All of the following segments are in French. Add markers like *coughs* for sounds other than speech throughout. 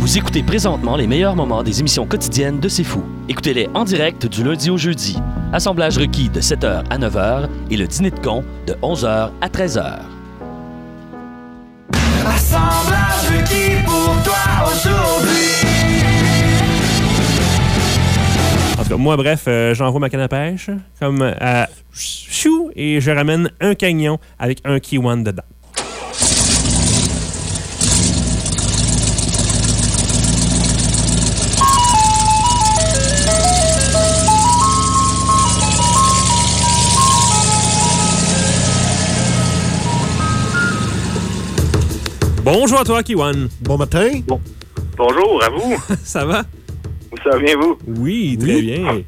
Vous écoutez présentement les meilleurs moments des émissions quotidiennes de C'est Fou. Écoutez-les en direct du lundi au jeudi. Assemblage requis de 7h à 9h et le dîner de con de 11h à 13h. Assemblage requis pour toi aujourd'hui. En tout cas, moi, bref, euh, j'envoie ma canne à pêche comme euh, à chou et je ramène un cagnon avec un kiwan dedans. Bonjour à toi, Kiwan. Bon matin. Bonjour à vous. *laughs* Ça va? Ça va bien, vous? Oui, très bien.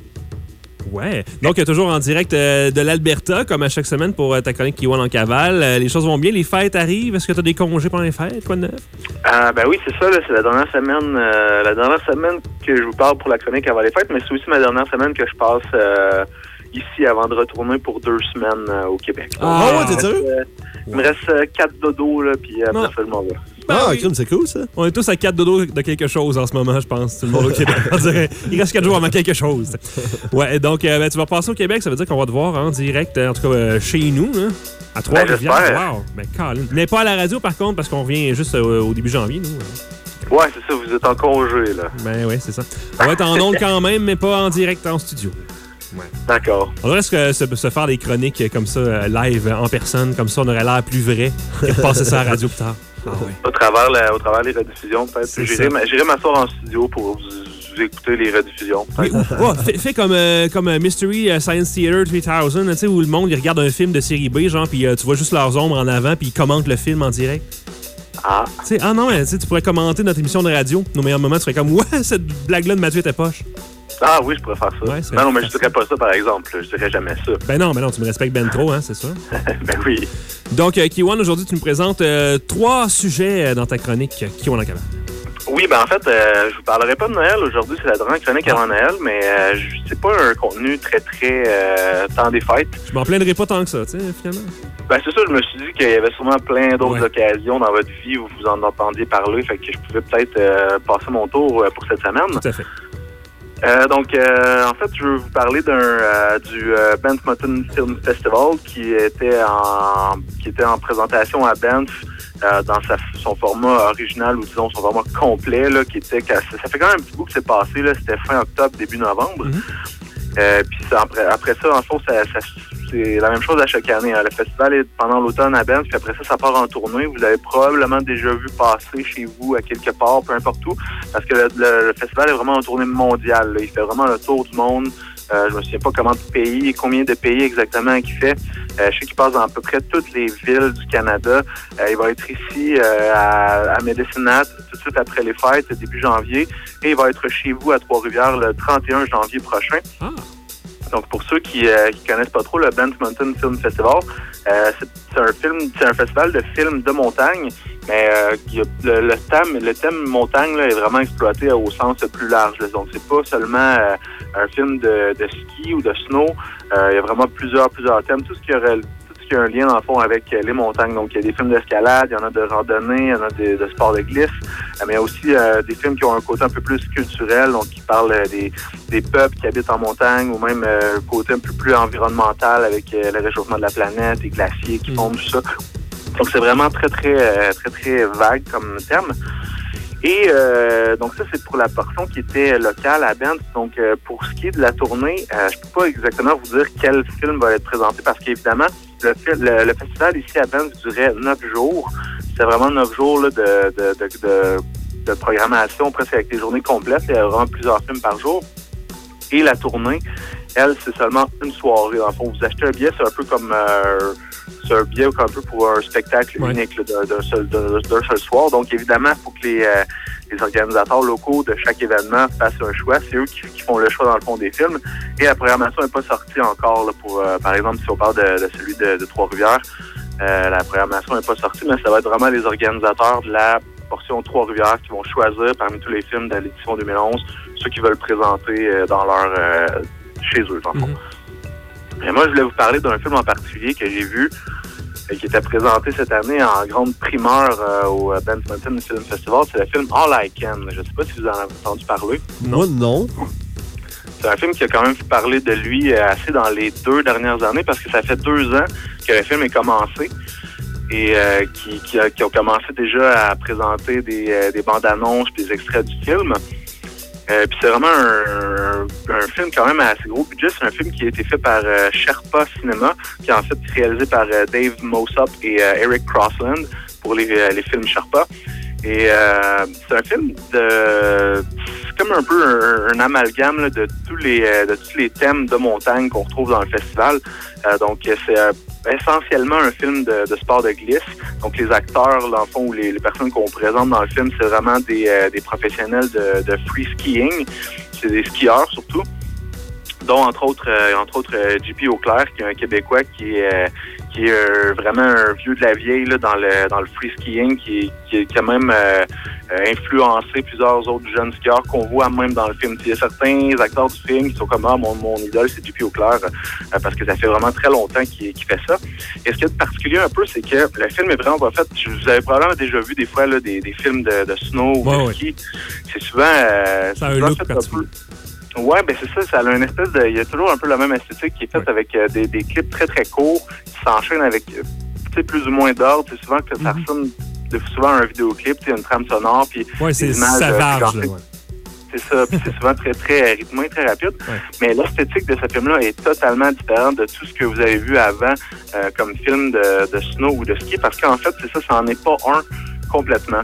Ouais. Donc, toujours en direct euh, de l'Alberta, comme à chaque semaine pour euh, ta chronique Kiwan en cavale. Euh, les choses vont bien, les fêtes arrivent. Est-ce que tu as des congés pendant les fêtes? Quoi de neuf? Ah, ben oui, c'est ça, là, c'est la dernière semaine euh, la dernière semaine que je vous parle pour la chronique avant les fêtes, mais c'est aussi ma dernière semaine que je passe euh, ici avant de retourner pour deux semaines euh, au Québec. Ah, ouais, t'es sûr? Euh, il me reste euh, quatre dodos, là, puis après Non. ça, vais. Ah, oui. crime, c'est cool, ça. On est tous à 4 dodo de quelque chose en ce moment, je pense. Tout le monde au Québec. On dirait, il reste 4 jours avant quelque chose. Ouais, donc euh, ben, tu vas passer au Québec, ça veut dire qu'on va te voir en direct, euh, en tout cas euh, chez nous, hein, à Trois-Rivières. j'espère. wow, ben Colin. Mais pas à la radio par contre, parce qu'on revient juste euh, au début janvier, nous. Ouais, c'est ça, vous êtes en congé, là. Ben oui, c'est ça. On va être en ondes quand même, mais pas en direct en studio. D'accord. On devrait se, se- se faire des chroniques comme ça, euh, live, en personne, comme ça on aurait l'air plus vrai que de passer ça à la radio plus tard. *laughs* Ah. Au travers, la- au travers les rediffusions, peut-être. J'irai ma- j'irai m'asseoir en studio pour vous, écouter les rediffusions. Oui, ou- fais, fais comme, euh, comme euh, Mystery euh, Science Theater 3000, tu sais, où le monde il regarde un film de série B, genre, puis euh, tu vois juste leurs ombres en avant, puis ils commentent le film en direct. Ah, ah non, mais, tu pourrais commenter notre émission de radio. Nos meilleurs moments, tu ferais comme, *laughs* ouais, cette blague-là de Mathieu était poche. Ah oui, je pourrais faire ça. Ouais, non, non, mais je dirais pas ça, par exemple. Je dirais jamais ça. Ben non, ben non, tu me respectes ben trop, hein, c'est ça. *laughs* ben oui. Donc, euh, Kiwan, aujourd'hui, tu nous présentes euh, trois sujets euh, dans ta chronique Kiwan en cabane. Oui, ben en fait, euh, je vous parlerai pas de Noël aujourd'hui, c'est la dernière chronique avant Noël, mais euh, c'est pas un contenu très très euh, temps des fêtes. Je m'en plaindrai pas tant que ça, tu sais, finalement. Ben c'est ça, je me suis dit qu'il y avait sûrement plein d'autres Ouais. occasions dans votre vie où vous en entendiez parler, fait que je pouvais peut-être passer mon tour pour cette semaine. Tout à fait. Euh, donc, euh, en fait, je veux vous parler d'un euh, du euh, Banff Mountain Film Festival qui était en qui était en présentation à Banff euh, dans sa, son format original ou disons son format complet là, qui était ça fait quand même un petit bout que c'est passé là, c'était fin octobre début novembre. Mhm. Euh, puis ça, après, après ça, en fond, ça, ça- c'est la même chose à chaque année. hein. Le festival est pendant l'automne à Banff, puis après ça, ça part en tournée. Vous l'avez probablement déjà vu passer chez vous à quelque part, peu importe où, parce que le, le- le festival est vraiment en tournée mondiale. là. Il fait vraiment le tour du monde. Euh, je me souviens pas comment de pays, combien de pays exactement qu'il fait. Euh, je sais qu'il passe dans à peu près toutes les villes du Canada. Euh, il va être ici à, à Medicine Hat tout de suite après les fêtes, début janvier. Et il va être chez vous à Trois-Rivières le 31 janvier prochain. Ah. Donc pour ceux qui, euh, qui connaissent pas trop le Banff Mountain Film Festival, euh, c'est un film, c'est un festival de films de montagne, mais euh, le, le thème, le thème montagne là, est vraiment exploité au sens le plus large. là. Donc c'est pas seulement un film de, de ski ou de snow. Euh, il y a vraiment plusieurs plusieurs thèmes. Tout ce qui aurait tout ce qui a un lien dans le fond avec les montagnes. Donc il y a des films d'escalade, il y en a de randonnée, il y en a de, de sport de glisse, Euh, mais il y a aussi euh, des films qui ont un côté un peu plus culturel, donc qui parlent euh, des des peuples qui habitent en montagne ou même euh, un côté un peu plus environnemental avec le réchauffement de la planète, les glaciers qui Mhm. fondent, tout ça. Donc c'est vraiment très très très très vague comme terme. Et euh, donc ça c'est pour la portion qui était locale à Banff. Donc euh, pour ce qui est de la tournée, euh, je peux pas exactement vous dire quel film va être présenté parce qu'évidemment le, le, le festival ici à Banff durait neuf jours. C'était vraiment neuf jours là, de, de, de, de, programmation presque avec des journées complètes. Il y a plusieurs films par jour. Et la tournée, elle, c'est seulement une soirée. En fond, vous achetez un billet, c'est un peu comme euh, c'est un billet un peu pour un spectacle Ouais. unique d'un seul, seul soir. Donc, évidemment, il faut que les, euh, les organisateurs locaux de chaque événement fassent un choix. C'est eux qui, qui font le choix dans le fond des films. Et la programmation n'est pas sortie encore. Là, pour, euh, par exemple, si on parle de, de celui de, de Trois-Rivières, euh, la programmation n'est pas sortie, mais ça va être vraiment les organisateurs de la portion Trois-Rivières qui vont choisir parmi tous les films de l'édition 2011 ceux qui veulent présenter euh, dans leur euh, chez eux, dans le fond. Mhm. Et moi, je voulais vous parler d'un film en particulier que j'ai vu euh, qui était présenté cette année en grande primeur euh, au Mountain Film Festival. C'est le film All I Can. Je ne sais pas si vous en avez entendu parler. Moi, non. C'est un film qui a quand même parler de lui assez dans les deux dernières années parce que ça fait deux ans que le film est commencé et euh, qui, qui, a- qui ont commencé déjà à présenter des, des bandes annonces des extraits du film. Euh, puis c'est vraiment un, film quand même assez gros budget. C'est un film qui a été fait par euh, Sherpa Cinema, qui est en fait réalisé par euh, Dave Mosop et euh, Eric Crossland pour les, euh, les films Sherpa. Et euh, c'est un film de comme un peu un, un amalgame là, de tous les euh, de tous les thèmes de montagne qu'on retrouve dans le festival. Euh, donc c'est euh, essentiellement un film de, de sport de glisse. Donc les acteurs, dans le fond, ou les, les personnes qu'on présente dans le film, c'est vraiment des, euh, des professionnels de, de free skiing. C'est des skieurs surtout dont entre autres euh, entre autres euh, JP Auclair qui est un Québécois qui est euh, qui est euh, vraiment un vieux de la vieille là, dans le dans le free skiing qui qui, qui a même euh, euh, influencé plusieurs autres jeunes skieurs qu'on voit même dans le film. Il y a certains acteurs du film qui sont comme ah, mon, mon idole c'est JP Auclair euh, parce que ça fait vraiment très longtemps qu'il fait ça. Et ce qui est de particulier un peu, c'est que le film est vraiment pas fait. Vous avez probablement déjà vu des fois là, des, des films de, de snow ou Ouais, de ouais. ski. C'est souvent euh, Ça a un souvent look fait un particulier. peu- Ouais, ben c'est ça, ça a une espèce de. Il y a toujours un peu la même esthétique qui est faite Ouais. avec euh, des, des clips très très courts qui s'enchaînent avec euh, tu sais, plus ou moins d'ordre. C'est souvent que ça Mhm. ressemble de, souvent à un vidéoclip, une trame sonore, puis Ouais, des images, euh, savage. ouais. c'est ça, puis c'est souvent très très rythmé, très rapide. Ouais. Mais l'esthétique de ce film-là est totalement différente de tout ce que vous avez vu avant euh, comme film de, de snow ou de ski, parce qu'en fait, c'est ça, ça n'en est pas un complètement.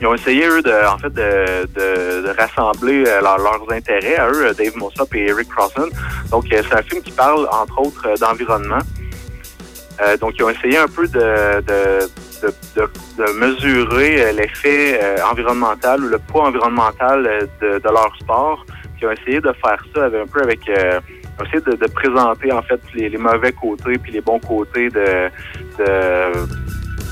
Ils ont essayé, eux, de, en fait, de, de, de rassembler euh, leur- leurs intérêts à eux, euh, Dave Mossop et Eric Crossan. Donc, euh, c'est un film qui parle, entre autres, d'environnement. Euh, donc, ils ont essayé un peu de, de, de, de, mesurer l'effet environnemental ou le poids environnemental de, leur sport. Ils ont essayé de faire ça avec, un peu avec... Euh, ils ont essayé de, présenter, en fait, les, les mauvais côtés puis les bons côtés de, de,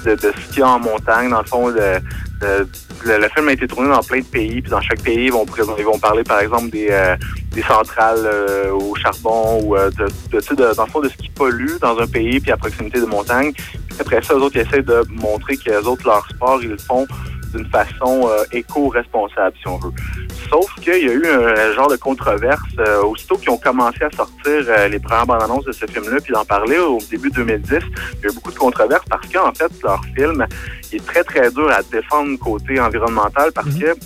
de, de ski en montagne. Dans le fond, de, le, le film a été tourné dans plein de pays, puis dans chaque pays, ils vont, ils vont parler, par exemple, des, euh, des centrales euh, au charbon ou euh, de, de, de- dans le fond, de ce qui pollue dans un pays, puis à proximité de montagne. Puis après ça, eux autres, ils essaient de montrer que les autres, leur sport, ils le font d'une façon euh, éco-responsable, si on veut. Sauf qu'il y a eu un genre de controverse euh, aussitôt qu'ils ont commencé à sortir euh, les premières bandes annonces de ce film-là, puis d'en parler au début 2010. Il y a eu beaucoup de controverses parce qu'en fait, leur film est très, très dur à défendre côté environnemental parce que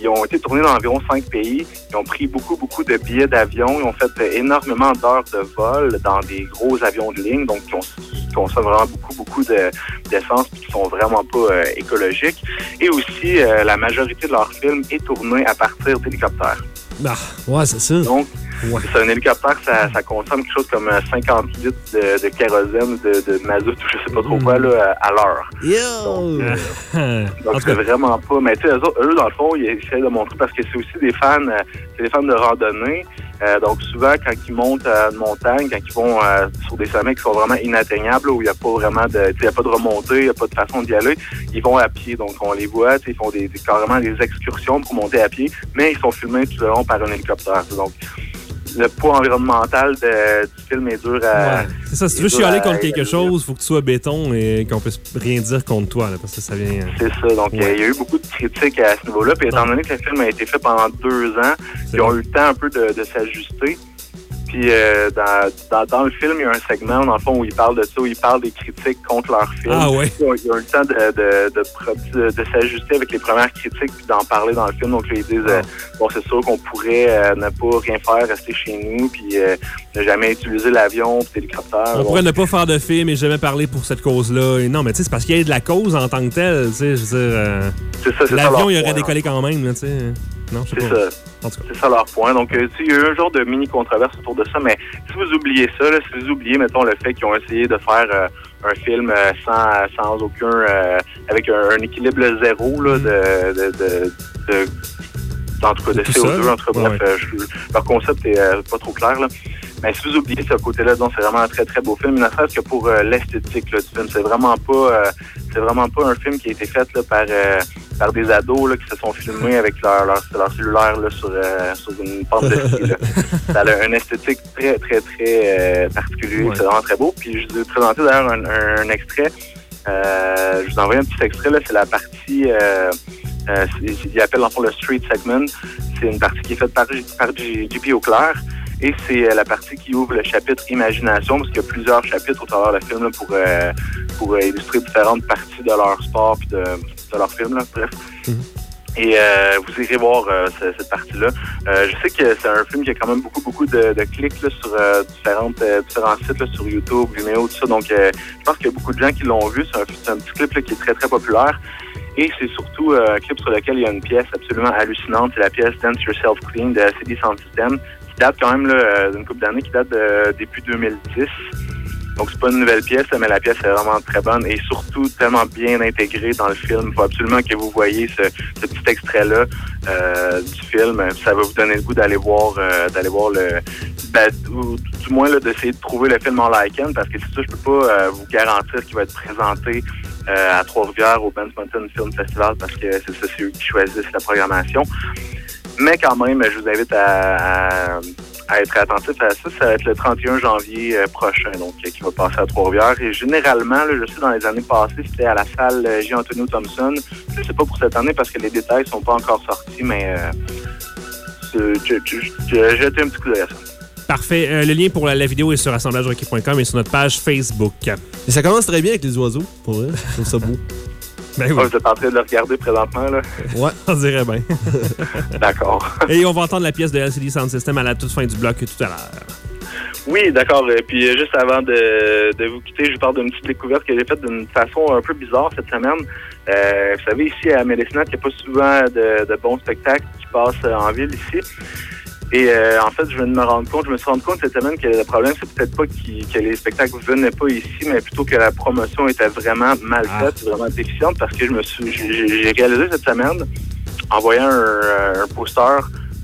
ils ont été tournés dans environ cinq pays. Ils ont pris beaucoup, beaucoup de billets d'avion. Ils ont fait énormément d'heures de vol dans des gros avions de ligne, donc qui, ont- qui consomment vraiment beaucoup, beaucoup de- d'essence et qui sont vraiment pas euh, écologiques. Et aussi, euh, la majorité de leurs films est tournée à partir d'hélicoptères. Ah, Ouais, c'est ça. Donc, Ouais. c'est un hélicoptère, ça, ça consomme quelque chose comme euh, 50 litres de, de kérosène, de, de mazout, ou je sais pas trop quoi, là, à l'heure. Yo! Donc, *laughs* tout c'est vraiment pas. Mais tu sais, eux, dans le fond, ils essaient de montrer parce que c'est aussi des fans, euh, c'est des fans de randonnée. Euh, donc, souvent, quand ils montent à une montagne, quand ils vont euh, sur des sommets qui sont vraiment inatteignables, là, où il n'y a pas vraiment de, y a pas de remontée, il n'y a pas de façon d'y aller, ils vont à pied. Donc, on les voit, ils font des, des- carrément des excursions pour monter à pied, mais ils sont filmés tout le long par un hélicoptère. Donc, le poids environnemental de- du film est dur à. ouais. c'est ça. Si tu veux chialer contre quelque chose, faut que tu sois béton et qu'on puisse rien dire contre toi, là, parce que ça vient. euh, C'est ça. Donc, Ouais. euh, il y a eu beaucoup de critiques à ce niveau-là. Puis, étant donné que le film a été fait pendant deux ans, ils ont bon. eu le temps un peu de, de s'ajuster. Puis euh, dans, dans, dans le film, il y a un segment, dans le fond, où ils parlent de ça, où ils parlent des critiques contre leur film. Ah ouais. Ils ont, ils ont eu le temps de, de, de, s'ajuster avec les premières critiques puis d'en parler dans le film. Donc là, ils disent, euh, bon, c'est sûr qu'on pourrait euh, ne pas rien faire, rester chez nous, puis ne jamais utiliser l'avion puis l'hélicoptère. On Bon, pourrait ne pas faire de film et jamais parler pour cette cause-là. Et non, mais tu sais, c'est parce qu'il y a de la cause en tant que telle. Tu sais, je veux dire, c'est ça, c'est ça l'avion, il aurait décollé quand même, tu sais. Non, C'est ça. C'est ça leur point. Donc, euh, il y a eu un genre de mini controverse autour de ça, mais si vous oubliez ça, là, si vous oubliez, mettons, le fait qu'ils ont essayé de faire euh, un film euh, sans, sans aucun. euh, avec un, un équilibre zéro là, de, de, de, de- en tout cas, de Tout CO2, ça, en tout cas, ouais, bref, je- leur concept est pas trop clair, là. Mais si vous oubliez ce côté-là, donc c'est vraiment un très très beau film. Ne serait-ce que pour euh, l'esthétique là, du film, c'est vraiment pas, euh, c'est vraiment pas un film qui a été fait là, par euh, par des ados là, qui se sont filmés *laughs* avec leur, leur, leur cellulaire là, sur, euh, sur une pente de ski. là. *laughs* Ça a une esthétique très, très, très euh, particulière. Ouais. C'est vraiment très beau. Puis je vous ai présenté d'ailleurs un, un- un extrait. Euh, je vous envoie un petit extrait. là. C'est la partie... Euh, euh, il appelle en fond le street segment. C'est une partie qui est faite par, par JP Auclair. Et c'est euh, la partie qui ouvre le chapitre Imagination, parce qu'il y a plusieurs chapitres au travers du film là, pour, euh, pour euh, illustrer différentes parties de leur sport puis de, de leur film. Là, bref. Et euh, vous irez voir euh, ce- cette partie-là. Euh, je sais que c'est un film qui a quand même beaucoup, beaucoup de, de clics là, sur différentes, différents sites, là, sur YouTube, Vimeo, tout ça. Donc, je pense qu'il y a beaucoup de gens qui l'ont vu. C'est un, petit clip là, qui est très, très populaire. Et c'est surtout un clip sur lequel il y a une pièce absolument hallucinante. C'est la pièce Dance Yourself Clean de CD Sound System, qui date quand même euh, d'une couple d'années, qui date de début 2010. Donc, c'est pas une nouvelle pièce, mais la pièce est vraiment très bonne et surtout tellement bien intégrée dans le film. Il faut absolument que vous voyez ce, ce petit extrait-là euh, du film. Ça va vous donner le goût d'aller voir euh, d'aller voir le... ben, ou du moins, d'essayer de trouver le film en like parce que c'est ça, je peux pas euh, vous garantir qu'il va être présenté euh, à Trois-Rivières au Benz Mountain Film Festival parce que c'est ça, c'est eux qui choisissent la programmation. Mais quand même, je vous invite à, à, à être attentif à ça. Ça va être le 31 janvier euh, prochain, donc qui va passer à Trois-Rivières. Et généralement, là, je sais dans les années passées, c'était à la salle euh, J. Antonio Thompson. Je sais pas pour cette année parce que les détails sont pas encore sortis, mais euh, c'est- je- je- je- j'ai jeté un petit coup d'œil à ça. Parfait. Euh, le lien pour la, la vidéo est sur assemblagerequis.com et sur notre page Facebook. Et ça commence très bien avec les oiseaux, pour vrai. Je trouve ça beau. *laughs* Ben Ah, vous êtes en train de le regarder présentement, là? Ouais. on dirait bien. *laughs* D'accord. *laughs* Et on va entendre la pièce de LCD Sound System à la toute fin du bloc tout à l'heure. Oui, d'accord. Puis euh, juste avant de, de vous quitter, je vous parle d'une petite découverte que j'ai faite d'une façon un peu bizarre cette semaine. Euh, vous savez, ici à Médecine, il n'y a pas souvent de, de bons spectacles qui passent en ville ici. Et euh, en fait, je viens de me rendre compte, je me suis rendu compte cette semaine que le problème, c'est peut-être pas que les spectacles venaient pas ici, mais plutôt que la promotion était vraiment mal Ah. faite, vraiment déficiente, parce que je me suis, j'ai j'ai réalisé cette semaine, en voyant un, un poster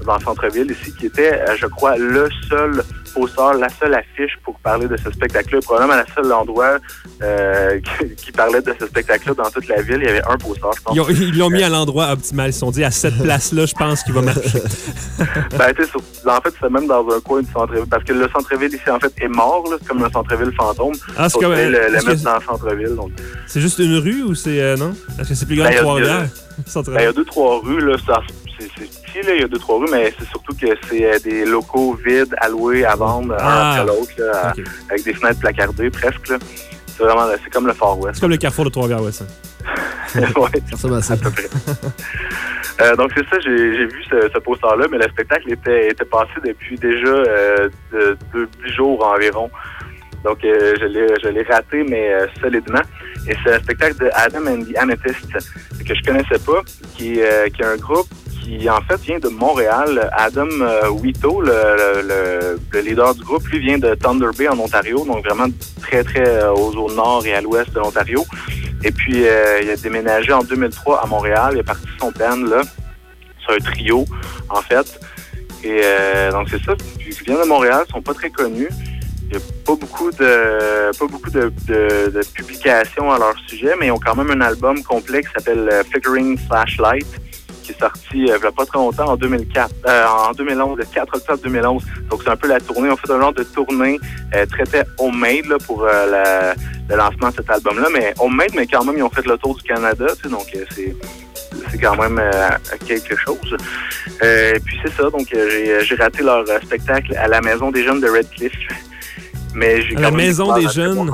dans le centre-ville ici, qui était, euh, je crois, le seul poster, la seule affiche pour parler de ce spectacle-là, probablement la seule endroit euh, *laughs* qui, qui parlait de ce spectacle-là dans toute la ville. Il y avait un poster, je pense. Ils ont- Ils l'ont mis à l'endroit optimal. Ils se sont dit à cette *laughs* place-là, je pense qu'il va marcher. *laughs* Ben, tu sais, sur- en fait, c'est même dans un coin du centre-ville. Parce que le centre-ville ici, en fait, est mort. C'est comme un centre-ville fantôme. Ah, c'est comme. le, le mettre dans le centre-ville. Donc, C'est juste une rue ou c'est. euh, non? Est-ce que c'est plus grand Ben, que Trois-Rivières? ben, il y a deux, trois rues. Là, Ça- c'est petit, là. Il y a deux, trois rues, mais c'est surtout que c'est euh, des locaux vides à louer, à vendre, Ah. un après l'autre, avec des fenêtres placardées presque. là. C'est vraiment, c'est comme le Far West. C'est comme le carrefour de Trois-Rivières, ouais, *laughs* ça. ouais. Ça ressemble à ça. à peu près. Euh, donc c'est ça, j'ai j'ai vu ce, ce poster-là, mais le spectacle était, était passé depuis déjà euh, de, de 10 jours environ. Donc euh, je l'ai je l'ai raté, mais euh, solidement. Et c'est un spectacle de Adam and the Amethyst que je connaissais pas, qui, euh, qui est un groupe qui en fait vient de Montréal. Adam euh, Wito, le, le- le- le leader du groupe, lui vient de Thunder Bay en Ontario, donc vraiment très très euh, au, nord et à l'ouest de l'Ontario. Et puis, euh, il a déménagé en 2003 à Montréal. Il a parti son band, là. C'est un trio, en fait. Et donc, c'est ça. Ils viennent de Montréal, ils sont pas très connus. Il n'y a pas beaucoup de pas beaucoup de, de- publications à leur sujet, mais ils ont quand même un album complet qui s'appelle Figuring Flashlight, qui est sorti euh, il y a pas très longtemps, en 2004, euh, en 2011, le 4 octobre 2011. Donc, c'est un peu la tournée. On fait un genre de tournée euh, très, très homemade là, pour euh, la, le lancement de cet album-là, mais homemade, mais quand même, ils ont fait le tour du Canada, tu sais, donc euh, c'est c'est quand même euh, quelque chose. Euh, puis c'est ça, donc euh, j'ai- j'ai raté leur euh, spectacle à la Maison des Jeunes de Redcliffe. Mais j'ai À la quand même Maison des Jeunes?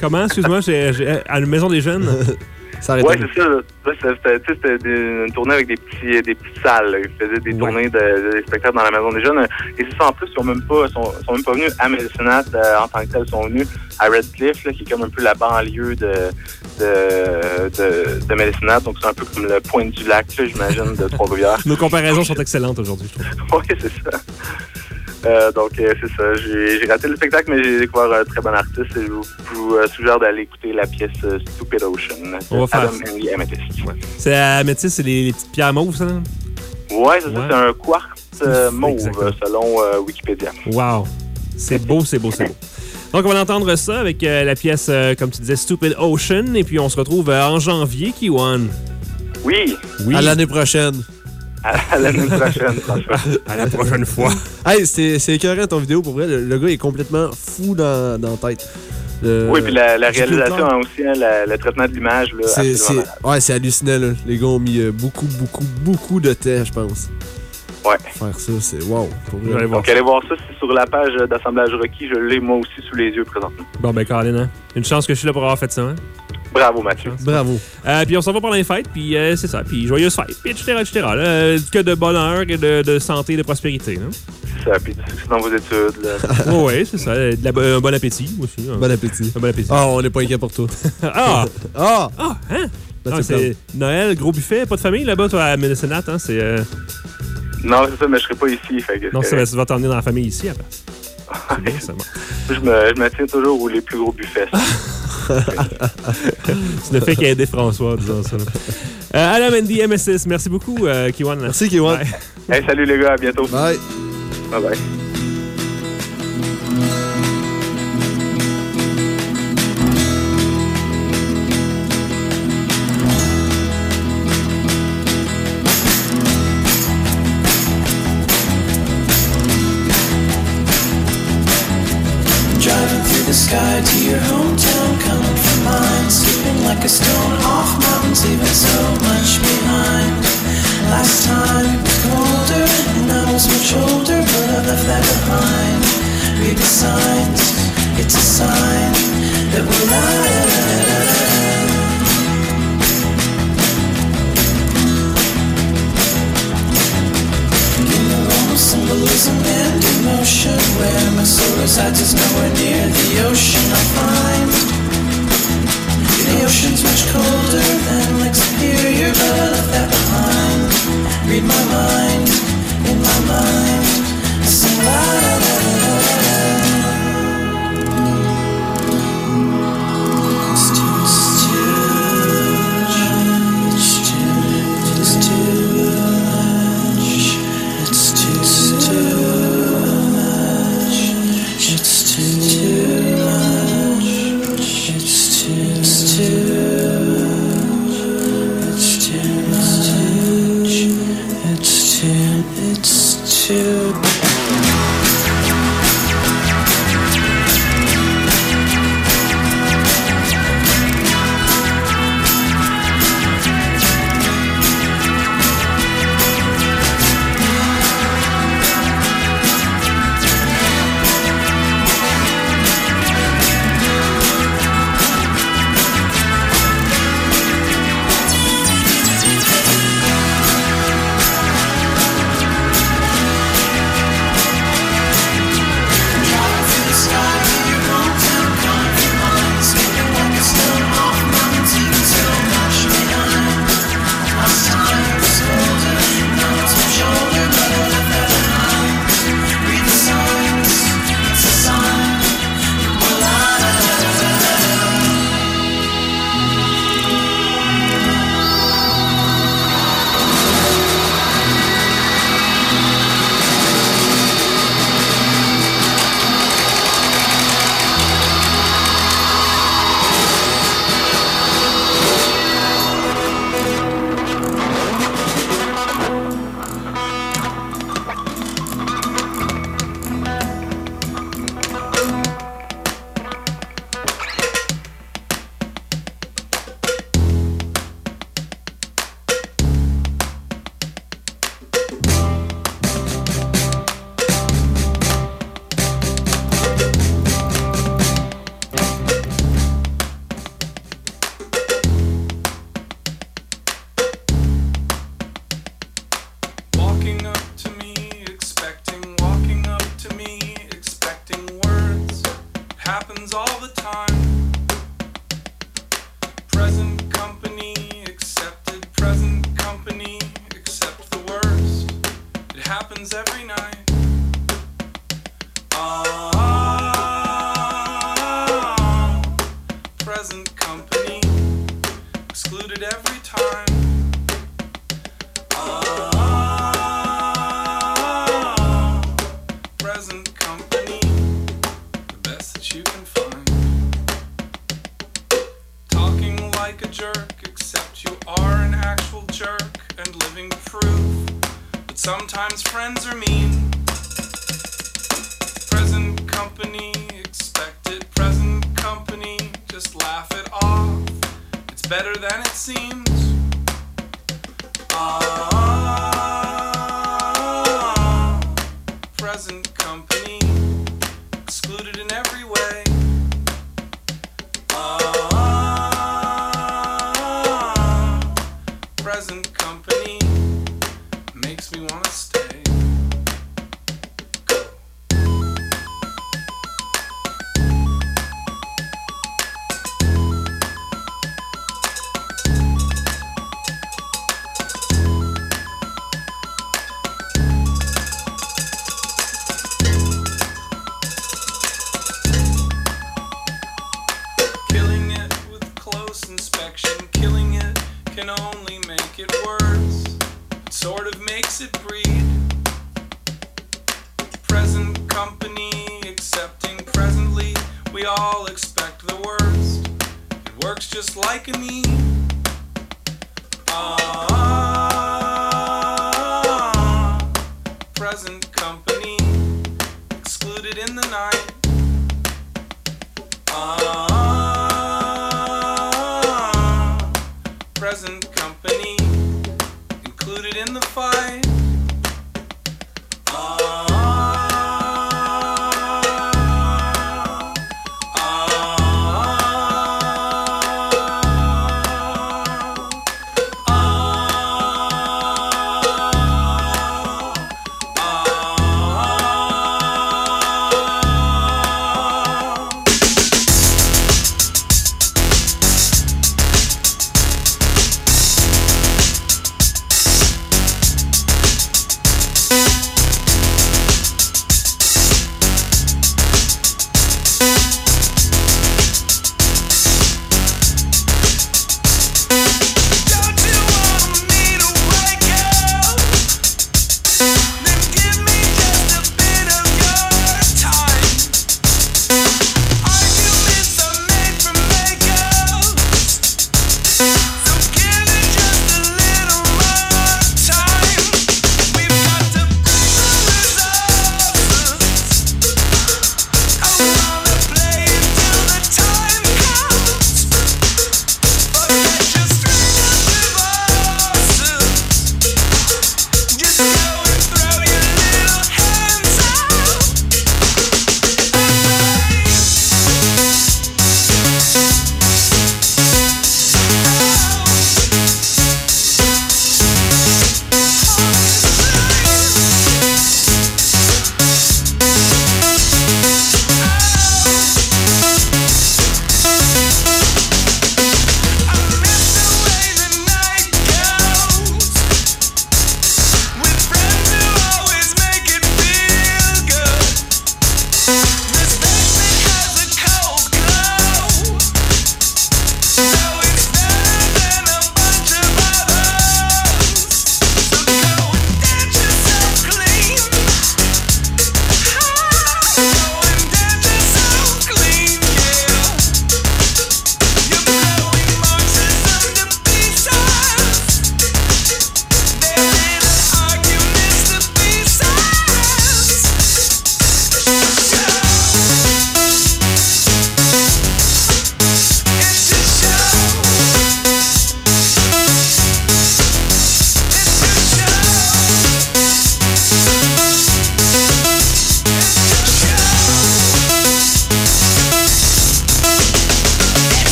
Comment, excuse-moi, j'ai- j'ai- à la Maison des Jeunes? *laughs* Ça Ouais, c'est ça. c'était- une tournée avec des petits des petites salles. Ils faisaient des Ouais. tournées de, de spectacles dans la Maison des Jeunes. Et c'est ça, en plus, ils sont même pas, sont, sont même pas venus à Medicinat euh, en tant que tel. Ils sont venus à Redcliffe, là, qui est comme un peu la banlieue de, de, de, de Medicinat. Donc, c'est un peu comme le point du lac, j'imagine, de Trois-Rivières. *laughs* Nos comparaisons sont excellentes aujourd'hui, je trouve. *laughs* Oui, c'est ça. Euh, donc, euh, c'est ça. J'ai raté le spectacle, mais j'ai découvert un très bon artiste et je vous, euh, suggère d'aller écouter la pièce Stupid Ocean On va faire Adam ça. and the Amethyst. C'est c'est les, les petites pierres mauves, ça? Ouais, c'est ça. Ouais. C'est un quartz euh, mauve, exactement. selon euh, Wikipédia. Wow. C'est beau, c'est beau, c'est beau. Donc, on va entendre ça avec euh, la pièce, euh, comme tu disais, Stupid Ocean. Et puis, on se retrouve euh, en janvier, Kiwan. Oui, Oui, À l'année prochaine. À, l'année prochaine, franchement. à la prochaine fois. Hey, c'est c'est écœurant ton vidéo pour vrai. Le, le gars est complètement fou dans, dans la tête. Le- Oui, puis la, la réalisation aussi, hein, la- le traitement de l'image, là, C'est, ouais, c'est hallucinant, là. Les gars ont mis euh, beaucoup, beaucoup, beaucoup de temps, je pense. Ouais. Faire ça, c'est wow. Allez voir Donc, allez voir ça, c'est sur la page d'assemblage Rocky. Je l'ai moi aussi sous les yeux présentement. Bon, ben, Colin, hein? Une chance que je suis là pour avoir fait ça, hein? Bravo, Mathieu. Bravo. Euh, puis on s'en va pendant les fêtes, puis euh, c'est ça. Puis joyeuse fête, puis etc., etc. là. Euh, que de bonheur et de, de santé et de prospérité. Hein? C'est ça, puis du succès dans vos études. là. *laughs* ouais, ouais, c'est ça. De la bo- un bon appétit aussi. hein. Bon appétit. Un bon appétit. Ah, on n'est pas inquiet pour toi. *laughs* Ah! Ah! Ah! Hein? Ben, Ah, c'est Noël, gros buffet, pas de famille là-bas, toi, à Médécinate, hein? C'est. euh, Non, c'est ça, mais je serai pas ici. Fait que Non, c'est ça, va- correct. ça va t'emmener dans la famille ici, après. *laughs* Bon. je, me, je me tiens toujours où les plus gros buffets. Tu ne fais qu'aider François en disant ça. Euh, Alain Mendy, MSS, merci beaucoup, euh, Kiwan. Merci, Kiwan. Hey, salut les gars, à bientôt. Bye. Bye bye.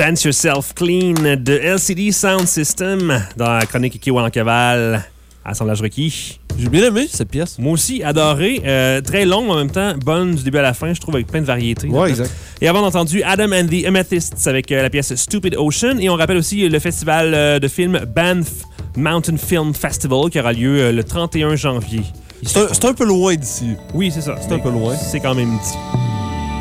Dance Yourself Clean de LCD Sound System dans la chronique Kiwan en cavale. Assemblage requis. J'ai bien aimé cette pièce. Moi aussi, adoré. Euh, très longue, mais en même temps, bonne du début à la fin, je trouve, avec plein de variétés. Ouais, exact. Et avant entendu Adam and the Amethysts avec euh, la pièce Stupid Ocean. Et on rappelle aussi le festival euh, de films Banff Mountain Film Festival qui aura lieu le 31 janvier. C'est un, c'est un peu loin d'ici. Oui, c'est ça. C'est un peu loin. C'est quand même dit.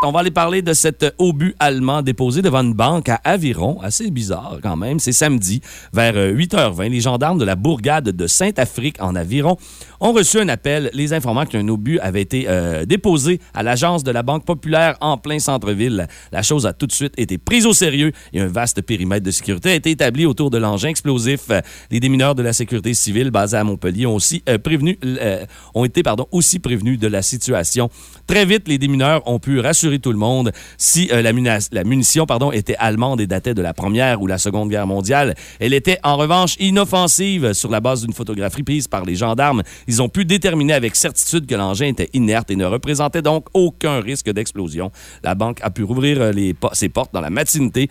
On va aller parler de cet obus allemand déposé devant une banque à Aviron. Assez bizarre quand même. C'est samedi, vers euh, 8h20. Les gendarmes de la bourgade de Saint-Afrique en Aviron ont reçu un appel les informant qu'un obus avait été euh, déposé à l'agence de la Banque populaire en plein centre-ville. La chose a tout de suite été prise au sérieux et un vaste périmètre de sécurité a été établi autour de l'engin explosif. Euh, Les démineurs de la sécurité civile basés à Montpellier ont aussi euh, prévenu, euh, ont été pardon, aussi prévenus de la situation. Très vite, les démineurs ont pu rassurer tout le monde si euh, la, munition était allemande et datait de la Première ou la Seconde Guerre mondiale. Elle était en revanche inoffensive sur la base d'une photographie prise par les gendarmes. Ils ont pu déterminer avec certitude que l'engin était inerte et ne représentait donc aucun risque d'explosion. La banque a pu rouvrir euh, ses portes dans la matinée.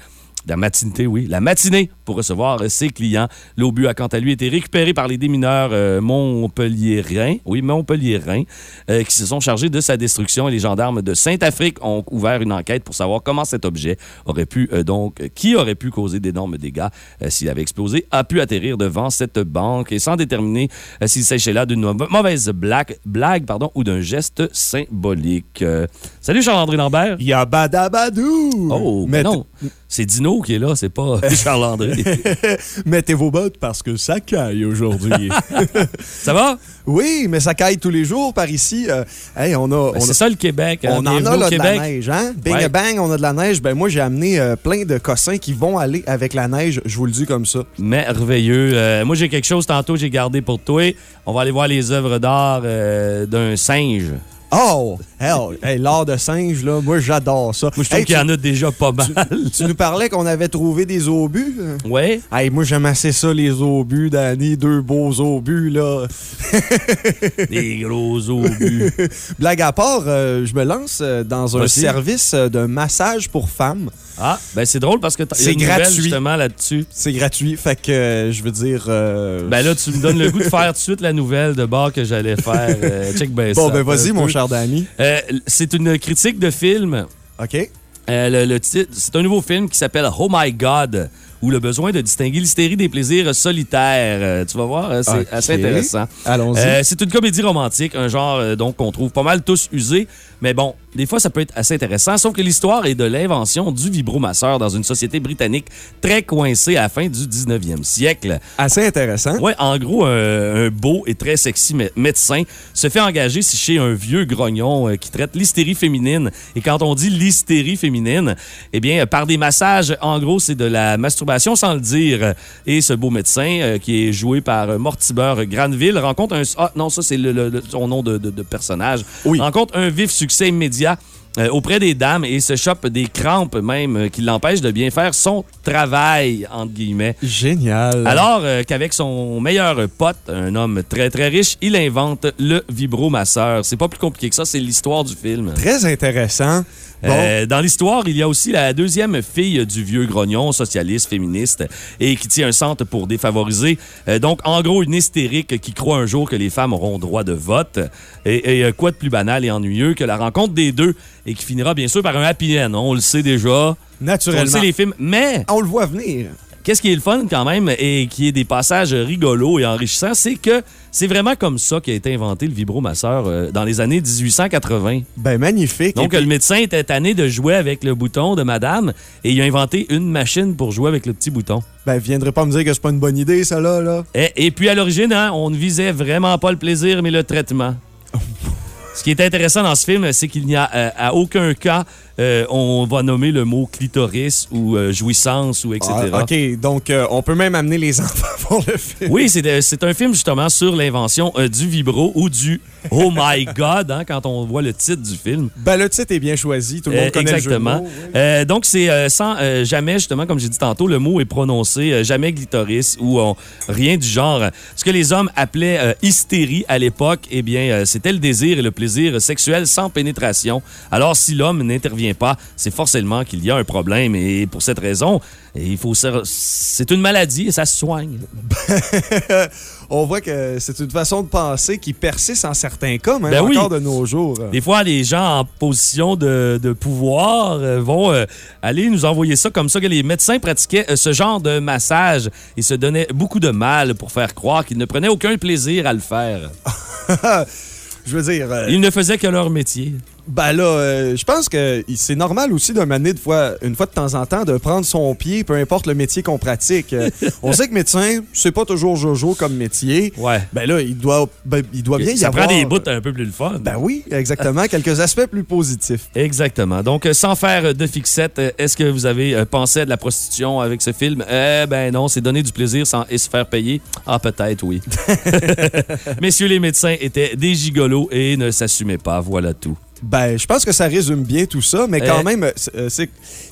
La matinée, oui. La matinée pour recevoir ses clients. L'obus a quant à lui été récupéré par les démineurs euh, montpelliérains, oui, montpelliérains, euh, qui se sont chargés de sa destruction. Et les gendarmes de Saint-Afrique ont ouvert une enquête pour savoir comment cet objet aurait pu, euh, donc, qui aurait pu causer d'énormes dégâts euh, s'il avait explosé, a pu atterrir devant cette banque et sans déterminer s'il s'agissait là d'une mau- mauvaise blague, blague pardon, ou d'un geste symbolique. Salut Charles-André Lambert. Yabadabadou! Oh, mais non. C'est Dino qui est là, c'est pas *laughs* Charles-André. *laughs* Mettez vos bottes parce que ça caille aujourd'hui. *laughs* Ça va? oui, mais ça caille tous les jours par ici. Euh, hey, on a, Ben, c'est ça le Québec. hein. on en a là, de la neige, hein? Bing Ouais. bang, on a de la neige. Ben moi, j'ai amené euh, plein de cossins qui vont aller avec la neige. Je vous le dis comme ça. Merveilleux. Euh, moi, j'ai quelque chose tantôt, j'ai gardé pour toi. On va aller voir les œuvres d'art d'un singe. Oh, hell! Hey, l'art de singe, là, moi, j'adore ça. Moi, je trouve Hey, qu'il y en a déjà pas mal. *laughs* Tu nous parlais qu'on avait trouvé des obus. euh? ouais. Hey, moi, j'aime assez ça, les obus, Danny. Deux beaux obus, là. *laughs* Des gros obus. Blague à part, euh, je me lance euh, dans un service de massage pour femmes. Ah, ben c'est drôle parce que C'est gratuit. justement là-dessus. C'est gratuit, fait que euh, je veux dire. euh, Ben là, tu me donnes le goût de faire tout de suite la nouvelle de bord que j'allais faire. Euh, check ben bon, ça. ben vas-y, mon cher Danny. C'est une critique de film. OK? Le, le titre, c'est un nouveau film qui s'appelle Oh My God, ou le besoin de distinguer l'hystérie des plaisirs solitaires. Euh, tu vas voir, euh, c'est assez intéressant. Allons-y. Euh, c'est une comédie romantique, un genre euh, donc qu'on trouve pas mal tous usé, mais bon, des fois ça peut être assez intéressant. Sauf que l'histoire est de l'invention du vibromasseur dans une société britannique très coincée à la fin du 19e siècle. Assez intéressant. Ouais, en gros, un, un beau et très sexy mé- médecin se fait engager chez un vieux grognon euh, qui traite l'hystérie féminine. Et quand on dit l'hystérie féminine, eh bien, par des massages, en gros, c'est de la masturbation sans le dire. Et ce beau médecin, euh, qui est joué par euh, Mortimer Granville, rencontre un... Ah non, ça, c'est le, le- le- son nom de, de- de personnage. Oui. Rencontre un vif succès immédiat euh, auprès des dames et se chope des crampes même euh, qui l'empêchent de bien faire son travail, entre guillemets. Génial. Alors euh, qu'avec son meilleur pote, un homme très très riche, il invente le vibromasseur. C'est pas plus compliqué que ça, c'est l'histoire du film. Très intéressant. Bon. Euh, dans l'histoire, il y a aussi la deuxième fille du vieux grognon, socialiste, féministe, et qui tient un centre pour défavoriser. Euh, donc, en gros, une hystérique qui croit un jour que les femmes auront droit de vote. Et, et, euh, quoi de plus banal et ennuyeux que la rencontre des deux, et qui finira bien sûr par un happy end. On le sait déjà. On le Naturellement. sait les films. Mais On le voit venir. Qu'est-ce qui est le fun quand même et qui est des passages rigolos et enrichissants, c'est que c'est vraiment comme ça qu'a été inventé le vibromasseur euh, dans les années 1880. Ben, magnifique. Donc puis- le médecin était tanné de jouer avec le bouton de madame et il a inventé une machine pour jouer avec le petit bouton. Ben, viendrait pas me dire que c'est pas une bonne idée, ça, là, là. Et, et puis à l'origine, hein, on ne visait vraiment pas le plaisir mais le traitement. *laughs* Ce qui est intéressant dans ce film, c'est qu'il n'y a euh, à aucun cas euh, on va nommer le mot clitoris ou euh, jouissance ou etc. Ah, OK, donc euh, on peut même amener les *laughs* enfants pour le film. Oui, c'est un film justement sur l'invention du vibro ou du Oh my God hein, quand on voit le titre du film. Ben, le titre est bien choisi. Tout le monde connaît exactement. le jeu donc, c'est sans jamais, justement, comme j'ai dit tantôt, le mot est prononcé, jamais clitoris ou rien du genre. Ce que les hommes appelaient hystérie à l'époque, eh bien, c'était le désir et le plaisir sexuel sans pénétration. Alors, si l'homme n'intervient pas, c'est forcément qu'il y a un problème. Et pour cette raison, il faut c'est une maladie et ça se soigne. *laughs* on voit que c'est une façon de penser qui persiste en certains cas, même Ben oui. encore de nos jours. Des fois, les gens en position de, de pouvoir euh, vont euh, aller nous envoyer ça comme ça que les médecins pratiquaient euh, ce genre de massage et se donnaient beaucoup de mal pour faire croire qu'ils ne prenaient aucun plaisir à le faire. *laughs* Je veux dire, euh, Ils ne faisaient que leur métier. Ben là, euh, je pense que c'est normal aussi d'un mané de fois, une fois de temps en temps, de prendre son pied, peu importe le métier qu'on pratique. Euh, *laughs* on sait que médecin, c'est pas toujours jojo comme métier. Ouais. Ben là, il doit, ben, il doit bien y ça avoir... prend des bouts un peu plus le fun. Ben oui, exactement. *laughs* quelques aspects plus positifs. Exactement. Donc, euh, sans faire euh, de fixette, euh, est-ce que vous avez euh, pensé à de la prostitution avec ce film? Eh ben non, c'est donner du plaisir sans et se faire payer. Ah, peut-être, oui. *laughs* Messieurs les médecins étaient des gigolos et ne s'assumaient pas. Voilà tout. Ben, je pense que ça résume bien tout ça, mais quand Euh, même, c'est- euh,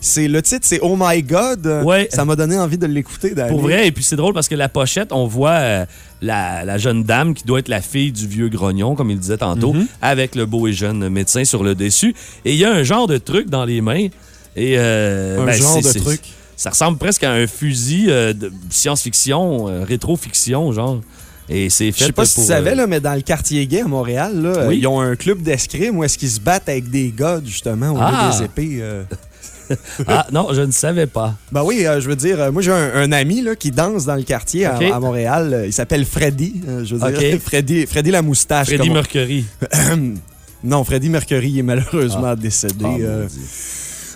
c'est le titre, c'est Oh My God. Ouais. Ça m'a donné envie de l'écouter. Pour vrai, et puis c'est drôle parce que la pochette, on voit euh, la, la jeune dame qui doit être la fille du vieux grognon, comme il disait tantôt, Mhm. avec le beau et jeune médecin sur le dessus. Et il y a un genre de truc dans les mains. Et, euh, Un ben, genre de truc. Ça ressemble presque à un fusil euh, de science-fiction, euh, rétro-fiction, genre. Et c'est fait Je sais pas si tu savais, euh, là, mais dans le quartier gay à Montréal, là, Oui. ils ont un club d'escrime où est-ce qu'ils se battent avec des gars, justement, au Ah. lieu des épées. euh. *laughs* Ah, non, je ne savais pas. Ben oui, euh, je veux dire, euh, moi j'ai un, un ami là, qui danse dans le quartier à- Montréal. Il s'appelle Freddy. je veux dire, *laughs* Freddy, Freddy la moustache. On- Mercury. *clears throat* Non, Freddy Mercury est malheureusement décédé. Ah, euh. Dieu.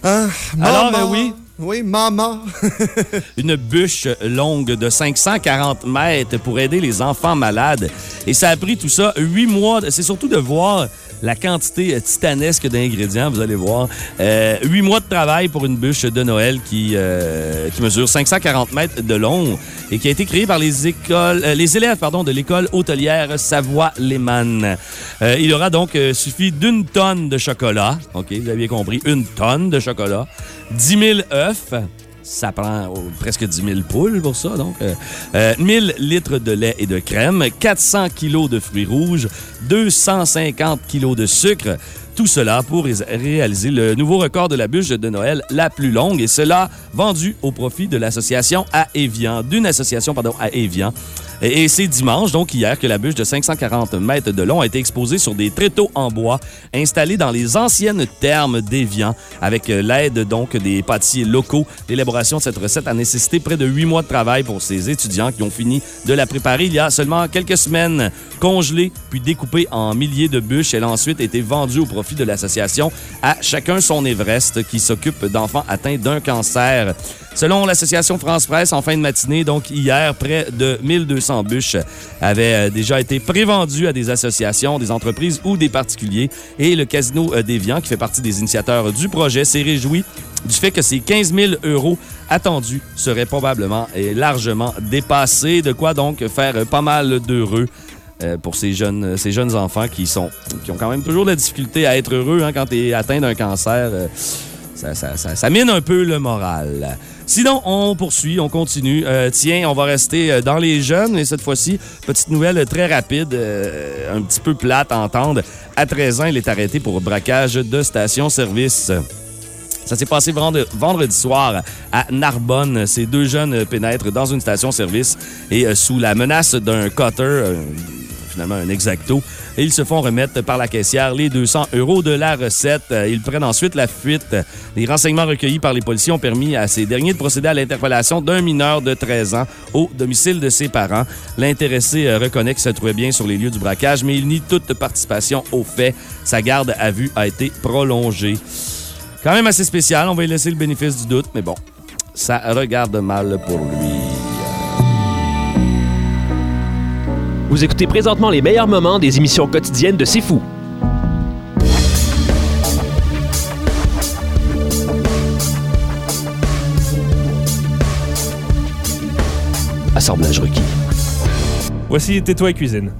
Ah, Alors, euh, oui. Oui, maman. *laughs* une bûche longue de 540 mètres pour aider les enfants malades. Et ça a pris tout ça huit mois. C'est surtout de voir la quantité titanesque d'ingrédients, vous allez voir. Euh, huit mois de travail pour une bûche de Noël qui, euh, mesure 540 mètres de long et qui a été créée par les euh, élèves de l'école hôtelière Savoie-Léman. Il aura donc suffi d'une tonne de chocolat. OK, vous avez bien compris, une tonne de chocolat, 10 000 œufs, ça prend oh, presque 10 000 poules pour ça, donc. Euh, euh, 1000 litres de lait et de crème, 400 kilos de fruits rouges, 250 kilos de sucre. Tout cela pour ré- réaliser le nouveau record de la bûche de Noël la plus longue et cela vendu au profit de l'association à Evian, d'une association pardon à Evian. Et, c'est dimanche, donc hier, que la bûche de 540 mètres de long a été exposée sur des tréteaux en bois installés dans les anciennes thermes d'Evian avec euh, l'aide donc des pâtissiers locaux. L'élaboration de cette recette a nécessité près de huit mois de travail pour ces étudiants qui ont fini de la préparer il y a seulement quelques semaines. Congelée puis découpée en milliers de bûches, elle a ensuite été vendue au profit de l'association à chacun son Everest qui s'occupe d'enfants atteints d'un cancer. Selon l'association France Presse, en fin de matinée, donc hier, près de 1200 bûches avaient euh, déjà été prévendues à des associations, des entreprises ou des particuliers. Et le Casino euh, d'Évian, qui fait partie des initiateurs du projet, s'est réjoui du fait que ces 15 000 euros attendus seraient probablement et largement dépassés. De quoi donc faire pas mal d'heureux. Euh, pour ces jeunes, ces jeunes enfants qui, sont, qui ont quand même toujours la difficulté à être heureux hein, quand tu es atteint d'un cancer. euh, ça, mine un peu le moral. Sinon, on poursuit, on continue. Euh, tiens, on va rester euh, dans les jeunes, et cette fois-ci, petite nouvelle très rapide, euh, un petit peu plate à entendre. À 13 ans, il est arrêté pour braquage de station-service. Ça s'est passé vendre- vendredi soir à Narbonne. Ces deux jeunes pénètrent dans une station-service et euh, sous la menace d'un cutter, euh, finalement un exacto, ils se font remettre par la caissière les 200 euros de la recette. Euh, Ils prennent ensuite la fuite. Les renseignements recueillis par les policiers ont permis à ces derniers de procéder à l'interpellation d'un mineur de 13 ans au domicile de ses parents. L'intéressé reconnaît qu'il se trouvait bien sur les lieux du braquage, mais il nie toute participation au fait. Sa garde à vue a été prolongée. Quand même assez spécial. On va lui laisser le bénéfice du doute, mais bon, ça regarde mal pour lui. Vous écoutez présentement les meilleurs moments des émissions quotidiennes de C'est Fou. Assemblage requis. Voici Tais-toi et cuisine.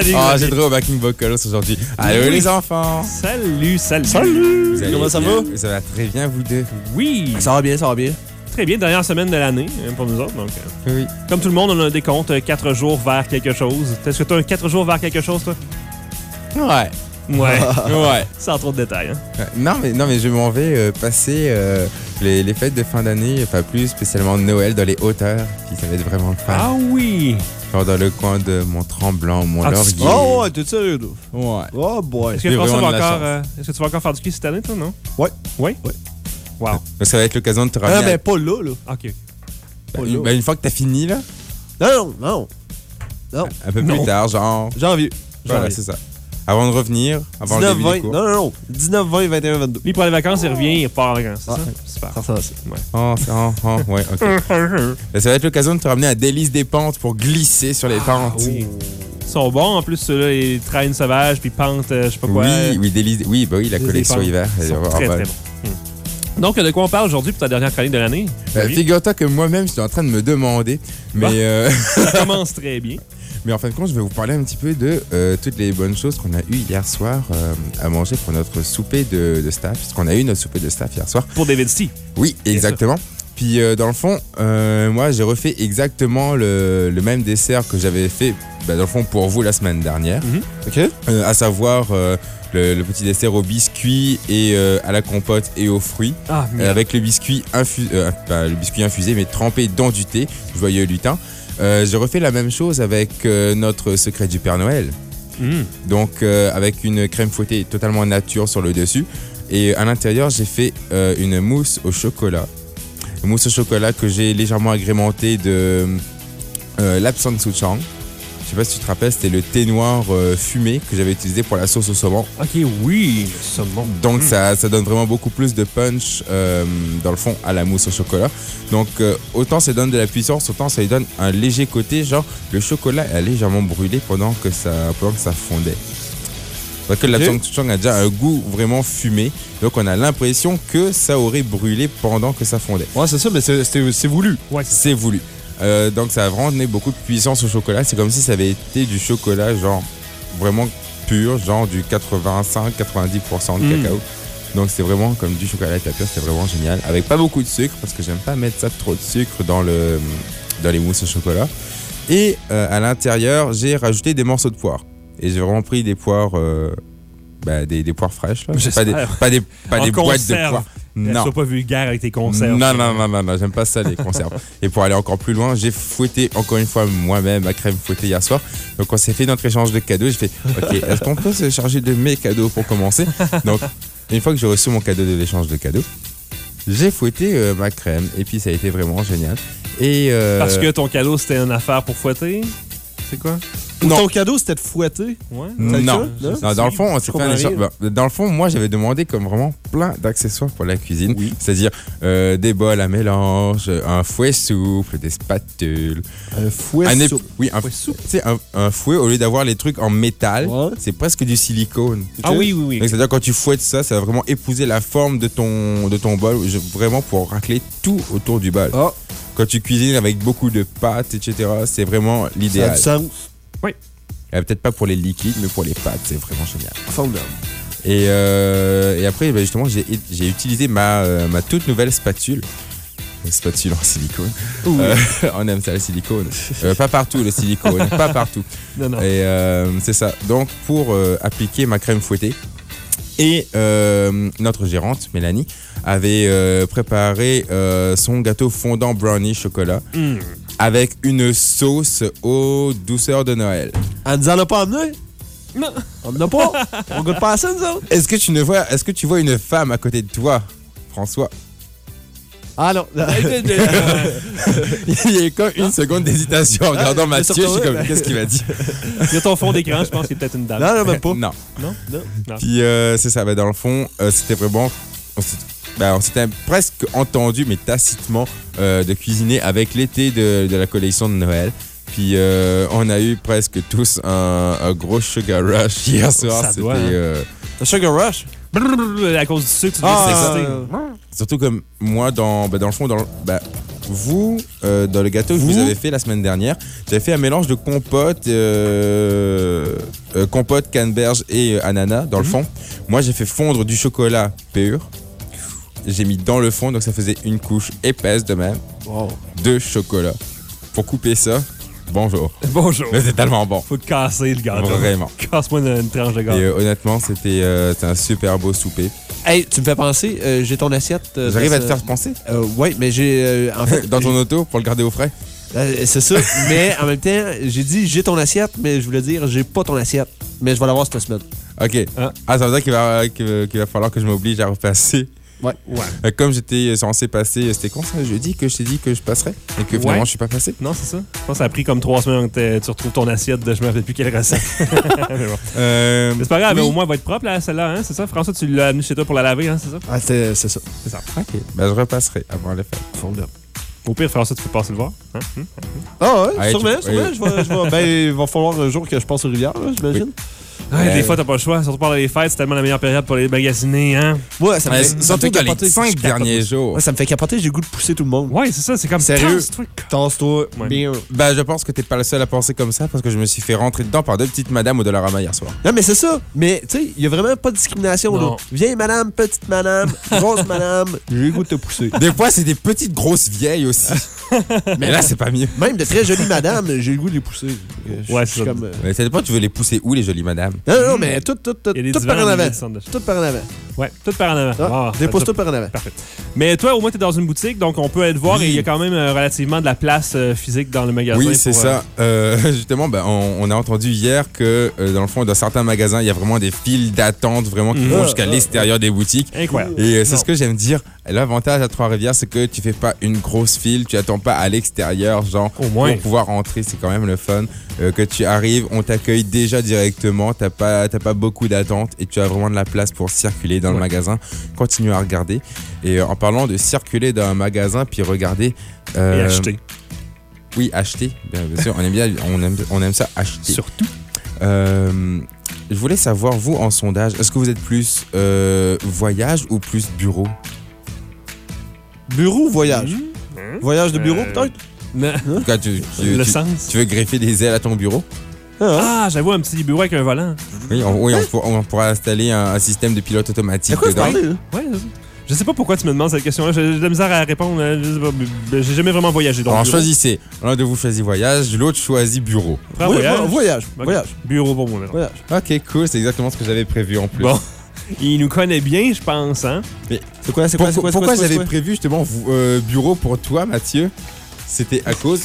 Salut, Ah, j'ai au backing vocals aujourd'hui. Allô Oui. les enfants! Salut, salut. Vous allez Comment ça va? Ça va très bien, vous deux. Oui, Ça va bien, ça va bien. très bien. Dernière semaine de l'année hein, pour nous autres. Donc, euh, Oui. comme tout le monde, on a des comptes 4 jours vers quelque chose. Est-ce que tu as un 4 jours vers quelque chose, toi? Ouais. Ouais. *laughs* Ouais. Sans trop de détails. Hein. Ouais. Non, mais, non, mais je m'en vais euh, passer euh, les, les fêtes de fin d'année, enfin plus spécialement Noël dans les hauteurs. Puis ça va être vraiment fun. Ah oui! Genre dans le coin de mon tremblant, mon Ah, laurier. Oh ouais, t'es sérieux, là? Ouais. Oh boy. Est-ce que François va encore. euh, Est-ce que tu vas encore faire du ski cette année, toi, non? Ouais. Oui? Ouais. Wow. Ça va être l'occasion de te Ah, ramener. ben à- pas là, là. OK. bah, une, bah, une fois que t'as fini, là, Non, non, non. un peu Non. plus tard, genre. Janvier. Voilà, c'est ça. Avant de revenir, avant 19, le début 20. des cours. Non, non, non. 19, 20, 21, 22. Lui, pour les vacances, il revient, il repart en vacances. C'est Ah. ça? Super. Ça ça. Oh, ça, oh, oh, ouais, ok. *laughs* Ben, ça va être l'occasion de te ramener à Délice des pentes pour glisser sur les pentes. Ah oui. Ils sont bons, en plus, ceux-là, les traînes sauvages, puis pentes, euh, je sais pas quoi. Oui, oui, Délice. Oui, bah oui, la collection hiver. Ils sont très, très bons. Hmm. Donc, de quoi on parle aujourd'hui pour ta dernière chronique de l'année? Euh, Xavier? Figure-toi que moi-même, je suis en train de me demander, mais, euh, *laughs* Ça *laughs* commence très bien. Mais en fin de compte, je vais vous parler un petit peu de euh, toutes les bonnes choses qu'on a eues hier soir euh, à manger pour notre souper de, de staff, puisqu'on a eu notre souper de staff hier soir. Pour David Stee. Oui, exactement. Puis euh, dans le fond, euh, moi j'ai refait exactement le, le même dessert que j'avais fait, bah, dans le fond, pour vous la semaine dernière. OK? Euh, à savoir euh, le, le petit dessert au biscuit et euh, à la compote et aux fruits. Ah, Euh, avec le biscuit, infu- euh, pas le biscuit infusé, mais trempé dans du thé, joyeux lutin. Euh, j'ai refait la même chose avec euh, notre secret du Père Noël. Hmm. Donc euh, avec une crème fouettée totalement nature sur le dessus. Et à l'intérieur, j'ai fait euh, une mousse au chocolat. Une mousse au chocolat que j'ai légèrement agrémentée de l'Apsang Souchang. Je sais pas si tu te rappelles, c'était le thé noir euh, fumé que j'avais utilisé pour la sauce au saumon. OK, oui. Saumon. Donc Mm. ça, ça donne vraiment beaucoup plus de punch euh, dans le fond à la mousse au chocolat. Donc euh, autant ça donne de la puissance, autant ça lui donne un léger côté, genre le chocolat est légèrement brûlé pendant que ça, pendant que ça fondait. Parce que la Tsang a déjà un goût vraiment fumé, donc on a l'impression que ça aurait brûlé pendant que ça fondait. Ouais, c'est ça, mais c'est- voulu. Ouais, C'est voulu. Euh, donc ça a vraiment donné beaucoup de puissance au chocolat. C'est comme si ça avait été du chocolat genre vraiment pur, genre du 85-90% de Mm. cacao. Donc c'est vraiment comme du chocolat à pur, c'était vraiment génial. Avec pas beaucoup de sucre, parce que j'aime pas mettre ça trop de sucre dans, le, dans les mousses au chocolat. Et euh, à l'intérieur, j'ai rajouté des morceaux de poire. Et j'ai vraiment pris des poires, euh, bah, des, des poires fraîches. Là. Pas des, pas des, pas des boîtes de poires. Non. Sois pas vulgaire avec tes conserves. Non, non, non, non, non, j'aime pas ça, les *laughs* conserves. Et pour aller encore plus loin, j'ai fouetté encore une fois moi-même ma crème fouettée hier soir. Donc, on s'est fait notre échange de cadeaux. J'ai fait, OK, *laughs* est-ce qu'on peut se charger de mes cadeaux pour commencer? Donc, *laughs* une fois que j'ai reçu mon cadeau de l'échange de cadeaux, j'ai fouetté euh, ma crème. Et puis, ça a été vraiment génial. Et. euh, Parce que ton cadeau, c'était une affaire pour fouetter? C'est quoi? Non. ton cadeau, c'était de fouetter. Ouais. Non. cas, Non, dans le fond, on s'est fait un échange. Dans le fond, moi, j'avais demandé comme vraiment plein d'accessoires pour la cuisine. C'est-à-dire euh, des bols à mélange, un fouet souple, des spatules. Un fouet Un souple. Oui, un, Fouet souple. tu sais, un, un fouet, au lieu d'avoir les trucs en métal, Ouais. c'est presque du silicone. Ah oui, oui, oui. C'est-à-dire quand tu fouettes ça, ça va vraiment épouser la forme de ton, de ton bol, vraiment pour racler tout autour du bol. Ah, Quand tu cuisines avec beaucoup de pâtes, etc., c'est vraiment ça a l'idéal. du sens. Euh, Peut-être pas pour les liquides, mais pour les pâtes, c'est vraiment génial. Formidable. Et, euh, et après, ben, justement, j'ai j'ai utilisé ma, euh, ma toute nouvelle spatule. Une spatule en silicone. Euh, *laughs* on aime ça, le silicone. Euh, pas partout, le silicone. *laughs* pas partout. Non, non. Et euh, c'est ça. Donc, pour euh, appliquer ma crème fouettée, et euh, notre gérante, Mélanie, avait euh, préparé euh, son gâteau fondant brownie chocolat Hmm. Avec une sauce aux douceurs de Noël. Elle nous en a pas amené? Non. On n'en a pas? *laughs* On goûte pas à ça, nous autres? Est-ce que tu ne vois, est-ce que tu vois une femme à côté de toi, François? Ah non. *laughs* Il y a eu comme une seconde d'hésitation en regardant *laughs* Mathieu. Je suis comme, qu'est-ce qu'il va dire? Il y a ton fond d'écran, je pense qu'il y a peut-être une dame. non, non, même pas. Non. Non? Non? Puis euh, c'est ça. ben, dans le fond, euh, c'était vraiment. Ben, on s'était presque entendu, mais tacitement, euh, de cuisiner avec l'été de, de la collection de Noël. Puis euh, on a eu presque tous un, un gros sugar rush hier soir. Ça C'était doit, hein. euh, Le Sugar Rush? Brrr, À cause du sucre, tu Ah, euh, surtout comme moi, dans, ben, dans le fond, dans le- ben, vous, euh, dans le gâteau que je vous Vous? avez fait la semaine dernière, j'avais fait un mélange de compote, euh, euh, compote, canneberge et euh, ananas dans le Mhm. fond. Moi, j'ai fait fondre du chocolat pur. J'ai mis dans le fond, donc ça faisait une couche épaisse de même. Wow. de chocolat. Pour couper ça, bonjour. *laughs* Bonjour. Mais c'est tellement bon. Faut te casser le gâteau. Vraiment. Casse-moi une, une tranche de Et gâteau. euh, honnêtement, c'était euh, c'était un super beau souper. Hey, tu me fais penser, euh, j'ai ton assiette. euh, J'arrive à te faire penser? Euh, oui, mais j'ai. euh, en fait. *laughs* dans ton auto pour le garder au frais? Euh, c'est ça. *laughs* mais en même temps, j'ai dit j'ai ton assiette, mais je voulais dire j'ai pas ton assiette. Mais je vais l'avoir cette semaine. Ok. Ah. Ah, ça veut dire qu'il va, qu'il va, qu'il va falloir que je m'oblige à repasser. Ouais. Ouais. Euh, Comme j'étais censé passer, euh, c'était quand ça? Jeudi que je t'ai dit que je passerais et que finalement Ouais. je suis pas passé. Non, c'est ça. Je pense que ça a pris comme trois semaines que tu retrouves ton assiette de je me rappelle plus quelle recette. *laughs* Mais bon. Euh, Mais c'est pas grave, oui. mais au moins elle va être propre là, celle-là, hein, c'est ça? François, tu l'as amené chez toi pour la laver, hein, c'est ça? Ah, c'est c'est ça. C'est ça. Ok. Ben, je repasserai avant les fêtes. Formidable. Au pire, François, tu peux passer le voir. Hein? Hum? Ah ouais, Ah, tu- sûrement, oui. sûrement. Je vais, je vais- ben, il va falloir un jour que je passe aux rivières, j'imagine. Ouais, Euh, Des fois, t'as pas le choix. Surtout pendant les fêtes, c'est tellement la meilleure période pour les magasiner, hein? Ouais, ça me Ouais, fait, surtout fait dans les capoter. cinq Je capote. derniers jours. Ouais, ça me fait capoter, j'ai le goût de pousser tout le monde. Ouais, c'est ça, c'est comme Sérieux? Tasse-toi, Tasse-toi, Ouais. bien. Ben, je pense que t'es pas le seul à penser comme ça parce que je me suis fait rentrer dedans par deux petites madames au Dollarama hier soir. Non, mais c'est ça. Mais, tu sais, il y a vraiment pas de discrimination, Non. là. Vieille madame, petite madame, *laughs* grosse madame, j'ai le goût de te pousser. Des fois, c'est des petites grosses vieilles aussi. *laughs* Mais là, c'est pas mieux. Même de très jolies madames, j'ai le goût de les pousser. Ouais, c'est ça. comme. euh, Mais ça dépend, tu veux les pousser où, les jolies madames? Non, non, mais tout, tout, tout, tout par en avant. Tout par en avant. Ouais, tout par en avant. Ah, dépose tout par en avant. Parfait. Mais toi, au moins, tu es dans une boutique, donc on peut aller te voir Oui. et il y a quand même euh, relativement de la place euh, physique dans le magasin. Oui, c'est euh, ça. Euh, *laughs* justement, ben, on, on a entendu hier que, euh, dans le fond, dans certains magasins, il y a vraiment des files d'attente vraiment qui Mhm. vont jusqu'à l'extérieur des boutiques. Incroyable. Et euh, c'est ce que j'aime dire. L'avantage à Trois-Rivières, c'est que tu fais pas une grosse file, tu attends pas à l'extérieur, genre, Au moins. pour pouvoir rentrer. C'est quand même le fun. Euh, que tu arrives, on t'accueille déjà directement, t'as pas, t'as pas beaucoup d'attente et tu as vraiment de la place pour circuler dans le Ouais. magasin. Continue à regarder. Et euh, en parlant de circuler dans un magasin puis regarder. Et euh, acheter. Oui, acheter. Bien, bien sûr, on aime bien, on aime, on aime ça acheter. Surtout. Euh, je voulais savoir, vous, en sondage, est-ce que vous êtes plus euh, voyage ou plus bureau? Bureau ou voyage Hein? Voyage de bureau, Euh, peut-être? Non. En tout cas, tu, tu- Le tu- sens. tu veux greffer des ailes à ton bureau? Ah, j'avoue, un petit bureau avec un volant. Oui, on, oui, on, pour- on pourra installer un, un système de pilote automatique quoi dedans. Ouais, je sais pas pourquoi tu me demandes cette question-là. J'ai de la misère à répondre. hein. Je sais pas, mais J'ai jamais vraiment voyagé. Donc, Alors bureau. choisissez. L'un de vous choisit voyage, l'autre choisit bureau. Oui, voyage. vo- voyage. Bureau pour moi, maintenant. Voyage. Ok, cool, c'est exactement ce que j'avais prévu en plus. Bon. *laughs* Il nous connaît bien, je pense, hein? C'est quoi, c'est quoi, Pourquoi, j'avais quoi? prévu justement euh, bureau pour toi, Mathieu? C'était à cause.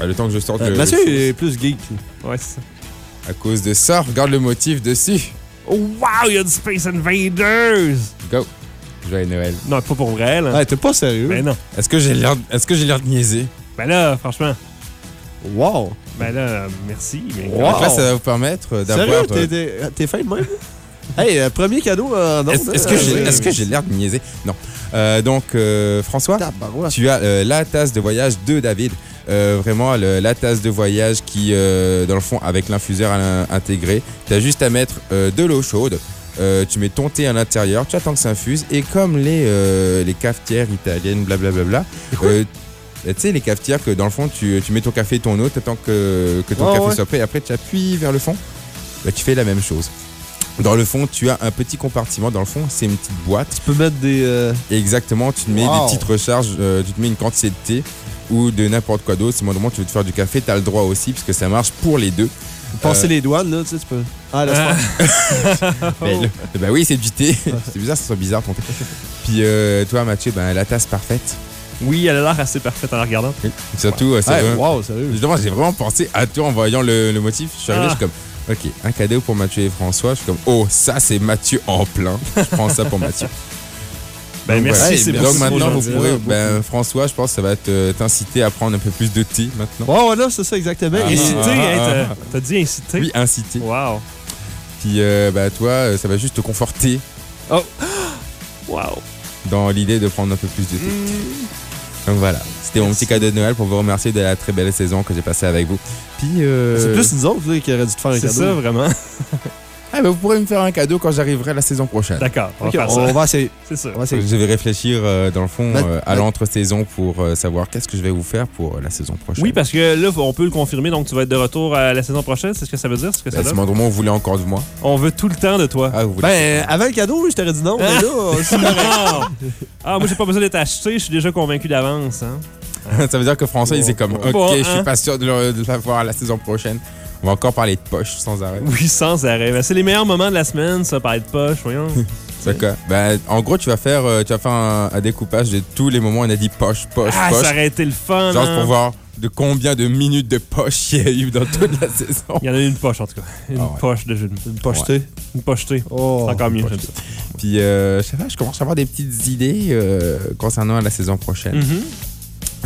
Ah, le temps que je sorte Euh, le- Mathieu le- est plus geek. Ouais, c'est ça. À cause de ça, regarde le motif dessus. Oh, wow, il y a du Space Invaders! Go. Joyeux Noël. Non, pas pour vrai, là. Ouais, t'es pas sérieux? Ben non. Est-ce que j'ai l'air est-ce que j'ai l'air de niaiser? Ben là, franchement. Wow. Ben là, merci. Mais Wow. Donc là, ça va vous permettre euh, d'avoir. Sérieux, euh, t'es- t'es fin de même? Hey, euh, premier cadeau euh, non, Est-ce est-ce que j'ai est-ce que j'ai l'air de niaiser? Non. Euh, donc euh, François, tu as euh, la tasse de voyage de David. Euh, vraiment le- la tasse de voyage qui, euh, dans le fond, avec l'infuseur à l'in- intégré, tu as juste à mettre euh, de l'eau chaude. Euh, tu mets ton thé à l'intérieur, tu attends que ça infuse. Et comme les, euh, les cafetières italiennes, blablabla, euh, tu sais, les cafetières que dans le fond, tu, tu mets ton café et ton eau, tu attends que, que ton Ouais, café ouais. soit prêt, et après tu appuies vers le fond. Bah, tu fais la même chose. Dans le fond, tu as un petit compartiment. Dans le fond, c'est une petite boîte. Tu peux mettre des. euh, Exactement, tu te mets Wow. des petites recharges, euh, tu te mets une quantité de thé ou de n'importe quoi d'autre. Si au moment tu veux te faire du café, tu as le droit aussi, puisque ça marche pour les deux. passer Euh, les douanes, là, tu sais, tu peux. Ah, laisse *laughs* Ah. Ben, le- ben oui, c'est du thé. *laughs* c'est bizarre, ça soit bizarre ton thé. Puis euh, toi, Mathieu, ben, la tasse parfaite. Oui, elle a l'air assez parfaite en la regardant. Surtout, euh, c'est Ouais, wow, sérieux. Justement, j'ai vraiment pensé à toi en voyant le, le motif. Je suis arrivé, Ah. je suis comme, ok, un cadeau pour Mathieu et François. Je suis comme, oh, ça, c'est Mathieu en plein. Je prends ça pour Mathieu. *laughs* Ben Donc, merci, voilà. c'est Donc maintenant, vous pourrez, ben, François, je pense que ça va te- t'inciter à prendre un peu plus de thé maintenant. Ouais, ouais, là, c'est ça, exactement. Ah, Et Incité, ah, hein, ah, t'as- dit incité? Oui, inciter. Wow. Puis, euh, bah, toi, euh, ça va juste te conforter. *gasps* Wow. dans l'idée de prendre un peu plus de thé. Donc voilà, c'était mon petit cadeau de Noël pour vous remercier de la très belle saison que j'ai passée avec vous. Puis, euh, C'est plus nous autres là, qui auraient dû te faire un C'est cadeau. ça, vraiment. *laughs* ah, ben, vous pourrez me faire un cadeau quand j'arriverai la saison prochaine. D'accord, on va on ça. *laughs* essayer. Ça. On va essayer. Je vais réfléchir euh, dans le fond Ben, euh, à ben- l'entre-saison pour euh, savoir qu'est-ce que je vais vous faire pour euh, la saison prochaine. Oui, parce que là, on peut le confirmer, donc tu vas être de retour à la saison prochaine. C'est ce que ça veut dire? C'est ce que ça Ben, donne? Mandromon, vous voulez encore de moi On veut tout le temps de toi. Ah, vous voulez Ben, avant le cadeau, je t'aurais dit non. Mais là. *laughs* Ah, moi, j'ai pas besoin d'être acheté. Je suis déjà convaincu d'avance. Hein? *laughs* Ça veut dire que François, il est comme Ok, Bon, je suis hein? pas sûr de le, de le voir la saison prochaine. On va encore parler de poche sans arrêt. Oui, sans arrêt. Ben, c'est les meilleurs moments de la semaine, ça, par être poche, voyons. *laughs* D'accord. Ben, en gros, tu vas faire, euh, tu vas faire un, un découpage de tous les moments où on a dit poche, poche, ah, poche. ça aurait été le fun. Genre hein? pour voir de combien de minutes de poche il y a eu dans toute la *laughs* saison. Il y en a une poche, en tout cas. Une Ah ouais. poche de jeu. Une pochetée. Une pochetée. Oh, C'est encore mieux, une j'aime pochetée. ça. Puis, euh, je sais pas, je commence à avoir des petites idées euh, concernant la saison prochaine. Mhm.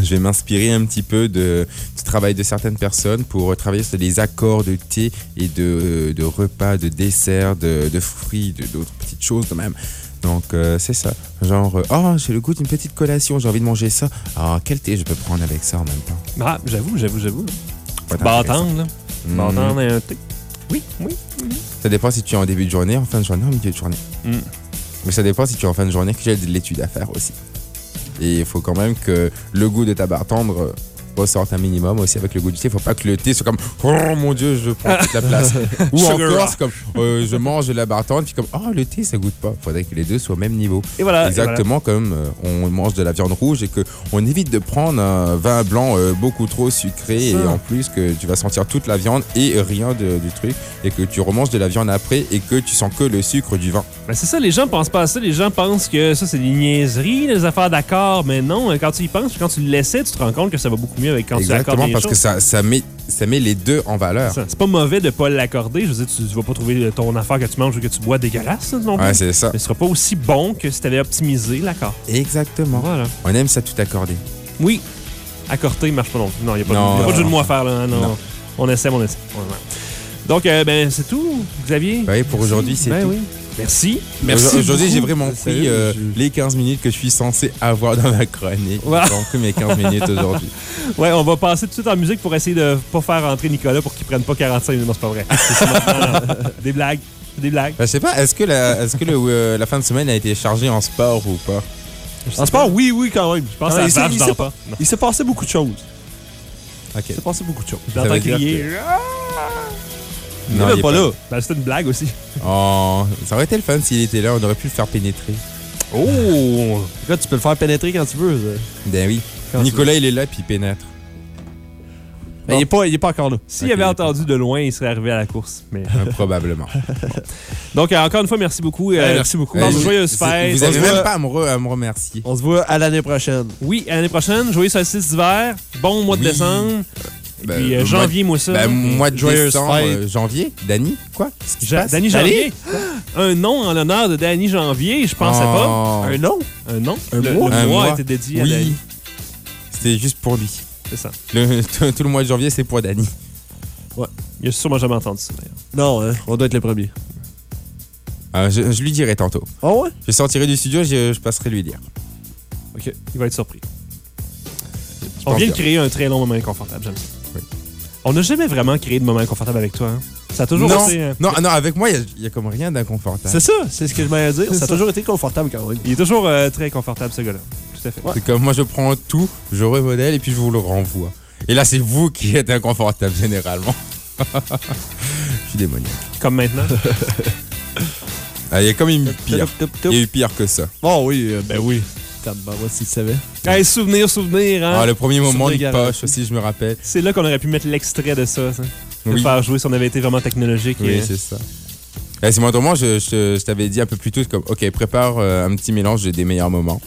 Je vais m'inspirer un petit peu de, du travail de certaines personnes pour travailler sur des accords de thé et de, de repas, de desserts, de, de fruits, de- d'autres petites choses de même. Donc, euh, c'est ça. Genre, euh, oh, j'ai le goût d'une petite collation, j'ai envie de manger ça. Ah, quel thé je peux prendre avec ça en même temps? Ah, j'avoue, j'avoue, j'avoue. Pas Bah, là. Hmm. Bah, attendre un thé. Oui, oui. Ça dépend si tu es en début de journée, en fin de journée, en milieu de journée. Mm. Mais ça dépend si tu es en fin de journée, que j'ai de l'étude à faire aussi. Et il faut quand même que le goût de ta barre tendre euh, ressorte un minimum aussi avec le goût du thé. Il faut pas que le thé soit comme Oh mon dieu, je prends toute la place. *laughs* Ou encore, c'est comme euh, je mange de la barre tendre, puis comme Oh le thé, ça goûte pas. Il faudrait que les deux soient au même niveau. Et voilà. et Exactement comme euh, on mange de la viande rouge et que on évite de prendre un vin blanc euh, beaucoup trop sucré et Ça. en plus que tu vas sentir toute la viande et rien de- du truc et que tu remanges de la viande après et que tu sens que le sucre du vin. Ben, c'est ça, les gens pensent pas à ça. Les gens pensent que ça, c'est des niaiseries, des affaires d'accord. Mais non, quand tu y penses, quand tu le laissais, tu te rends compte que ça va beaucoup mieux avec quand Exactement parce que ça, ça, met, ça met les deux en valeur. C'est pas mauvais de pas l'accorder. Je veux dire, tu, tu vas pas trouver ton affaire que tu manges ou que tu bois dégueulasse non plus. Ouais, c'est ça. Mais ce sera pas aussi bon que si tu avais optimisé l'accord. Exactement. Voilà. On aime ça tout accorder. Oui. Accorder marche pas non plus. Non, il n'y a, pas de- Non. y a pas de jeu de mots à faire là. hein, Non. Non. On essaie, on essaie. Donc, euh, ben, c'est tout, Xavier? Oui, pour aujourd'hui, c'est Ben tout. oui. Merci. Merci. Aujourd- Aujourd'hui, j'ai vraiment pris euh, les 15 minutes que je suis censé avoir dans ma chronique. J'ai donc pris mes 15 minutes aujourd'hui. *laughs* Ouais, on va passer tout de suite en musique pour essayer de pas faire rentrer Nicolas pour qu'il prenne pas 45 minutes. Non, c'est pas vrai. Ça, non, non. *laughs* Des blagues. Des blagues. Ben, je sais pas, est-ce que, la, est-ce que le, euh, la fin de semaine a été chargée en sport ou pas? En sport, oui, oui, quand même. Je pense Ah, à la il il pas. Non. Il s'est passé beaucoup de choses. Il s'est passé beaucoup de choses. J'entends crier. Il Non, il est pas pas là. Ben, c'était une blague aussi. *laughs* Oh, ça aurait été le fun s'il était là, on aurait pu le faire pénétrer. Oh! Là, tu peux le faire pénétrer quand tu veux. ça. Ben oui. Quand Nicolas, il est là, puis il pénètre. Mais il est pas, il est pas encore là. S'il Ok, avait entendu de loin, il serait arrivé à la course. Mais... *laughs* Probablement. *laughs* Donc, euh, encore une fois, merci beaucoup. Euh, merci beaucoup. Euh, joyeuse c'est- fête. Vous On se même voit- pas à me, re- à me remercier. On se voit à l'année prochaine. Oui, à l'année prochaine. Joyeux solstice d'hiver. Bon mois de Oui. décembre. Ben, Puis euh, euh, janvier, moi ça. Mois, ben, mois de décembre, euh, janvier. Dany, quoi? Ja-? Danny Janvier. Un nom en l'honneur de Danny Janvier, je pensais pas. Oh. Un nom? Un nom. Un le, mois? le Un mois mois. était dédié à Danny. C'était juste pour lui. C'est ça. Le- *laughs* tout, le mois de janvier, c'est pour Dany. Il a sûrement jamais entendu ça, d'ailleurs. Non, hein, on doit être les premiers. Euh, je, je lui dirai tantôt. Oh ouais? Je sortirai du studio, je, je passerai lui dire. OK. Il va être surpris. Je On vient de créer un très long moment inconfortable, j'aime ça. On n'a jamais vraiment créé de moment inconfortable avec toi. hein. Ça a toujours non, été. euh, non, non, avec moi, il y a- comme rien d'inconfortable. C'est ça, c'est ce que je m'allais dire. Ça a toujours été confortable quand même. Il est toujours euh, très confortable, ce gars-là. Tout à fait. C'est comme moi, je prends tout, je remodèle et puis je vous le renvoie. Et là, c'est vous qui êtes inconfortable généralement. *laughs* je suis démoniaque. Comme maintenant. Ah, Il y a comme une pire. Il y a eu pire que ça. Oh oui, euh, ben oui. Tabarouette, s'il savait. hey, souvenir, souvenir, hein. Ah, le premier moment de poche aussi, je me rappelle. C'est là qu'on aurait pu mettre l'extrait de ça. ça. Le Oui. faire jouer si on avait été vraiment technologique. Oui, c'est ça. Eh, c'est moi, autrement, je, je- je t'avais dit un peu plus tôt, comme, OK, prépare euh, un petit mélange des meilleurs moments.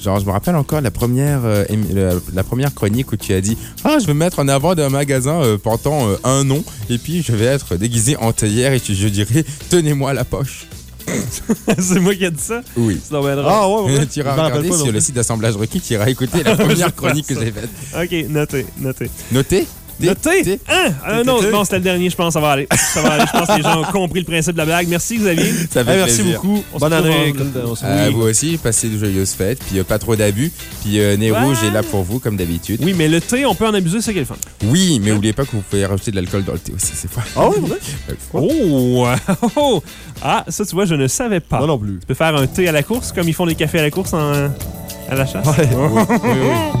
Genre, je me rappelle encore la première, euh, la, la première chronique où tu as dit Ah, je vais me mettre en avant d'un magasin euh, portant euh, un nom, et puis je vais être déguisé en théière, et tu- je dirais Tenez-moi la poche. *laughs* c'est moi qui ai dit ça? Oui. Ah ouais, ouais. *laughs* tu iras regarder pas sur le site d'assemblage requis, tu iras écouter la *laughs* première chronique que j'ai faite. OK, noté, noté. Notez? Le thé? Hein? Un Thé, autre. thé. Bon, c'était le dernier, je pense. Ça va aller. Ça va aller. Je pense que les gens ont compris le principe de la blague. Merci, Xavier. *laughs* Ça fait Hey, merci plaisir. beaucoup. On Bonne année. À vous aussi, passez de joyeuses fêtes, puis euh, pas trop d'abus. Puis euh, Nez Ouais. Rouge est là pour vous, comme d'habitude. Oui, mais le thé, on peut en abuser, c'est le fun. Oui, mais n'oubliez pas que vous pouvez rajouter de l'alcool dans le thé aussi, c'est fort. Ah oui, vrai? *laughs* Oh! *laughs* oh! Ah, ça, tu vois, je ne savais pas. Moi non plus. Tu peux faire un thé à la course, comme ils font des cafés à la course en- à la chasse? Oui, oui, oui.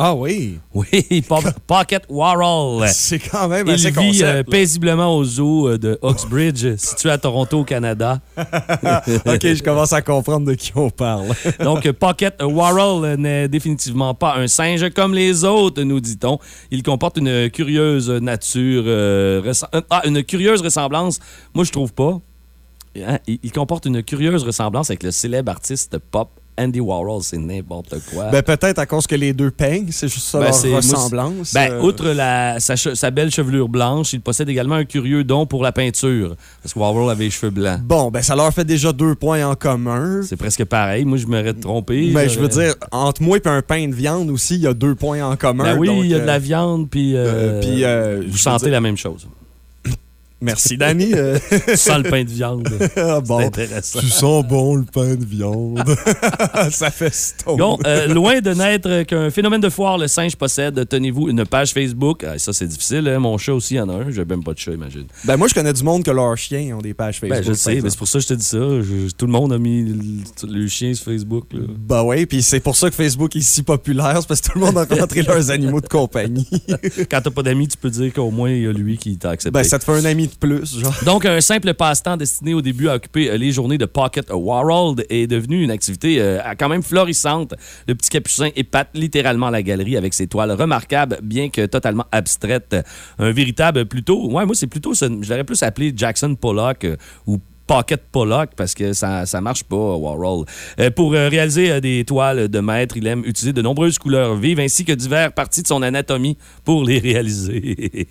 Ah oui. Oui, Po- *laughs* Pocket Warhol. C'est quand même Il vit concept. euh, paisiblement au zoo euh, de Oxbridge, *laughs* situé à Toronto, au Canada. *laughs* OK, je commence à comprendre de qui on parle. Donc, Pocket Warhol n'est définitivement pas un singe comme les autres, nous dit-on. Il comporte une curieuse nature, euh, ah, une curieuse ressemblance. Moi, je trouve pas. Hein, il comporte une curieuse ressemblance avec le célèbre artiste pop Andy Warhol. C'est n'importe quoi. Ben, peut-être à cause que les deux peignent, c'est juste ça Ben, leur ressemblance. Ben, euh, outre la, sa, sa belle chevelure blanche, il possède également un curieux don pour la peinture. Parce que Warhol avait les cheveux blancs. Bon, ben, ça leur fait déjà deux points en commun. C'est presque pareil. Moi, je m'aurais trompé. Mais je veux dire, entre moi et un pain de viande aussi, il y a deux points en commun. Ben oui, il y a de la viande, puis, euh, euh, puis, euh, vous sentez dire- la même chose. Merci, Danny. *laughs* euh, Sans le pain de viande. *laughs* ah, bon. C'est intéressant. Tu sens bon le pain de viande. *laughs* ça fait stone. Bon, euh, loin de n'être qu'un phénomène de foire, le singe possède, tenez-vous, une page Facebook. Ah, ça, c'est difficile. hein. Mon chat aussi en a un. J'ai même pas de chat, imagine. Ben, moi, je connais du monde que leurs chiens ont des pages Facebook. Ben, je sais, mais c'est pour ça que je te dis ça. Je- tout le monde a mis le, le chien sur Facebook. Là. Ben oui, puis c'est pour ça que Facebook est si populaire, c'est parce que tout le monde a rencontré leurs animaux de compagnie. Quand t'as pas d'amis, tu peux dire qu'au moins il y a lui qui t'a accepté. Ben, ça te fait un ami Donc, un simple passe-temps destiné au début à occuper euh, les journées de Pocket Warhol est devenu une activité euh, quand même florissante. Le petit capucin épate littéralement la galerie avec ses toiles remarquables, bien que totalement abstraites. Un véritable plutôt... Ouais, moi, c'est plutôt... Je l'aurais plus appelé Jackson Pollock euh, ou Pocket Pollock parce que ça, ça marche pas, Warhol. Euh, pour euh, réaliser euh, des toiles de maître, il aime utiliser de nombreuses couleurs vives ainsi que diverses parties de son anatomie pour les *laughs* réaliser.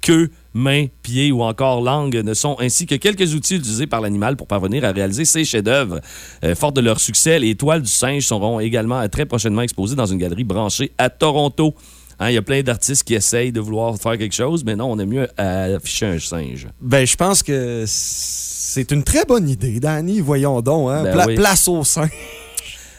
Queue, mains, pieds ou encore langue ne sont ainsi que quelques outils utilisés par l'animal pour parvenir à réaliser ses chefs-d'œuvre. Euh, fort de leur succès, les toiles du singe seront également très prochainement exposées dans une galerie branchée à Toronto. Hein, Il y a plein d'artistes qui essayent de vouloir faire quelque chose, mais non, on est mieux afficher un singe. Ben, je pense que c'est une très bonne idée, Danny. Voyons donc, hein. Ben Pla- oui. Place au sein.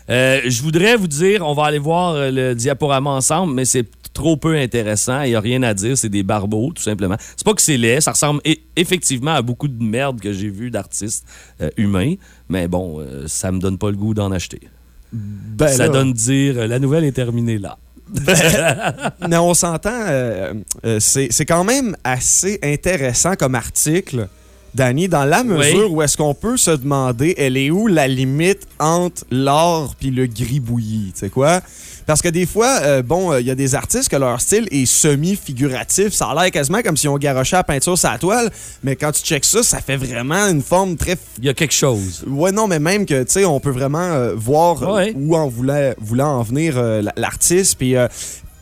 Euh, je voudrais vous dire, on va aller voir euh, le diaporama ensemble, mais c'est trop peu intéressant. Il n'y a rien à dire. C'est des barbeaux, tout simplement. C'est pas que c'est laid. Ça ressemble effectivement à beaucoup de merde que j'ai vu d'artistes euh, humains. Mais bon, euh, ça me donne pas le goût d'en acheter. Ben, ça là, donne dire, la nouvelle est terminée là. *laughs* Mais on s'entend, c'est c'est quand même assez intéressant comme article, Danny, dans la mesure où est-ce qu'on peut se demander, elle est où la limite entre l'or puis le gribouillis, tu sais quoi? Parce que des fois, euh, bon, euh, il y a des artistes que leur style est semi-figuratif, ça a l'air quasiment comme si on garochait la peinture sur la toile, mais quand tu checks ça, ça fait vraiment une forme très Il y a quelque chose. Ouais, non, mais même que, tu sais, on peut vraiment euh, voir Ouais. où en voulait, voulait en venir l'artiste. Puis,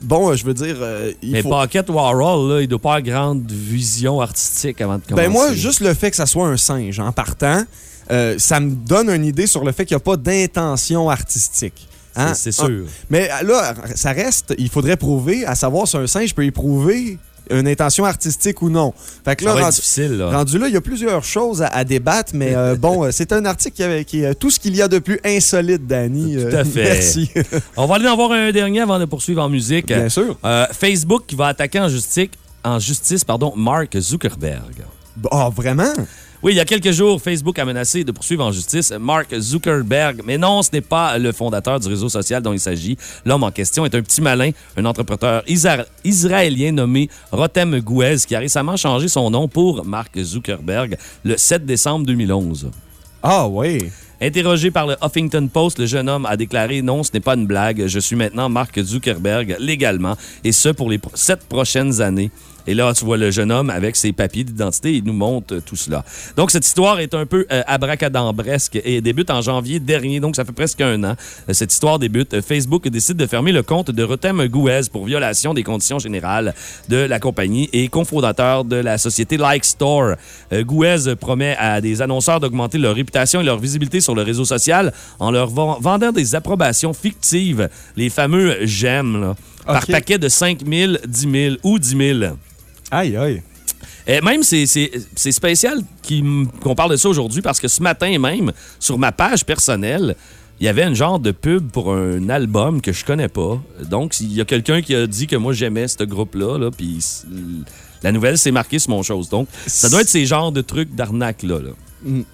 bon, euh, je veux dire, euh, il Mais faut... Pocket Warhol, là, il doit pas avoir grande vision artistique avant de commencer. Ben moi, juste le fait que ça soit un singe en partant, euh, ça me donne une idée sur le fait qu'il n'y a pas d'intention artistique. Hein? C'est- Ah, sûr. Mais euh, là, ça reste, il faudrait prouver, à savoir si un singe peut y prouver une intention artistique ou non. Fait que là, rendu, difficile, là. rendu là, il y a plusieurs choses à, à débattre, mais euh, bon, euh, c'est un article qui, avait- qui est euh, tout ce qu'il y a de plus insolite, Danny. Tout à fait. Merci. *laughs* On va aller en voir un dernier avant de poursuivre en musique. Bien sûr. Facebook qui va attaquer en justice, en justice pardon, Mark Zuckerberg. Ah, vraiment? Oui, il y a quelques jours, Facebook a menacé de poursuivre en justice Mark Zuckerberg. Mais non, ce n'est pas le fondateur du réseau social dont il s'agit. L'homme en question est un petit malin, un entrepreneur isra- israélien nommé Rotem Gouez qui a récemment changé son nom pour Mark Zuckerberg le 7 décembre 2011. Ah, oui. Interrogé par le Huffington Post, le jeune homme a déclaré Non, ce n'est pas une blague. Je suis maintenant Mark Zuckerberg légalement, et ce pour les sept prochaines années. Et là, tu vois le jeune homme avec ses papiers d'identité. Il nous montre tout cela. Donc, cette histoire est un peu euh, abracadabresque et débute en janvier dernier. Donc, ça fait presque un an. Euh, cette histoire débute. Euh, Facebook décide de fermer le compte de Rotem Gouez pour violation des conditions générales de la compagnie et cofondateur de la société Like Store. Euh, Gouez promet à des annonceurs d'augmenter leur réputation et leur visibilité sur le réseau social en leur ven- vendant des approbations fictives, les fameux j'aime, par Ok. paquet de 5 000, 10 000 ou 10 000. Aïe, aïe. Et même, c'est- spécial qu'on parle de ça aujourd'hui parce que ce matin même, sur ma page personnelle, il y avait une genre de pub pour un album que je connais pas. Donc, il y a quelqu'un qui a dit que moi, j'aimais ce groupe-là, là, puis la nouvelle s'est marquée sur mon chose. Donc, ça doit être ces genres de trucs d'arnaque-là. là.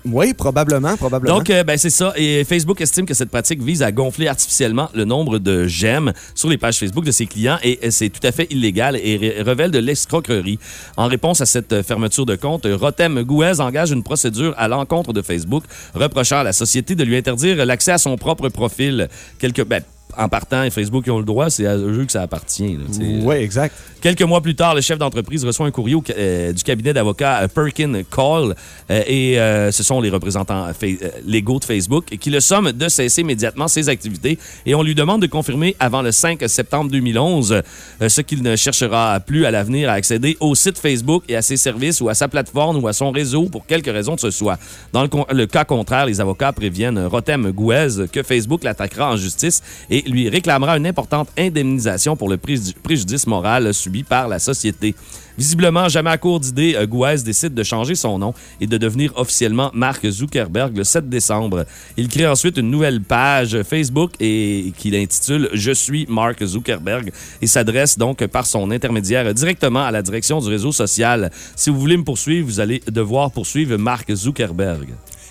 Oui, probablement, probablement. Donc, euh, ben, c'est ça. Et Facebook estime que cette pratique vise à gonfler artificiellement le nombre de j'aime sur les pages Facebook de ses clients et c'est tout à fait illégal et ré- révèle de l'escroquerie. En réponse à cette fermeture de compte, Rotem Gouez engage une procédure à l'encontre de Facebook, reprochant à la société de lui interdire l'accès à son propre profil. Quelque, ben, en partant, et Facebook ils ont le droit, c'est à eux que ça appartient. oui, exact. Quelques mois plus tard, le chef d'entreprise reçoit un courrier au euh, du cabinet d'avocats euh, Perkin Call euh, et euh, ce sont les représentants légaux de Facebook qui le somment de cesser immédiatement ses activités et on lui demande de confirmer avant le 5 septembre 2011 euh, ce qu'il ne cherchera plus à l'avenir à accéder au site Facebook et à ses services ou à sa plateforme ou à son réseau pour quelque raison que ce soit. Dans le, le cas contraire, les avocats préviennent Rotem Gouez que Facebook l'attaquera en justice et lui réclamera une importante indemnisation pour le préju- préjudice moral subi par la société. Visiblement, jamais à court d'idées, euh, Gouez décide de changer son nom et de devenir officiellement Mark Zuckerberg le 7 décembre. Il crée ensuite une nouvelle page Facebook et qu'il intitule Je suis Mark Zuckerberg et s'adresse donc par son intermédiaire directement à la direction du réseau social. Si vous voulez me poursuivre, vous allez devoir poursuivre Mark Zuckerberg.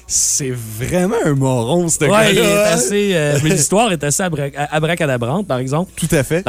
C'est vraiment un moron, ce Ouais, il est gars-là. assez. euh, *laughs* mais l'histoire est assez abra- abracadabrante, par exemple. Tout à fait.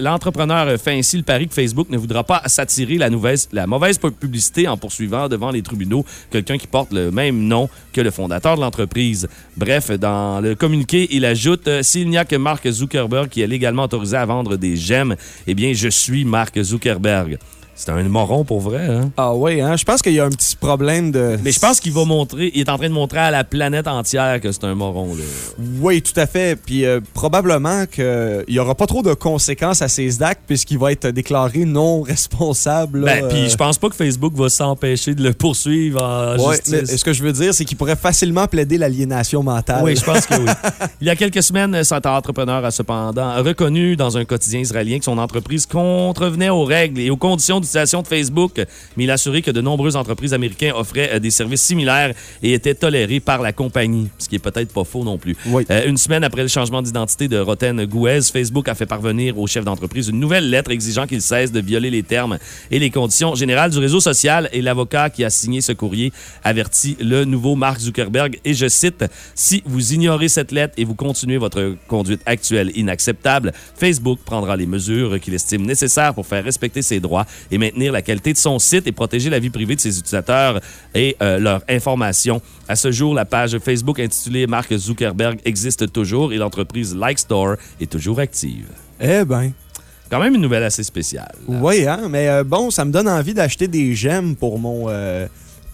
L'entrepreneur euh, fait ainsi le pari que Facebook ne voudra pas s'attirer la, mauvaise pu- publicité en poursuivant devant les tribunaux quelqu'un qui porte le même nom que le fondateur de l'entreprise. Bref, dans le communiqué, il ajoute euh, S'il n'y a que Mark Zuckerberg qui est légalement autorisé à vendre des gemmes, eh bien, je suis Mark Zuckerberg. C'est un moron pour vrai, hein? Ah oui, hein? je pense qu'il y a un petit problème de... Mais je pense qu'il va montrer, il est en train de montrer à la planète entière que c'est un moron. Là. Oui, tout à fait. Puis euh, probablement qu'il n'y aura pas trop de conséquences à ces actes puisqu'il va être déclaré non responsable. là, Ben, puis je pense pas que Facebook va s'empêcher de le poursuivre en Ouais, justice. mais ce que je veux dire, c'est qu'il pourrait facilement plaider l'aliénation mentale. Oui, je pense que oui. *laughs* Il y a quelques semaines, cet entrepreneur a cependant reconnu dans un quotidien israélien que son entreprise contrevenait aux règles et aux conditions de Facebook, mais il a assuré que de nombreuses entreprises américaines offraient euh, des services similaires et étaient tolérés par la compagnie, ce qui est peut-être pas faux non plus. Oui. Euh, une semaine après le changement d'identité de Roten Gouez, Facebook a fait parvenir au chef d'entreprise une nouvelle lettre exigeant qu'il cesse de violer les termes et les conditions générales du réseau social et l'avocat qui a signé ce courrier avertit le nouveau Mark Zuckerberg et je cite Si vous ignorez cette lettre et vous continuez votre conduite actuelle inacceptable, Facebook prendra les mesures qu'il estime nécessaires pour faire respecter ses droits et maintenir la qualité de son site et protéger la vie privée de ses utilisateurs et euh, leurs informations. À ce jour, la page Facebook intitulée Mark Zuckerberg existe toujours et l'entreprise Like Store est toujours active. Eh ben. Quand même une nouvelle assez spéciale. Oui, hein? Mais euh, bon, ça me donne envie d'acheter des gemmes pour mon... euh,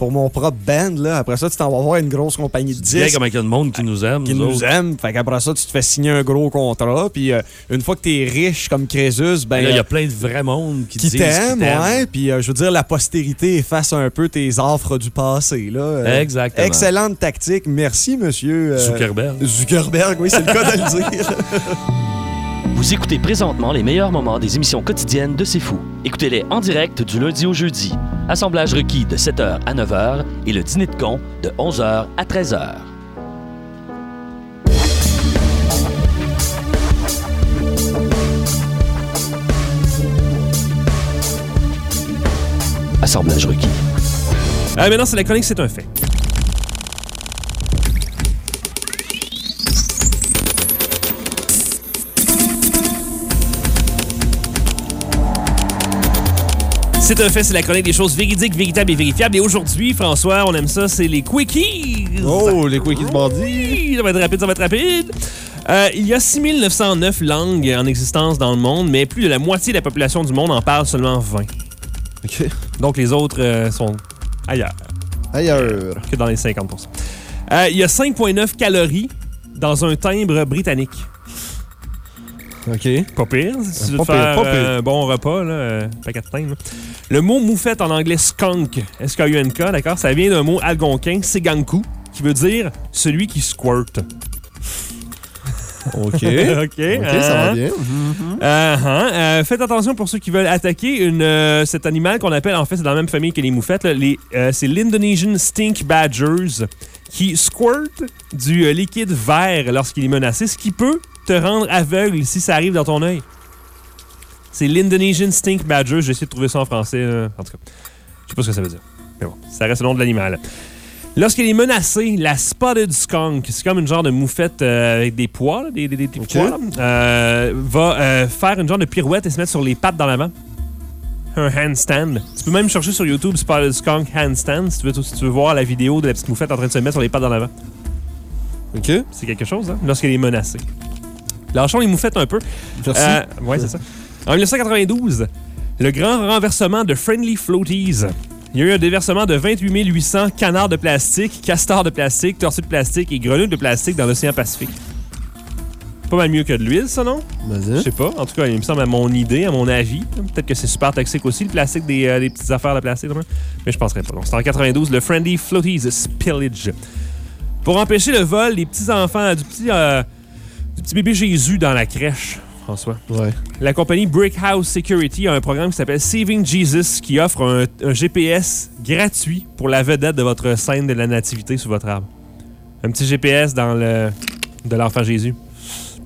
pour mon propre band, là. Après ça, tu t'en vas voir une grosse compagnie de Bien disques comme il y a de monde qui nous aime. qui nous aime. Fait qu'après ça, tu te fais signer un gros contrat. Puis euh, une fois que t'es riche comme Crésus, ben... Il y euh, a plein de vrais mondes qui, qui t'aiment, ouais. Puis, euh, je veux dire, la postérité efface un peu tes offres du passé, là. Euh, Exactement. Excellente tactique. Merci, monsieur. euh, Zuckerberg. Zuckerberg, oui, c'est le cas de le dire. *laughs* Vous écoutez présentement les meilleurs moments des émissions quotidiennes de C'est Fou. Écoutez-les en direct du lundi au jeudi. Assemblage requis de 7h à 9h et le dîner de con de 11h à 13h. Assemblage requis. Ah, maintenant, c'est la chronique, c'est un fait. C'est un fait, c'est la chronique des choses véridiques, véritables et vérifiables. Et aujourd'hui, François, on aime ça, c'est les quickies. Oh, les quickies bandits. Oui, ça va être rapide, ça va être rapide. Euh, il y a 6909 langues en existence dans le monde, mais plus de la moitié de la population du monde en parle seulement 20. OK. Donc, les autres euh, sont ailleurs Ailleurs. que dans les 50% Euh, Il y a 5,9 calories dans un timbre britannique. OK. Pas pire. Si tu veux Pas te pire, faire pas pire. euh, un bon repas, là, euh, paquet de timbre. Le mot moufette en anglais skunk, S-K-U-N-K, d'accord, ça vient d'un mot algonquin, seganku, qui veut dire celui qui squirt. OK. *laughs* OK, OK, ça va hein? bien. Uh-huh. Euh, faites attention pour ceux qui veulent attaquer une, euh, cet animal qu'on appelle, en fait, c'est dans la même famille que les moufettes. là, les, euh, c'est l'Indonesian Stink Badgers qui squirt du euh, liquide vert lorsqu'il est menacé, ce qui peut te rendre aveugle si ça arrive dans ton œil. C'est l'Indonesian Stink Badger. J'ai essayé de trouver ça en français. là. En tout cas, je sais pas ce que ça veut dire. Mais bon, ça reste le nom de l'animal. Lorsqu'elle est menacée, la spotted skunk, c'est comme une genre de moufette euh, avec des poils, des, des, des petits Ok. poils, euh, va euh, faire une genre de pirouette et se mettre sur les pattes dans l'avant. Un handstand. Tu peux même chercher sur YouTube Spotted Skunk Handstand si tu veux, si tu veux voir la vidéo de la petite moufette en train de se mettre sur les pattes dans l'avant. OK. C'est quelque chose, hein? Lorsqu'elle est menacée. Lâchons les moufettes un peu. Merci. Euh, ouais, c'est ça. En 1992, le grand renversement de Friendly Floaties. Il y a eu un déversement de 28 800 canards de plastique, castors de plastique, tortues de plastique et grenouilles de plastique dans l'océan Pacifique. Pas mal mieux que de l'huile, ça, non? Je sais pas. En tout cas, il me semble à mon idée, à mon avis. Peut-être que c'est super toxique aussi, le plastique, des, euh, des petites affaires de plastique. vraiment. Mais je penserais pas. C'est en 92, le Friendly Floaties Spillage. Pour empêcher le vol des petits enfants, du petit, euh, du petit bébé Jésus dans la crèche, François. Ouais. La compagnie Brickhouse Security a un programme qui s'appelle Saving Jesus qui offre un, un GPS gratuit pour la vedette de votre scène de la nativité sur votre arbre. Un petit GPS dans le de l'enfant Jésus.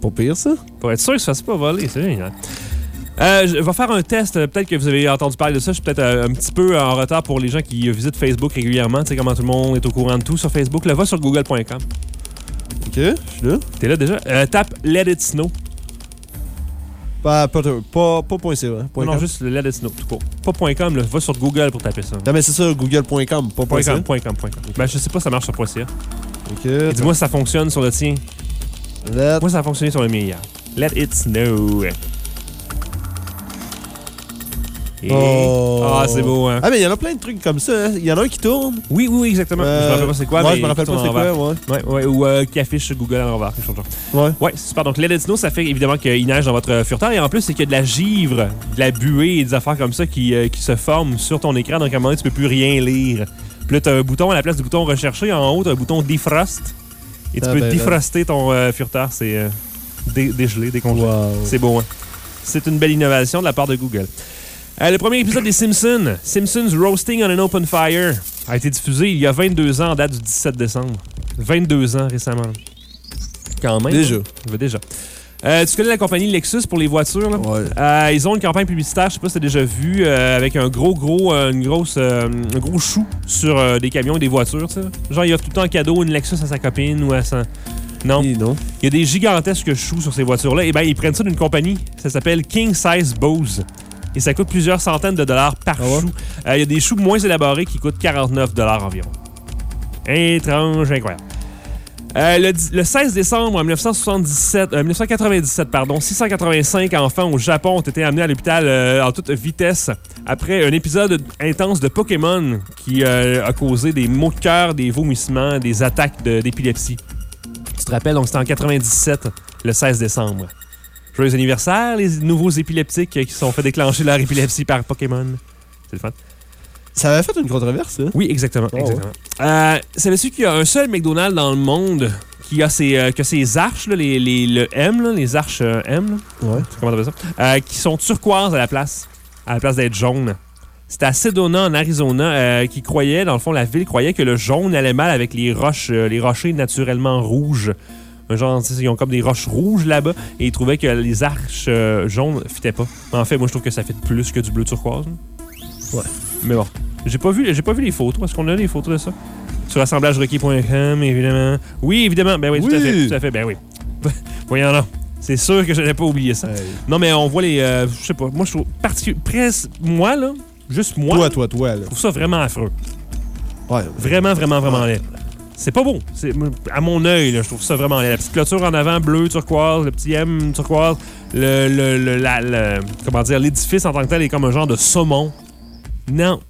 Pas pire, ça. Pour être sûr que ça se fasse pas voler, c'est génial. Euh, je vais faire un test. euh, Peut-être que vous avez entendu parler de ça. Je suis peut-être euh, un petit peu en retard pour les gens qui visitent Facebook régulièrement. Tu sais comment tout le monde est au courant de tout sur Facebook. Le va sur google.com. OK, je suis là. T'es là déjà? Euh, tape Let It Snow. Pas, pas, pas, pas point .ca, hein, point non, com. juste le Let It Snow, tout court. Pas .com, là. va sur Google pour taper ça. Non, mais c'est ça, google.com, pas point Point .ca. com, point com, point com. Ben, je sais pas si ça marche sur .ca. OK. Dis-moi si ça fonctionne sur le tien. Let- Moi, ça a fonctionné sur le mien hier. Let it snow. Et- Oh. Ah, c'est beau, hein? Ah, mais il y en a plein de trucs comme ça. hein. Il y en a un qui tourne. Oui, oui, exactement. je me rappelle pas c'est quoi, ouais, mais je me rappelle pas c'est quoi, ouais. Ouais, ouais, ou euh, qui affiche Google à l'envers, quelque chose genre. Ouais. Ouais, c'est super. Donc, Snow, ça fait évidemment qu'il neige dans votre furteur. Et en plus, c'est qu'il y a de la givre, de la buée et des affaires comme ça qui, euh, qui se forment sur ton écran. Donc, à un moment donné, tu peux plus rien lire. Puis là, tu as un bouton à la place du bouton rechercher. En haut, tu as un bouton defrost. Et tu Ah, peux ben, defroster ton euh, furteur. C'est euh, dé- dégelé, décongelé. Wow. C'est beau, hein? C'est une belle innovation de la part de Google. Euh, le premier épisode des Simpsons, Simpsons Roasting on an Open Fire, a été diffusé il y a 22 ans, en date du 17 décembre. 22 ans récemment. Quand même. Déjà. hein? Ouais, déjà. Euh, tu connais la compagnie Lexus pour les voitures, là? Ouais. Euh, ils ont une campagne publicitaire, je sais pas si t'as déjà vu, euh, avec un gros, gros, euh, une grosse, euh, un gros chou sur euh, des camions et des voitures, tu sais. Genre, il offre tout le temps en cadeau une Lexus à sa copine ou à sa... Non. Il y a des gigantesques choux sur ces voitures-là. Et ben, ils prennent ça d'une compagnie. Ça s'appelle King Size Bose. Et ça coûte plusieurs centaines de dollars par Ah ouais? chou. Euh, Il y a des choux moins élaborés qui coûtent 49 dollars environ. Étrange, incroyable. Euh, le, dix- le 16 décembre en 1977, euh, 1997, pardon, 685 enfants au Japon ont été amenés à l'hôpital euh, en toute vitesse après un épisode intense de Pokémon qui a causé des maux de cœur, des vomissements, des attaques de- d'épilepsie. Tu te rappelles, donc c'était en 97, le 16 décembre. Joyeux anniversaire, les nouveaux épileptiques qui se sont fait déclencher leur épilepsie par Pokémon. C'est le fun. Ça avait fait une controverse, ça. Oui, exactement. Oh, exactement. Euh, Savais-tu qu'il y a un seul McDonald's dans le monde qui a ses, euh, que ses arches, là, les, les- le M, là, les arches euh, M, là, Ouais. comment t'appelles ça, euh, qui sont turquoises à la place, à la place d'être jaunes. C'était à Sedona, en Arizona, qui croyait, dans le fond, la ville croyait que le jaune allait mal avec les roches, les rochers naturellement rouges. Un genre, ils ont comme des roches rouges là-bas, et ils trouvaient que les arches euh, jaunes fitaient pas. En fait, moi, je trouve que ça fit plus que du bleu turquoise. là. Ouais. Mais bon, j'ai pas vu, j'ai pas vu les photos. Est-ce qu'on a les photos de ça? Sur assemblagerequis.com, évidemment. Oui, évidemment. Ben oui, tout à fait. Tout à fait. Ben oui. *laughs* Voyons là. C'est sûr que je n'avais pas oublié ça. Hey. Non, mais on voit les. euh, je sais pas. Moi, je trouve. particu- Presque. Moi, là. Juste moi. Toi, toi, toi, là. Je trouve ça vraiment affreux. Ouais. Vraiment, vraiment, vraiment laid. C'est pas beau. C'est, à mon œil, je trouve ça vraiment laid. La petite clôture en avant, bleu, turquoise, le petit M turquoise, le, le, le- la- le- comment dire, l'édifice en tant que tel est comme un genre de saumon. Non.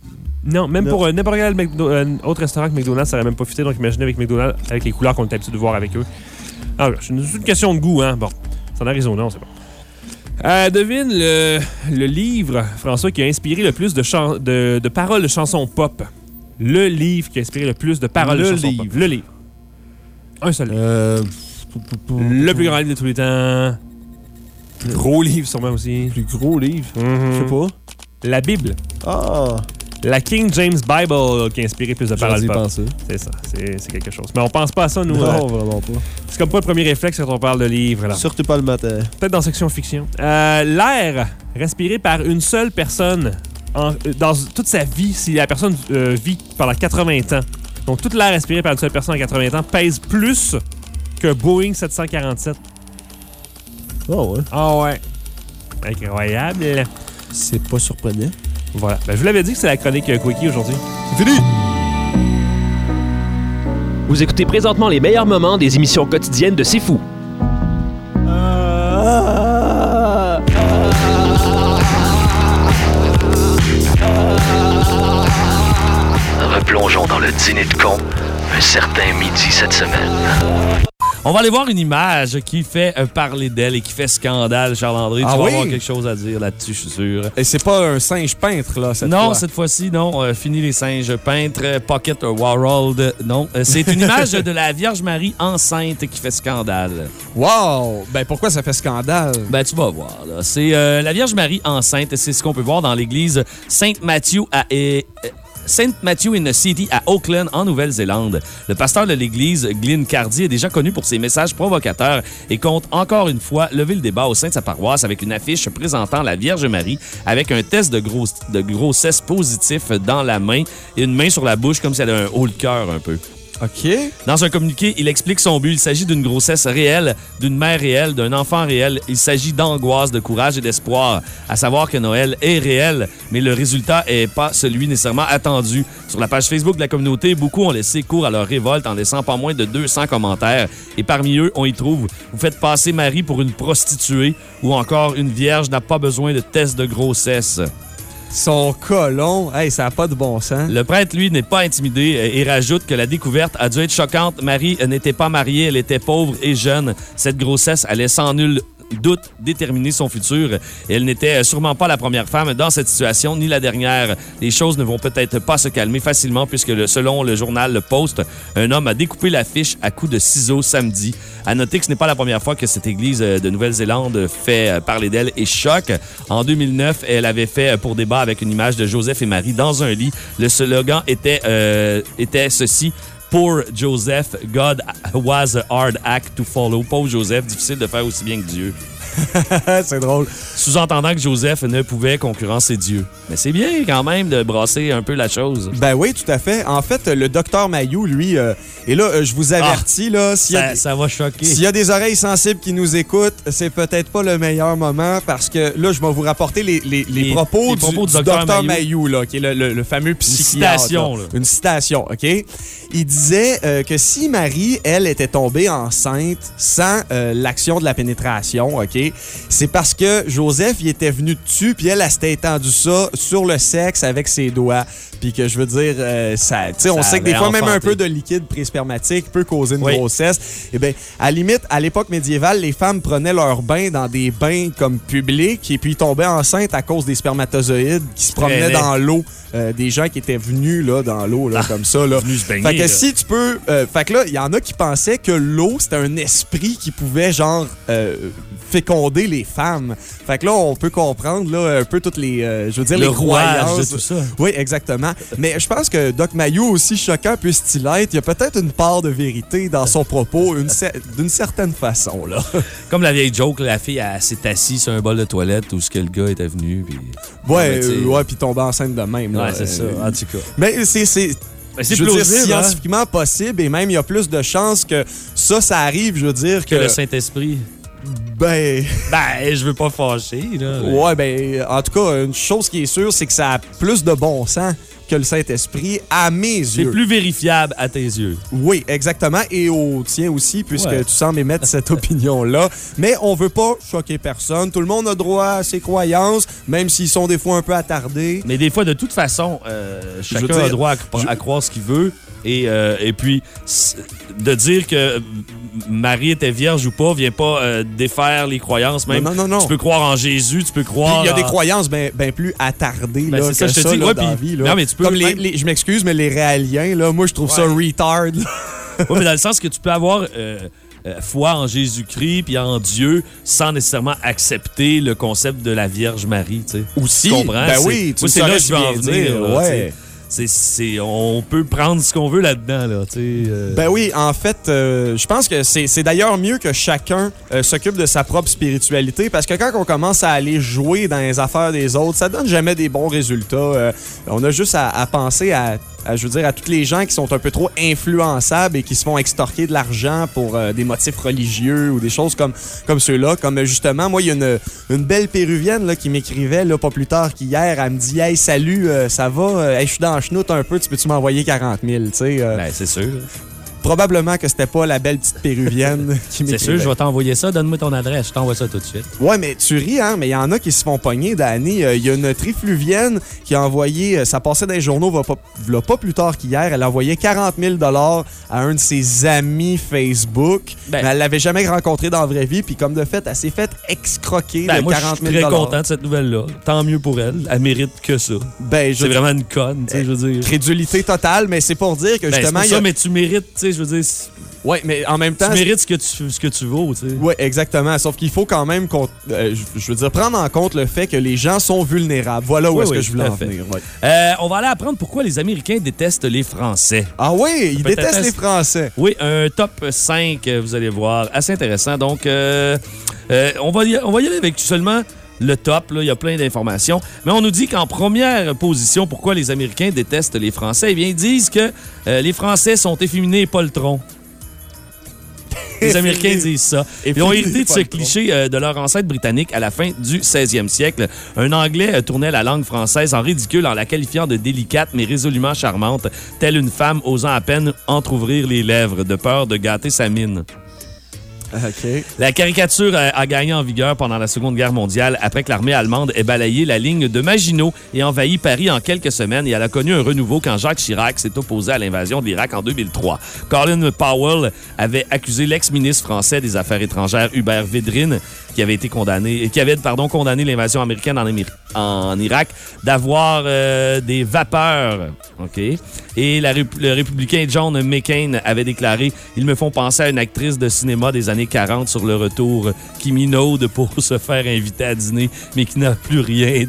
Non, même Non. pour euh, n'importe quel McDo- euh, autre restaurant que McDonald's, ça aurait même pas fité. Donc imaginez avec McDonald's, avec les couleurs qu'on est habitué de voir avec eux. Ah, c'est une, c'est une question de goût, hein. Bon, c'est en Arizona, on sait pas. Euh, devine le, le livre, François, qui a inspiré le plus de, chan- de, de paroles de chansons pop. Le livre qui a inspiré le plus de paroles Le livre. pop. Le livre. Un seul livre. Euh, Le plus grand livre de tous les temps. Plus gros livre, sûrement aussi. plus gros livre? Mhm. Je sais pas. La Bible. Ah, La King James Bible qui a inspiré plus de paroles. C'est ça, c'est quelque chose. Mais on pense pas à ça, nous. euh, Non, vraiment pas. c'est comme pas le premier réflexe quand on parle de livres. là. Surtout pas le matin. Peut-être dans section fiction. Euh, L'air respiré par une seule personne en- euh, dans toute sa vie, si la personne euh, vit pendant 80 ans. Donc, tout l'air respiré par une seule personne en 80 ans pèse plus que Boeing 747. Oh ouais. Ah ouais. Incroyable. C'est pas surprenant. Voilà. Ben, je vous l'avais dit que c'est la chronique euh, Quickie aujourd'hui. C'est fini! Vous écoutez présentement les meilleurs moments des émissions quotidiennes de C'est Fou. Dans le dîner de con un certain midi cette semaine. On va aller voir une image qui fait euh, parler d'elle et qui fait scandale, Charles-André. Ah tu vas oui? avoir quelque chose à dire là-dessus, je suis sûr. Et c'est pas un singe peintre, là, cette non, fois. cette fois-ci, non. Euh, fini les singes peintres, euh, Pocket Warhol. Non, Euh, c'est une image de la Vierge Marie enceinte qui fait scandale. Wow! Ben pourquoi ça fait scandale? Ben, tu vas voir. là. C'est euh, la Vierge Marie enceinte. C'est ce qu'on peut voir dans l'église Saint-Mathieu à. Saint Matthew in the City à Auckland, en Nouvelle-Zélande. Le pasteur de l'église, Glyn Cardy, est déjà connu pour ses messages provocateurs et compte encore une fois lever le débat au sein de sa paroisse avec une affiche présentant la Vierge Marie avec un test de, de grossesse positif dans la main et une main sur la bouche comme si elle avait un haut le cœur un peu. OK. Dans un communiqué, il explique son but. Il s'agit d'une grossesse réelle, d'une mère réelle, d'un enfant réel. Il s'agit d'angoisse, de courage et d'espoir. À savoir que Noël est réel, mais le résultat est pas celui nécessairement attendu. Sur la page Facebook de la communauté, beaucoup ont laissé cours à leur révolte en laissant pas moins de 200 commentaires. Et parmi eux, on y trouve Vous faites passer Marie pour une prostituée ou encore une vierge n'a pas besoin de test de grossesse. Son colon, hey, ça a pas de bon sens. Le prêtre, lui, n'est pas intimidé et rajoute que la découverte a dû être choquante. Marie n'était pas mariée, elle était pauvre et jeune. Cette grossesse allait sans nul doute déterminer son futur. Elle n'était sûrement pas la première femme dans cette situation, ni la dernière. Les choses ne vont peut-être pas se calmer facilement puisque, selon le journal Le Post, un homme a découpé l'affiche à coups de ciseaux samedi. À noter que ce n'est pas la première fois que cette église de Nouvelle-Zélande fait parler d'elle et choque. En 2009, elle avait fait pour débat avec une image de Joseph et Marie dans un lit. Le slogan était, euh, était ceci. Poor Joseph, God was a hard act to follow. Pauvre Joseph, difficile de faire aussi bien que Dieu. *laughs* c'est drôle. Sous-entendant que Joseph ne pouvait concurrencer Dieu. Mais c'est bien quand même de brasser un peu la chose. Ben oui, tout à fait. En fait, le docteur Mayou, lui, euh, et là, euh, je vous avertis, là, s'il y, a Ça, des- ça va choquer. s'il y a des oreilles sensibles qui nous écoutent, c'est peut-être pas le meilleur moment parce que là, je vais vous rapporter les, les- les Les- propos, du, docteur Mayou. Là, qui est le, le- le fameux psychiatre. citation, là. là. Une citation, OK? Il disait euh, que si Marie, elle, était tombée enceinte sans euh, l'action de la pénétration, OK? C'est parce que Joseph, il était venu dessus, puis elle, elle s'était ça sur le sexe avec ses doigts. Puis que je veux dire, euh, ça, on sait que des fois, même un peu de liquide préspermatique peut causer une Oui. grossesse. Eh bien, à la limite, à l'époque médiévale, les femmes prenaient leur bain dans des bains comme publics et puis tombaient enceintes à cause des spermatozoïdes qui se promenaient dans l'eau. Euh, des gens qui étaient venus là, dans l'eau, là, comme ça. Là. Venus se baigner, Fait que là. si tu peux. euh, fait que là, il y en a qui pensaient que l'eau, c'était un esprit qui pouvait, genre, féconder les femmes. Fait que là, on peut comprendre, là, un peu toutes les. je veux dire, Le les de tout ça. Oui, exactement. Mais je pense que Doc Mayou, aussi choquant puisse-t-il être, il y a peut-être une part de vérité dans son propos, cer- d'une certaine façon, là. *laughs* Comme la vieille joke, la fille s'est assise sur un bol de toilette où ce que le gars était venu. Puis... Ouais, euh, ouais, puis tomber enceinte de même. là. Ouais, c'est ça, en tout cas. Mais c'est. c'est Ben, hein? scientifiquement possible et même il y a plus de chances que ça, ça arrive, je veux dire que. Que le Saint-Esprit. Ben. *laughs* Ben, je veux pas fâcher, là. Ouais, ben, en tout cas, une chose qui est sûre, c'est que ça a plus de bon sens que le Saint-Esprit à mes C'est yeux. plus vérifiable à tes yeux. Oui, exactement. Et au tien aussi, puisque Ouais. tu sembles émettre cette opinion-là. Mais on veut pas choquer personne. Tout le monde a droit à ses croyances, même s'ils sont des fois un peu attardés. Mais des fois, de toute façon, euh, chacun dire, a droit à, à croire ce qu'il veut. Et, euh, et puis, de dire que Marie était vierge ou pas, vient pas euh, défaire les croyances. Même, Non, non, non. Tu peux croire en Jésus, tu peux croire. Il y a des croyances bien plus attardées Ben, là, ça, que je te ça, dis. là, Ouais, dans la puis- vie. là. non, mais tu peux Comme les, même- les- je m'excuse, mais les réaliens, là, moi, je trouve ça retard. Oui, mais dans le sens que tu peux avoir euh, foi en Jésus-Christ puis en Dieu sans nécessairement accepter le concept de la Vierge Marie, tu sais. Aussi, Tu comprends? ben oui, tu c'est là que je veux en venir. dire, là, ouais. C'est- on peut prendre ce qu'on veut là-dedans, là, euh. Ben oui, en fait, euh, je pense que c'est d'ailleurs mieux que chacun euh, s'occupe de sa propre spiritualité parce que quand on commence à aller jouer dans les affaires des autres, ça donne jamais des bons résultats. On a juste à, penser à, je veux dire, à tous les gens qui sont un peu trop influençables et qui se font extorquer de l'argent pour euh, des motifs religieux ou des choses comme, ceux-là. Comme euh, justement, moi, il y a une, belle péruvienne là, qui m'écrivait là, pas plus tard qu'hier. Elle me dit Hey, salut, euh, ça va? Euh, Hey, Je suis dans la chenoute un peu, tu peux-tu m'envoyer 40 000 Tu sais, euh, Ben, c'est sûr. Probablement que c'était pas la belle petite péruvienne *laughs* qui C'est sûr, je vais t'envoyer ça. Donne-moi ton adresse. Je t'envoie ça tout de suite. Ouais, mais tu ris, hein, mais il y en a qui se font pogner, Danny. Euh, Il y a une trifluvienne qui a envoyé, euh, ça passait dans les journaux va pas, pas plus tard qu'hier, elle a envoyé 40 000 à un de ses amis Facebook. Ben- mais elle l'avait jamais rencontré dans la vraie vie, puis comme de fait, elle s'est faite excroquer Ben, de moi, 40 je 000 suis très content de cette nouvelle-là. Tant mieux pour elle. Elle mérite que ça. Ben, je C'est vraiment une conne, tu sais, je veux dire. Crédulité totale, mais c'est pour dire que Ben, c'est justement. il y a- ça, mais tu mérites, tu sais, je veux dire, Ouais, mais en même temps. tu mérites ce que tu, ce que tu vaux, tu sais. Oui, exactement. Sauf qu'il faut quand même qu'on- euh, je- veux dire prendre en compte le fait que les gens sont vulnérables. Voilà où Oui, est-ce oui, que je voulais en venir. ouais. Euh, on va aller apprendre pourquoi les Américains détestent les Français. Ah oui, ils détestent les Français. Oui, un top 5, euh, vous allez voir, assez intéressant. Donc, euh, on, va y, on va y aller avec seulement le top. là. Il y a plein d'informations. Mais on nous dit qu'en première position, pourquoi les Américains détestent les Français? Eh bien, ils disent que euh, les Français sont efféminés et poltrons. *laughs* Les Américains disent ça. Ils ont hérité de ce cliché euh, de leur ancêtre britannique à la fin du 16e siècle. Un Anglais euh, tournait la langue française en ridicule en la qualifiant de délicate mais résolument charmante, telle une femme osant à peine entr'ouvrir les lèvres de peur de gâter sa mine. *laughs* La caricature a, a gagné en vigueur pendant la Seconde Guerre mondiale après que l'armée allemande ait balayé la ligne de Maginot et envahi Paris en quelques semaines et elle a connu un renouveau quand Jacques Chirac s'est opposé à l'invasion de l'Irak en 2003. Colin Powell avait accusé l'ex-ministre français des Affaires étrangères Hubert Védrine qui avait été condamné, qui avait pardon condamné l'invasion américaine en, Irak d'avoir euh, des vapeurs, ok? Et le républicain John McCain avait déclaré ils me font penser à une actrice de cinéma des années 40 sur le retour qui minaude pour *laughs* se faire inviter à dîner, mais qui n'a plus rien,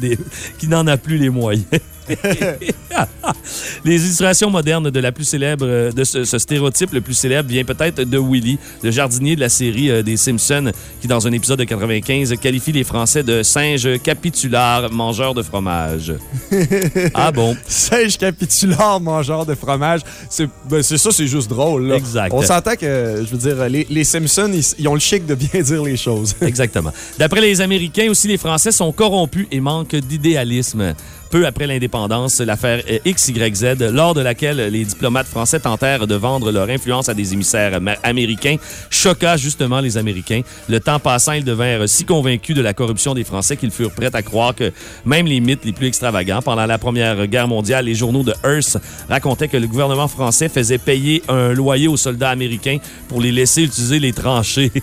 qui n'en a plus les moyens. *laughs* Les illustrations modernes de la plus célèbre, euh, de ce, ce stéréotype le plus célèbre vient peut-être de Willy, le jardinier de la série euh, des Simpsons, qui dans un épisode de 95 qualifie les Français de singes capitulaires mangeurs de fromage. *laughs* ah bon? Singe capitulaire mangeur de fromage. C'est ben, ça, c'est juste drôle. là. Exact. On s'entend que, je veux dire, les, les Simpsons, ils, ils ont le chic de bien *laughs* dire les choses. Exactement. D'après les Américains, aussi les Français sont corrompus et manquent d'idéalisme. Peu après l'indépendance, l'affaire XYZ, lors de laquelle les diplomates français tentèrent de vendre leur influence à des émissaires américains, choqua justement les Américains. Le temps passant, ils devinrent si convaincus de la corruption des Français qu'ils furent prêts à croire que même les mythes les plus extravagants, pendant la Première Guerre mondiale, les journaux de Hearst racontaient que le gouvernement français faisait payer un loyer aux soldats américains pour les laisser utiliser les tranchées. *laughs*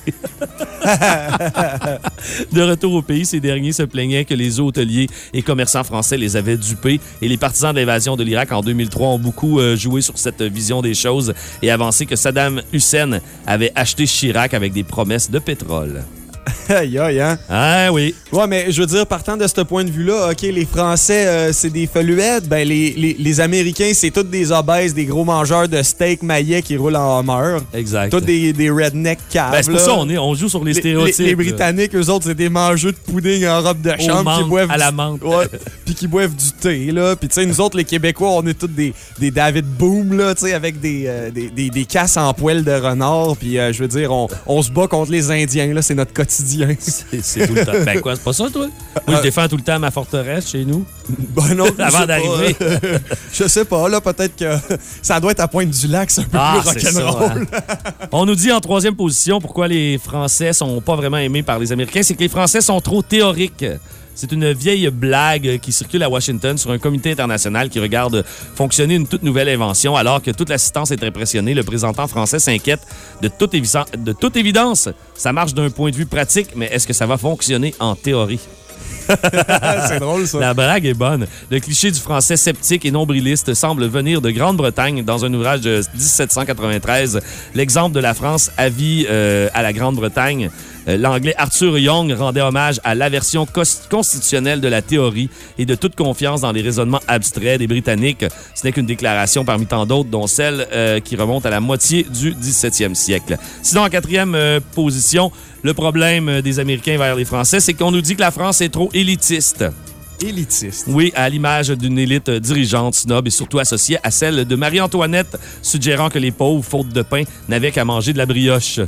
De retour au pays, ces derniers se plaignaient que les hôteliers et commerçants français les avaient dupés et les partisans de l'invasion de l'Irak en 2003 ont beaucoup euh, joué sur cette vision des choses et avancé que Saddam Hussein avait acheté Chirac avec des promesses de pétrole. *laughs* Aïe, aïe, hein? Ah oui. Ouais, mais je veux dire, partant de ce point de vue-là, OK, les Français, euh, c'est des feluettes. Ben, les, les, les Américains, c'est tous des obèses, des gros mangeurs de steak maillet qui roulent en Hummer. Exact. Tous des, des redneck caves. Ben, c'est pour ça on est, on joue sur les stéréotypes. Les, les. Britanniques, eux autres, c'est des mangeux de pudding en robe de chambre qui boivent à la menthe. Ouais, puis qui boivent du thé là. Puis tu sais nous autres les Québécois, on est tous des, des David Boom là, tu sais avec des, euh, des, des, des casses en poêle de renard. Puis euh, je veux dire, on, on se bat contre les Indiens là, c'est notre quotidien. Quotidien. *laughs* C'est tout le temps. Ben quoi, c'est pas ça, toi? Moi, je défends tout le temps ma forteresse chez nous. Ben non, *laughs* Avant d'arriver. *laughs* je sais pas, là, peut-être que ça doit être à pointe du lac, c'est un peu Ah, plus rock'n'roll. On nous dit en troisième position pourquoi les Français sont pas vraiment aimés par les Américains, c'est que les Français sont trop théoriques. C'est une vieille blague qui circule à Washington sur un comité international qui regarde fonctionner une toute nouvelle invention. Alors que toute l'assistance est impressionnée, le présentant français s'inquiète de toute, évi- de toute évidence. Ça marche d'un point de vue pratique, mais est-ce que ça va fonctionner en théorie? *laughs* c'est drôle, ça. La blague est bonne. Le cliché du français sceptique et nombriliste semble venir de Grande-Bretagne dans un ouvrage de 1793. L'exemple de la France avis euh, à la Grande-Bretagne. Euh, L'anglais Arthur Young rendait hommage à l'aversion constitutionnelle de la théorie et de toute confiance dans les raisonnements abstraits des Britanniques. Ce n'est qu'une déclaration parmi tant d'autres, dont celle euh, qui remonte à la moitié du 17e siècle. Sinon, en quatrième euh, position, le problème des Américains vers les Français, c'est qu'on nous dit que la France est trop élitiste. Élitiste. Oui, à l'image d'une élite dirigeante, snob et surtout associée à celle de Marie-Antoinette, suggérant que les pauvres, faute de pain, n'avaient qu'à manger de la brioche.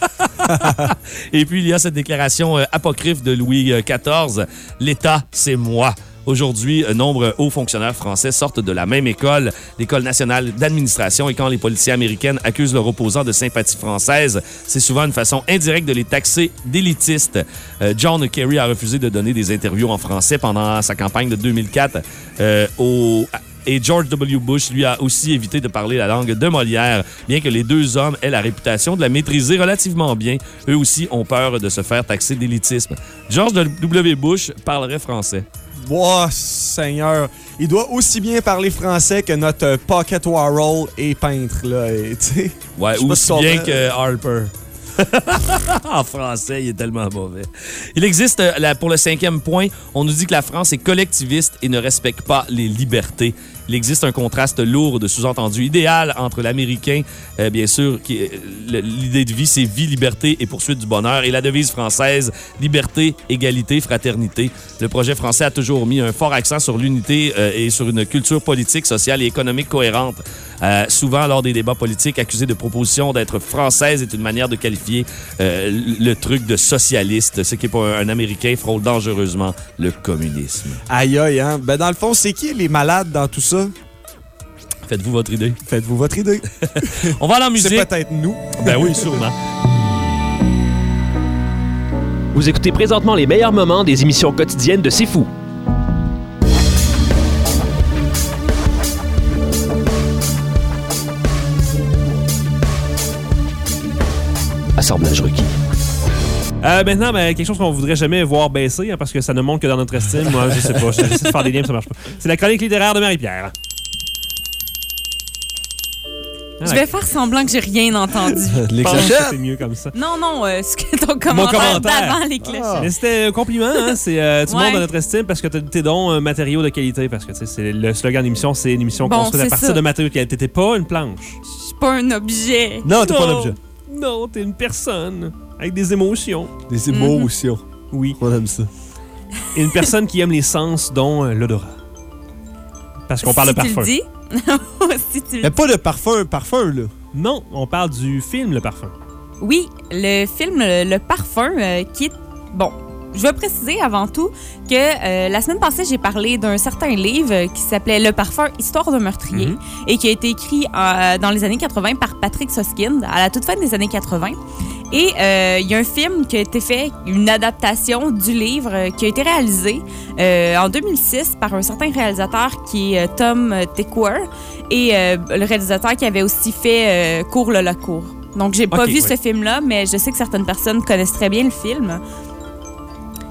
*laughs* et puis, il y a cette déclaration euh, apocryphe de Louis euh, XIV, L'État, c'est moi. Aujourd'hui, euh, nombre hauts fonctionnaires français sortent de la même école, l'École nationale d'administration, et quand les policiers américaines accusent leurs opposants de sympathie française, c'est souvent une façon indirecte de les taxer d'élitistes. Euh, John Kerry a refusé de donner des interviews en français pendant sa campagne de 2004 euh, au et George W. Bush, lui, a aussi évité de parler la langue de Molière, bien que les deux hommes aient la réputation de la maîtriser relativement bien. Eux aussi ont peur de se faire taxer d'élitisme. George W. Bush parlerait français. Wow, Seigneur. Il doit aussi bien parler français que notre euh, Pocket Warhol et peintre, là. et. *laughs* Ouais, aussi bien comprends. que Harper. *laughs* en français, il est tellement mauvais. Il existe, euh, pour le cinquième point, on nous dit que la France est collectiviste et ne respecte pas les libertés. Il existe un contraste lourd de sous-entendus idéal entre l'américain, euh, bien sûr, qui le- l'idée de vie, c'est vie, liberté et poursuite du bonheur, et la devise française, liberté, égalité, fraternité. Le projet français a toujours mis un fort accent sur l'unité euh, et sur une culture politique, sociale et économique cohérente. Euh, souvent, lors des débats politiques, accusé de proposition d'être française est une manière de qualifier euh, le truc de socialiste, ce qui pour un, un Américain frôle dangereusement le communisme. Aïe, aïe, hein? Ben, dans le fond, c'est qui les malades dans tout ça? Faites-vous votre idée. Faites-vous votre idée. On va aller en musique. C'est peut-être nous. Ben oui, sûrement. Vous écoutez présentement les meilleurs moments des émissions quotidiennes de C'est Fou. Assemblage requis. Euh, maintenant, ben, quelque chose qu'on voudrait jamais voir baisser, hein, parce que ça ne monte que dans notre estime. Moi, je sais pas. J'essaie de faire des liens, mais ça marche pas. C'est la chronique littéraire de Marie-Pierre. Je vais faire semblant que j'ai rien entendu. *laughs* Pense que c'est mieux comme ça. Non, non, euh, ce que ton commentaire, commentaire. d'avant les clochettes. Mais c'était un compliment, hein? C'est, euh, tu Ouais. montes dans notre estime parce que t'as- t'es donc un matériau de qualité. Parce que tu sais, c'est le slogan de l'émission, c'est une émission Bon, construite à partir ça. de matériaux de qualité. T'es pas une planche. Je suis pas un objet. Non, Non, t'es une personne avec des émotions. Des Mhm. émotions. Oui. On aime ça. Et une personne qui aime les sens, dont euh, l'odorat. Parce qu'on parle de parfum. Tu le dis. *laughs* si tu le Mais pas de parfum, parfum, là. Non, on parle du film Le Parfum. Oui, le film Le, Le Parfum, euh, qui est... Bon, je veux préciser avant tout que euh, la semaine passée, j'ai parlé d'un certain livre euh, qui s'appelait Le Parfum, Histoire d'un meurtrier, Mhm. et qui a été écrit euh, dans les années 80 par Patrick Soskind, à la toute fin des années 80. Et euh, il y a un film qui a été fait, une adaptation du livre qui a été réalisé en 2006 par un certain réalisateur qui est Tom Tykwer et le réalisateur qui avait aussi fait Cours le Cours. Donc j'ai pas Ok, vu oui. ce film-là, mais je sais que certaines personnes connaissent très bien le film.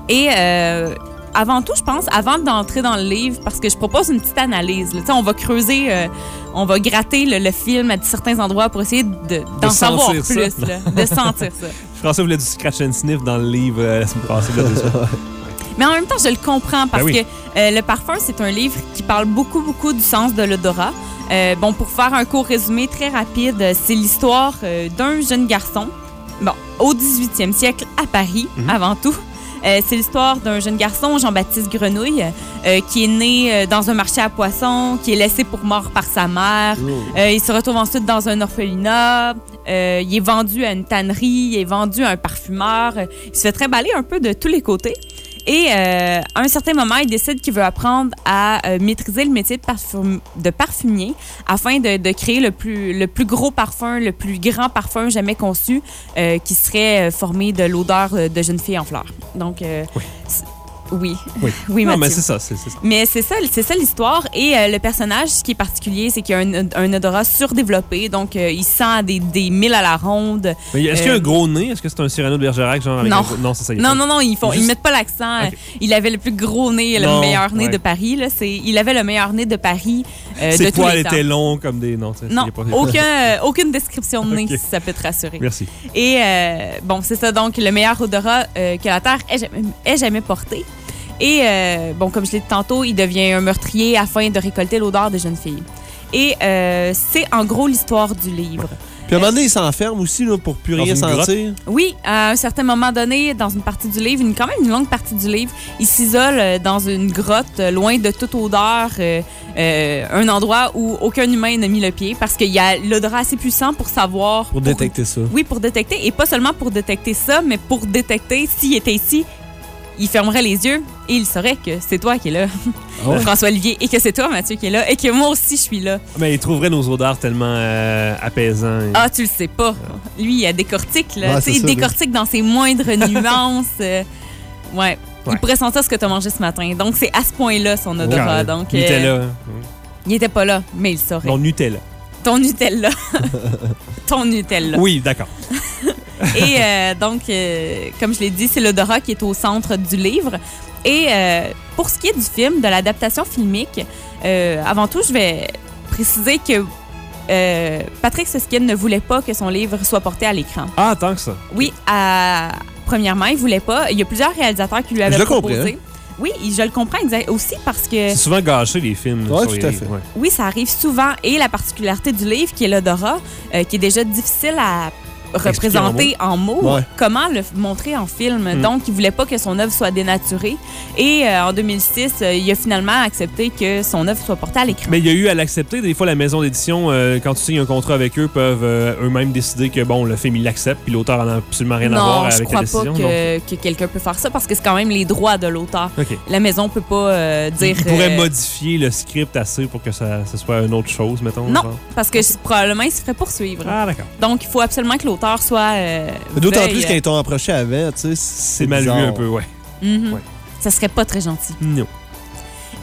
Et euh, avant tout, je pense, avant d'entrer dans le livre, parce que je propose une petite analyse. là. On va creuser, euh, on va gratter le, le film à certains endroits pour essayer de- d'en De savoir plus, là, de sentir ça. *laughs* François voulait du scratch and sniff dans le livre euh, la semaine passée. *laughs* Mais en même temps, je le comprends parce Ben oui. que euh, Le Parfum, c'est un livre qui parle beaucoup, beaucoup du sens de l'odorat. Bon, pour faire un court résumé très rapide, c'est l'histoire d'un jeune garçon, bon, au 18e siècle à Paris, Mhm. avant tout. Euh, c'est l'histoire d'un jeune garçon, Jean-Baptiste Grenouille, euh, qui est né euh, dans un marché à poissons, qui est laissé pour mort par sa mère. Euh, il se retrouve ensuite dans un orphelinat. Il est vendu à une tannerie, il est vendu à un parfumeur. Il se fait trimballer un peu de tous les côtés. Et euh, à un certain moment, il décide qu'il veut apprendre à euh, maîtriser le métier de, parfum- de parfumier afin de, de créer le plus, le plus gros parfum, le plus grand parfum jamais conçu euh, qui serait formé de l'odeur de jeune fille en fleurs. Donc, oui. Oui. *laughs* Oui, non, mais c'est ça, c'est ça. Mais c'est ça, c'est ça l'histoire. Et euh, le personnage, ce qui est particulier, c'est qu'il a un, un odorat surdéveloppé. Donc, euh, il sent des, des mille à la ronde. Est-ce qu'il y a Euh, un gros nez? Est-ce que c'est un Cyrano de Bergerac, genre avec Non. un Non, c'est ça. Non, pas- non, non, ils font, Juste- ils mettent pas l'accent. Il avait le plus gros nez, le Non, meilleur nez ouais. de Paris. Là. Il avait le meilleur nez de Paris euh, Ses poils étaient longs comme des. Non, Non, pas- *laughs* aucun, euh, aucune description de nez, si ça peut te rassurer. Merci. Et euh, bon, c'est ça donc le meilleur odorat euh, que la Terre ait jamais, ait jamais porté. Et euh, bon, comme je l'ai dit tantôt, il devient un meurtrier afin de récolter l'odeur des jeunes filles. Et euh, c'est en gros l'histoire du livre. Puis à un moment donné, il s'enferme aussi là, pour plus Dans rien une grotte. sentir. Oui, à un certain moment donné, dans une partie du livre, une, quand même une longue partie du livre, il s'isole euh, dans une grotte, loin de toute odeur, euh, euh, un endroit où aucun humain n'a mis le pied, parce qu'il y a l'odorat assez puissant pour savoir... Pour détecter ça. Oui, pour détecter, et pas seulement pour détecter ça, mais pour détecter s'il était ici, il fermerait les yeux et il saurait que c'est toi qui es là, Ah? François-Olivier, et que c'est toi, Mathieu, qui est là, et que moi aussi, je suis là. Mais il trouverait nos odeurs tellement euh, apaisants. et- Ah, tu le sais pas. Lui, il décortique, là. Ouais, il décortique dans ses moindres *laughs* nuances. euh, ouais. Ouais. Il pourrait sentir ce que tu as mangé ce matin. Donc, c'est à ce point-là son odorat. Ouais, Donc, il était euh, là. Il était pas là, mais il saurait. Non, Nutella. Ton Nutella. Ton Nutella. *laughs* Oui, d'accord. *laughs* *laughs* Et euh, donc, euh, comme je l'ai dit, c'est l'odorat qui est au centre du livre. Et euh, pour ce qui est du film, de l'adaptation filmique, euh, avant tout, je vais préciser que euh, Patrick Susskind ne voulait pas que son livre soit porté à l'écran. Ah, tant que ça. Oui, à- premièrement, il voulait pas. Il y a plusieurs réalisateurs qui lui avaient Je le proposé. comprends, hein. Oui, je le comprends aussi parce que C'est souvent gâché, les films. Sur tout à fait. ouais. oui, ça arrive souvent. Et la particularité du livre, qui est l'odorat, euh, qui est déjà difficile à représenter en mots, Ouais. comment le montrer en film. Mm. Donc, il voulait pas que son œuvre soit dénaturée. Et euh, en 2006, euh, il a finalement accepté que son œuvre soit portée à l'écran. Mais il y a eu à l'accepter. Des fois, la maison d'édition, euh, quand tu signes un contrat avec eux, peuvent eux-mêmes décider que bon, le film, ils l'acceptent, puis l'auteur en a absolument rien à voir non, je avec crois la pas décision. que, que quelqu'un peut faire ça parce que c'est quand même les droits de l'auteur. La maison peut pas dire. il pourrait modifier le script assez pour que ça, ça soit une autre chose, mettons. Non, genre. parce que probablement il se ferait poursuivre. Ah, d'accord. Donc, il faut absolument que l'auteur soit. euh, D'autant plus euh, quand ils t'ont approché avant, tu sais, c'est mal vu un peu, ouais. mhm. Ouais. Ça serait pas très gentil. Non.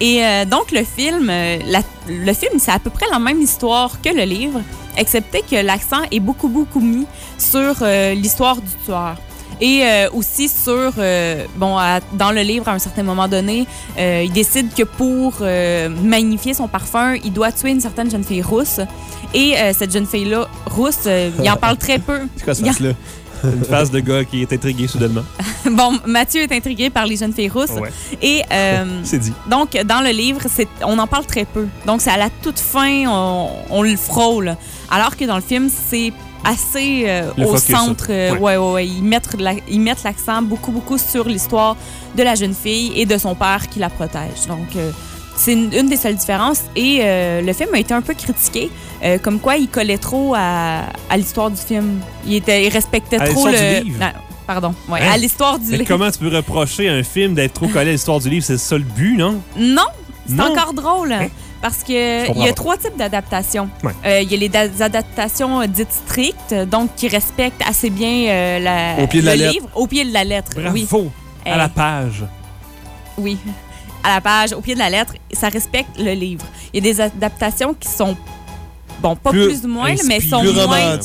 Et euh, donc, le film, euh, la- le film, c'est à peu près la même histoire que le livre, excepté que l'accent est beaucoup, beaucoup mis sur euh, l'histoire du tueur. Et euh, aussi sur, euh, bon, à- dans le livre, à un certain moment donné, euh, il décide que pour euh, magnifier son parfum, il doit tuer une certaine jeune fille rousse. Et euh, cette jeune fille-là, rousse, euh, il en parle très peu. C'est quoi ce face-là? *laughs* Une phase de gars qui est intrigué soudainement. *laughs* bon, Mathieu est intrigué par les jeunes filles rousses. Ouais. Et euh, *laughs* C'est dit. donc, dans le livre, c'est, on en parle très peu. Donc, c'est à la toute fin, on, on le frôle. Alors que dans le film, c'est assez euh, au centre. euh, ouais. ouais, ouais. Ils mettent, la- ils mettent l'accent beaucoup, beaucoup sur l'histoire de la jeune fille et de son père qui la protège. Donc, c'est une, une des seules différences. Et euh, le film a été un peu critiqué, euh, comme quoi il collait trop à, à l'histoire du film. Il, était, il respectait À trop le. l'histoire du livre? Non, pardon. Ouais, Hein? À l'histoire du Mais livre. comment tu peux reprocher à un film d'être trop collé à l'histoire du livre? C'est ça le but, non? Non, c'est encore drôle. Parce que il y a trois types d'adaptations. Ouais. Euh, Il y a les da- adaptations dites strictes, donc qui respectent assez bien la, Au pied de le la lettre. livre. Au pied de la lettre, oui. Bravo! À Hey. la page. Oui. À la page, au pied de la lettre, ça respecte le livre. Il y a des adaptations qui sont, bon, pas plus, ou moins, mais sont plus moins.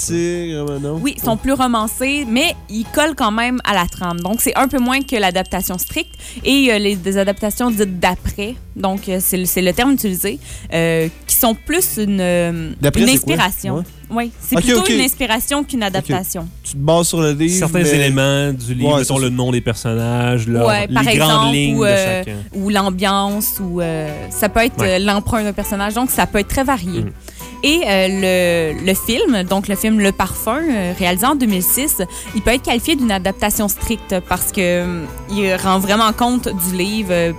non? Oui, sont plus romancés, mais ils collent quand même à la trame. Donc, c'est un peu moins que l'adaptation stricte. Et il y a les, des adaptations dites d'après, donc euh, c'est le, terme utilisé, euh, qui sont plus une, euh, inspiration. Ouais. Oui, c'est Ok, plutôt une inspiration qu'une adaptation. Tu te bases sur le livre. Certains mais- éléments du livre, Ouais, c'est le nom des personnages, leur- Ouais, les par grandes exemple, lignes ou, de euh, chacun. ou l'ambiance, ou euh, ça peut être Ouais. euh, l'emprunt d'un personnage, donc ça peut être très varié. Mhm. Et euh, le, film, donc le film Le Parfum, euh, réalisé en 2006, il peut être qualifié d'une adaptation stricte parce que euh, il rend vraiment compte du livre.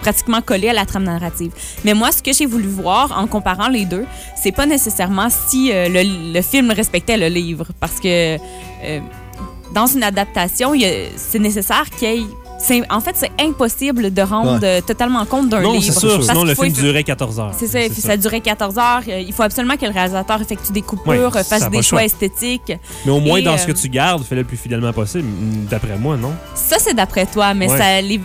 pratiquement collé à la trame narrative. Mais moi, ce que j'ai voulu voir en comparant les deux, c'est pas nécessairement si le, film respectait le livre, parce que dans une adaptation, c'est nécessaire qu'il y ait en fait, c'est impossible de rendre Ouais. euh, totalement compte d'un Non, livre. c'est sûr, Parce sinon le film durait 14 heures. C'est ça, puis ça durait 14 heures. Euh, Il faut absolument que le réalisateur effectue des coupures, Ouais, euh, ça fasse des choix esthétiques. Mais au moins, Et, dans euh, ce que tu gardes, fais-le le plus fidèlement possible, mm, d'après moi, non? Ça, c'est d'après toi, mais Ouais. ça, les-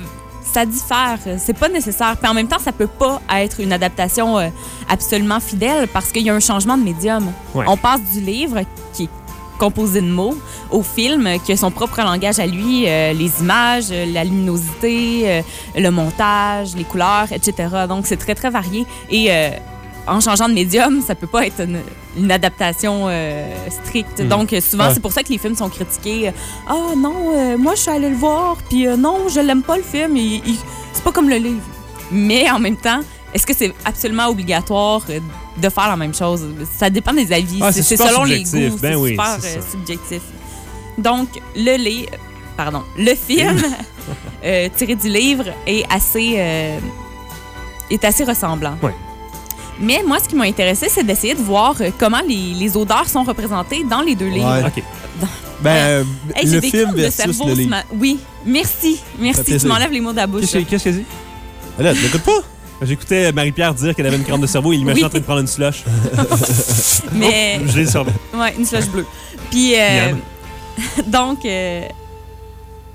ça diffère. C'est pas nécessaire. Puis en même temps, ça peut pas être une adaptation euh, absolument fidèle parce qu'il y a un changement de médium. Ouais. On passe du livre qui est composé de mots au film qui a son propre langage à lui, euh, les images, euh, la luminosité, euh, le montage, les couleurs, etc. Donc c'est très très varié et euh, en changeant de médium, ça peut pas être une, une adaptation stricte. Mhm. Donc souvent Ouais. c'est pour ça que les films sont critiqués. Ah non, euh, moi je suis allée le voir, puis non, je l'aime pas le film. il- il- C'est pas comme le livre. Mais en même temps, est-ce que c'est absolument obligatoire de faire la même chose Ça dépend des avis. Ah, c'est selon les goûts. Ben c'est oui, super euh, subjectif. Donc le li- pardon, le film *laughs* euh, tiré du livre est assez euh, est assez ressemblant. Ouais. Mais moi, ce qui m'a intéressé, c'est d'essayer de voir comment les, les odeurs sont représentées dans les deux livres. Ouais. Ben, euh, Hey, j'ai le des film versus cerveau le livre. Oui, merci. Merci. Tu m'enlèves les mots de la bouche. Qu'est-ce qu'elle dit? Là, tu l'écoutes pas? J'écoutais Marie-Pierre dire qu'elle avait une crampe de cerveau et l'imaginait Oui. en train de prendre une slush. *laughs* Mais. Oh, sorti. Ouais, une slush bleue. Puis, euh, *laughs* donc, euh,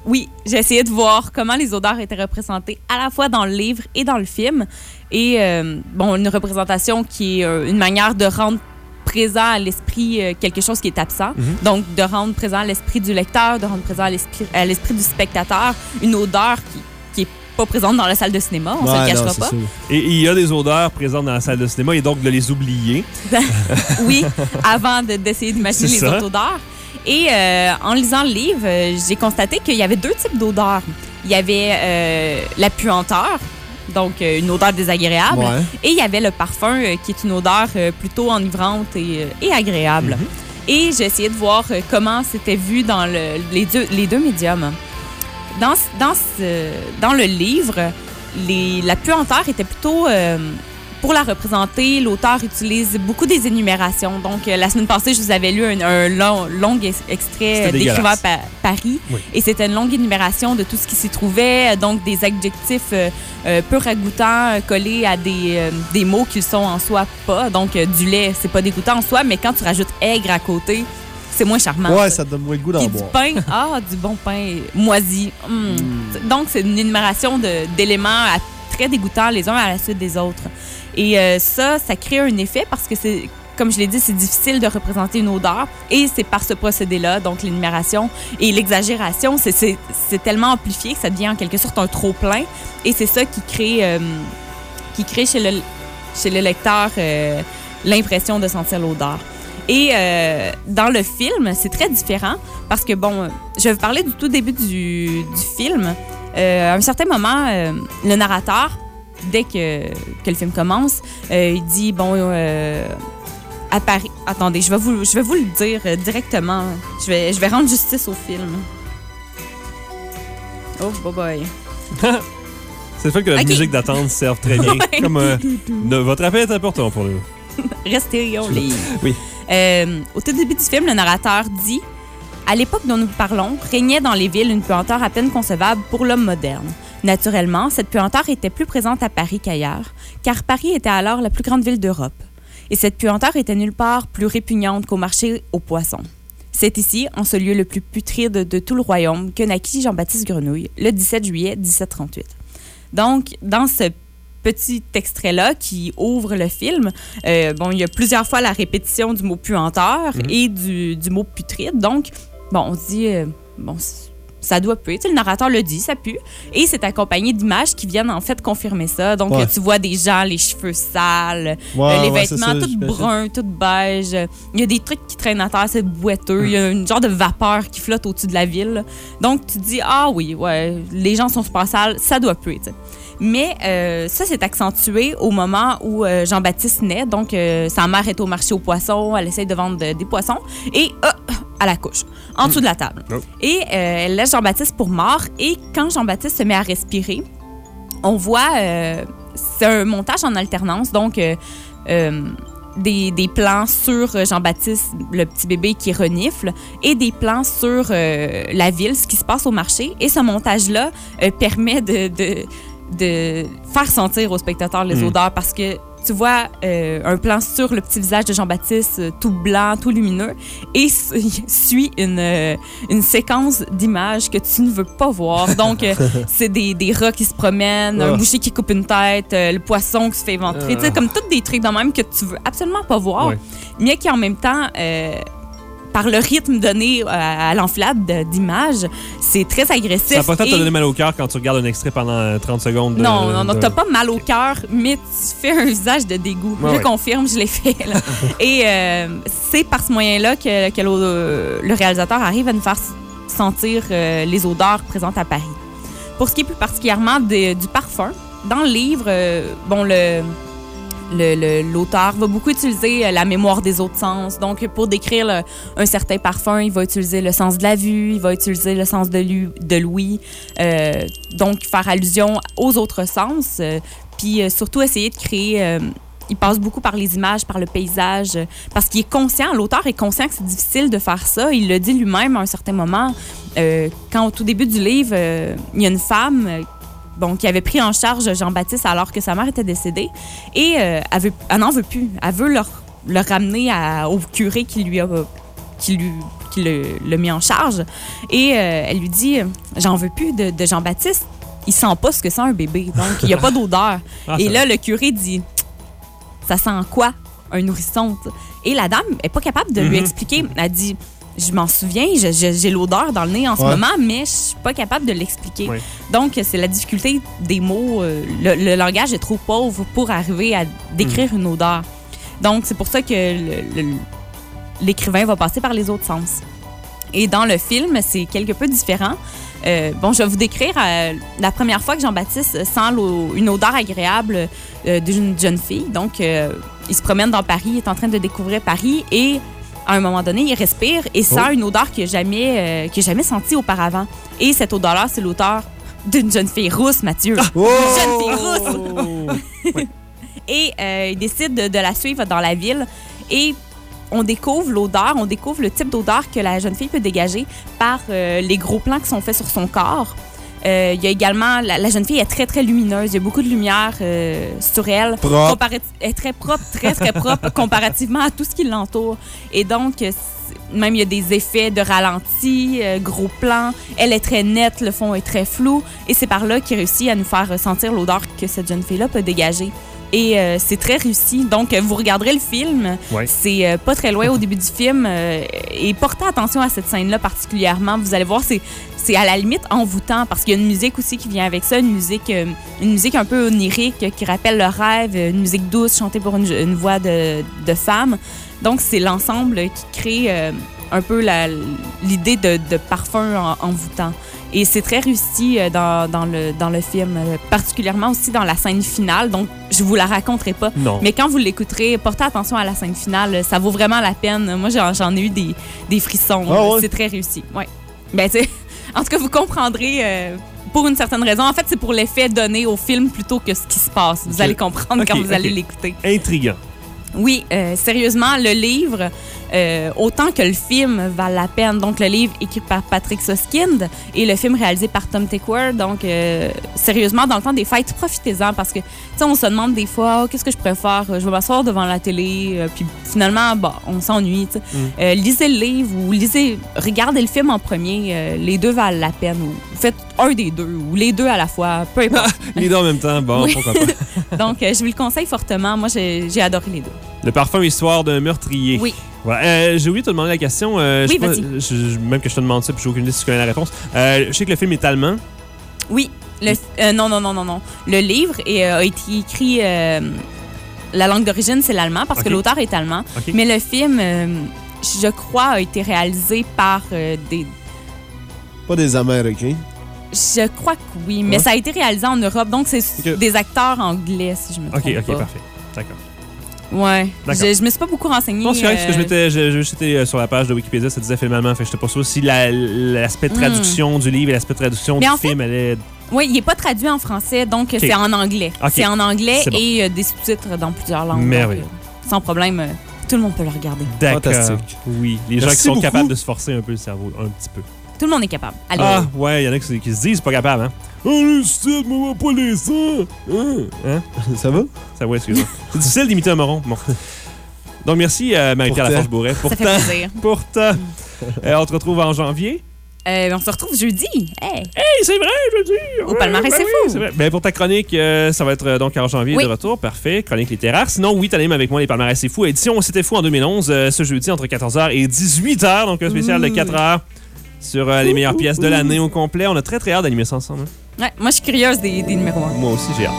oui, j'ai essayé de voir comment les odeurs étaient représentées à la fois dans le livre et dans le film. Et, euh, bon, une représentation qui est une manière de rendre présent à l'esprit quelque chose qui est absent. Mhm. Donc, de rendre présent à l'esprit du lecteur, de rendre présent à l'esprit du spectateur une odeur qui, pas présente dans la salle de cinéma, on se le cachera pas. Et et il y a des odeurs présentes dans la salle de cinéma et donc de les oublier. *laughs* oui, avant de- d'essayer d'imaginer les ça. autres odeurs. Et euh, en lisant le livre, euh, j'ai constaté qu'il y avait deux types d'odeurs. Il y avait euh, la puanteur, donc une odeur désagréable, Ouais. et il y avait le parfum, qui est une odeur plutôt enivrante et, et agréable. Et j'ai essayé de voir comment c'était vu dans le- les, deux, les deux médiums. Dans, ce- dans, ce- dans le livre, les, la puanteur était plutôt... euh, pour la représenter, l'auteur utilise beaucoup des énumérations. Donc, euh, la semaine passée, je vous avais lu un, un long, long ex- extrait euh, dégueulasse. Pa- Paris. Oui. Et c'était une longue énumération de tout ce qui s'y trouvait, donc des adjectifs euh, euh, peu ragoûtants collés à des, des mots qui sont en soi pas. Donc, du lait, c'est pas dégoûtant en soi, mais quand tu rajoutes aigre à côté, c'est moins charmant. Ouais, ça donne moins le goût d'en Puis du boire. pain, ah, du bon pain moisi. Hum. Donc, c'est une énumération d'éléments très dégoûtants les uns à la suite des autres. Et euh, ça, ça crée un effet parce que c'est, comme je l'ai dit, c'est difficile de représenter une odeur. Et c'est par ce procédé-là, donc l'énumération et l'exagération, c'est- tellement amplifié que ça devient en quelque sorte un trop-plein. Et c'est ça qui crée, euh, qui crée chez le, chez le lecteur euh, l'impression de sentir l'odeur. Et euh, dans le film, c'est très différent parce que, bon, je vais vous parler du tout début du, du film. Euh, à un certain moment, euh, le narrateur, dès que, que le film commence, il dit, bon, à Paris... Attendez, je vais vous, je vais vous le dire directement. Je vais, je vais rendre justice au film. Oh, bye bye. *laughs* C'est le fait que la musique d'attente serve très bien. *laughs* Comme votre appel est important pour nous. Restez au lit. Oui. Euh, au tout début du film, le narrateur dit À l'époque dont nous parlons, régnait dans les villes une puanteur à peine concevable pour l'homme moderne. Naturellement, cette puanteur était plus présente à Paris qu'ailleurs, car Paris était alors la plus grande ville d'Europe. Et cette puanteur était nulle part plus répugnante qu'au marché aux poissons. C'est ici, en ce lieu le plus putride de tout le royaume, que naquit Jean-Baptiste Grenouille, le 17 juillet 1738. Donc, dans ce petit extrait-là qui ouvre le film, euh, bon, il y a plusieurs fois la répétition du mot puanteur Mhm. et du, du mot putride. Donc, bon, on se dit, euh, bon, ça doit puer. Tu sais, le narrateur le dit, ça pue. Et c'est accompagné d'images qui viennent en fait confirmer ça. Donc, Ouais. euh, tu vois des gens, les cheveux sales, Ouais, euh, les ouais, vêtements tout bruns, tout beige. Il y a des trucs qui traînent à terre, c'est boiteux. Il y a une genre de vapeur qui flotte au-dessus de la ville. Donc, tu te dis, ah oui, ouais, les gens sont super sales, ça doit puer, tu sais. Mais euh, ça, c'est accentué au moment où euh, Jean-Baptiste naît. Donc, euh, sa mère est au marché aux poissons. Elle essaye de vendre de- des poissons. Et euh, à la couche, en dessous de la table. Oh. Et elle laisse Jean-Baptiste pour mort. Et quand Jean-Baptiste se met à respirer, on voit, c'est un montage en alternance, donc des, des plans sur Jean-Baptiste, le petit bébé qui renifle, et des plans sur euh, la ville, ce qui se passe au marché. Et ce montage-là euh, permet de, de, de faire sentir aux spectateurs les Mm. odeurs parce que tu vois euh, un plan sur le petit visage de Jean-Baptiste, euh, tout blanc, tout lumineux, et *laughs* suit une, euh, une séquence d'images que tu ne veux pas voir. *laughs* Donc, c'est des, des rats qui se promènent, un Ah. boucher qui coupe une tête, le poisson qui se fait éventrer. Ah. comme tous des trucs de même que tu veux absolument pas voir, mais qui en même temps, par le rythme donné à, à l'enfilade de- d'images, c'est très agressif. Ça de et- te donner mal au cœur quand tu regardes un extrait pendant euh, 30 secondes. de- non, non, non, de- t'as pas mal au cœur, mais tu fais un usage de dégoût. Je ouais. confirme, je l'ai fait. là. *laughs* Et euh, c'est par ce moyen-là que, que le, le réalisateur arrive à nous faire sentir euh, les odeurs présentes à Paris. Pour ce qui est plus particulièrement de- du parfum, dans le livre, euh, bon, le- l'auteur va beaucoup utiliser euh, la mémoire des autres sens. Donc, pour décrire un certain parfum, il va utiliser le sens de la vue, il va utiliser le sens de l'ou- de l'ouïe. Euh, donc, faire allusion aux autres sens. euh, puis, euh, surtout, essayer de créer... il passe beaucoup par les images, par le paysage, parce qu'il est conscient, l'auteur est conscient que c'est difficile de faire ça. Il le dit lui-même à un certain moment. quand au tout début du livre, il y a une femme bon, qui avait pris en charge Jean-Baptiste alors que sa mère était décédée. Et euh, elle, veut- elle n'en veut plus. Elle veut le, le ramener à- au curé qui lui a qui lui qui le, le mis en charge. Et euh, elle lui dit J'en veux plus de, de Jean-Baptiste. Il sent pas ce que c'est un bébé. Donc, il n'y a pas d'odeur. *laughs* Ah, Et là, le curé dit Ça sent quoi Un nourrisson. Et la dame est pas capable de lui Mhm. expliquer. Elle dit Je m'en souviens, j'ai l'odeur dans le nez en ce Ouais. moment, mais je suis pas capable de l'expliquer. Donc, c'est la difficulté des mots. euh, le, le langage est trop pauvre pour arriver à décrire une odeur. Donc, c'est pour ça que l'écrivain va passer par les autres sens. Et dans le film, c'est quelque peu différent. Euh, bon, je vais vous décrire euh, la première fois que Jean-Baptiste sent une odeur agréable d'une jeune fille. Donc, il se promène dans Paris, il est en train de découvrir Paris et à un moment donné, il respire et sent Oh. une odeur qu'il n'a jamais, euh, a jamais sentie auparavant. Et cette odeur-là, c'est l'odeur d'une jeune fille rousse, Mathieu. Oh! Une jeune fille rousse! *laughs* et euh, il décide de, de la suivre dans la ville et on découvre l'odeur, on découvre le type d'odeur que la jeune fille peut dégager par euh, les gros plans qui sont faits sur son corps. Euh, il y a également, la, la jeune fille est très, très lumineuse. Il y a beaucoup de lumière euh, sur elle. Elle est très propre, très, très propre *laughs* comparativement à tout ce qui l'entoure. Et donc, euh, même il y a des effets de ralenti, euh, gros plans. Elle est très nette, le fond est très flou. Et c'est par là qu'il réussit à nous faire sentir l'odeur que cette jeune fille-là peut dégager. Et euh, c'est très réussi. Donc, vous regarderez le film. Ouais. C'est euh, pas très loin au début du film. euh, et portez attention à cette scène-là particulièrement. Vous allez voir, c'est c'est à la limite envoûtant parce qu'il y a une musique aussi qui vient avec ça, une musique, euh, une musique un peu onirique qui rappelle le rêve, une musique douce chantée pour une, une voix de, de femme. Donc, c'est l'ensemble qui crée euh, un peu l'idée de, de parfum en- envoûtant. Et c'est très réussi euh, dans, dans le, dans le film, euh, particulièrement aussi dans la scène finale. Donc, je vous la raconterai pas. Non. Mais quand vous l'écouterez, portez attention à la scène finale. Ça vaut vraiment la peine. Moi, j'en j'en ai eu des, des frissons. Ah ouais? C'est très réussi. Ouais. Ben, *laughs* en tout cas, vous comprendrez euh, pour une certaine raison. En fait, c'est pour l'effet donné au film plutôt que ce qui se passe. Vous allez comprendre quand vous allez l'écouter. Intriguant. Oui, euh, sérieusement, le livre, euh, autant que le film valent la peine. Donc, le livre écrit par Patrick Soskind et le film réalisé par Tom Tickwer. Donc, euh, sérieusement, dans le temps des fêtes, profitez-en parce que, tu sais, on se demande des fois, Ah, qu'est-ce que je préfère? Je vais m'asseoir devant la télé, euh, puis finalement, bah, on s'ennuie, tu sais. Euh, lisez le livre ou lisez, regardez le film en premier. les deux valent la peine. Ou faites un des deux ou les deux à la fois, peu *laughs* importe. Les deux en même temps, bon, Oui. pourquoi pas. *laughs* Donc, je vous le conseille fortement. Moi, j'ai adoré les deux. Le parfum histoire d'un meurtrier. Oui. Voilà. Euh, j'ai oublié de te demander la question. euh, je Oui, sais pas, vas-y. même que je te demande ça, puis j'ai aucune idée si tu connais la réponse. Euh, je sais que le film est allemand. Oui. Le, euh, non, non, non, non, non. Le livre est, euh, a été écrit. euh, la langue d'origine, c'est l'allemand parce que l'auteur est allemand. Mais le film, euh, je crois, a été réalisé par euh, des. Pas des Américains. Je crois que oui, mais Ouais. ça a été réalisé en Europe, donc c'est des acteurs anglais, si je me trompe Ok, ok, pas. parfait. D'accord. Ouais. Je, je me suis pas beaucoup renseignée. Non, c'est correct, parce que je euh, m'étais, je- j'étais euh, sur la page de Wikipédia, ça disait film allemand, fait que j'étais pas sûr si la- l'aspect de Hmm. traduction du livre et l'aspect de traduction Mais du en fait- film allait Oui, il n'est pas traduit en français, donc c'est en anglais. C'est en anglais C'est bon. et euh, des sous-titres dans plusieurs langues. Merveilleux. donc, euh, sans problème, euh, tout le monde peut le regarder. D'accord. Fantastique. Oui, les gens qui sont beaucoup. capables de se forcer un peu le cerveau, un petit peu. Tout le monde est capable. Allez. Ah, ouais, il y en a qui, qui se disent pas capables, hein. Oh, le style, me pas les seins. Hein? Hein? Ça va? Ça va, excuse-moi. C'est difficile d'imiter un moron. Bon. Donc, merci, euh, Marie-Pierre Pourtant. Laforge-Bourret. Ça fait Pourtant, plaisir. *laughs* pourtant. Euh, on te retrouve en janvier. Euh, on se retrouve jeudi. Hey. Hey, c'est vrai, je dis. Au palmarès, c'est fou. vrai. Ben, pour ta chronique, euh, ça va être euh, donc en janvier Oui. de retour. Parfait. Chronique littéraire. Sinon, oui, t'animes avec moi les palmarès, c'est fou. Édition C'était fou en 2011, euh, ce jeudi entre 14h et 18h. Donc, un spécial de 4 heures sur euh, les meilleures pièces de l'année au complet. On a très, très hâte d'animer ça ensemble. hein. Ouais, moi, je suis curieuse des, des numéros 1. Moi aussi, j'ai hâte.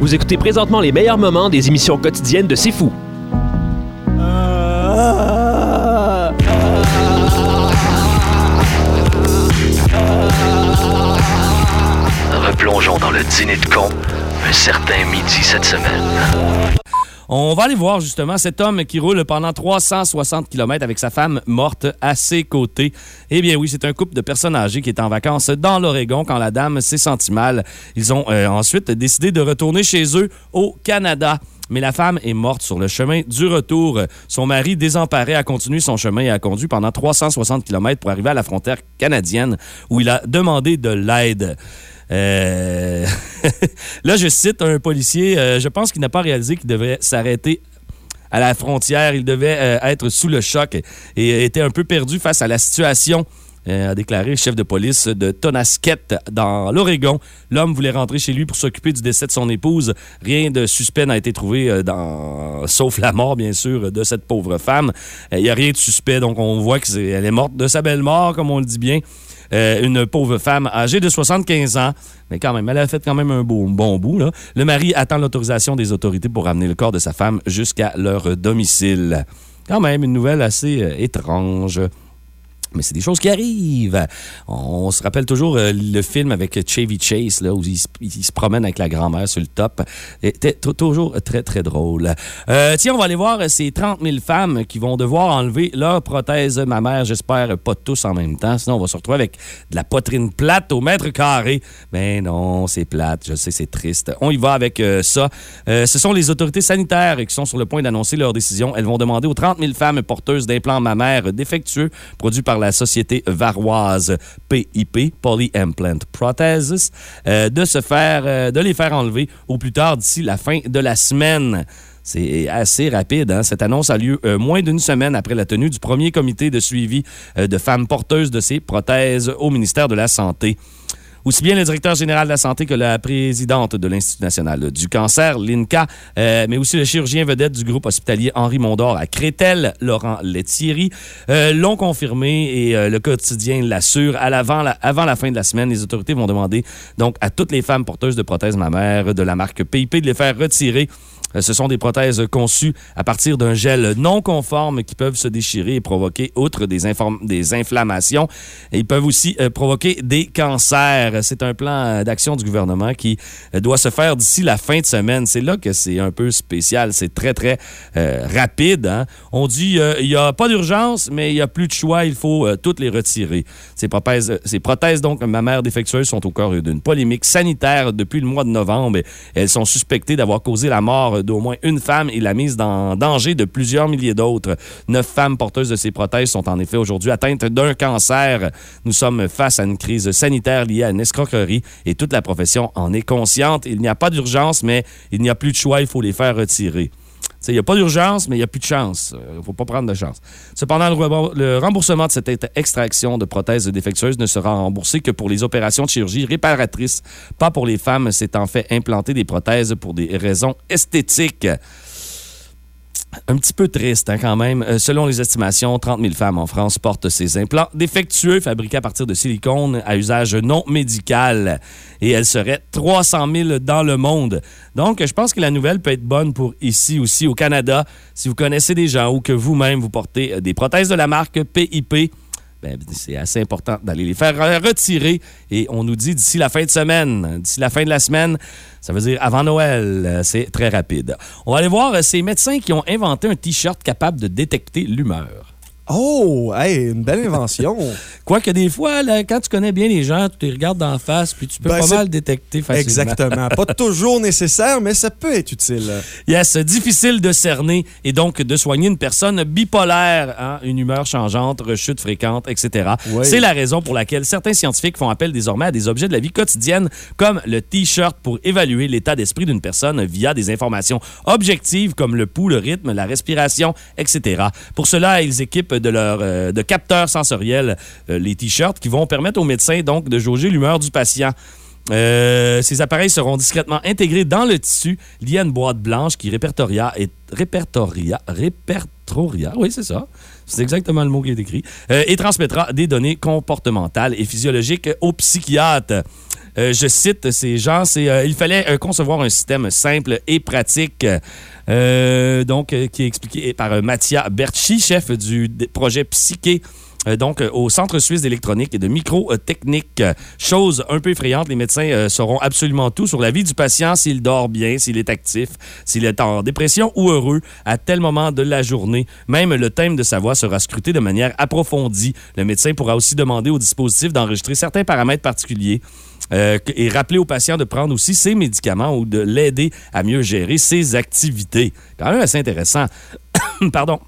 Vous écoutez présentement les meilleurs moments des émissions quotidiennes de C'est Fou. Replongeons dans le dîner de con un certain midi cette semaine. On va aller voir justement cet homme qui roule pendant 360 km avec sa femme morte à ses côtés. Eh bien oui, c'est un couple de personnes âgées qui est en vacances dans l'Oregon quand la dame s'est sentie mal. Ils ont euh, ensuite décidé de retourner chez eux au Canada. Mais la femme est morte sur le chemin du retour. Son mari, désemparé, a continué son chemin et a conduit pendant 360 km pour arriver à la frontière canadienne où il a demandé de l'aide. Euh, *laughs* Là, je cite un policier. euh, je pense qu'il n'a pas réalisé qu'il devait s'arrêter à la frontière. Il devait euh, être sous le choc et était un peu perdu face à la situation. a déclaré le chef de police de Tonasket dans l'Oregon. L'homme voulait rentrer chez lui pour s'occuper du décès de son épouse. Rien de suspect n'a été trouvé, sauf la mort, bien sûr, de cette pauvre femme. Il n'y a rien de suspect, donc on voit qu'elle est morte de sa belle mort, comme on le dit bien. Euh, une pauvre femme âgée de 75 ans. Mais quand même, elle a fait quand même un beau, bon bout. Le mari attend l'autorisation des autorités pour ramener le corps de sa femme jusqu'à leur domicile. Quand même, une nouvelle assez euh, étrange. Mais c'est des choses qui arrivent. On se rappelle toujours euh, le film avec Chevy Chase, là, où il, se- promène avec la grand-mère sur le top. C'était toujours très, très drôle. Euh, tiens, on va aller voir euh, ces 30 000 femmes qui vont devoir enlever leur prothèse mammaire. J'espère pas tous en même temps. Sinon, on va se retrouver avec de la poitrine plate au mètre carré. Mais non, c'est plate. Je sais, c'est triste. On y va avec ça. Ce sont les autorités sanitaires qui sont sur le point d'annoncer leur décision. Elles vont demander aux 30 000 femmes porteuses d'implants mammaires défectueux produits par la société varoise PIP, Poly Implant Prothesis, euh, euh, de les faire enlever au plus tard d'ici la fin de la semaine. C'est assez rapide. hein. Cette annonce a lieu euh, moins d'une semaine après la tenue du premier comité de suivi de femmes porteuses de ces prothèses au ministère de la Santé. Aussi bien le directeur général de la santé que la présidente de l'Institut national du cancer, l'INCA, euh, mais aussi le chirurgien vedette du groupe hospitalier Henri Mondor à Crétel, Laurent Lettieri, euh, l'ont confirmé et euh, le quotidien l'assure. À l'avant, la- avant la fin de la semaine, les autorités vont demander donc à toutes les femmes porteuses de prothèses mammaires de la marque PIP de les faire retirer. Euh, Ce sont des prothèses conçues à partir d'un gel non conforme qui peuvent se déchirer et provoquer, outre des, des inflammations, ils peuvent aussi euh, provoquer des cancers. C'est un plan euh, d'action du gouvernement qui euh, doit se faire d'ici la fin de semaine. C'est là que c'est un peu spécial. C'est très, très euh, rapide. hein. On dit euh, il n'y a pas d'urgence, mais il n'y a plus de choix. Il faut euh, toutes les retirer. Ces prothèses, euh, ces prothèses donc, mammaires défectueuses sont au cœur d'une polémique sanitaire depuis le mois de novembre. Elles sont suspectées d'avoir causé la mort d'au moins une femme et la mise en danger de plusieurs milliers d'autres. Neuf femmes porteuses de ces prothèses sont en effet aujourd'hui atteintes d'un cancer. Nous sommes face à une crise sanitaire liée à une escroquerie et toute la profession en est consciente. Il n'y a pas d'urgence, mais il n'y a plus de choix. Il faut les faire retirer. Il n'y a pas d'urgence, mais il n'y a plus de chance. Il ne faut pas prendre de chance. Cependant, le rembour- le remboursement de cette ex- extraction de prothèses défectueuses ne sera remboursé que pour les opérations de chirurgie réparatrice, pas pour les femmes s'étant fait implanter des prothèses pour des raisons esthétiques. Un petit peu triste hein, quand même. Euh, selon les estimations, 30 000 femmes en France portent ces implants défectueux fabriqués à partir de silicone à usage non médical. Et elles seraient 300 000 dans le monde. Donc, je pense que la nouvelle peut être bonne pour ici aussi au Canada. Si vous connaissez des gens ou que vous-même vous portez euh, des prothèses de la marque PIP, ben, c'est assez important d'aller les faire retirer. Et on nous dit d'ici la fin de semaine. D'ici la fin de la semaine, ça veut dire avant Noël. Euh, C'est très rapide. On va aller voir euh, ces médecins qui ont inventé un T-shirt capable de détecter l'humeur. Oh, hey, une belle invention. *laughs* Quoique des fois, là, quand tu connais bien les gens, tu les regardes d'en face, puis tu peux Ben, pas mal détecter facilement. Exactement. *laughs* Pas toujours nécessaire, mais ça peut être utile. Yes, difficile de cerner et donc de soigner une personne bipolaire, hein, une humeur changeante, rechute fréquente, etc. Oui. C'est la raison pour laquelle certains scientifiques font appel désormais à des objets de la vie quotidienne comme le T-shirt pour évaluer l'état d'esprit d'une personne via des informations objectives comme le pouls, le rythme, la respiration, etc. Pour cela, ils équipent de leur euh, de capteurs sensoriels euh, les T-shirts qui vont permettre aux médecins donc de jauger l'humeur du patient. Euh, ces appareils seront discrètement intégrés dans le tissu lié à une boîte blanche qui répertoria répertoria répertoria oui c'est ça c'est exactement le mot qui est écrit euh, et transmettra des données comportementales et physiologiques aux psychiatres. Euh, je cite ces gens, c'est euh, il fallait euh, concevoir un système simple et pratique. donc, qui est expliqué par Mattia Berchi, chef du projet Psyché. Euh, donc, euh, au Centre suisse d'électronique et de microtechnique. Chose un peu effrayante, les médecins euh, sauront absolument tout sur la vie du patient, s'il dort bien, s'il est actif, s'il est en dépression ou heureux à tel moment de la journée. Même le thème de sa voix sera scruté de manière approfondie. Le médecin pourra aussi demander au dispositif d'enregistrer certains paramètres particuliers. et rappeler au patient de prendre aussi ses médicaments ou de l'aider à mieux gérer ses activités. Quand même assez intéressant. *coughs* Pardon.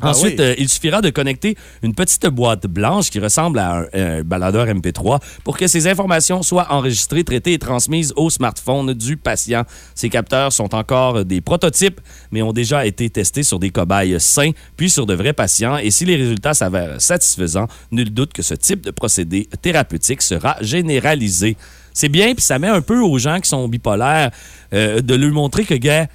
Ah Ensuite, oui. euh, il suffira de connecter une petite boîte blanche qui ressemble à un, un baladeur MP3 pour que ces informations soient enregistrées, traitées et transmises au smartphone du patient. Ces capteurs sont encore des prototypes, mais ont déjà été testés sur des cobayes sains, puis sur de vrais patients. Et si les résultats s'avèrent satisfaisants, nul doute que ce type de procédé thérapeutique sera généralisé. C'est bien, puis ça met un peu aux gens qui sont bipolaires euh, de lui montrer que, gars,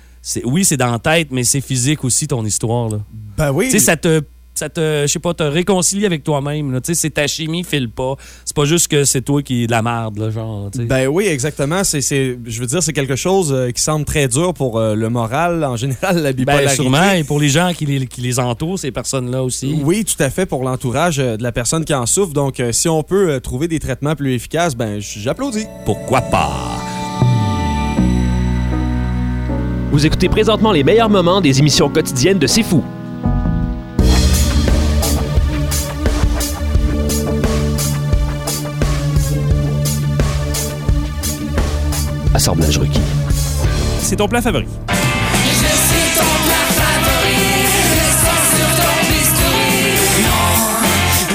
oui, c'est dans la tête, mais c'est physique aussi ton histoire. Là. Ben oui. Tu sais, ça te, ça te, je sais pas, te réconcilie avec toi-même. Tu sais, c'est ta chimie, file pas. C'est pas juste que c'est toi qui est de la merde, là, genre. Ben oui, exactement. C'est, c'est- je veux dire, c'est quelque chose euh, qui semble très dur pour euh, le moral, en général, la Ben, bipolarité. sûrement, et pour les gens qui les, qui les entourent, ces personnes-là aussi. Oui, tout à fait, pour l'entourage euh, de la personne qui en souffre. Donc, si on peut trouver des traitements plus efficaces, ben j'applaudis. Pourquoi pas? Vous écoutez présentement les meilleurs moments des émissions quotidiennes de C'est Fou. Assemblage requis. C'est ton plat favori. Je suis ton plat favori, laissant sur ton bistouri. Non,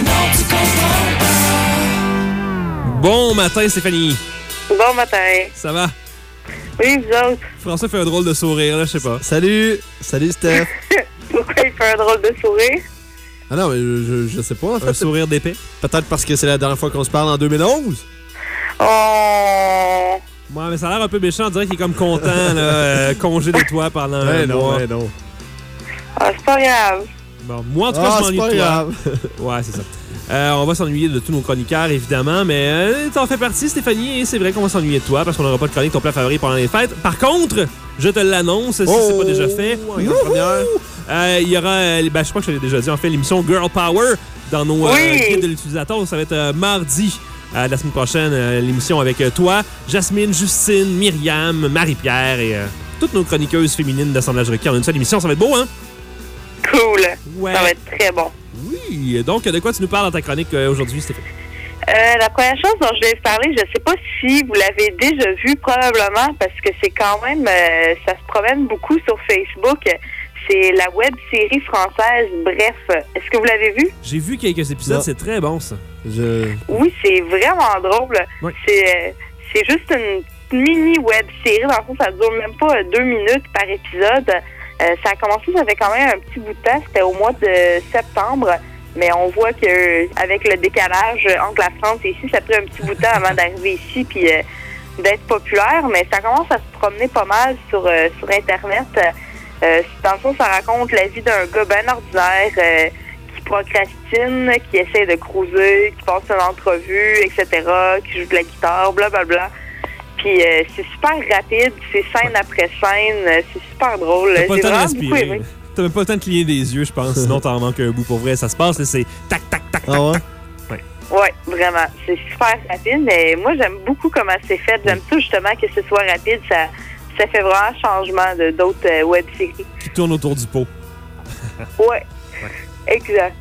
non, tu comprends pas. Bon matin, Stéphanie. Bon matin. Ça va? Oui, vous autres. François fait un drôle de sourire, là, je sais pas. Salut! Salut, Steph! *laughs* Pourquoi il fait un drôle de sourire? Ah non, mais je, je, je sais pas, en fait. Un sourire d'épée? Peut-être parce que c'est la dernière fois qu'on se parle en 2011? Oh. Ouais, mais ça a l'air un peu méchant. On dirait qu'il est comme content, là, euh, *laughs* congé de toi pendant un Ouais, non, mois. ouais, non. Ah, c'est pas grave. Bon, moi, en tout cas, Ah, je m'ennuie de toi. grave. *laughs* Ouais, c'est ça. Euh, on va s'ennuyer de tous nos chroniqueurs, évidemment, mais euh, t'en fais partie, Stéphanie, et c'est vrai qu'on va s'ennuyer de toi parce qu'on n'aura pas de chronique ton plat favori pendant les fêtes. Par contre, je te l'annonce, si c'est pas déjà fait, Oh, euh, il y aura, euh, ben, je crois que je l'ai déjà dit, en fait, l'émission Girl Power dans nos euh, Oui. guides de l'utilisateur. Ça va être euh, mardi euh, de la semaine prochaine, euh, l'émission avec euh, toi, Jasmine, Justine, Myriam, Marie-Pierre et euh, toutes nos chroniqueuses féminines d'assemblage requis en une seule émission. Ça va être beau, hein? Cool. Ouais. Ça va être très bon. Oui. Donc, de quoi tu nous parles dans ta chronique euh, aujourd'hui, Stéphanie? Euh, la première chose dont je vais vous parler, je sais pas si vous l'avez déjà vu probablement parce que c'est quand même, euh, ça se promène beaucoup sur Facebook. C'est la web série française Bref. Est-ce que vous l'avez vu? J'ai vu quelques épisodes, c'est très bon, ça. Je... Oui, c'est vraiment drôle. Oui. C'est euh, c'est juste une mini web série. Dans le fond, ça dure même pas deux minutes par épisode. Euh, ça a commencé, ça fait quand même un petit bout de temps. C'était au mois de septembre. Mais on voit que avec le décalage entre la France et ici, ça a pris un petit bout de temps avant d'arriver ici puis euh, d'être populaire. Mais ça commence à se promener pas mal sur, euh, sur Internet. Euh, dans le fond, ça raconte la vie d'un gars bien ordinaire euh, qui procrastine, qui essaie de cruiser, qui passe une entrevue, etc., qui joue de la guitare, blablabla. Puis euh, c'est super rapide, c'est scène après scène, euh, c'est super drôle. T'as pas le J'ai temps de respirer. T'as même pas le temps de cligner des yeux, je pense, sinon t'en manques un bout pour vrai. Ça se passe, là, c'est tac, tac, tac, tac, Ah ouais? tac. Ouais, vraiment. C'est super rapide, mais moi j'aime beaucoup comment c'est fait. J'aime ça justement que ce soit rapide. Ça, ça fait vraiment changement de d'autres euh, web-séries. Qui tourne autour du pot. Ouais. Exact.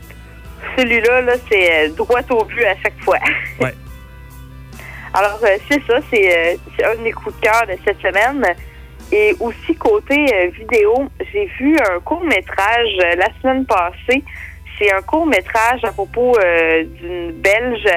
celui-là, là, c'est euh, droit au but à chaque fois. Ouais. Alors, euh, c'est ça, c'est euh, c'est un de mes coups de cœur de cette semaine. Et aussi, côté euh, vidéo, j'ai vu un court-métrage la semaine passée. C'est un court-métrage à propos d'une Belge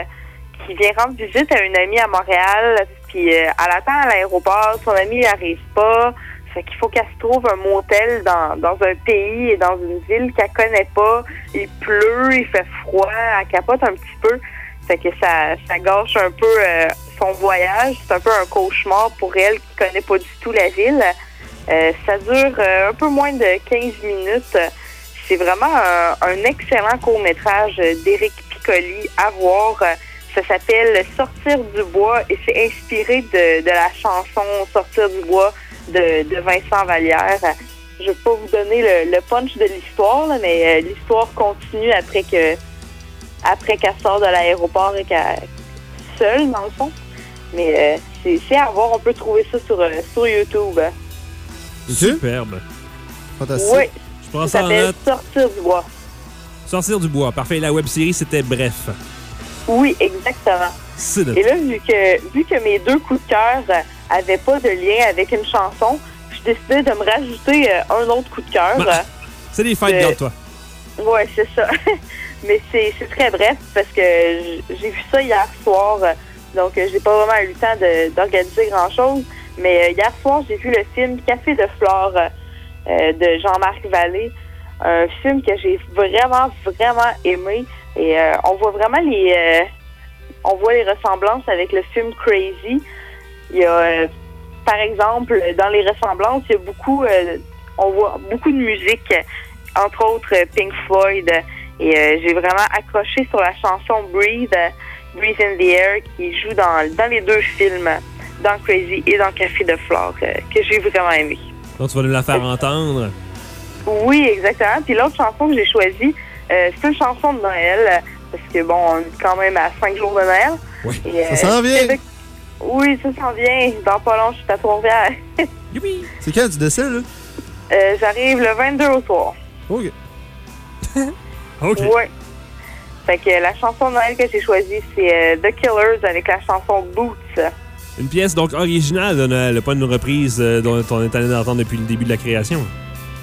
qui vient rendre visite à une amie à Montréal. Puis, elle attend à l'aéroport. Son amie n'arrive pas. Fait qu'il faut qu'elle se trouve un motel dans, dans un pays et dans une ville qu'elle connaît pas. Il pleut, il fait froid, elle capote un petit peu. Fait que ça, ça gâche un peu euh, son voyage. C'est un peu un cauchemar pour elle qui connaît pas du tout la ville. Euh, ça dure euh, un peu moins de 15 minutes. C'est vraiment un, un excellent court-métrage d'Éric Piccoli à voir. Ça s'appelle Sortir du bois et c'est inspiré de, de la chanson Sortir du bois de, de Vincent Vallière. Je vais pas vous donner le, le punch de l'histoire, mais euh, l'histoire continue après que après qu'elle sort de l'aéroport et qu'elle seule, dans le fond. Mais euh, c'est à voir, on peut trouver ça sur, euh, sur YouTube. Superbe. Fantastique. Oui, Je prends ça ça en s'appelle note. Sortir du bois. Sortir du bois. Parfait. La web série, c'était bref. Oui, exactement. Et là, vu que, vu que mes deux coups de cœur n'avaient pas de lien avec une chanson, je décidais de me rajouter euh, un autre coup de cœur. Bah, C'est des fêtes, Euh, garde-toi. Ouais, c'est ça. *laughs* Mais c'est très bref parce que j'ai vu ça hier soir. euh, Donc, euh, j'ai pas vraiment eu le temps d'organiser grand-chose. Mais euh, hier soir, j'ai vu le film Café de Flore de Jean-Marc Vallée. Un film que j'ai vraiment, vraiment aimé. Et on voit vraiment les... on voit les ressemblances avec le film Crazy. Il y a, par exemple, dans les ressemblances, il y a beaucoup... on voit beaucoup de musique entre autres Pink Floyd. Et euh, j'ai vraiment accroché sur la chanson Breathe, euh, Breathe in the Air, qui joue dans, dans les deux films, dans Crazy et dans Café de Flore, euh, que j'ai vraiment aimé. Donc, tu vas nous la faire entendre. Oui, exactement. Puis l'autre chanson que j'ai choisie, euh, c'est une chanson de Noël, parce que bon, on est quand même à cinq jours de Noël. Oui. Et, euh, Ça s'en vient. Québec- Oui, ça s'en vient. Dans pas long, je suis à Trois-Rivières. *laughs* C'est quand tu décès, là? Euh, J'arrive le 22 au soir. OK. *laughs* OK. Ouais. Fait que la chanson de Noël que j'ai choisie, c'est euh, The Killers avec la chanson Boots. Une pièce donc originale de Noël, pas une reprise euh, dont on est allé d'entendre depuis le début de la création.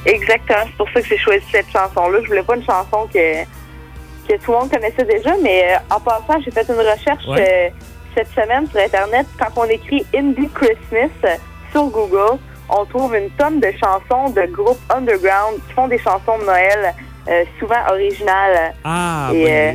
Exactement, c'est pour ça que j'ai choisi cette chanson-là. Je voulais pas une chanson que, que tout le monde connaissait déjà, mais euh, en passant, j'ai fait une recherche Ouais. euh, cette semaine sur Internet. Quand on écrit Indie Christmas sur Google, on trouve une tonne de chansons de groupes underground qui font des chansons de Noël, souvent originales. Ah, Et oui. euh,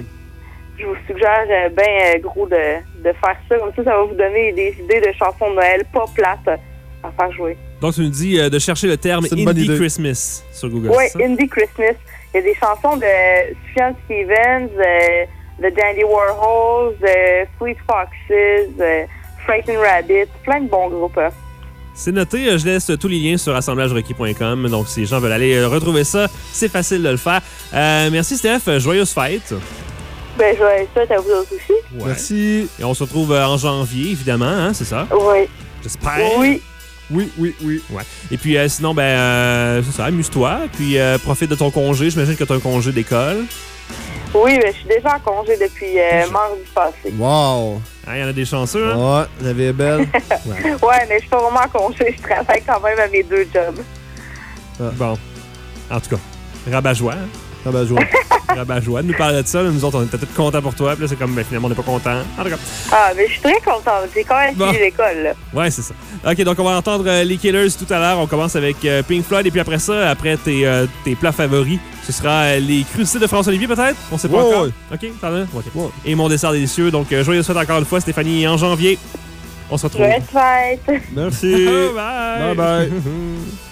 je vous suggère euh, ben gros de, de faire ça. Comme ça, ça va vous donner des idées de chansons de Noël pas plates euh, à faire jouer. Donc, tu nous dis euh, de chercher le terme Indie. Christmas sur Google. Oui? Indie Christmas. Il y a des chansons de Sufjan Stevens, euh, de Dandy Warhols, de Fleet Foxes, euh, Frightened Rabbit, plein de bons groupes. C'est noté, euh, je laisse tous les liens sur assemblagerequis.com. Donc, si les gens veulent aller euh, retrouver ça, c'est facile de le faire. Euh, merci, Steph. Joyeuse fête. Ben, je vais ça à vous autres aussi. Ouais. Merci. Et on se retrouve en janvier, évidemment, hein, c'est ça? Oui. J'espère. Oui. Oui, oui, oui. Ouais. Et puis, euh, sinon, ben, euh, c'est ça, amuse-toi. Puis, euh, profite de ton congé. J'imagine que tu as un congé d'école. Oui, ben, je suis déjà en congé depuis euh, mardi passé. Wow. Hein, Il y en a des chanceux, hein? Ouais, la vie est belle. *laughs* Ouais, mais je suis pas vraiment en congé. Je travaille quand même à mes deux jobs. Bon. En tout cas, rabat-joie. hein? Ah ben, joie. rabat-joie. *laughs* Nous parler de ça. là, nous autres, on était tous contents pour toi. Puis là, c'est comme, ben, finalement, on n'est pas contents. En tout cas. Ah, mais je suis très contente. J'ai quand même Bon. fini l'école, là. Ouais, c'est ça. OK, donc on va entendre euh, les Killers tout à l'heure. On commence avec euh, Pink Floyd et puis après ça, après tes, euh, tes plats favoris, ce sera euh, les crustacés de François-Olivier peut-être? On sait pas Ouais, encore. ouais. OK, t'en as? OK. Ouais. Et mon dessert délicieux. Donc, euh, joyeuse fête encore une fois, Stéphanie, en janvier. On se retrouve. Merci. *laughs* bye! Bye bye. *laughs*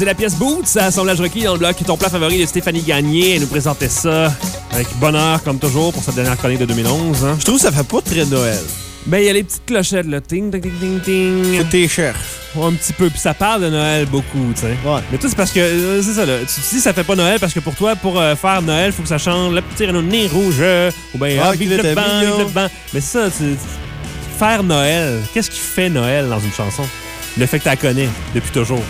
Et la pièce Boots, assemblage requis dans le bloc ton plat favori de Stéphanie Gagné. Elle nous présentait ça avec bonheur, comme toujours, pour sa dernière chronique de 2011. hein. Je trouve que ça fait pas très Noël. Ben, il y a les petites clochettes, là. Ting, ting, ting, ting, ting. C'est tes. Ouais, un petit peu. Puis ça parle de Noël beaucoup, tu sais. Ouais. Mais toi, c'est parce que. euh, c'est ça, là. Tu tu dis ça fait pas Noël parce que pour toi, pour euh, faire Noël, faut que ça chante le petit Renault nez rouge. euh, Ou bien, Ah, ah, vive qu'il le banc, vive le banc. Mais c'est ça, tu- faire Noël. Qu'est-ce qui fait Noël dans une chanson? Le fait que tu la connais depuis toujours.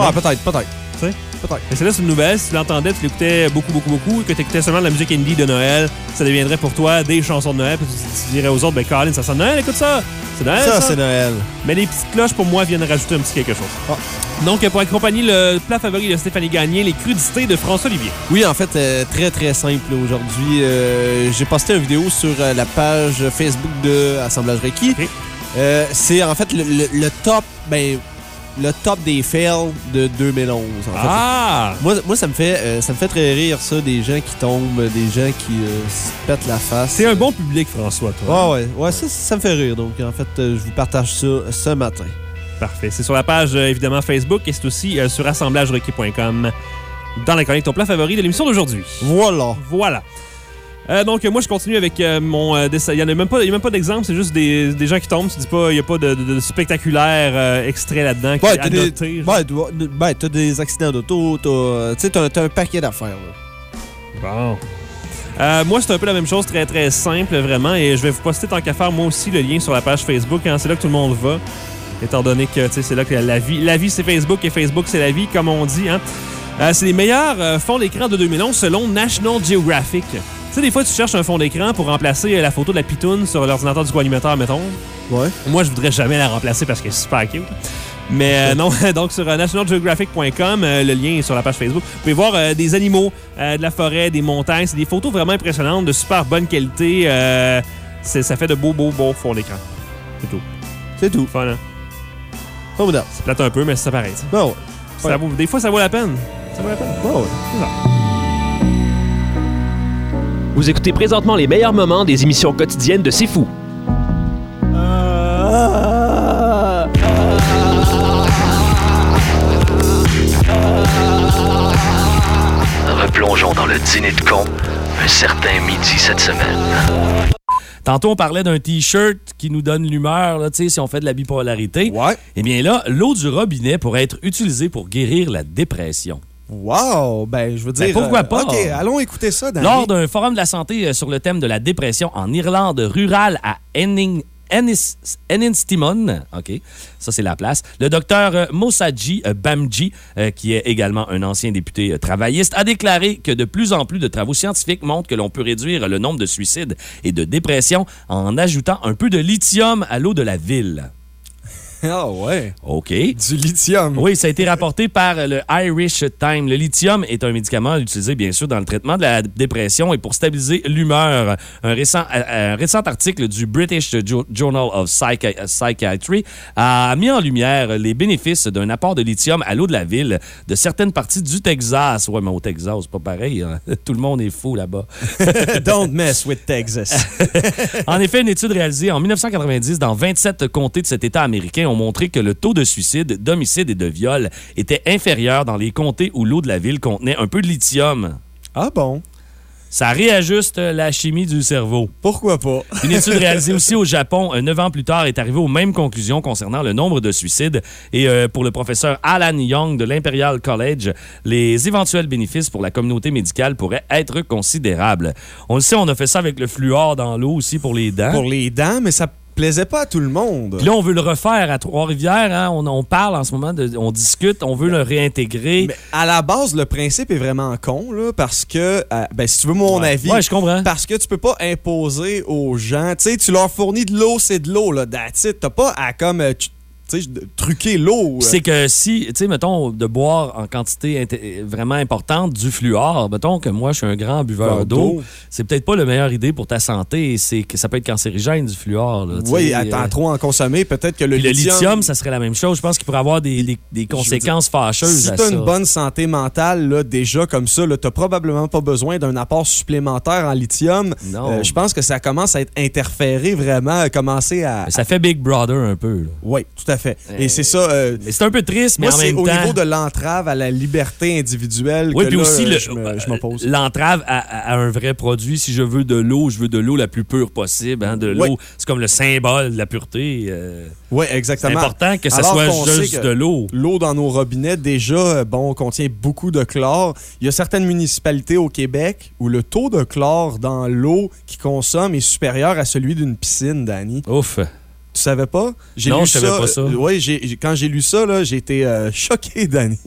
Ouais, peut-être, peut-être. Tu sais? Peut-être. Mais c'est là, c'est une nouvelle. Si tu l'entendais, tu l'écoutais beaucoup, beaucoup, beaucoup, et que tu écoutais seulement de la musique indie de Noël, ça deviendrait pour toi des chansons de Noël. Puis tu, tu dirais aux autres, ben, Colin, ça sonne Noël, écoute ça. C'est Noël. Ça, Ça, c'est Noël. Mais les petites cloches, pour moi, viennent rajouter un petit quelque chose. Ah. Donc, pour accompagner le plat favori de Stéphanie Gagné, les crudités de François Olivier. Oui, en fait, euh, très très simple aujourd'hui. Euh, J'ai posté une vidéo sur euh, la page Facebook de Assemblage. Euh, C'est en fait le, le- le top, ben, le top des fails de 2011. En fait. Ah! Moi, moi ça, me fait, euh, ça me fait très rire, ça, des gens qui tombent, des gens qui euh, se pètent la face. C'est un bon public, François, toi. Ouais, ouais, ouais, ça, ça me fait rire. Donc, en fait, euh, je vous partage ça ce matin. Parfait. C'est sur la page, évidemment, Facebook et c'est aussi sur assemblagerequis.com dans la chronique ton plat favori de l'émission d'aujourd'hui. Voilà. Voilà. Euh, donc, moi, je continue avec euh, mon euh, dessin. Il n'y a même pas, il y a même pas d'exemple, c'est juste des, des gens qui tombent. Tu dis pas, il n'y a pas de, de- de spectaculaire euh, extrait là-dedans qui Ouais, t'as des, ouais, ben, t'as des accidents d'auto, t'as tu sais, t'as t'as un paquet d'affaires. là. Bon. Euh, moi, c'est un peu la même chose, très très simple, vraiment. Et je vais vous poster tant qu'à faire, moi aussi, le lien sur la page Facebook. hein. c'est là que tout le monde va. Étant donné que c'est là que la vie, la vie c'est Facebook et Facebook c'est la vie, comme on dit. Hein. Euh, c'est les meilleurs euh, fonds d'écran de 2011 selon National Geographic. Tu sais, des fois, tu cherches un fond d'écran pour remplacer euh, la photo de la pitoune sur l'ordinateur du co-animateur, mettons. Ouais. Moi, je voudrais jamais la remplacer parce qu'elle est super cute. Mais euh, non, *laughs* donc sur euh, nationalgeographic.com, euh, le lien est sur la page Facebook. Vous pouvez voir des animaux, de la forêt, des montagnes. C'est des photos vraiment impressionnantes, de super bonne qualité. Ça fait de beaux, beaux, beaux fonds d'écran. C'est tout. C'est tout. Fun, hein? Formidable. C'est plate un peu, mais c'est pareil. tu sais. Ben ouais. Ça vaut- des fois, ça vaut la peine. Ça vaut la peine. Ouais, ouais. Vous écoutez présentement les meilleurs moments des émissions quotidiennes de C'est Fou. Replongeons dans le dîner de con un certain midi cette semaine. Tantôt, on parlait d'un T-shirt qui nous donne l'humeur, là, tu sais, si on fait de la bipolarité. Ouais. Eh bien là, l'eau du robinet pourrait être utilisée pour guérir la dépression. Wow! Ben, je veux dire. Ben, pourquoi euh, pas? OK, allons écouter ça. Lors d'un forum de la santé euh, sur le thème de la dépression en Irlande rurale à Enning. Ennis, Ennistimon, OK, ça c'est la place. Le docteur euh, Mossadji Bamji, qui est également un ancien député travailliste, a déclaré que de plus en plus de travaux scientifiques montrent que l'on peut réduire le nombre de suicides et de dépressions en ajoutant un peu de lithium à l'eau de la ville. *laughs* Ah ouais. OK. Du lithium. Oui, ça a été rapporté par le Irish Time. Le lithium est un médicament utilisé, bien sûr, dans le traitement de la dépression et pour stabiliser l'humeur. Un récent, un récent article du British Jo- Journal of Psychi- Psychiatry a mis en lumière les bénéfices d'un apport de lithium à l'eau de la ville de certaines parties du Texas. Ouais, mais au Texas, c'est pas pareil. hein. *laughs* Tout le monde est fou là-bas. *laughs* Don't mess with Texas. En effet, une étude réalisée en 1990 dans 27 comtés de cet État américain ont montré que le taux de suicide, d'homicide et de viol était inférieur dans les comtés où l'eau de la ville contenait un peu de lithium. Ah bon? Ça réajuste la chimie du cerveau. Pourquoi pas? *laughs* Une étude réalisée aussi au Japon, euh, neuf ans plus tard, est arrivée aux mêmes conclusions concernant le nombre de suicides. Et euh, pour le professeur Alan Young de l'Imperial College, les éventuels bénéfices pour la communauté médicale pourraient être considérables. On le sait, on a fait ça avec le fluor dans l'eau aussi pour les dents. Pour les dents, mais ça plaisait pas à tout le monde. Puis là, on veut le refaire à Trois-Rivières. hein. On, on parle en ce moment, de, on discute, on veut le réintégrer. Mais à la base, le principe est vraiment con, là, parce que, euh, ben, si tu veux mon Ouais. avis, Ouais, je comprends. parce que tu peux pas imposer aux gens, tu sais, tu leur fournis de l'eau, c'est de l'eau, là, that's it. T'as pas à, comme, euh, tu truquer l'eau. Puis C'est que si, tu sais, mettons, de boire en quantité vraiment importante du fluor, mettons que moi, je suis un grand buveur d'eau, c'est peut-être pas la meilleure idée pour ta santé. C'est que ça peut être cancérigène, du fluor. là, tu Oui, euh, trop en consommer, peut-être que le, puis le lithium... lithium, ça serait la même chose. Je pense qu'il pourrait avoir des, des- des conséquences fâcheuses Si à t'as ça. une bonne santé mentale, là, déjà comme ça, t'as probablement pas besoin d'un apport supplémentaire en lithium. Non. Euh, je pense que ça commence à être interféré vraiment, à commencer à... Ça fait Big Brother un peu. là. Oui, tout à à fait. Et c'est ça. euh, c'est un peu triste, mais moi, en c'est même au temps. niveau de l'entrave à la liberté individuelle Oui, que puis là, aussi, euh, le- je me- je m'oppose. l'entrave à, un vrai produit. Si je veux de l'eau, je veux de l'eau la plus pure possible. hein, de l'eau, c'est comme le symbole de la pureté. euh, Oui, exactement. C'est important que ça Alors soit juste de l'eau. L'eau dans nos robinets, déjà, euh, bon, contient beaucoup de chlore. Il y a certaines municipalités au Québec où le taux de chlore dans l'eau qu'ils consomment est supérieur à celui d'une piscine, Danny. Ouf. Tu savais pas? J'ai Non, lu je savais pas ça. Oui, quand j'ai lu ça, là, j'ai été euh, *laughs* choqué, Danny.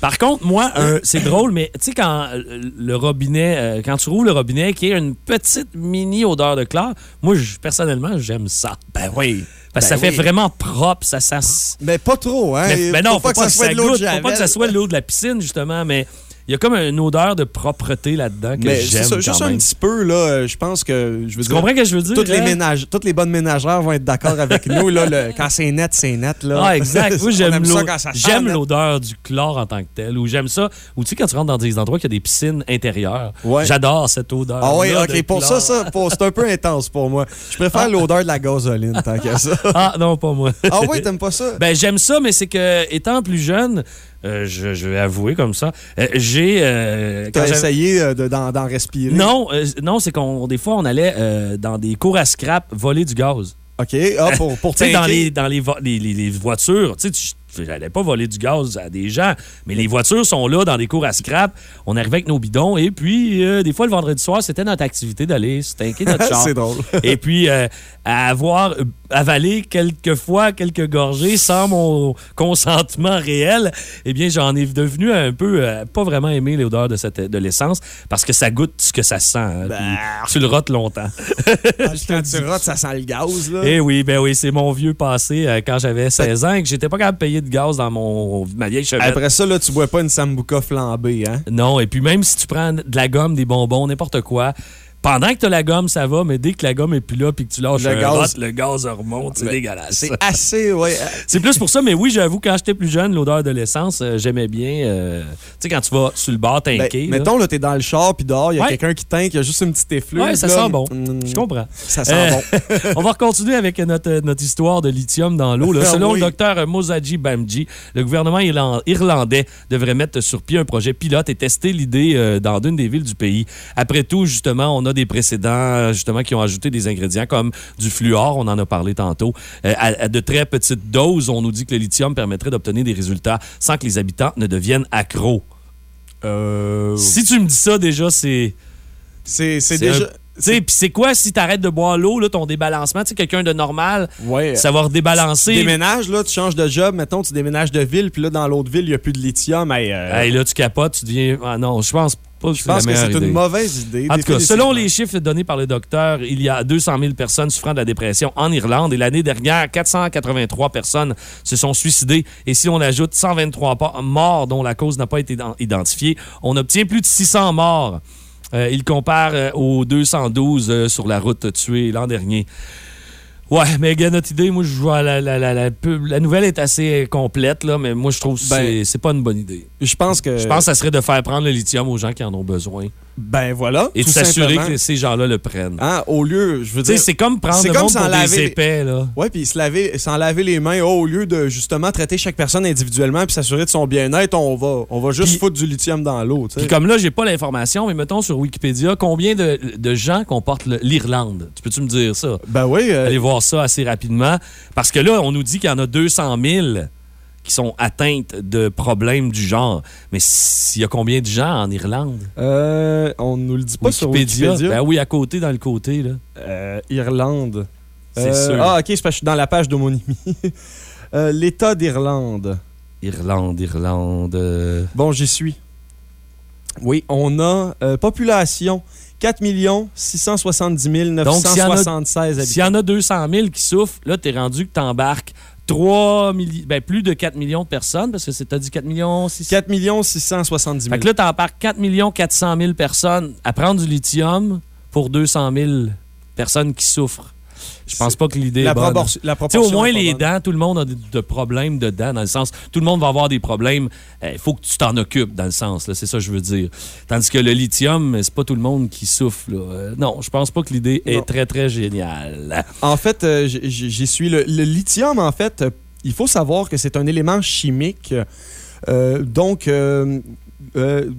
Par contre, moi, euh, c'est drôle, mais tu sais, quand euh, le robinet, euh, quand tu rouvres le robinet, qui a une petite mini odeur de chlore, moi, personnellement, j'aime ça. Ben oui. Parce que Ben ça fait oui. vraiment propre, ça sent. Mais pas trop, hein? Mais, mais non, faut, pas que, ça, goûte, faut pas que ça soit de l'eau de la piscine, justement, mais il y a comme une odeur de propreté là-dedans que j'aime ça, juste même. un petit peu, là, euh, je pense que... Je veux Tu dire, comprends ce que je veux dire, Toutes les, hein? toutes les bonnes ménagères vont être d'accord avec nous. Là, le- *laughs* quand c'est net, c'est net. Là. Ah, exact. *laughs* Moi, j'aime l'odeur du chlore en tant que tel. Ou j'aime ça. Ou tu sais, quand tu rentres dans des endroits qui a des piscines intérieures, Ouais. j'adore cette odeur. Ah oui, ok, pour ça, ça c'est un peu intense pour moi. Je préfère l'odeur de la gasoline tant qu'à ça. *laughs* Ah non, pas moi. Ah oui, t'aimes pas ça? Ben, j'aime ça, mais c'est que, étant plus jeune, euh, je, je vais avouer comme ça, euh, j'ai. euh, T'as essayé euh, de- d'en respirer? Non, euh, non c'est qu'on des fois, on allait dans des cours à scrap voler du gaz. OK, ah, pour, pour *laughs* Tu sais, dans, les, dans les, vo- les, les- les voitures, tu sais, tu- j'allais pas voler du gaz à des gens, mais les voitures sont là dans des cours à scrap. On arrivait avec nos bidons et puis, euh, des fois, le vendredi soir, c'était notre activité d'aller se tanker *laughs* notre char. C'est drôle. et puis, euh, à avoir euh, avalé quelques fois quelques gorgées sans mon consentement réel, eh bien, j'en ai devenu un peu, euh, pas vraiment aimé l'odeur de, cette- de l'essence parce que ça goûte ce que ça sent. hein, Ben. tu le rotes longtemps. *laughs* Quand tu rotes, ça sent le gaz. Là. Eh oui, ben oui, c'est mon vieux passé quand j'avais 16 ans et que j'étais pas capable de payer de gaz dans mon ma vieille chevette. Après ça, là, tu bois pas une sambuca flambée, hein? Non, et puis même si tu prends de la gomme, des bonbons, n'importe quoi, pendant que tu as la gomme, ça va, mais dès que la gomme est plus là puis que tu lâches Le un gaz- rot, le gaz remonte, c'est dégueulasse. C'est assez, ouais. C'est plus pour ça, mais oui, j'avoue, quand j'étais plus jeune, l'odeur de l'essence, euh, j'aimais bien. euh, tu sais, quand tu vas sur le bar Ben, là. mettons, là, t'es dans le char, puis dehors, il y a Ouais. quelqu'un qui tank, il y a juste une petite effluve. Ouais, ça là. sent bon. Mm, Je comprends. Ça sent Euh, bon. *laughs* on va continuer avec notre, notre histoire de lithium dans l'eau. là. *laughs* Ah Selon oui. le docteur Mosaji Bamji, le gouvernement irlan- irlandais devrait mettre sur pied un projet pilote et tester l'idée euh, dans une des villes du pays. Après tout, justement, on a des précédents euh, justement qui ont ajouté des ingrédients comme du fluor, on en a parlé tantôt. Euh, à, à de très petites doses, on nous dit que le lithium permettrait d'obtenir des résultats sans que les habitants ne deviennent accros. Si tu me dis ça, déjà, c'est... C'est c'est un- déjà. Tu sais, puis c'est quoi si t'arrêtes de boire l'eau, là, ton débalancement? Tu sais, quelqu'un de normal, Ouais. ça va redébalancer. Tu déménages, là, tu changes de job, mettons, tu déménages de ville, puis là, dans l'autre ville, il n'y a plus de lithium. Hey, euh, Hey, là, tu capotes, tu deviens. Ah non, je pense pas je la pense que c'est une mauvaise idée. En tout cas, selon les chiffres donnés par le docteur, il y a 200 000 personnes souffrant de la dépression en Irlande et l'année dernière, 483 personnes se sont suicidées. Et si on ajoute 123 pa- morts dont la cause n'a pas été ident- identifiée, on obtient plus de 600 morts. Euh, il compare euh, aux 212 euh, sur la route tués l'an dernier. Ouais, mais gars, notre idée, moi, je vois la, la, la, la, pub- la nouvelle est assez complète, là, mais moi, je trouve que Ben, c'est- c'est pas une bonne idée. Je pense que. Je pense que ça serait de faire prendre le lithium aux gens qui en ont besoin. Ben voilà. Et de s'assurer que ces gens-là le prennent. Hein, au lieu, je veux dire. c'est comme prendre le comme monde pour des laver- épais, là. Ouais, puis laver, s'en laver les mains, oh, au lieu de justement traiter chaque personne individuellement puis s'assurer de son bien-être, on va, on va juste foutre du lithium dans l'eau. Puis comme là, j'ai pas l'information, mais mettons sur Wikipédia, combien de, de gens comportent l'Irlande? Tu peux-tu me dire ça? Ben oui. euh, Allez voir ça assez rapidement. Parce que là, on nous dit qu'il y en a 200 000 qui sont atteintes de problèmes du genre. Mais s'il y a combien de gens en Irlande? euh, on nous le dit pas sur Wikipédia? Ben oui, à côté, dans le côté, là. Euh, Irlande. C'est Euh, sûr. Ah, ok, c'est parce que je suis dans la page d'homonymie. *laughs* Euh, L'État d'Irlande. Irlande, Irlande. Bon, j'y suis. Oui, on a population 4 670 Donc, s'il y en a- 976 S'il y habitants. en a 200 000 qui souffrent, là, t'es rendu que t'embarques 3 milli- ben, plus de 4 millions de personnes, parce que c'est- t'as dit 4 millions 600 4 670 000. Fait que là, t'embarques 4 400 000 personnes à prendre du lithium pour 200 000 personnes qui souffrent. Je pense pas que l'idée la, est bonne. la Tu sais, proportion. au moins, les dents, tout le monde a de, de problèmes de dents, dans le sens, tout le monde va avoir des problèmes. Il faut que tu t'en occupes, dans le sens, là, c'est ça que je veux dire. Tandis que le lithium, c'est pas tout le monde qui souffre. là. Euh, non, je pense pas que l'idée est très, très géniale. En fait, euh, j'y suis. Le, le lithium, en fait, euh, il faut savoir que c'est un élément chimique. Donc,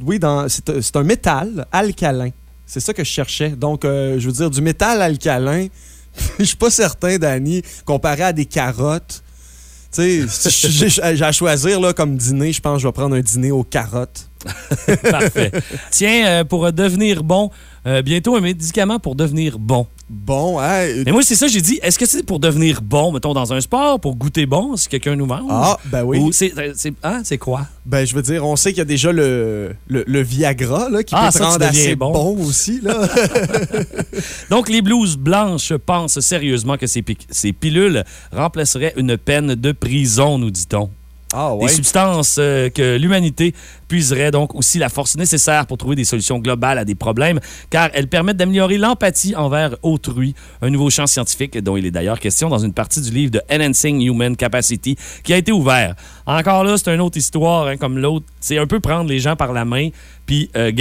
oui, c'est un métal alcalin. C'est ça que je cherchais. Donc, je veux dire, du métal alcalin, *laughs* je suis pas certain, Danny, comparé à des carottes. Tu sais, j'ai à choisir comme dîner, je pense que je vais prendre un dîner aux carottes. *laughs* Parfait. Tiens, euh, pour devenir bon, euh, bientôt un médicament pour devenir bon. Bon, hein? Mais moi, c'est ça, j'ai dit, est-ce que c'est pour devenir bon, mettons, dans un sport, pour goûter bon, si quelqu'un nous vend? Ah, ben oui. Ou c'est c'est- hein, c'est quoi? Ben, je veux dire, on sait qu'il y a déjà le, le, le Viagra là, qui Ah, peut ça, rendre assez bon. bon. aussi. Là. *laughs* Donc, les blouses blanches pensent sérieusement que ces, pic- ces pilules remplaceraient une peine de prison, nous dit-on. Ah Des substances euh, que l'humanité puiserait donc aussi la force nécessaire pour trouver des solutions globales à des problèmes, car elles permettent d'améliorer l'empathie envers autrui, un nouveau champ scientifique dont il est d'ailleurs question dans une partie du livre de Enhancing Human Capacity qui a été ouvert. Encore là, c'est une autre histoire, hein, comme l'autre. C'est un peu prendre les gens par la main, puis, euh,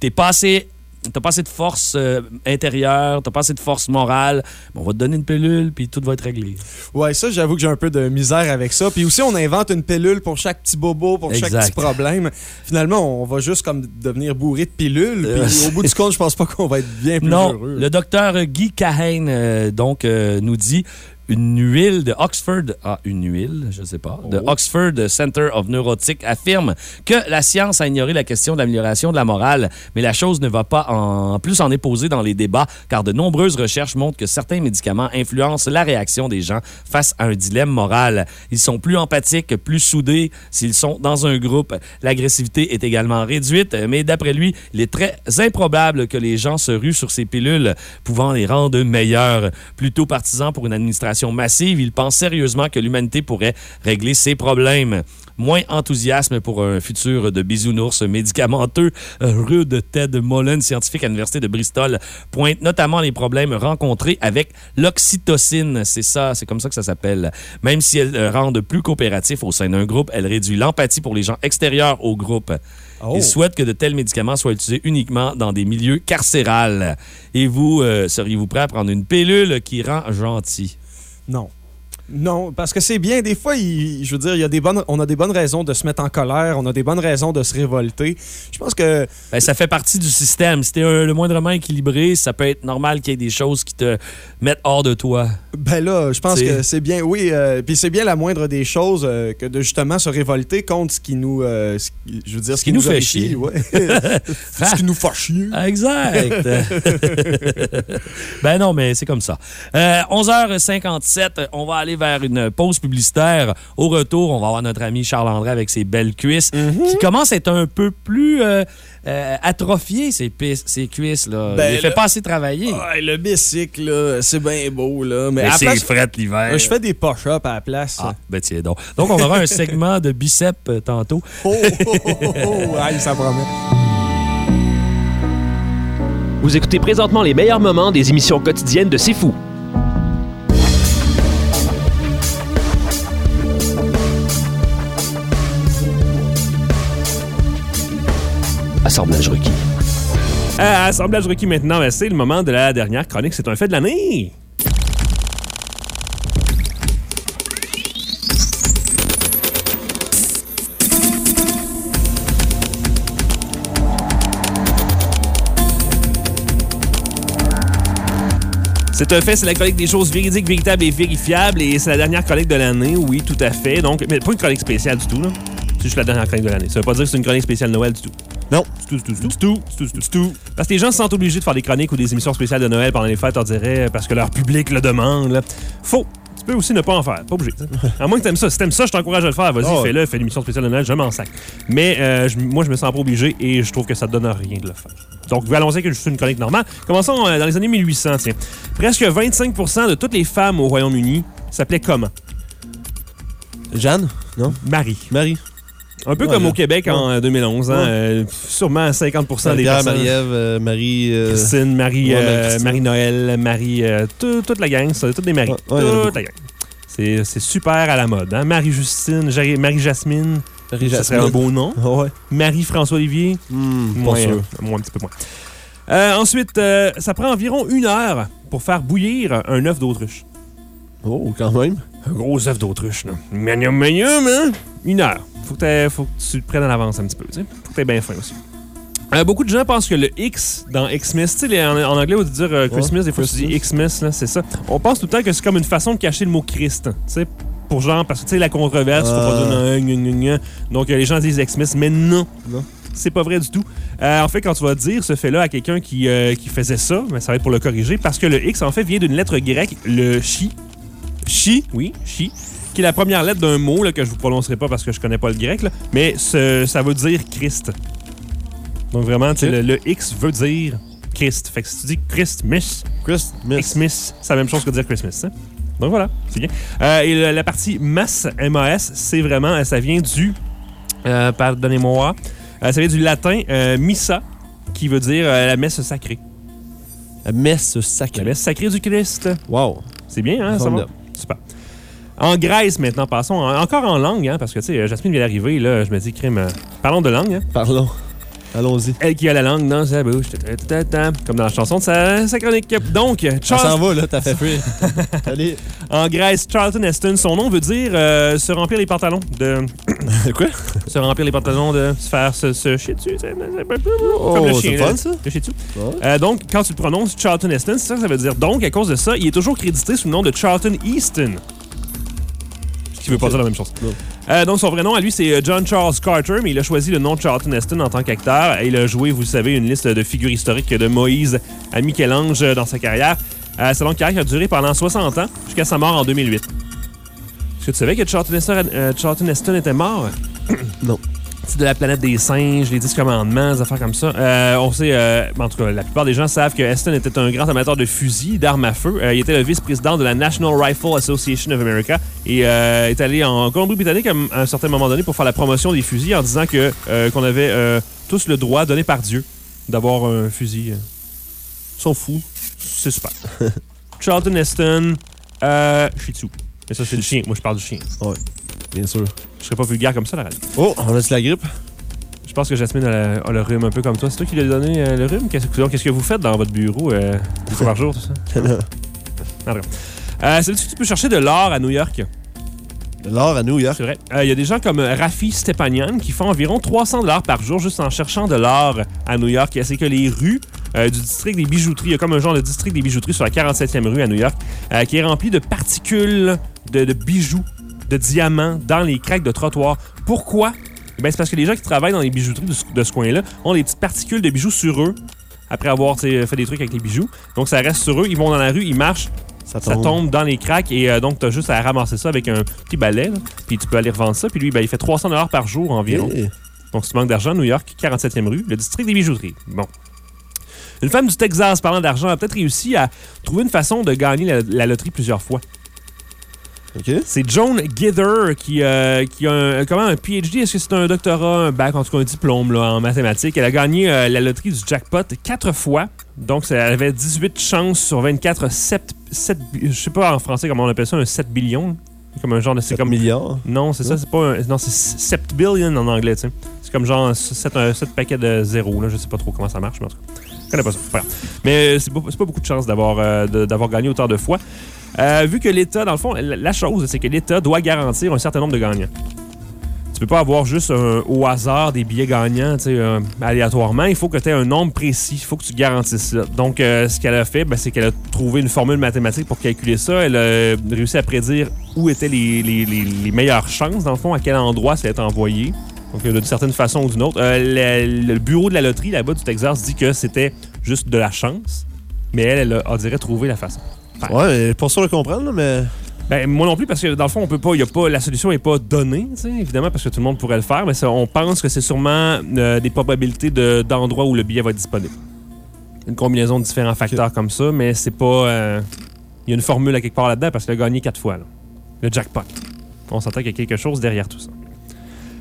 t'es pas assez... T'as pas assez de force euh, intérieure, t'as pas assez de force morale. on va te donner une pilule, puis tout va être réglé. Ouais, ça, j'avoue que j'ai un peu de misère avec ça. Puis aussi, on invente une pilule pour chaque petit bobo, pour chaque petit problème. Finalement, on va juste comme devenir bourré de pilules. Euh, Puis au bout du compte, je pense pas qu'on va être bien plus Non, heureux. le docteur Guy Kahane euh, donc euh, nous dit une huile de Oxford, ah une huile, je sais pas, de Oxford Center of Neurotic affirme que la science a ignoré la question de l'amélioration de la morale, mais la chose ne va pas en plus en posée dans les débats car de nombreuses recherches montrent que certains médicaments influencent la réaction des gens face à un dilemme moral. Ils sont plus empathiques, plus soudés s'ils sont dans un groupe. L'agressivité est également réduite, mais d'après lui, il est très improbable que les gens se ruent sur ces pilules pouvant les rendre meilleurs. Plutôt partisan pour une administration massive, il pense sérieusement que l'humanité pourrait régler ses problèmes. Moins enthousiasme pour un futur de bisounours médicamenteux. Rude Ted Mullen, scientifique à l'Université de Bristol, pointe notamment les problèmes rencontrés avec l'oxytocine. C'est ça, c'est comme ça que ça s'appelle. Même si elle euh, rend plus coopératif au sein d'un groupe, elle réduit l'empathie pour les gens extérieurs au groupe. Oh. Il souhaite que de tels médicaments soient utilisés uniquement dans des milieux carcérales. Et vous, euh, seriez-vous prêt à prendre une pilule qui rend gentil? Non. Non, parce que c'est bien. Des fois, il- je veux dire, il y a des bonnes, on a des bonnes raisons de se mettre en colère, on a des bonnes raisons de se révolter. Je pense que. Ben, ça fait partie du système. Si t'es le moindrement équilibré, ça peut être normal qu'il y ait des choses qui te mettent hors de toi. Ben là, je pense que c'est bien, oui. euh, Puis c'est bien la moindre des choses euh, que de justement se révolter contre ce qui nous. euh, ce qui- je veux dire, ce, qui nous fait chier. ouais. *laughs* ce qui nous fait chier. *laughs* Exact. *laughs* ben non, mais c'est comme ça. Euh, 11h57, on va aller vers une pause publicitaire. Au retour, on va avoir notre ami Charles André avec ses belles cuisses qui commencent à être un peu plus euh, euh, atrophiées, ses, cuisses. Là. Ben, Il les fait le- pas assez travailler. Le bicycle, c'est bien beau, là. Mais, Mais à la c'est place- fret l'hiver. Euh, Je fais des push-ups à la place. Ah, ben tiens donc. Donc, on aura un *laughs* segment de biceps euh, tantôt. Oh, oh, oh, oh, oh, aïe, ça promet. Vous écoutez présentement les meilleurs moments des émissions quotidiennes de C'est Fou. Assemblage requis. À Assemblage requis maintenant, c'est le moment de la dernière chronique. C'est un fait de l'année. C'est un fait, c'est la chronique des choses véridiques, véritables et vérifiables. Et c'est la dernière chronique de l'année, oui, tout à fait. Donc, mais pas une chronique spéciale du tout, là. C'est juste la dernière chronique de l'année. Ça veut pas dire que c'est une chronique spéciale Noël du tout. Non. Du tout, du tout, du tout, du tout, du tout. Parce que les gens se sentent obligés de faire des chroniques ou des émissions spéciales de Noël pendant les fêtes, on dirait, parce que leur public le demande. là. Faux. Tu peux aussi ne pas en faire. Pas obligé. À moins que t'aimes ça. Si t'aimes ça, je t'encourage à le faire. Vas-y, Oh. fais-le. Fais l'émission spéciale de Noël, je m'en sac. Mais euh, je- moi, je me sens pas obligé et je trouve que ça te donne rien de le faire. Donc, allons-y avec juste une chronique normale. Commençons euh, dans les années 1800, tiens. Presque 25% de toutes les femmes au Royaume-Uni s'appelaient comment? Jeanne? Non? Marie. Marie. Un peu comme au Québec en euh, 2011. hein, euh, sûrement 50% des personnes. Marie-Ève, euh, Marie... euh, Christine, Marie, ouais, euh, Marie-Christine. Marie-Noël, Marie... tout- toute la gang, ça, toutes des Maries. Ouais, toute la gang. C'est c'est super à la mode. Hein? Marie-Justine, Marie-Jasmine. Marie Ça serait un beau nom. *laughs* Ouais. Marie-François-Olivier. Hmm, pas Moins, un petit peu moins. Ensuite, ça prend environ une heure pour faire bouillir un œuf d'autruche. Oh, quand même. Un gros œuf d'autruche, là. Mignum, mignum, hein? Une heure. Faut que, faut que tu le prennes à l'avance un petit peu, tu sais. Faut que t'aies bien faim aussi. Euh, beaucoup de gens pensent que le X dans Xmas, tu sais, en, en anglais, on dit dire euh, Christmas, des fois tu dis Xmas, là, c'est ça. On pense tout le temps que c'est comme une façon de cacher le mot Christ, tu sais, pour genre, parce que tu sais, la controverse, faut pas Ah. dire gna. Donc euh, les gens disent Xmas, mais non. Non. C'est pas vrai du tout. Euh, en fait, quand tu vas dire ce fait-là à quelqu'un qui, euh, qui faisait ça, ben, ça va être pour le corriger, parce que le X, en fait, vient d'une lettre grecque, le chi. Chi, oui, chi, qui est la première lettre d'un mot là, que je vous prononcerai pas parce que je connais pas le grec, là, mais ce- ça veut dire Christ. Donc vraiment, tu sais, le, le X veut dire Christ. Fait que si tu dis Christmas, Christmas, Xmas, c'est la même chose que dire Christmas. hein. Donc voilà, c'est bien. Euh, et la, la partie mass, M-A-S, c'est vraiment, euh, ça vient du, euh, pardonnez-moi, euh, ça vient du latin euh, missa, qui veut dire euh, la messe sacrée. La messe sacrée. La messe sacrée du Christ. Wow. C'est bien, hein, ça va? Formidable. Super. En Grèce, maintenant, passons. En- encore en langue, hein, parce que, tu sais, Jasmine vient d'arriver, là, je me dis, crime. euh, parlons de langue, hein. Parlons. Allons-y. Elle qui a la langue dans sa bouche, comme dans la chanson de sa, sa chronique. Donc, Ça Charles, s'en va, là, t'as fait fuir. *laughs* Allez. en Grèce, Charlton Heston, son nom veut dire euh, se remplir les pantalons. De, *coughs* Quoi? se remplir les pantalons, de se faire se, se chier dessus. Oh, comme le chien, fun, ça? le chier dessus. Ouais. Euh, donc, quand tu le prononces Charlton Heston, c'est ça que ça veut dire. Donc, à cause de ça, il est toujours crédité sous le nom de Charlton Easton. Qui veut pas dire la même chose. Euh, donc, son vrai nom à lui, c'est euh, John Charles Carter, mais il a choisi le nom de Charlton Heston en tant qu'acteur. Et il a joué, vous le savez, une liste de figures historiques de Moïse à Michel-Ange euh, dans sa carrière. Euh, sa longue carrière qui a duré pendant 60 ans, jusqu'à sa mort en 2008. Est-ce que tu savais que Charlton Heston, euh, Charlton Heston était mort? Non. De la planète des singes, les 10 commandements, des affaires comme ça. Euh, on sait, euh, en tout cas, la plupart des gens savent que Heston était un grand amateur de fusils, d'armes à feu. Euh, il était le vice-président de la National Rifle Association of America et euh, est allé en Colombie-Britannique à, un certain moment donné pour faire la promotion des fusils en disant que qu'on avait tous le droit donné par Dieu d'avoir un fusil. Ils sont fous. C'est super. *laughs* Charlton Heston, euh, Shih Tzu. Mais ça, c'est le chien. Moi, je parle du chien. Ouais, bien sûr. Je serais pas vulgaire comme ça, la radio. Oh, on a-tu la grippe? Je pense que Jasmine a, le rhume un peu comme toi. C'est toi qui lui as donné euh, le rhume? Qu'est-ce que, vous faites dans votre bureau euh, une fois par jour, tout ça? *laughs* Bref. Euh, que tu peux chercher de l'or à New York? De l'or à New York. C'est vrai. Euh, Il y a des gens comme euh, Rafi Stepanian qui font environ 300 dollars par jour juste en cherchant de l'or à New York. C'est que les rues euh, du district des bijouteries, il y a comme un genre de district des bijouteries sur la 47e rue à New York, euh, qui est rempli de particules de, de bijoux, de diamants dans les craques de trottoir. Pourquoi? Ben, c'est parce que les gens qui travaillent dans les bijouteries de ce, coin-là ont des petites particules de bijoux sur eux après avoir fait des trucs avec les bijoux. Donc ça reste sur eux, ils vont dans la rue, ils marchent, Ça ça tombe. dans les cracks et euh, donc tu as juste à ramasser ça avec un petit balai, là, puis tu peux aller revendre ça. Puis lui, ben, il fait 300 par jour environ. Eh. Donc, si tu manques d'argent, New York, 47e rue, le district des bijouteries. Bon. Une femme du Texas, parlant d'argent, a peut-être réussi à trouver une façon de gagner la, la loterie plusieurs fois. OK. C'est Joan Gither qui, euh, qui a un, comment, un PhD. Est-ce que c'est un doctorat, un bac, en tout cas un diplôme là, en mathématiques? Elle a gagné euh, la loterie du jackpot quatre fois. Donc, elle avait 18 chances sur 24, 7, 7 je sais pas en français comment on appelle ça, un 7 billions. Comme un genre de. C'est 7 comme. milliards? Non, c'est ça, c'est pas un. Non, c'est 7 billion en anglais, tu sais. C'est comme genre 7, paquets de zéro, là. Je sais pas trop comment ça marche, mais en tout cas. Je connais pas ça. Mais euh, c'est pas, pas beaucoup de chance d'avoir euh, gagné autant de fois. Euh, vu que l'État, dans le fond, la, chose, c'est que l'État doit garantir un certain nombre de gagnants. Tu peux pas avoir juste un- au hasard des billets gagnants, euh, aléatoirement. Il faut que tu aies un nombre précis. Il faut que tu garantisses ça. Donc, euh, ce qu'elle a fait, ben, c'est qu'elle a trouvé une formule mathématique pour calculer ça. Elle a réussi à prédire où étaient les, meilleures chances, dans le fond, à quel endroit ça allait être envoyé. Donc, euh, d'une certaine façon ou d'une autre. Le, le bureau de la loterie, là-bas, du Texas, dit que c'était juste de la chance. Mais elle, elle a, on dirait, trouvé la façon. Ouais, mais pas sûr de comprendre, là, mais. Ben, moi non plus, parce que dans le fond, on peut pas, y a pas, la solution n'est pas donnée, évidemment, parce que tout le monde pourrait le faire, mais ça, on pense que c'est sûrement euh, des probabilités de- d'endroits où le billet va être disponible. Une combinaison de différents facteurs comme ça, mais c'est pas. euh, Il y a une formule à quelque part là-dedans parce qu'il a gagné quatre fois, là. le jackpot. On s'entend qu'il y a quelque chose derrière tout ça.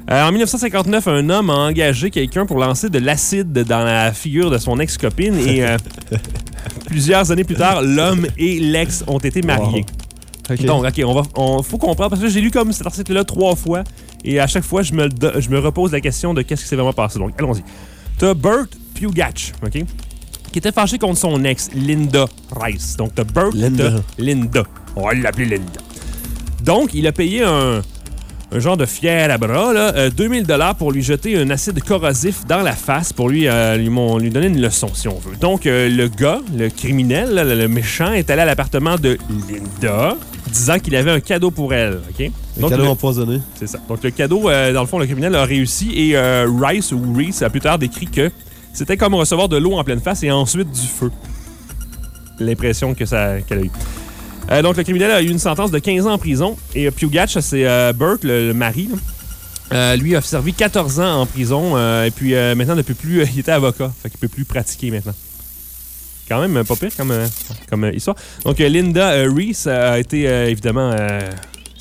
Euh, en 1959, un homme a engagé quelqu'un pour lancer de l'acide dans la figure de son ex-copine et euh, *laughs* plusieurs années plus tard, l'homme et l'ex ont été mariés. Donc, OK, on va, on, faut comprendre, parce que j'ai lu comme cet article-là trois fois, et à chaque fois, je me, je me repose la question de qu'est-ce qui s'est vraiment passé. Donc, allons-y. T'as Bert Pugach, OK? Qui était fâché contre son ex, Linda Rice. Donc, t'as Bert, Linda. Linda. On va l'appeler Linda. Donc, il a payé un, un genre de fier à bras, là, euh, 2000 dollars pour lui jeter un acide corrosif dans la face pour lui, euh, lui, mon- lui donner une leçon, si on veut. Donc, euh, le gars, le criminel, là, le, méchant, est allé à l'appartement de Linda, disant qu'il avait un cadeau pour elle. OK? Un cadeau le- empoisonné. c'est ça. Donc, le cadeau, euh, dans le fond, le criminel a réussi et euh, Rice ou Reese a plus tard décrit que c'était comme recevoir de l'eau en pleine face et ensuite du feu. L'impression que ça qu'elle a eu. Euh, donc, le criminel a eu une sentence de 15 ans en prison et euh, Pugatch, c'est euh, Burke, le, mari, lui a servi 14 ans en prison et puis maintenant, il ne peut plus. *laughs* il était avocat, fait qu'il peut plus pratiquer maintenant. Quand même pas pire comme, comme histoire. Donc, Linda Reese a été évidemment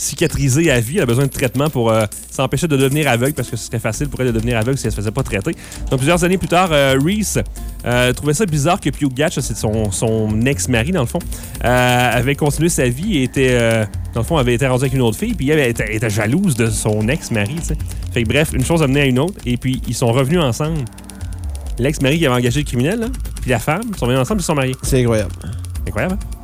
cicatrisée à vie. Elle a besoin de traitement pour euh, s'empêcher de devenir aveugle parce que ce serait facile pour elle de devenir aveugle si elle se faisait pas traiter. Donc, plusieurs années plus tard, euh, Reese euh, trouvait ça bizarre que Hugh Gatch, c'est son, son ex-mari dans le fond, avait continué sa vie et était, dans le fond, avait été rendu avec une autre fille. Puis elle était, jalouse de son ex-mari. tu sais. Fait que bref, une chose a mené à une autre et puis ils sont revenus ensemble. L'ex-mari qui avait engagé le criminel, là, puis la femme, ils sont venus ensemble, ils se sont mariés. C'est incroyable. Incroyable, hein?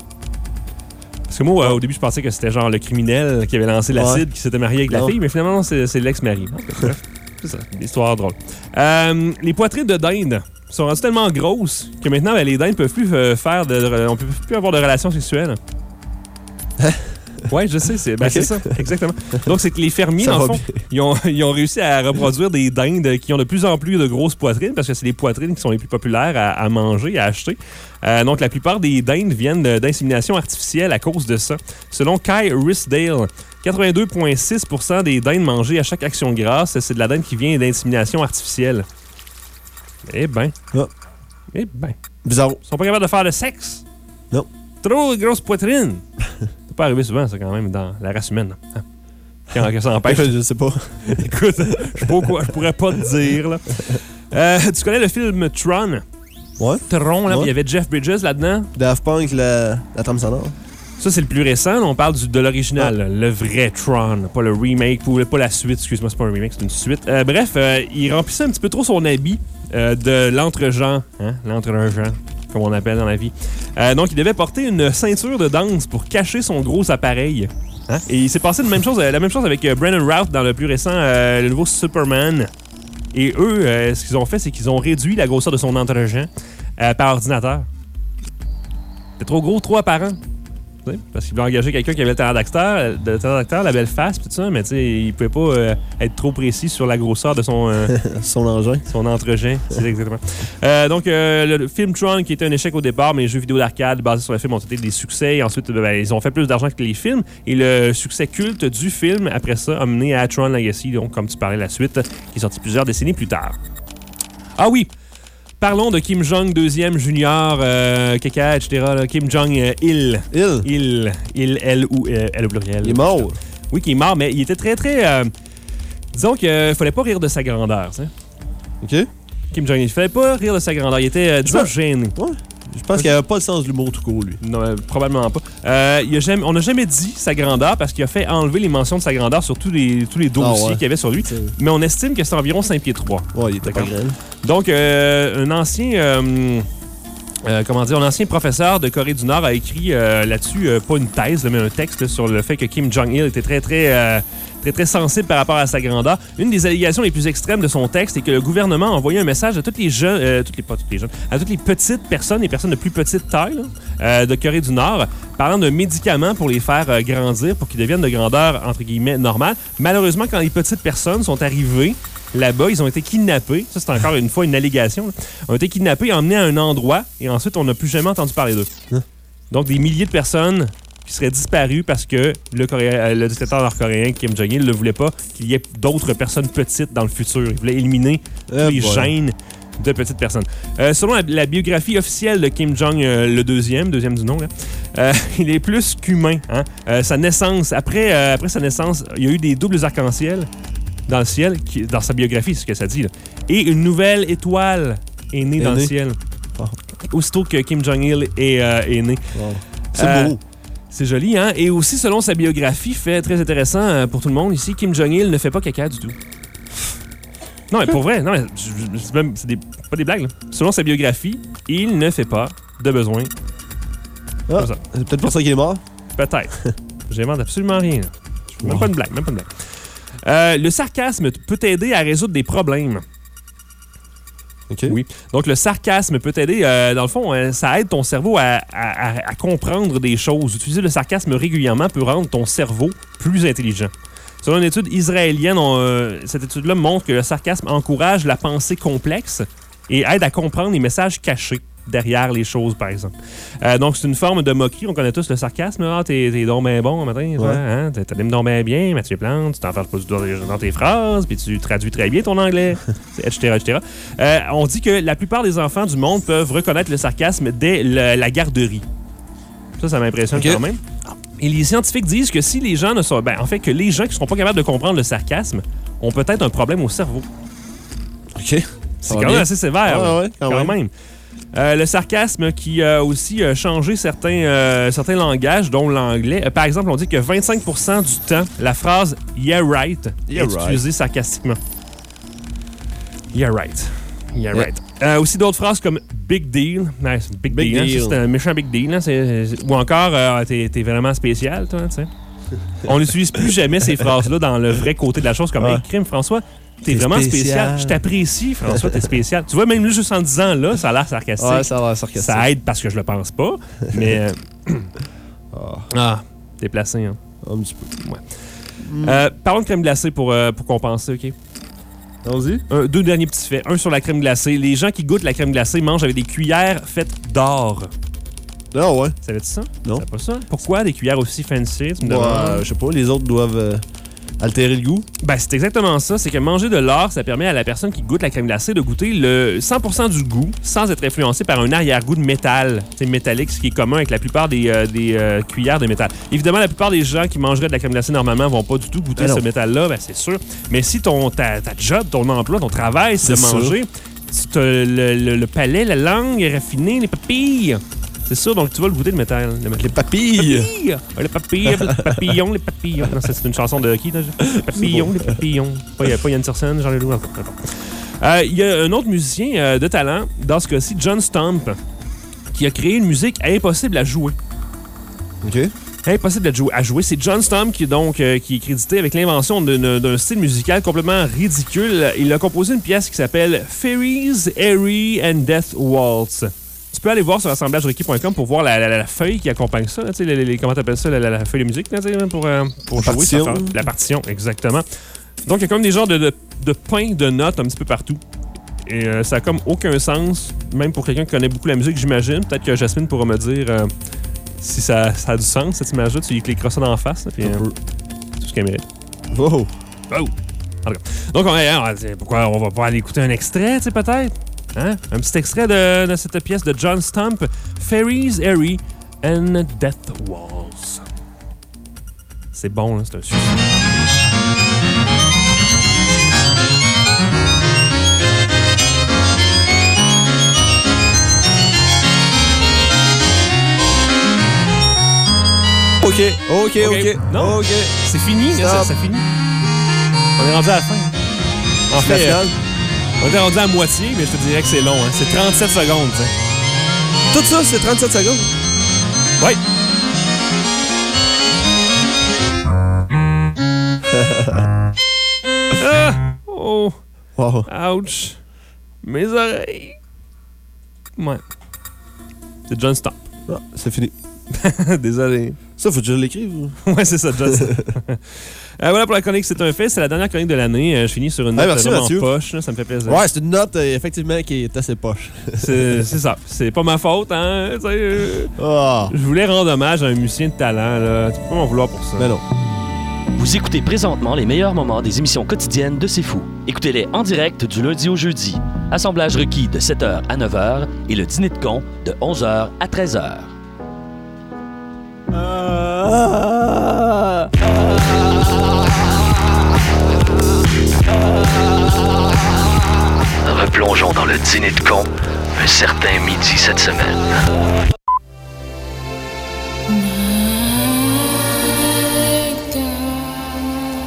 Parce que moi, au début, je pensais que c'était genre le criminel qui avait lancé l'acide, qui s'était marié avec la fille, mais finalement, c'est l'ex-mari. Bref, C'est ça, une histoire drôle. Euh, les poitrines de dinde sont rendues tellement grosses que maintenant, ben, les dindes peuvent plus euh, faire de. On peut plus avoir de relations sexuelles. Ouais, je sais, c'est ben, c'est ça, exactement. Donc, c'est que les fermiers, dans le fond, ils ont, ils ont réussi à reproduire des dindes qui ont de plus en plus de grosses poitrines parce que c'est les poitrines qui sont les plus populaires à, à manger, à acheter. Euh, donc, la plupart des dindes viennent d'insémination artificielle à cause de ça. Selon Kai Risdale, 82,6 des dindes mangées à chaque action grâce, c'est de la dinde qui vient d'insémination artificielle. Eh ben. Eh ben. Bizarre. Ils sont pas capables de faire de sexe. Non. Trop de grosses poitrines. C'est *laughs* pas arrivé souvent, ça, quand même, dans la race humaine. hein. Quand ça empêche. *laughs* je sais pas. *laughs* Écoute, je pourrais pas te dire. Là. Euh, tu connais le film Tron? Ouais. Tron, là, Ouais. il y avait Jeff Bridges là-dedans. Daft Punk, la, la trame sonore. Ça, c'est le plus récent. là. On parle du- de l'original, le vrai Tron, pas le remake ou pas la suite. Excuse-moi, c'est pas un remake, c'est une suite. Euh, bref, euh, il remplissait un petit peu trop son habit euh, de l'entre-gens, hein, l'entre-gens, comme on appelle dans la vie. Euh, donc, il devait porter une ceinture de danse pour cacher son gros appareil. Hein? Et il s'est passé la même chose, la même chose avec euh, Brandon Routh dans le plus récent, euh, le nouveau Superman. Et eux, euh, ce qu'ils ont fait, c'est qu'ils ont réduit la grosseur de son entre-gens euh, par ordinateur. C'était trop gros, trop apparent. Parce qu'il voulait engager quelqu'un qui avait le talent d'acteur, le talent d'acteur, la belle face, pis tout ça, mais tu sais, il pouvait pas euh, être trop précis sur la grosseur de son, euh, *laughs* Son engin. son entre-gen. C'est exactement. Euh, donc, euh, le, le film Tron, qui était un échec au départ, mais les jeux vidéo d'arcade basés sur le film ont été des succès. Et ensuite, ben, ils ont fait plus d'argent que les films. Et le succès culte du film, après ça, a mené à Tron Legacy, donc, comme tu parlais, la suite, qui est sortie plusieurs décennies plus tard. Ah oui! Parlons de Kim Jong deuxième junior, euh, caca, etc. là. Kim Jong euh, Il. Il. Il. Il, L ou euh, L au pluriel. Il est mort. Oui, qui est mort, mais il était très, très. euh, disons qu'il fallait pas rire de sa grandeur, sais. OK? Kim Jong-il. Il fallait pas rire de sa grandeur. Il était, euh, disons, gêné. Ouais. Je pense qu'il avait pas le sens de l'humour tout court, lui. Non, euh, probablement pas. Euh, il a jamais, on n'a jamais dit sa grandeur parce qu'il a fait enlever les mentions de sa grandeur sur tous les, tous les dossiers Ah ouais. qu'il y avait sur lui. Mais on estime que c'est environ 5 pieds 3. Ouais, il était pas. Donc, euh, un ancien. euh, euh, comment dire, un ancien professeur de Corée du Nord a écrit euh, là-dessus, euh, pas une thèse, mais un texte là, sur le fait que Kim Jong-il était très, très, très, très sensible par rapport à sa grandeur. Une des allégations les plus extrêmes de son texte est que le gouvernement a envoyé un message à toutes les jeunes, euh, toutes les, pas toutes les jeunes, à toutes les petites personnes, les personnes de plus petite taille là, euh, de Corée du Nord, parlant de médicaments pour les faire euh, grandir, pour qu'ils deviennent de grandeur, entre guillemets, normale. Malheureusement, quand les petites personnes sont arrivées, Là-bas, ils ont été kidnappés. Ça, c'est encore une fois une allégation. là. Ils ont été kidnappés et emmenés à un endroit et ensuite, on n'a plus jamais entendu parler d'eux. Donc, des milliers de personnes qui seraient disparues parce que le, Coréen- euh, le dictateur nord-coréen Kim Jong-il ne voulait pas qu'il y ait d'autres personnes petites dans le futur. Il voulait éliminer Eh les boy. gènes de petites personnes. Euh, selon la, la biographie officielle de Kim Jong euh, le deuxième, deuxième du nom, là, euh, *laughs* il est plus qu'humain. hein. Sa naissance, après, après sa naissance, il y a eu des doubles arcs-en-ciel dans le ciel, qui- dans sa biographie, c'est ce que ça dit. là. Et une nouvelle étoile est née Est dans le ciel. Aussitôt que Kim Jong-il est, est né. C'est beau. C'est joli, hein? Et aussi, selon sa biographie, fait très intéressant euh, pour tout le monde ici, Kim Jong-il ne fait pas caca du tout. Non, mais pour vrai, non, c'est même- c'est des- pas des blagues. là. Selon sa biographie, il ne fait pas de besoin. Ah, c'est peut-être pour ça qu'il est mort. Peut-être. *laughs* J'invente absolument rien. Même pas une blague, même pas une blague. Euh, le sarcasme peut t'aider à résoudre des problèmes. Oui. Donc, le sarcasme peut t'aider. euh, dans le fond, euh, ça aide ton cerveau à, comprendre des choses. Utiliser le sarcasme régulièrement peut rendre ton cerveau plus intelligent. Selon une étude israélienne, euh, cette étude-là montre que le sarcasme encourage la pensée complexe et aide à comprendre les messages cachés derrière les choses, par exemple. Euh, donc, c'est une forme de moquerie. On connaît tous le sarcasme. Ah, t'es t'es donc ben bon, matin. toi, Hein? T'animes donc ben bien, Mathieu Plante. Tu t'enfermes pas du doigt dans tes phrases, puis tu traduis très bien ton anglais, *laughs* etc., etc. Euh, on dit que la plupart des enfants du monde peuvent reconnaître le sarcasme dès le- la garderie. Ça, ça m'impressionne Ok. quand même. Et les scientifiques disent que si les gens ne sont... Ben, en fait, que les gens qui ne seront pas capables de comprendre le sarcasme ont peut-être un problème au cerveau. OK. C'est quand même bien. assez sévère. Ouais, là. ouais, quand même. Euh, le sarcasme qui a aussi euh, changé certains, euh, certains langages, dont l'anglais. Par exemple, on dit que 25 du temps, la phrase Yeah right Yeah est right. utilisée sarcastiquement. Yeah right. Yeah, Yeah. right. Euh, aussi d'autres phrases comme big deal. Ouais, c'est big, Big deal. hein. deal. C'est un méchant big deal. hein. Ou encore, euh, t'es vraiment spécial, toi. *laughs* On n'utilise plus jamais ces phrases-là dans le vrai côté de la chose, comme Ouais. un crime, François. T'es vraiment spécial. spécial. Je t'apprécie, François, t'es spécial. Tu vois, même juste en disant là, ça a l'air sarcastique. Ouais, ça a l'air sarcastique. Ça aide parce que je le pense pas. mais. euh, *coughs* ah, t'es placé, hein. Un petit peu. Ouais. Euh, parlons de crème glacée pour, euh, pour compenser, OK? Allons-y. Deux derniers petits faits. Un sur la crème glacée. Les gens qui goûtent la crème glacée mangent avec des cuillères faites d'or. Ah ouais. Savais-tu ça? Non. C'est pas ça? Pourquoi des cuillères aussi fancy? Tu me euh, je sais pas, les autres doivent euh, altérer le goût? Ben, c'est exactement ça. C'est que manger de l'or, ça permet à la personne qui goûte la crème glacée de goûter le 100% du goût sans être influencé par un arrière-goût de métal. C'est métallique, ce qui est commun avec la plupart des, euh, des, euh, cuillères de métal. Évidemment, la plupart des gens qui mangeraient de la crème glacée normalement vont pas du tout goûter non. ce métal-là, ben, c'est sûr. Mais si ton, ta, ta job, ton emploi, ton travail, c'est de manger, le, le- le palais, la langue est raffinée, les papilles. C'est sûr, donc tu vas le goûter le métal. Le métal. Les papilles. Les papilles, les papillons, les papillons. Non, c'est une chanson de qui, là? Les *laughs* papillons, les papillons. Pas, pas Yann Tiersen, Jean Leloup. encore. Euh, Il y a un autre musicien euh, de talent, dans ce cas-ci, John Stump, qui a créé une musique impossible à jouer. OK. Impossible à jouer. À jouer. C'est John Stump qui, est donc, euh, qui est crédité avec l'invention d'un style musical complètement ridicule. Il a composé une pièce qui s'appelle Fairies, Airy and Death Waltz. Tu peux aller voir sur assemblagerequis.com pour voir la, la- la feuille qui accompagne ça. là, tu sais, les, les- comment t'appelles ça, la, feuille de musique là, pour, euh, pour La jouer. partition. ça, La partition, exactement. Donc, il y a comme des genres de, de, de pains de notes un petit peu partout. Et euh, ça a comme aucun sens, même pour quelqu'un qui connaît beaucoup la musique, j'imagine. Peut-être que Jasmine pourra me dire euh, si ça, ça a du sens, cette image-là. Tu lui cliqueras ça la face. puis, euh, c'est tout ce qu'elle mérite. Oh. Oh! En tout cas. Donc, on, on pourquoi on va pas aller écouter un extrait, tu sais, peut-être? Hein? Un petit extrait de, de cette pièce de John Stump, Fairies, Airy and Death Walls. C'est bon, c'est un succès. OK. OK, OK. Non, OK. c'est fini, là, ça, ça finit. On est rendu à la fin. En fait. On est rendu à moitié, mais je te dirais que c'est long. Hein. C'est 37 secondes, tu sais. Tout ça, c'est 37 secondes? Oui. *laughs* ah! Oh! Wow. Ouch! Mes oreilles! Ouais. C'est John Stump. Ah, c'est fini. *laughs* Désolé. Ça, faut que je l'écrive. ou? ouais, c'est ça, John. *laughs* Euh, voilà pour la chronique, c'est un fait. C'est la dernière chronique de l'année. Euh, je finis sur une Hey, note merci, vraiment poche. là, ça me fait plaisir. Ouais, c'est une note, euh, effectivement, qui est assez poche. *laughs* C'est ça. C'est pas ma faute, hein. euh, Ah. Je voulais rendre hommage à un musicien de talent. Là. Tu peux pas m'en vouloir pour ça. Mais non. Vous écoutez présentement les meilleurs moments des émissions quotidiennes de C'est Fou. Écoutez-les en direct du lundi au jeudi. Assemblage requis de 7h à 9h et le dîner de con de 11h à 13h. Replongeons dans le dîner de con un certain midi cette semaine.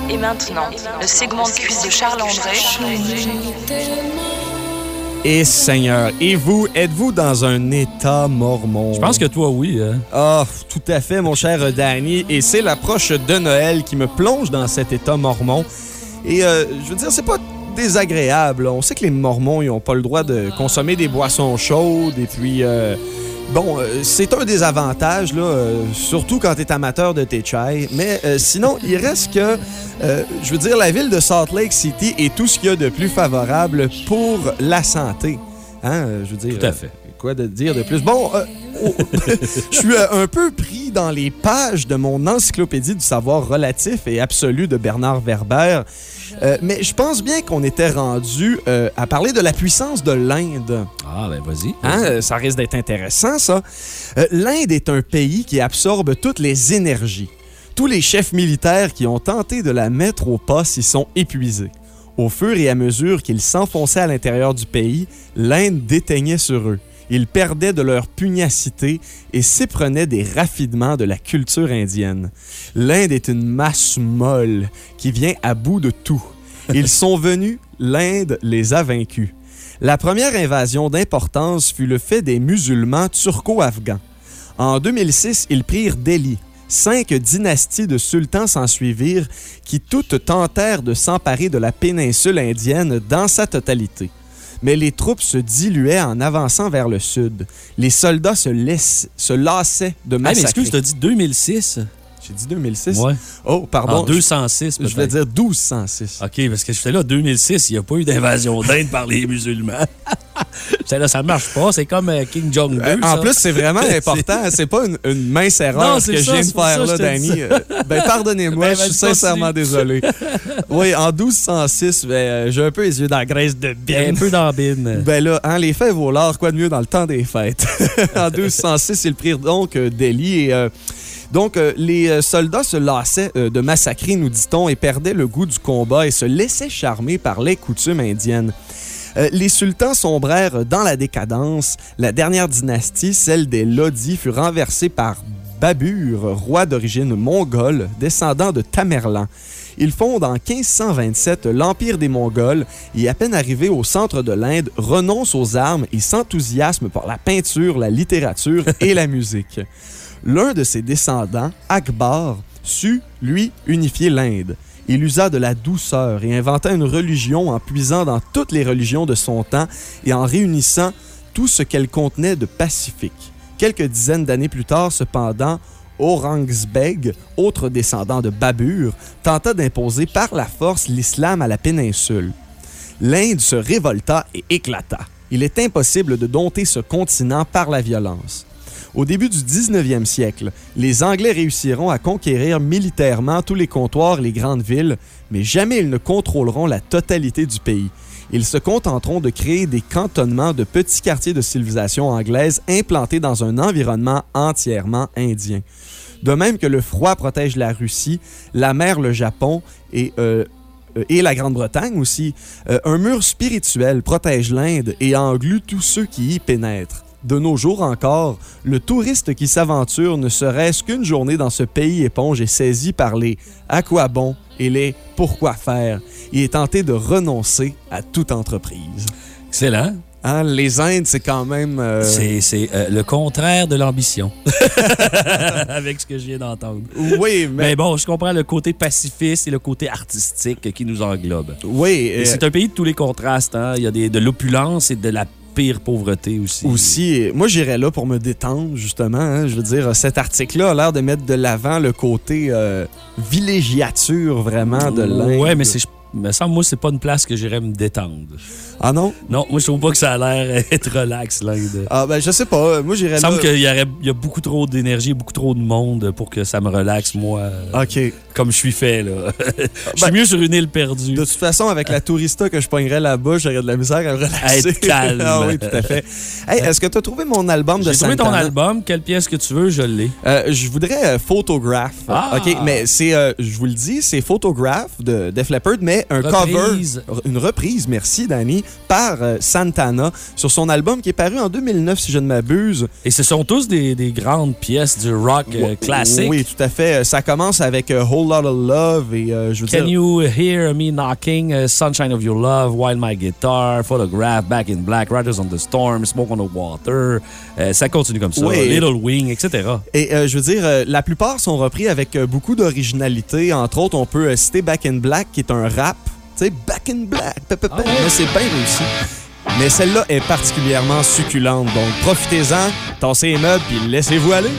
Et maintenant, le segment de cuisse de Charles André. Et Seigneur, et vous, êtes-vous dans un état mormon? Je pense que toi, oui. hein. Ah, tout à fait, mon cher Danny. Et c'est l'approche de Noël qui me plonge dans cet état mormon. Et euh, je veux dire, c'est pas désagréable. On sait que les mormons, ils n'ont pas le droit de consommer des boissons chaudes. Et puis, euh, bon, euh, c'est un des avantages, là, euh, surtout quand tu es amateur de tes chai. Mais euh, sinon, il reste que, euh, je veux dire, la ville de Salt Lake City est tout ce qu'il y a de plus favorable pour la santé. Hein, je veux dire. Tout à fait. Quoi de dire de plus? Bon, euh, oh, *laughs* je suis un peu pris dans les pages de mon encyclopédie du savoir relatif et absolu de Bernard Werber. Euh, mais je pense bien qu'on était rendu euh, à parler de la puissance de l'Inde. Ah, ben vas-y. Hein, euh, ça risque d'être intéressant, ça. Euh, L'Inde est un pays qui absorbe toutes les énergies. Tous les chefs militaires qui ont tenté de la mettre au pas s'y sont épuisés. Au fur et à mesure qu'ils s'enfonçaient à l'intérieur du pays, l'Inde déteignait sur eux. Ils perdaient de leur pugnacité et s'éprenaient des raffinements de la culture indienne. L'Inde est une masse molle qui vient à bout de tout. Ils sont venus, l'Inde les a vaincus. La première invasion d'importance fut le fait des musulmans turco-afghans. En 2006, ils prirent Delhi. Cinq dynasties de sultans s'ensuivirent qui toutes tentèrent de s'emparer de la péninsule indienne dans sa totalité. Mais les troupes se diluaient en avançant vers le sud. Les soldats se, laissent- se lassaient de Ah, mais massacrer. excuse, t'as dit 2006? J'ai dit 2006? Ouais. Oh, pardon. En 206, Je voulais dire 1206. OK, parce que j'étais là, 2006, il n'y a pas eu d'invasion d'Inde par les musulmans. *laughs* J'étais là, ça marche pas. C'est comme euh, King Jong II. Euh, en ça. plus, c'est vraiment *laughs* important. C'est pas une, une mince erreur Non, que c'est je viens de faire là, Danny. Euh, Ben, pardonnez-moi, Ben, je suis sincèrement désolé. Oui, en 1206, ben, euh, j'ai un peu les yeux dans la graisse de Un bine. peu d'ambine. Ben là, hein, les fêtes vaut l'or, quoi de mieux dans le temps des fêtes? *laughs* en 1206, ils prirent donc Delhi et... euh, donc, euh, les euh, soldats se lassaient euh, de massacrer, nous dit-on, et perdaient le goût du combat et se laissaient charmer par les coutumes indiennes. Euh, les sultans sombrèrent dans la décadence. La dernière dynastie, celle des Lodis, fut renversée par Babur, roi d'origine mongole, descendant de Tamerlan. Il fonde en 1527 l'Empire des Mongols et, à peine arrivé au centre de l'Inde, renonce aux armes et s'enthousiasme pour la peinture, la littérature et la *laughs* musique. L'un de ses descendants, Akbar, sut, lui, unifier l'Inde. Il usa de la douceur et inventa une religion en puisant dans toutes les religions de son temps et en réunissant tout ce qu'elle contenait de pacifique. Quelques dizaines d'années plus tard, cependant, Aurangzbeg, autre descendant de Babur, tenta d'imposer par la force l'islam à la péninsule. L'Inde se révolta et éclata. Il est impossible de dompter ce continent par la violence. Au début du 19e siècle, les Anglais réussiront à conquérir militairement tous les comptoirs et les grandes villes, mais jamais ils ne contrôleront la totalité du pays. Ils se contenteront de créer des cantonnements de petits quartiers de civilisation anglaise implantés dans un environnement entièrement indien. De même que le froid protège la Russie, la mer le Japon et euh, euh, et la Grande-Bretagne aussi. Euh, un mur spirituel protège l'Inde et englue tous ceux qui y pénètrent. De nos jours encore, le touriste qui s'aventure ne serait-ce qu'une journée dans ce pays éponge est saisi par les à quoi bon et les pourquoi faire. Il est tenté de renoncer à toute entreprise. Excellent. Hein, les Indes, c'est quand même... euh, C'est euh, le contraire de l'ambition. *laughs* Avec ce que je viens d'entendre. Oui, mais... Mais bon, je comprends le côté pacifiste et le côté artistique qui nous englobe. Oui, euh, c'est un pays de tous les contrastes. hein. Il y a des, de l'opulence et de la pire pauvreté aussi. Aussi, moi j'irais là pour me détendre, justement. hein. Je veux dire, cet article-là a l'air de mettre de l'avant le côté euh, villégiature vraiment de l'Inde. Ouais, mais c'est. Me semble, moi, c'est pas une place que j'irais me détendre. Ah non? Non, moi, je trouve pas que ça a l'air *laughs* être relax, l'Inde. Ah ben je sais pas. Moi Il j'irais me là. semble qu'il y, aurait- il y a beaucoup trop d'énergie, beaucoup trop de monde pour que ça me relaxe, moi. OK. Comme je suis fait, là. *laughs* je suis mieux sur une île perdue. De toute façon, avec la tourista que je pognerais là-bas, j'aurais de la misère à me relaxer. Être *laughs* calme. ah oui, tout à fait. Hey, est-ce que tu as trouvé mon album de J'ai trouvé ton Santana? album. Quelle pièce que tu veux, je l'ai. Euh, je voudrais euh, Photograph. Ah! OK, mais c'est, euh, je vous le dis, c'est Photograph de Def Leppard, mais un Reprise. cover, une reprise, merci Danny, par euh, Santana sur son album qui est paru en 2009, si je ne m'abuse. Et ce sont tous des, des grandes pièces du rock euh, classique. Oui, tout à fait. Ça commence avec euh, Whole Lot of Love et euh, je veux Can dire... You Hear Me Knocking, Sunshine of Your Love, Wild My Guitar, Photograph, Back in Black, Riders on the Storm, Smoke on the Water. Euh, ça continue comme ça. Oui. Little Wing, etc. Et euh, je veux dire, euh, la plupart sont repris avec euh, beaucoup d'originalité. Entre autres, on peut euh, citer Back in Black, qui est un rap. Tu sais, Back in Black. pa. Mais c'est bien réussi. Mais celle-là est particulièrement succulente. Donc, profitez-en, tassez les meubles, puis laissez-vous aller.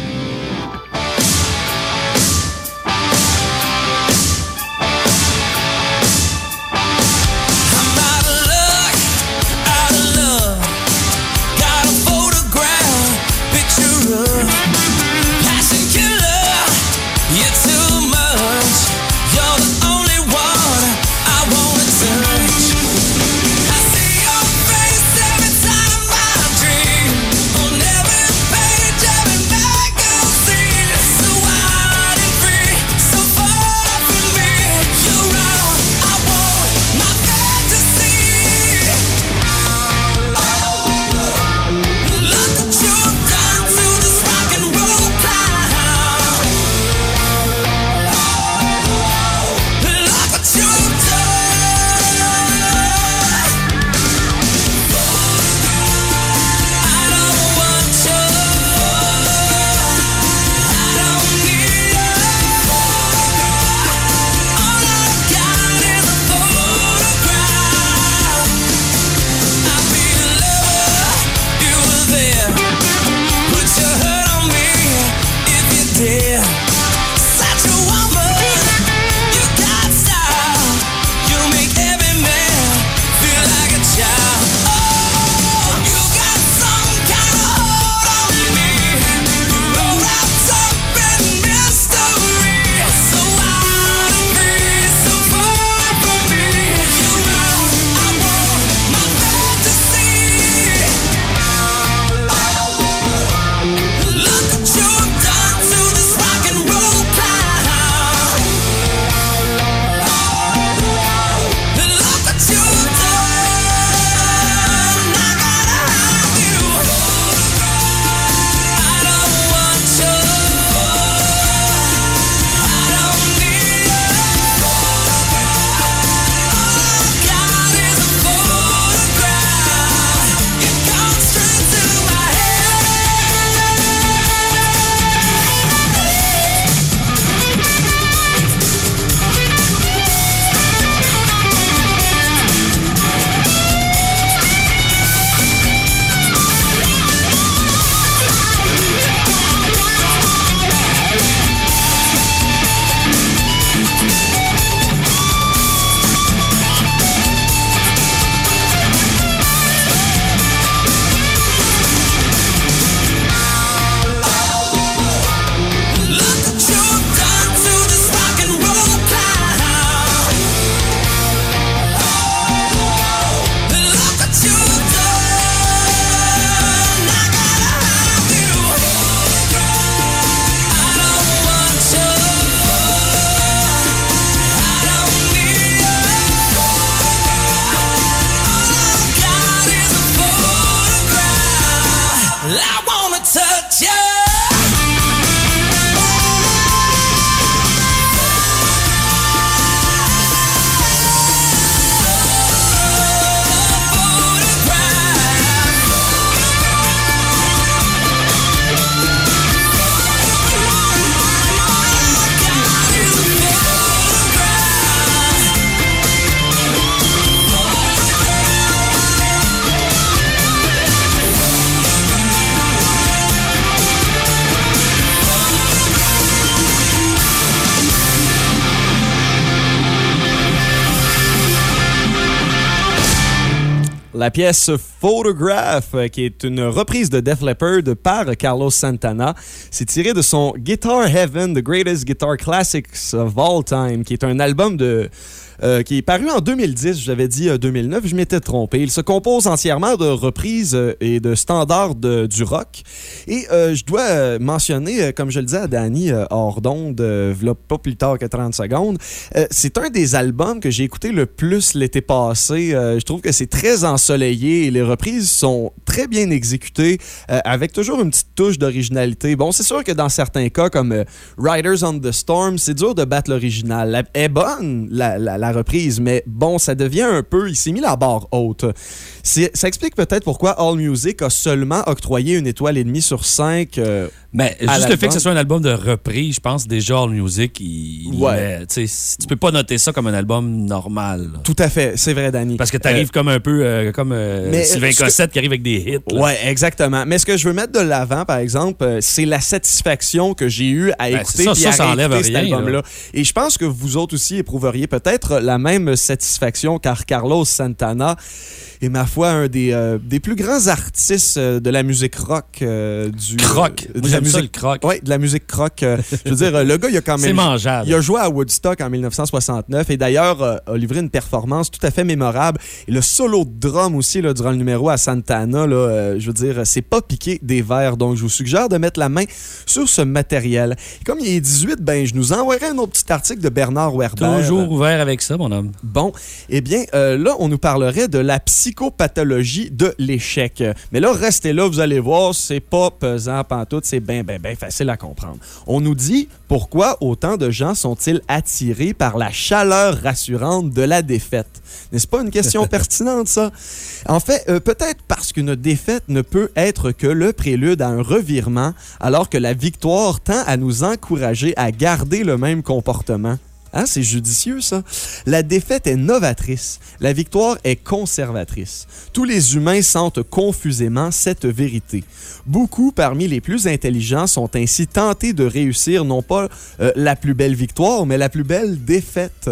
La pièce Photograph, euh, qui est une reprise de Def Leppard par Carlos Santana, c'est tiré de son Guitar Heaven, The Greatest Guitar Classics of All Time, qui est un album de euh, qui est paru en 2010. J'avais dit euh, 2009, je m'étais trompé. Il se compose entièrement de reprises euh, et de standards de- du rock. Et euh, je dois euh, mentionner, euh, comme je le disais à Danny euh, hors d'onde, euh, pas plus tard que 30 secondes, euh, c'est un des albums que j'ai écouté le plus l'été passé. Euh, je trouve que c'est très ensoleillé et les reprises sont très bien exécutées euh, avec toujours une petite touche d'originalité. Bon, c'est sûr que dans certains cas, comme euh, Riders on the Storm, c'est dur de battre l'original. Elle est bonne, la reprise, mais bon, ça devient un peu... Il s'est mis la barre haute. Ça explique peut-être pourquoi All Music a seulement octroyé une étoile et demie sur cinq. euh, Mais juste le fait que ce soit un album de reprise, je pense déjà All Music, il, Ouais. tu peux pas noter ça comme un album normal. là. Tout à fait, c'est vrai, Danny. Parce que tu arrives Euh, comme un peu euh, comme mais, Sylvain que- Cossette qui arrive avec des hits. là. Ouais, exactement. Mais ce que je veux mettre de l'avant, par exemple, c'est la satisfaction que j'ai eue à Ben, écouter ça, puis ça, à ça enlève réécouter cet rien, album-là. là. Et je pense que vous autres aussi éprouveriez peut-être la même satisfaction car Carlos Santana est, ma foi, un des, euh, des plus grands artistes euh, de la musique rock euh, du... Croc. euh, Moi, j'aime ça, le croc. Oui, de la musique croc. euh, je veux dire, le gars, il a quand même... C'est mangeable. Il a joué à Woodstock en 1969 et d'ailleurs a livré une performance tout à fait mémorable. Et le solo de drum aussi là, durant le numéro à Santana, là, je veux dire, c'est pas piqué des verres. Donc je vous suggère de mettre la main sur ce matériel. Et comme il est 18, ben je nous enverrai un autre petit article de Bernard Werber. Toujours ouvert avec ça, mon homme? Bon, eh bien, euh, là, on nous parlerait de la psychopathologie de l'échec. Mais là, restez là, vous allez voir, c'est pas pesant pantoute, c'est bien, bien, bien facile à comprendre. On nous dit pourquoi autant de gens sont-ils attirés par la chaleur rassurante de la défaite. N'est-ce pas une question *laughs* pertinente, ça? En fait, euh, peut-être parce qu'une défaite ne peut être que le prélude à un revirement, alors que la victoire tend à nous encourager à garder le même comportement. Hein, c'est judicieux, ça. La défaite est novatrice. La victoire est conservatrice. Tous les humains sentent confusément cette vérité. Beaucoup parmi les plus intelligents sont ainsi tentés de réussir non pas euh, la plus belle victoire, mais la plus belle défaite.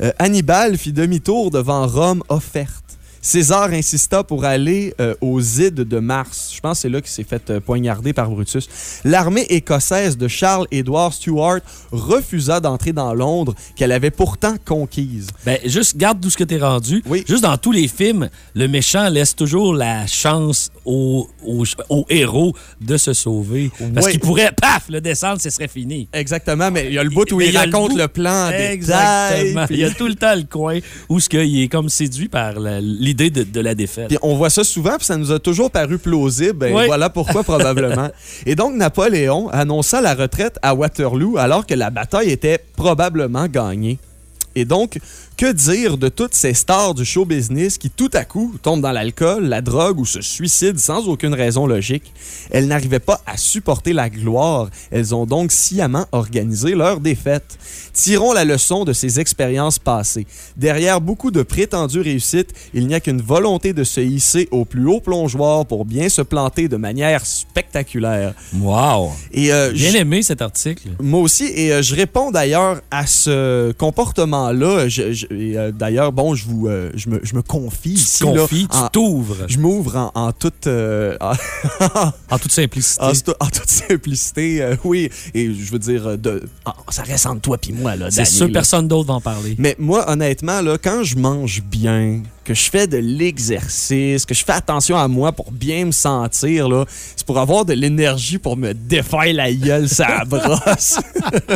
Euh, Hannibal fit demi-tour devant Rome offerte. César insista pour aller euh, aux ides de Mars. Je pense que c'est là qu'il s'est fait euh, poignarder par Brutus. L'armée écossaise de Charles-Édouard Stuart refusa d'entrer dans Londres qu'elle avait pourtant conquise. Ben, juste garde d'où ce que t'es rendu. Juste dans tous les films, le méchant laisse toujours la chance au, au- au héros de se sauver. Parce Oui. qu'il pourrait, paf, le descendre, ce serait fini. Exactement, mais il y a le bout où Mais il raconte bout- le, plan en Exactement. détail. puis- Il y a tout le temps le coin où ce qu'il est comme séduit par la- l'idée de, de la défaite. Puis on voit ça souvent, puis ça nous a toujours paru plausible. Ben, Oui. Voilà pourquoi, *laughs* probablement. Et donc, Napoléon annonça la retraite à Waterloo alors que la bataille était probablement gagnée. Et donc, que dire de toutes ces stars du show business qui, tout à coup, tombent dans l'alcool, la drogue ou se suicident sans aucune raison logique? Elles n'arrivaient pas à supporter la gloire. Elles ont donc sciemment organisé leur défaite. Tirons la leçon de ces expériences passées. Derrière beaucoup de prétendues réussites, il n'y a qu'une volonté de se hisser au plus haut plongeoir pour bien se planter de manière spectaculaire. Wow! Et, euh, Bien aimé cet article. moi aussi, et euh, je réponds d'ailleurs à ce comportement-là. Je- je- et, euh, d'ailleurs, bon, je vous, euh, je me, je me confie ici. te là, confies, tu t'ouvres. Je m'ouvre en, en toute, euh, en, *laughs* toute simplicité. en, toute simplicité, euh, oui. Et je veux dire, de, ah, ça reste entre toi puis moi là. C'est sûr, là. personne d'autre va en parler. Mais moi, honnêtement, là, quand je mange bien, que je fais de l'exercice, que je fais attention à moi pour bien me sentir, là, c'est pour avoir de l'énergie pour me défaire la gueule, ça brosse.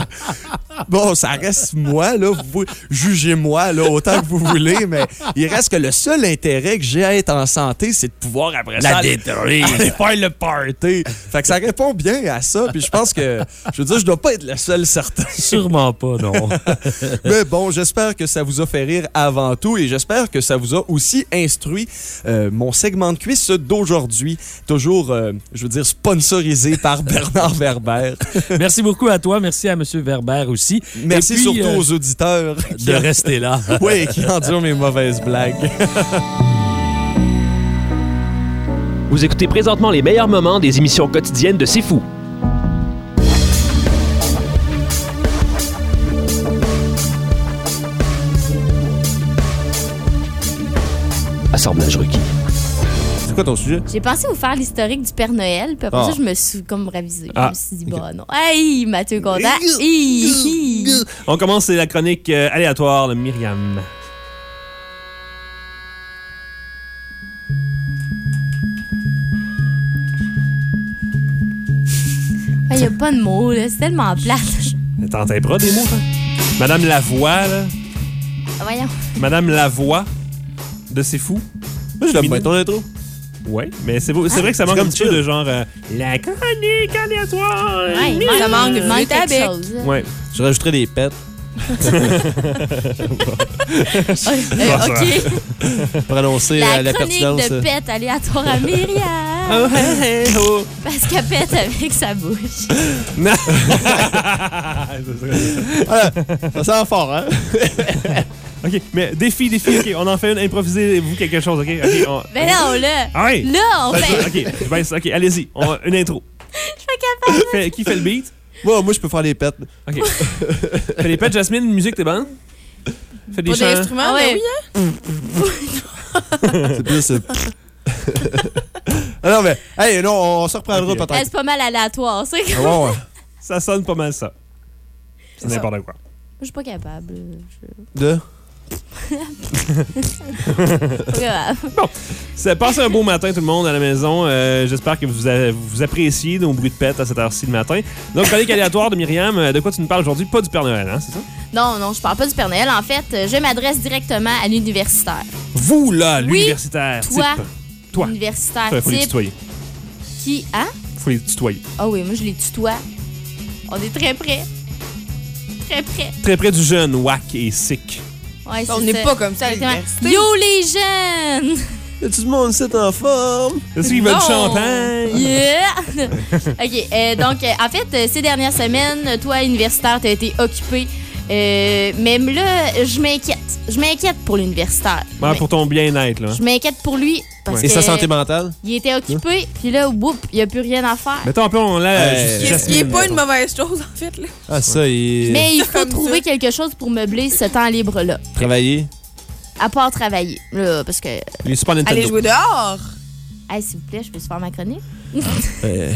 *laughs* bon, ça reste moi, là. Vous jugez-moi, là, autant que vous voulez, mais il reste que le seul intérêt que j'ai à être en santé, c'est de pouvoir après La ça aller- détruire. aller faire le party. Fait que ça répond bien à ça, puis je pense que, je veux dire, je dois pas être le seul certain. Sûrement pas, non. *laughs* Mais bon, j'espère que ça vous a fait rire avant tout et j'espère que ça vous a aussi instruit euh, mon segment de cuisse d'aujourd'hui. Toujours, euh, je veux dire, sponsorisé *laughs* par Bernard Werber. *laughs* Merci beaucoup à toi. Merci à M. Werber aussi. Merci puis, surtout euh, aux auditeurs. de rester là. *laughs* oui, qui endurent mes mauvaises blagues. Vous écoutez présentement les meilleurs moments des émissions quotidiennes de C'est Fou. Assemblage requis. C'est quoi ton sujet? J'ai pensé vous faire l'historique du Père Noël, puis après Ah. ça, je me suis comme ravisée. Ah. Je me suis dit, bah non. Hey, Mathieu hi. On commence, c'est la chronique euh, aléatoire de Myriam. Il n'y a pas de mots, là. C'est tellement plate. T'entends pas des mots, toi? Madame Lavoie, là. Ah, Voyons. Madame Lavoie de C'est Fou. Moi, je l'aime bien ton intro. Ouais, mais c'est beau- c'est vrai que ça manque un petit peu de genre euh, la chronique aléatoire. Ouais, il Myriam. manque, il manque quelque chose. Ouais. Je rajouterais des pets. *laughs* Euh, OK. Pour annoncer La, euh, la chronique pertinence. de euh. pète aléatoire à Myriam. Hey, oh. Parce qu'elle pète avec sa bouche. *laughs* *laughs* Non. Voilà, ça sent fort, hein? OK, mais défi, défi, OK, on en fait une, improvisez-vous quelque chose, OK? OK, on- Mais non, là. Ah ouais? Là, on fait. OK, ben, OK, allez-y, on- une intro. *laughs* Je suis pas capable. Qui fait, qui fait le beat? Moi, moi, je peux faire des pets. OK. *laughs* Fais les pets, Jasmine, musique, t'es bonne? Fais des Pas chants. d'instrument, Ah mais ouais. oui, hein? C'est plus. euh, *laughs* ah non, mais, hey, non, on se reprendra Ok. Eh, peut-être. C'est pas mal aléatoire, c'est Ah comme- ouais, ouais. Ça sonne pas mal ça. C'est n'importe quoi. Je suis pas capable. Je De? Suis pas capable. C'est passé un beau matin tout le monde à la maison. Euh, J'espère que vous, a- vous appréciez nos bruits de pète à cette heure-ci le matin. Donc, chronique aléatoire de Myriam, euh, de quoi tu nous parles aujourd'hui? Pas du Père Noël, hein, c'est ça? Non, non, je parle pas du Père Noël. En fait, euh, je m'adresse directement à l'universitaire. Vous, là, Oui, l'universitaire. toi. type. Toi. Universitaire Faut, les tutoyer. qui... Hein? Faut les tutoyer. Ah oui, moi, je les tutoie. On est très près. Très près. Très près du jeune, whack et sick. Ouais, On c'est n'est pas comme ça à Exactement. l'université. Yo, les jeunes! Tout le monde ici en forme? Est-ce qu'ils veulent du champagne? Yeah! *laughs* OK, euh, donc, euh, en fait, euh, ces dernières semaines, toi, universitaire, t'as été occupé. Euh, mais là, je m'inquiète. Je m'inquiète pour l'universitaire. Ouais, pour ton bien-être, là. Je m'inquiète pour lui parce Et que sa santé mentale? il était occupé, puis là, whoop, il n'y a plus rien à faire. Mettons un peu, on l'a. Hey. juste- Ce qui est pas une mauvaise chose, en fait. Là. Ah, ça, il. Mais il faut trouver ça. quelque chose pour meubler ce temps libre-là. Travailler? À part travailler. Là, parce que. Les Super Nintendo. Aller jouer dehors? Hey, s'il vous plaît, je peux se faire ma chronique? Euh,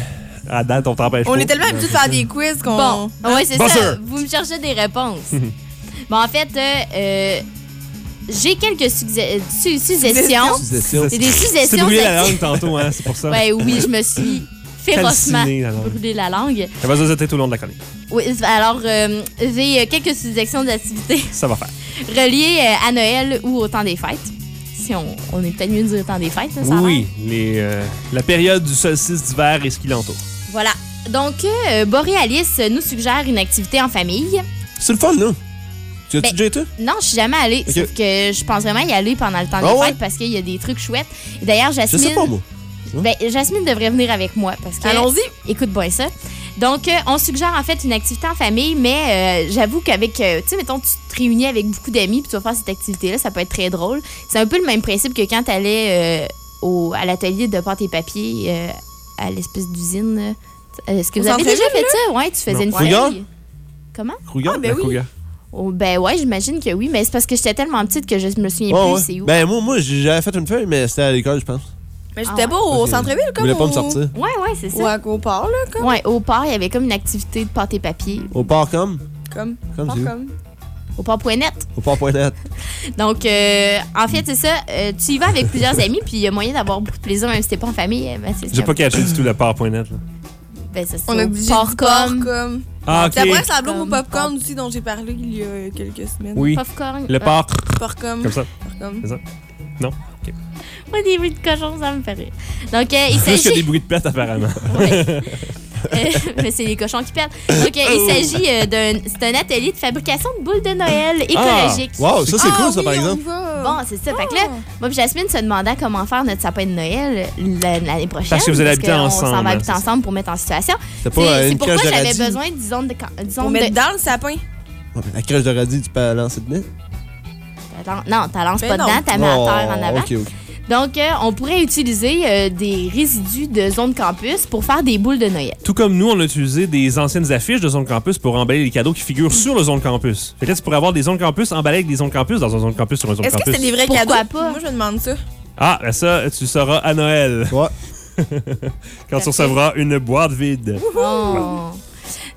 À date, on t'empêche On pas. est tellement habitués de faire des quiz qu'on. Bon, ah ouais, c'est Buzzer. ça. Vous me cherchez des réponses. bon, en fait, euh, euh, j'ai quelques su- suggestions. suggestions. C'est des C'est suggestions. brûlé la langue tantôt, hein, c'est pour ça. Ouais, oui, je me suis *laughs* férocement Calciné, la langue. brûlé la langue. Ça va se tout le long de la chronique. Oui, alors, euh, j'ai euh, quelques suggestions d'activités *laughs* Ça va faire. reliées euh, à Noël ou au temps des fêtes. Si on, on est peut-être mieux de dire temps des fêtes, ça a Oui, les, euh, la période du solstice d'hiver et ce qui l'entoure. Voilà. Donc, euh, Boréalis nous suggère une activité en famille. C'est le fun, là. Tu as-tu Ben, déjà été? Non, je suis jamais allée. Ok. Sauf que je pense vraiment y aller pendant le temps des Ah ouais? fêtes parce qu'il y a des trucs chouettes. Et D'ailleurs, Je Jasmine. sais pas, moi. Ben, Jasmine devrait venir avec moi parce que. Allons-y. Écoute bien ça. Donc, euh, on suggère en fait une activité en famille, mais euh, j'avoue qu'avec, euh, tu sais, mettons, tu te réunis avec beaucoup d'amis puis tu vas faire cette activité-là, ça peut être très drôle. C'est un peu le même principe que quand tu allais à l'atelier de pâte et papier euh, à l'espèce d'usine. là. Euh, Est-ce que vous avez déjà fait ça? Ouais, tu faisais Non. une Kruger? feuille. Comment? Kruger? Ah, ben oui. Kruger. Oh, ben ouais, j'imagine que oui, mais c'est parce que j'étais tellement petite que je me souviens Ouais, plus ouais. c'est où. Ben, moi, moi j'avais fait une feuille, mais c'était à l'école, je pense. Mais Ah j'étais ouais. pas au centre-ville, Je comme voulais pas me sortir. Ouais, ouais, c'est ça. à au port, là, comme. Ouais, au port, il y avait comme une activité de pâte et papier. Au port comme? Comme. Comme Port comme. Au port.net. Au port.net. *laughs* Donc, euh, en fait, c'est ça. euh, tu y vas avec plusieurs *laughs* amis, puis il y a moyen d'avoir beaucoup de plaisir, même si t'es pas en famille. euh, Ben, c'est J'ai pas catché du tout le port.net. là. Ben, c'est ça. On a comme. comme. Ah, C'est après ok. ça blonde au popcorn aussi dont j'ai parlé il y a quelques semaines. Oui. Popcorn. Le port, Port comme. comme ça. Port comme. C'est ça. Non? Ok. Moi, des bruits de cochon, ça me fait rire. Donc, euh, il Plus que s'agit. des bruits de pète, apparemment. *laughs* Ouais. *laughs* Mais c'est les cochons qui perdent. Donc, euh, Oh. il s'agit euh, d'un. C'est un atelier de fabrication de boules de Noël écologiques. Ah, wow, ça, c'est Ah cool, ça, oui, par on exemple. Bon, c'est ça. Fait que là, moi et Jasmine se demandait comment faire notre sapin de Noël la- l'année prochaine. Parce que vous allez habiter qu'on ensemble, s'en va habiter ensemble pour mettre en situation. C'est pas euh, pourquoi crèche de j'avais radis. besoin disons, de, disons Pour de, mettre dans le sapin. Ah, La crèche de radis, tu peux la lancer dedans? Attends, Non, tu lances Ben pas non. dedans, tu mets à Oh, terre en avant. Ok, ok. Donc, euh, on pourrait utiliser euh, des résidus de zone campus pour faire des boules de Noël. Tout comme nous, on a utilisé des anciennes affiches de zone campus pour emballer les cadeaux qui figurent sur le zone campus. Fait que là, tu pourrais avoir des zones campus emballées avec des zones campus dans un zone campus sur un zone Est-ce que campus. c'était des vrais Pourquoi cadeaux? pas? Moi, je me demande ça. Ah, ben ça, tu le sauras à Noël. Ouais. *laughs* Quand tu recevras une boîte vide. Oh.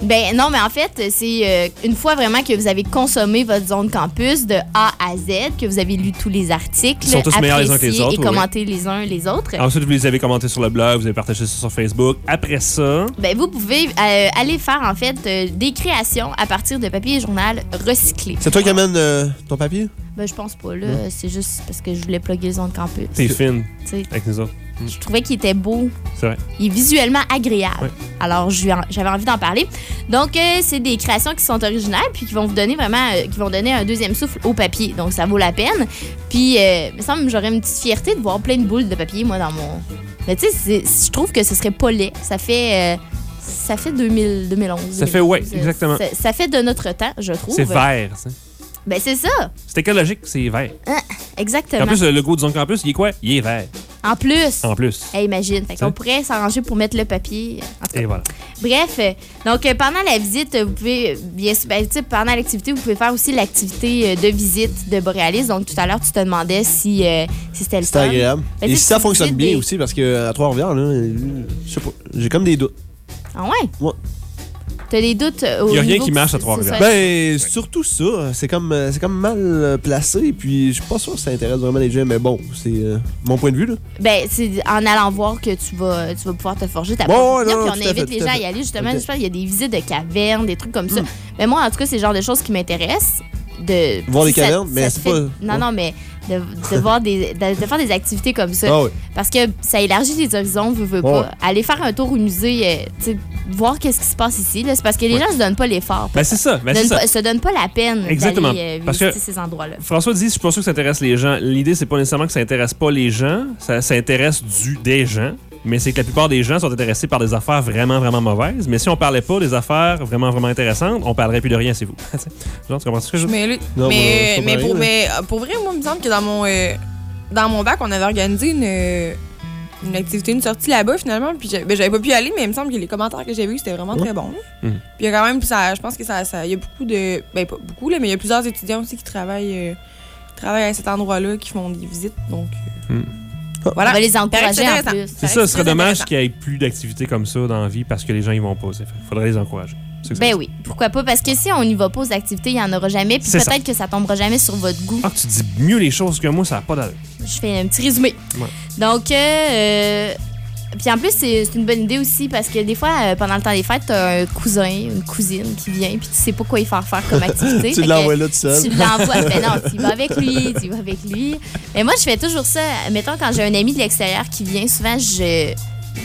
Ben non, mais en fait, c'est euh, une fois vraiment que vous avez consommé votre zone campus de A à Z, que vous avez lu tous les articles, Ils sont tous meilleurs les uns que les autres, et oui. commenté les uns les autres. Ensuite, vous les avez commentés sur le blog, vous avez partagé ça sur Facebook. Après ça, Ben, vous pouvez euh, aller faire en fait euh, des créations à partir de papier et journal recyclé. C'est toi qui amène euh, ton papier? Ben, je pense pas, là. Hmm. C'est juste parce que je voulais plugger les zones campus. t'es fine Tu sais, avec nous autres. Je trouvais qu'il était beau. C'est vrai. Il est visuellement agréable. Alors, j'avais envie d'en parler. Donc, euh, c'est des créations qui sont originales, puis qui vont vous donner vraiment, euh, qui vont donner un deuxième souffle au papier. Donc, ça vaut la peine. Puis, euh, il me semble que j'aurais une petite fierté de voir plein de boules de papier, moi, dans mon. Mais tu sais, je trouve que ce serait pas laid. Ça fait. euh, ça fait 2000, 2011. Ça fait, ouais, 2012. exactement. Ça, ça fait de notre temps, je trouve. C'est vert, ça. Ben, c'est ça. C'est écologique, c'est vert. Hein, exactement. En plus, le logo du Zone Campus, il est quoi? Il est vert. En plus. En plus. Hey, imagine. Fait qu'on pourrait s'arranger pour mettre le papier. En tout cas. Et voilà. Bref, euh, donc euh, pendant la visite, vous pouvez, bien sûr, ben, pendant l'activité, vous pouvez faire aussi l'activité euh, de visite de Borealis. Donc tout à l'heure, tu te demandais si, euh, si c'était le C'était agréable. Ben, Et si ça fonctionne bien des- aussi, parce que à Trois-Rivières, là, je sais pas, j'ai comme des doutes. Ah ouais? Ouais. T'as des doutes euh, au Il y a rien qui marche à Trois-Rivières. Ben, surtout ça. C'est comme, euh, c'est comme mal euh, placé, puis je suis pas sûr que ça intéresse vraiment les gens, mais bon, c'est euh, mon point de vue, là. Ben, c'est en allant voir que tu vas, tu vas pouvoir te forger ta Ouais, propre ouais, opinion, non, puis on invite fait, les gens à y aller. Justement, Ok. je pense qu'il y a des visites de cavernes, des trucs comme ça. Hmm. Mais moi, en tout cas, c'est le genre de choses qui m'intéressent. De, Voir les cavernes, mais c'est pas- Non, ouais. non, mais de, de *laughs* voir des, de, de faire des activités comme ça. Ah ouais. Parce que ça élargit les horizons, veux, veux Ouais. pas. Aller faire un tour au musée, euh, voir qu'est-ce qui se passe ici, c'est parce que les gens se donnent pas l'effort. Ben, c'est ça. Ben, c'est ça. se donnent pas la peine Exactement. euh, Parce visiter que- ces endroits-là. François dit, je suis pas sûr que ça intéresse les gens. L'idée, c'est pas nécessairement que ça intéresse pas les gens, ça, ça intéresse du, des gens, mais c'est que la plupart des gens sont intéressés par des affaires vraiment, vraiment mauvaises. Mais si on parlait pas des affaires vraiment, vraiment intéressantes, on parlerait plus de rien, c'est vous. *laughs* Genre, tu comprends ce que je veux. Non, mais, mais, pour, mais euh, pour vrai, moi, il me semble que dans mon, euh, dans mon bac, on avait organisé une, euh, une activité, une sortie là-bas, finalement. Puis j'avais ben, j'avais pas pu y aller, mais il me semble que les commentaires que j'ai vus, c'était vraiment très bon. Mhm. Puis il y a quand même, ça, je pense que ça, ça, il y a beaucoup de. Ben, pas beaucoup, là, mais il y a plusieurs étudiants aussi qui travaillent, euh, qui travaillent à cet endroit-là, qui font des visites. Donc, euh, voilà. On va les encourager en plus. C'est ça, ce serait dommage qu'il y ait plus d'activités comme ça dans la vie parce que les gens ils vont pas. Il faudrait les encourager. Ben oui, pourquoi pas? Parce que si on n'y va pas aux activités, il n'y en aura jamais. Puis peut-être que ça tombera jamais sur votre goût. Ah, tu dis mieux les choses que moi, ça n'a pas d'allure. Je fais un petit résumé. Ouais. Donc, euh, puis en plus, c'est une bonne idée aussi parce que des fois, euh, pendant le temps des fêtes, t'as un cousin, une cousine qui vient, puis tu sais pas quoi y faire faire comme activité. *laughs* Tu l'envoies là tout seul. Tu l'envoies. Ben non, tu vas avec lui, *laughs* tu vas avec lui. Mais moi, je fais toujours ça. Mettons, quand j'ai un ami de l'extérieur qui vient, souvent, je.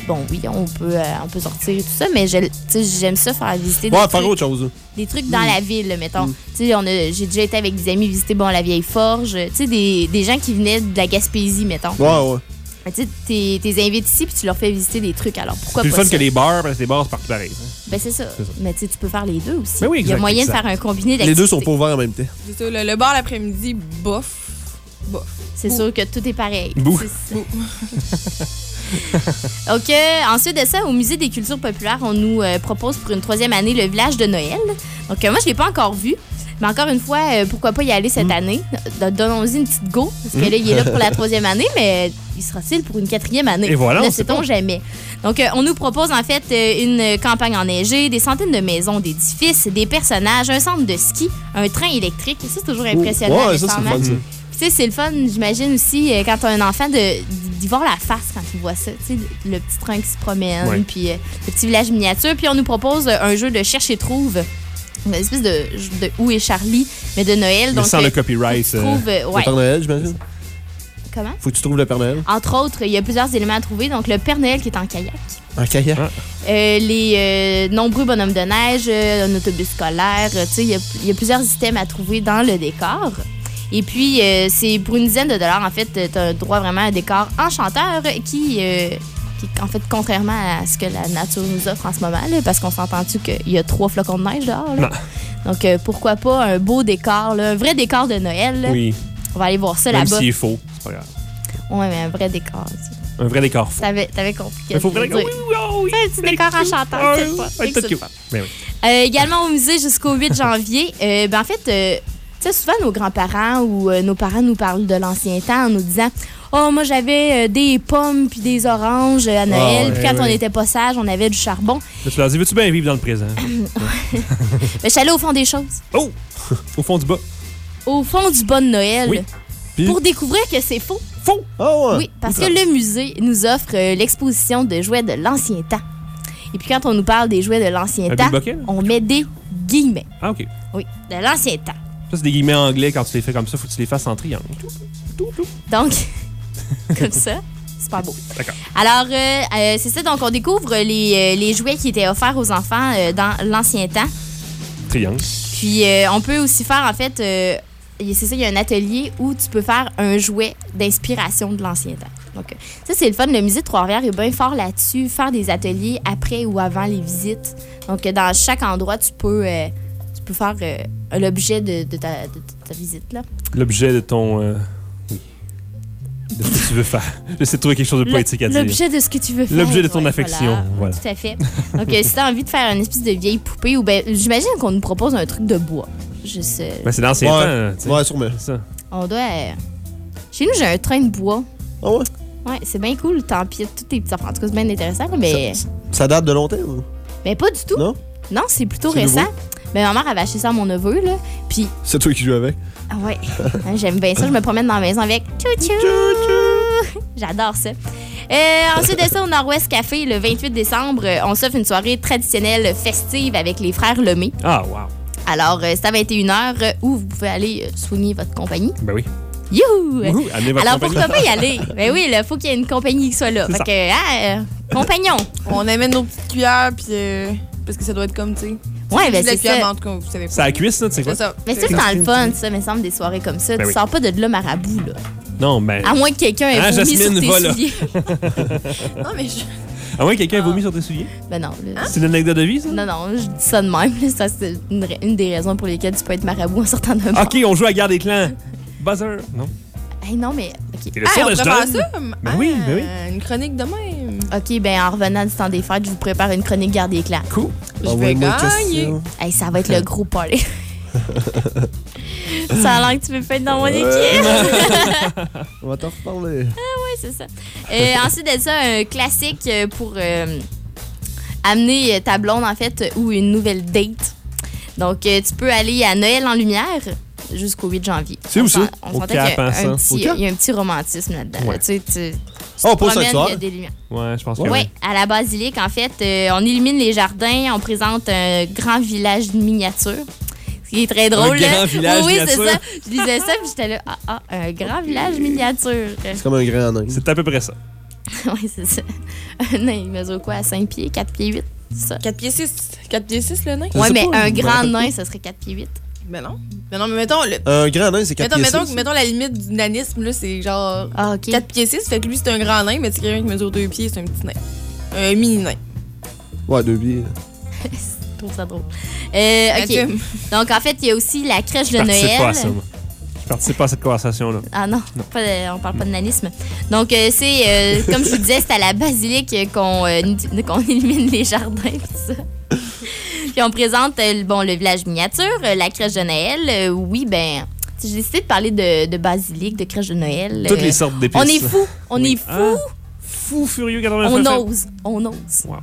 Bon, oui, on peut, euh, on peut sortir et tout ça, mais j'aime ça faire visiter des Ouais, trucs faire autre chose. des trucs dans la ville, là, mettons. A- j'ai déjà été avec des amis visiter bon, la vieille forge. Tu sais, des, des gens qui venaient de la Gaspésie, mettons. Ouais, ouais. Mais Tu sais, t'es- t'es invites ici puis tu leur fais visiter des trucs. Alors pourquoi Plus le pas fun ça? que les bars, parce que les bars, c'est partout pareil. hein. Ben c'est ça. C'est ça. Mais tu peux faire les deux aussi. Ben oui, Il y a moyen exact. de faire un combiné Les d'activités. deux sont pas ouverts en même temps. C'est ça, le, le bar l'après-midi, bof. Bof. C'est sûr que tout est pareil. Bouh. C'est ça. *laughs* OK. Ensuite de ça, au Musée des cultures populaires, on nous euh, propose pour une troisième année le village de Noël. Donc, euh, moi, je l'ai pas encore vu. Mais encore une fois, euh, pourquoi pas y aller cette année? D- Donnons-y une petite go. Parce que là, il est là *laughs* pour la troisième année, mais il sera-t-il pour une quatrième année? Et voilà, Ne on sait sait-on jamais. Donc, euh, on nous propose en fait euh, une campagne enneigée, des centaines de maisons, d'édifices, des personnages, un centre de ski, un train électrique. Ça, c'est toujours impressionnant. Ouais, ça, c'est fun, ça. Tu sais, c'est le fun, j'imagine aussi, euh, quand t'as un enfant, d'y voir la face quand il voit ça. Tu sais, le petit train qui se promène, Ouais. puis euh, le petit village miniature. Puis on nous propose euh, un jeu de cherche et trouve. Une espèce de, de Où est Charlie, mais de Noël. Mais Donc, sans euh, le copyright. tu euh, trouves, euh, Le. Père Noël, j'imagine? Comment? Faut que tu trouves le Père Noël. Entre autres, il y a plusieurs éléments à trouver. Donc, le Père Noël qui est en kayak. Un kayak. Ah. Euh, les euh, nombreux bonhommes de neige, euh, un autobus scolaire, euh, tu sais, il y a- il y, a plusieurs items à trouver dans le décor. Et puis, euh, c'est pour une dizaine de dollars, en fait, tu as droit vraiment à un décor enchanteur qui, euh, qui, en fait, contrairement à ce que la nature nous offre en ce moment, là, parce qu'on s'entend-tu qu'il y a trois flocons de neige dehors? là? Non. Donc, euh, pourquoi pas un beau décor, là, un vrai décor de Noël? Oui. On va aller voir ça Même là-bas. s'il est faux, c'est pas grave. Ouais, mais un vrai décor. tu. Un vrai décor faux. T'avais t'avais compris. Mais faut vrai- dire. oui, oui, oui. Un petit décor fun. Ouais, C'est fun. Ben oui. Euh, également au musée jusqu'au 8 janvier. Euh, ben en fait, euh, tu sais, souvent nos grands-parents ou nos parents nous parlent de l'ancien temps en nous disant Oh, moi, j'avais euh, des pommes puis des oranges à Noël. ouais, puis quand on n'était pas sage, on avait du charbon. Là, tu leur dis, veux-tu bien vivre dans le présent? *laughs* Mais je suis allée au fond des choses. Oh! *laughs* Au fond du bas. Au fond du bas de Noël. Oui. Puis- Pour découvrir que c'est faux. Faux! Ah ouais. Oui, parce que le musée nous offre euh, l'exposition de jouets de l'ancien temps. Et puis quand on nous parle des jouets de l'ancien temps, on met des guillemets. Ah, OK. Oui, de l'ancien temps. Ça, c'est des guillemets anglais. Quand tu les fais comme ça, faut que tu les fasses en triangle. Donc, *laughs* *laughs* comme ça, c'est pas beau. D'accord. Alors, euh, euh, c'est ça. Donc, on découvre les, euh, les jouets qui étaient offerts aux enfants dans l'ancien temps. Triangle. Puis, on peut aussi faire, en fait, euh, c'est ça, il y a un atelier où tu peux faire un jouet d'inspiration de l'ancien temps. Donc, ça, c'est le fun. Le musée de Trois-Rivières est bien fort là-dessus. Faire des ateliers après ou avant les visites. Donc, dans chaque endroit, tu peux, euh, tu peux faire euh, l'objet de, de ta, de ta visite. Là. L'objet de ton. euh. De ce que tu veux faire. J'essaie de trouver quelque chose de poétique à dire. L'objet de ce que tu veux faire. L'objet de ton Ouais, affection, voilà. Tout à fait. Donc, euh, si t'as envie de faire une espèce de vieille poupée, ou ben, j'imagine qu'on nous propose un truc de bois. Juste, euh, Ben, c'est l'ancien Ouais. temps. tu sais. Ouais, sûrement. C'est ça. on doit. euh, Chez nous, j'ai un train de bois. Ah ouais? Ouais, c'est bien cool. T'empiètes tous tes petits enfants. En tout cas, c'est bien intéressant, mais. Ça date de longtemps ou? Mais pas du tout. Non? Non, c'est plutôt récent. nouveau? Mais ma mère avait acheté ça à mon neveu, là. Puis, C'est toi qui joues avec? Ah ouais, Hein, j'aime bien ça. Je me promène dans la maison avec tchou J'adore ça. Euh, ensuite de ça, au Nord-Ouest Café, le 28 décembre, on s'offre une soirée traditionnelle festive avec les frères Lemay. Ah, wow. Alors, euh, c'est à 21h euh, où vous pouvez aller euh, soigner votre compagnie. Ben oui. Youhou! Wouhou, amenez votre Alors, compagnie. pourquoi pas y aller? Ben oui, il faut qu'il y ait une compagnie qui soit là. Fait ça. que, ah, euh, compagnon. On amène nos petites cuillères, puis. euh, parce que ça doit être comme, tu sais. Ouais, ben la c'est ça. mais en tout cas, vous savez pas. C'est à la cuisse, là, tu sais quoi? C'est ça. Mais c'est tout le fun, ça, me semble, des soirées comme ça. Ben tu oui. sors pas de là marabout, là. Non, ben. À moins que quelqu'un ait Hein, vomi sur tes va souliers. *laughs* Non, mais je. À moins que quelqu'un ait vomi sur tes souliers. Ben non. C'est une anecdote de vie, ça? Non, non, je dis ça de même. Ça, c'est une, des raisons pour lesquelles tu peux être marabout en sortant d'un. Ok, on joue à Garde des clans. Buzzer. Non. Hey, non, mais. OK. Et le Ah, son on de prépare ça? Ben oui, ben oui. Ah, Une chronique de même. OK, ben en revenant du temps des fêtes, je vous prépare une chronique garde des clans. Cool. Je vais gagner. Hey, ça va être le gros party. *laughs* ça a l'air que tu veux pas être dans mon équipe. *laughs* On va t'en reparler. Oui, c'est ça. Euh, ensuite de ça, un classique euh, pour euh, amener euh, ta blonde, en fait, ou une nouvelle date. Donc, tu peux aller à Noël en lumière jusqu'au 8 janvier. C'est où On ça? s'en- On sentait qu'il y hein, ça? un y a un petit romantisme là-dedans. là. Ouais. Tu sais, tu, tu Oh, promènes, Saint-Soir? il y a des lumières. Ouais, je pense que Oui, oui. à la basilique, en fait, euh, on illumine les jardins, on présente un grand village miniature. Ce qui est très drôle. grand là. village oui, oui, c'est miniature. ça. Je disais ça, puis j'étais là, ah, ah, un grand village miniature. C'est comme un grand nain. C'est à peu près ça. *laughs* oui, c'est ça. Un nain, il mesure quoi, à 5 pieds, 4 pieds 8? C'est ça. 4 pieds 6. 4 pieds 6, le nain? Sais mais pas, un grand nain, ça serait 4 pieds 8. Ben non. Ben non, mais mettons, le, Un grand nain, c'est 4 mettons, pieds mettons, mettons la limite du nanisme, là, c'est genre Ah, OK. 4 pieds 6, fait que lui, c'est un grand nain, mais c'est quelqu'un qui mesure 2 pieds, c'est un petit nain. Un mini nain. Ouais, deux pieds. *laughs* Je trouve ça drôle. Euh, OK. Donc, en fait, il y a aussi la crèche Je de participe pas à Noël. ça, moi. Je participe pas à cette conversation-là. Ah non, pas de- on parle pas de nanisme. Donc, euh, c'est, euh, comme je vous disais, c'est à la basilique qu'on euh, qu'on *laughs* illumine les jardins et tout ça. Puis on présente euh, le- bon, le village miniature, euh, la crèche de Noël. Euh, oui, ben, j'ai décidé de parler de, de basilique, de crèche de Noël. Toutes les sortes d'épices. On est fou, on Oui. est fou, Ah, Fou furieux 89 on ose, on ose. Wow.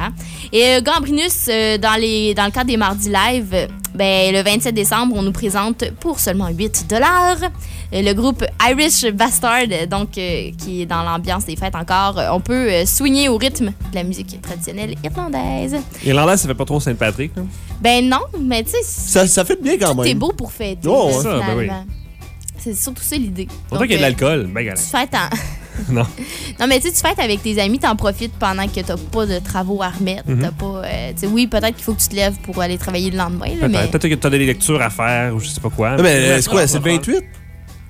Hein? Et Gambrinus, dans, les, dans le cadre des mardis live, ben, le 27 décembre, on nous présente pour seulement 8 dollars le groupe Irish Bastard, euh, donc euh, qui est dans l'ambiance des fêtes encore. Euh, On peut euh, swinger au rythme de la musique traditionnelle irlandaise. Irlandais, ça fait pas trop Saint-Patrick, là. Ben non, mais tu sais, Ça, ça fait bien quand tout même. est beau pour fêter. Oh, ouais. Ça, ben oui. C'est surtout ça l'idée. Pour Donc, qu'il y ait de euh, l'alcool, ben galère. Tu fêtes en... *laughs* *laughs* Non. Non, mais tu sais, tu fêtes avec tes amis, t'en profites pendant que t'as pas de travaux à remettre. Mhm. T'as pas. euh, tu sais, oui, peut-être qu'il faut que tu te lèves pour aller travailler le lendemain, mais. Peut-être que t'as des lectures à faire ou je sais pas quoi. Ah, mais euh, c'est quoi? C'est le 28?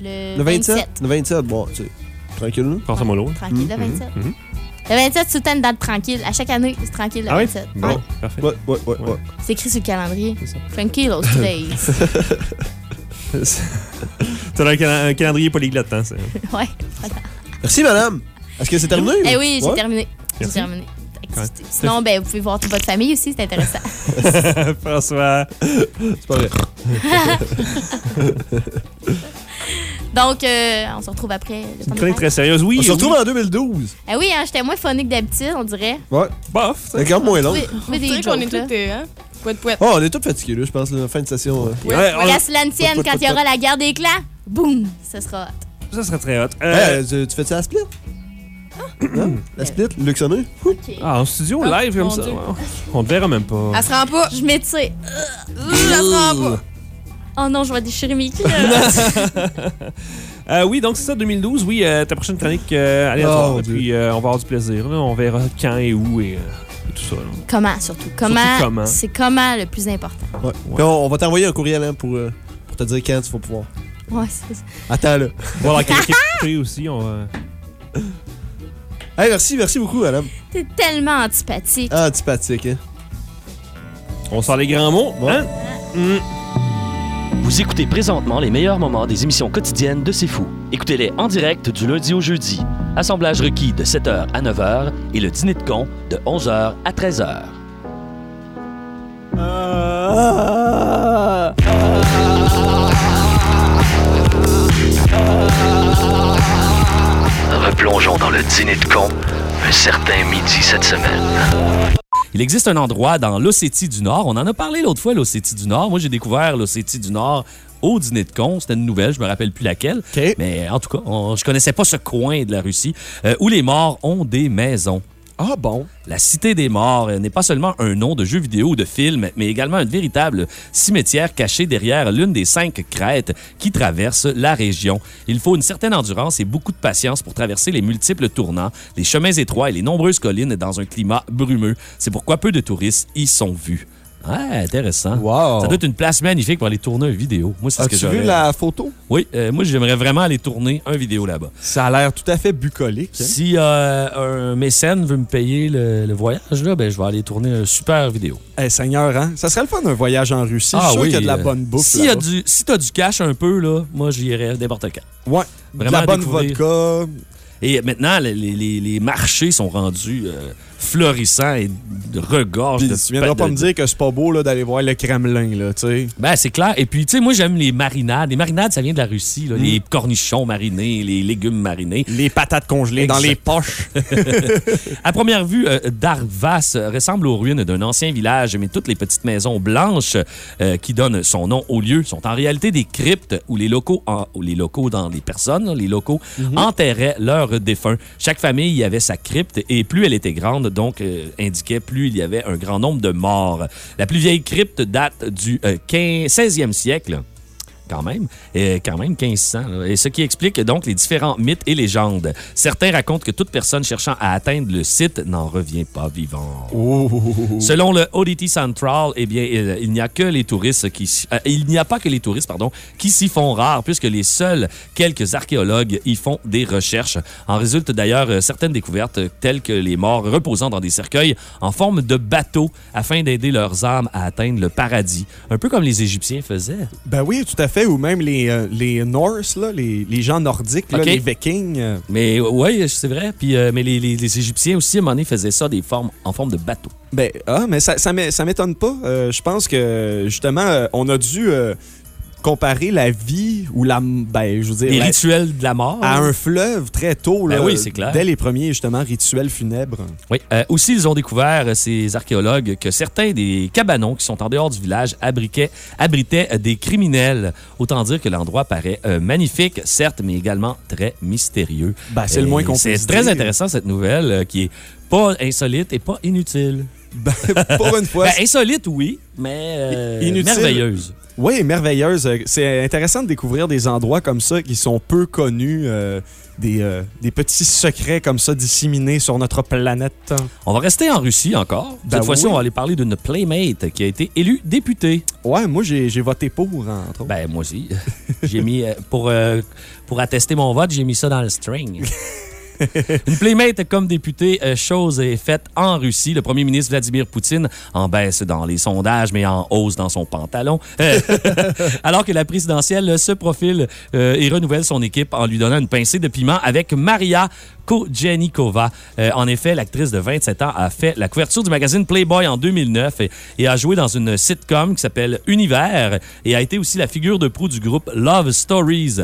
Le, Le 27? 27. Le 27, bon, tu sais. Tranquille. Pense à mollo. Tranquille, le Mhm, 27. Mhm. Le 27, c'est tout le temps une date tranquille. À chaque année, c'est tranquille, le Ah oui? 27. Bon, Ouais. parfait. Ouais, ouais, ouais, ouais. C'est écrit sur le calendrier. Ça. Tranquillos *laughs* today. T'as un calendrier polyglotte, hein? c'est- *laughs* ouais, voilà. Merci, madame. Est-ce que c'est terminé? Eh oui, j'ai Ouais. terminé. J'ai Merci. terminé. Activité. Sinon, ben, vous pouvez voir toute votre famille aussi, c'est intéressant. *laughs* François. C'est pas vrai. *laughs* Donc, euh, on se retrouve après. des Chronique très sérieuse. Oui, On se retrouve oui. en 2012. Ah oui, hein, j'étais moins phonique que d'habitude, on dirait. Ouais. Bof. C'est quand même moins long. Oui, On dirait qu'on est tous, euh, hein? Pouette, pouette. Oh, on est tous fatigués, là, je pense, la fin de session. euh. Ouais, on- Qu'à cela ne tienne, quand il y aura la guerre des clans, boum, ce sera hot. Ça serait très hot. Euh, Hey, tu, tu fais-tu la split? Non? La split, *clears throat* Luxonné? OK. ah, en studio, Ah, live comme ça. On te verra même pas. Elle se rend pas. Je m'étire. Euh, Elle se rend pas. Oh non, je vais déchirer mes. *laughs* Euh, oui, donc c'est ça, 2012. Oui, euh, ta prochaine chronique euh, aléatoire. Oh, et puis euh, on va avoir du plaisir. là. On verra quand et où et, euh, et tout ça. là. comment, surtout? Comment? comment. C'est comment le plus important? Ouais. On, on va t'envoyer un courriel hein, pour, euh, pour te dire quand tu vas pouvoir. Ouais, c'est ça. Attends, là. On va équipe écouter aussi. On va... Hey, merci, merci beaucoup, madame. T'es tellement antipathique. Ah, antipathique, hein. On sort les grands mots. Hein? Mm. Vous écoutez présentement les meilleurs moments des émissions quotidiennes de C'est Fou. Écoutez-les en direct du lundi au jeudi. Assemblage requis de 7h à 9h et le dîner de con de 11h à 13h. Replongeons dans le dîner de con un certain midi cette semaine. Il existe un endroit dans l'Ossétie du Nord. On en a parlé l'autre fois, l'Ossétie du Nord. Moi, j'ai découvert l'Ossétie du Nord au dîner de con. C'était une nouvelle, je me rappelle plus laquelle. Mais en tout cas, on- je connaissais pas ce coin de la Russie euh, où les morts ont des maisons. Ah, bon? La Cité des Morts euh, n'est pas seulement un nom de jeu vidéo ou de film, mais également un véritable cimetière caché derrière l'une des cinq crêtes qui traversent la région. Il faut une certaine endurance et beaucoup de patience pour traverser les multiples tournants, les chemins étroits et les nombreuses collines dans un climat brumeux. C'est pourquoi peu de touristes y sont vus. Ouais, intéressant. Wow. Ça doit être une place magnifique pour aller tourner une vidéo. Moi, c'est ce que As-tu vu la photo? Oui, euh, moi, j'aimerais vraiment aller tourner un vidéo là-bas. Ça a l'air tout à fait bucolique. hein? Si euh, un mécène veut me payer le, le voyage, là, ben, je vais aller tourner une super vidéo. Eh, Seigneur, hein? Ça serait le fun d'un voyage en Russie. je suis sûr qu'il y a de la euh, bonne bouffe. Si, là-bas. du, si t'as du cash un peu, là, moi, j'irais n'importe quand. Ouais. De Vraiment la bonne découvrir. vodka. Et maintenant, les, les- les marchés sont rendus euh, florissants et regorgent Puis de tu viendras de- pas me dire que c'est pas beau d'aller voir le Kremlin, là, tu sais. Ben, c'est clair. Et puis, tu sais, moi, j'aime les marinades. Les marinades, ça vient de la Russie. là. Les cornichons marinés, les légumes marinés. Les patates congelées dans les poches. *laughs* À première vue, euh, Darvas ressemble aux ruines d'un ancien village, mais toutes les petites maisons blanches euh, qui donnent son nom au lieu sont en réalité des cryptes où les locaux, en- où les locaux dans les personnes, là, les locaux enterraient leurs défunts. Chaque famille y avait sa crypte et plus elle était grande, donc euh, indiquait plus il y avait un grand nombre de morts. La plus vieille crypte date du euh, 15 16e siècle quand même, euh, quand même 1500. là. Et ce qui explique donc les différents mythes et légendes. Certains racontent que toute personne cherchant à atteindre le site n'en revient pas vivant. Selon le Oddity Central, eh bien, il, il n'y a que les touristes qui, euh, il n'y a pas que les touristes, pardon, qui s'y font rares, puisque les seuls quelques archéologues y font des recherches. En résultent d'ailleurs euh, certaines découvertes, euh, telles que les morts reposant dans des cercueils en forme de bateaux, afin d'aider leurs âmes à atteindre le paradis, un peu comme les Égyptiens faisaient. Ben oui, tout à fait. Ou même les, euh, les Norse, là, les, les gens nordiques, là, les Vikings. euh, Mais oui, c'est vrai. Puis, euh, mais les, les- les Égyptiens aussi, à un moment donné, faisaient ça des formes, en forme de bateau. Ben, ah, mais ça, ça m'é- ça m'étonne pas. Euh, je pense que, justement, on a dû comparer la vie ou la. Ben, je veux dire. Les la- rituels de la mort. À un fleuve très tôt, là. Ben oui, c'est clair. Dès les premiers, justement, rituels funèbres. Oui. Euh, aussi, ils ont découvert, euh, ces archéologues, que certains des cabanons qui sont en dehors du village abriquaient- abritaient des criminels. Autant dire que l'endroit paraît euh, magnifique, certes, mais également très mystérieux. Ben, c'est le moins qu'on C'est puisse très dire. intéressant, cette nouvelle, euh, qui est pas insolite et pas inutile. *laughs* Pour une fois. Ben, insolite, oui, mais euh, Inutile. merveilleuse. Oui, merveilleuse. C'est intéressant de découvrir des endroits comme ça qui sont peu connus, euh, des, euh, des petits secrets comme ça disséminés sur notre planète. On va rester en Russie encore. Cette Ben fois-ci, on va aller parler d'une Playmate qui a été élue députée. Ouais, moi, j'ai j'ai voté pour, entre autres. Ben, moi aussi. j'ai mis, pour, pour attester mon vote, j'ai mis ça dans le string. *laughs* *laughs* Une Playmate comme députée, euh, chose est faite en Russie. Le premier ministre Vladimir Poutine en baisse dans les sondages, mais en hausse dans son pantalon. Euh, *laughs* Alors que la présidentielle se profile euh, et renouvelle son équipe en lui donnant une pincée de piment avec Maria Kojenikova. Euh, en effet, l'actrice de 27 ans a fait la couverture du magazine Playboy en 2009 et, et a joué dans une sitcom qui s'appelle Univers et a été aussi la figure de proue du groupe Love Stories.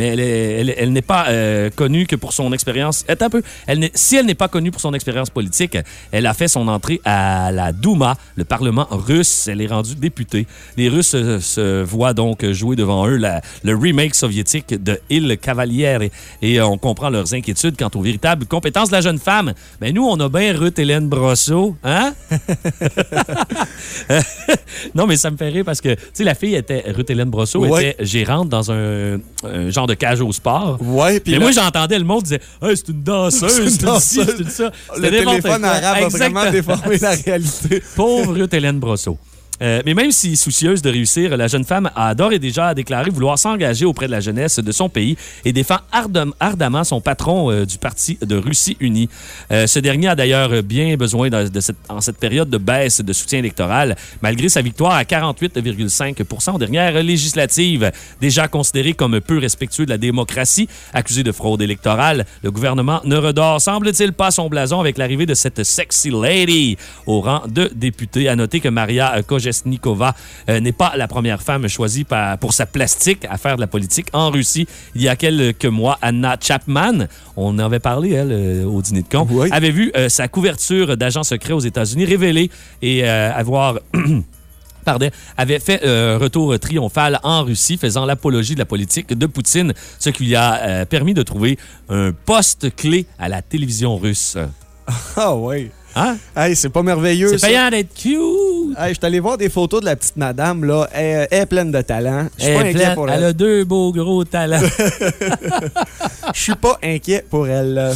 Mais elle, est- elle- elle n'est pas euh, connue que pour son expérience. Un peu. Elle si elle n'est pas connue pour son expérience politique, elle a fait son entrée à la Douma, le Parlement russe. Elle est rendue députée. Les Russes euh, se voient donc jouer devant eux la- le remake soviétique de Il Cavaliere et, et on comprend leurs inquiétudes quant aux véritables compétences de la jeune femme. Mais nous, on a bien Ruth Hélène Brosseau, hein? *laughs* non, mais ça me fait rire parce que, tu sais, la fille était, Ruth Hélène Brosseau, Ouais. était gérante dans un, un genre de cage au sport. Ouais, puis Mais là- moi, j'entendais le monde Hey, c'est une danseuse, C'est une danseuse. c'est ça. Le téléphone arabe a vraiment déformé la réalité. Pauvre Ruth Hélène Brosseau. Euh, mais même si soucieuse de réussir, la jeune femme a d'ores et déjà déclaré vouloir s'engager auprès de la jeunesse de son pays et défend ardem- ardemment son patron euh, du parti de Russie unie. Euh, ce dernier a d'ailleurs bien besoin de cette, en cette période de baisse de soutien électoral, malgré sa victoire à 48,5% aux dernières législatives. Déjà considéré comme peu respectueux de la démocratie, accusé de fraude électorale, le gouvernement ne redore, semble-t-il, pas son blason avec l'arrivée de cette sexy lady au rang de députée. À noter que Maria Kojesnikova euh, n'est pas la première femme choisie pour sa plastique à faire de la politique en Russie. Il y a quelques mois, Anna Chapman, on en avait parlé, elle, euh, au dîner de con, avait vu euh, sa couverture d'agent secret aux États-Unis révélée et avoir... *clears throat* pardon, avait fait euh, retour triomphal en Russie, faisant l'apologie de la politique de Poutine, ce qui lui a euh, permis de trouver un poste clé à la télévision russe. Ah ouais. Hein? Hey, c'est pas merveilleux. C'est payant d'être cute. Hey, je suis allé voir des photos de la petite madame, là. Elle, elle est pleine de talent. Je suis Elle pas inquiet pleine- pour elle elle. a deux beaux gros talents. *laughs* Je suis pas inquiet pour elle.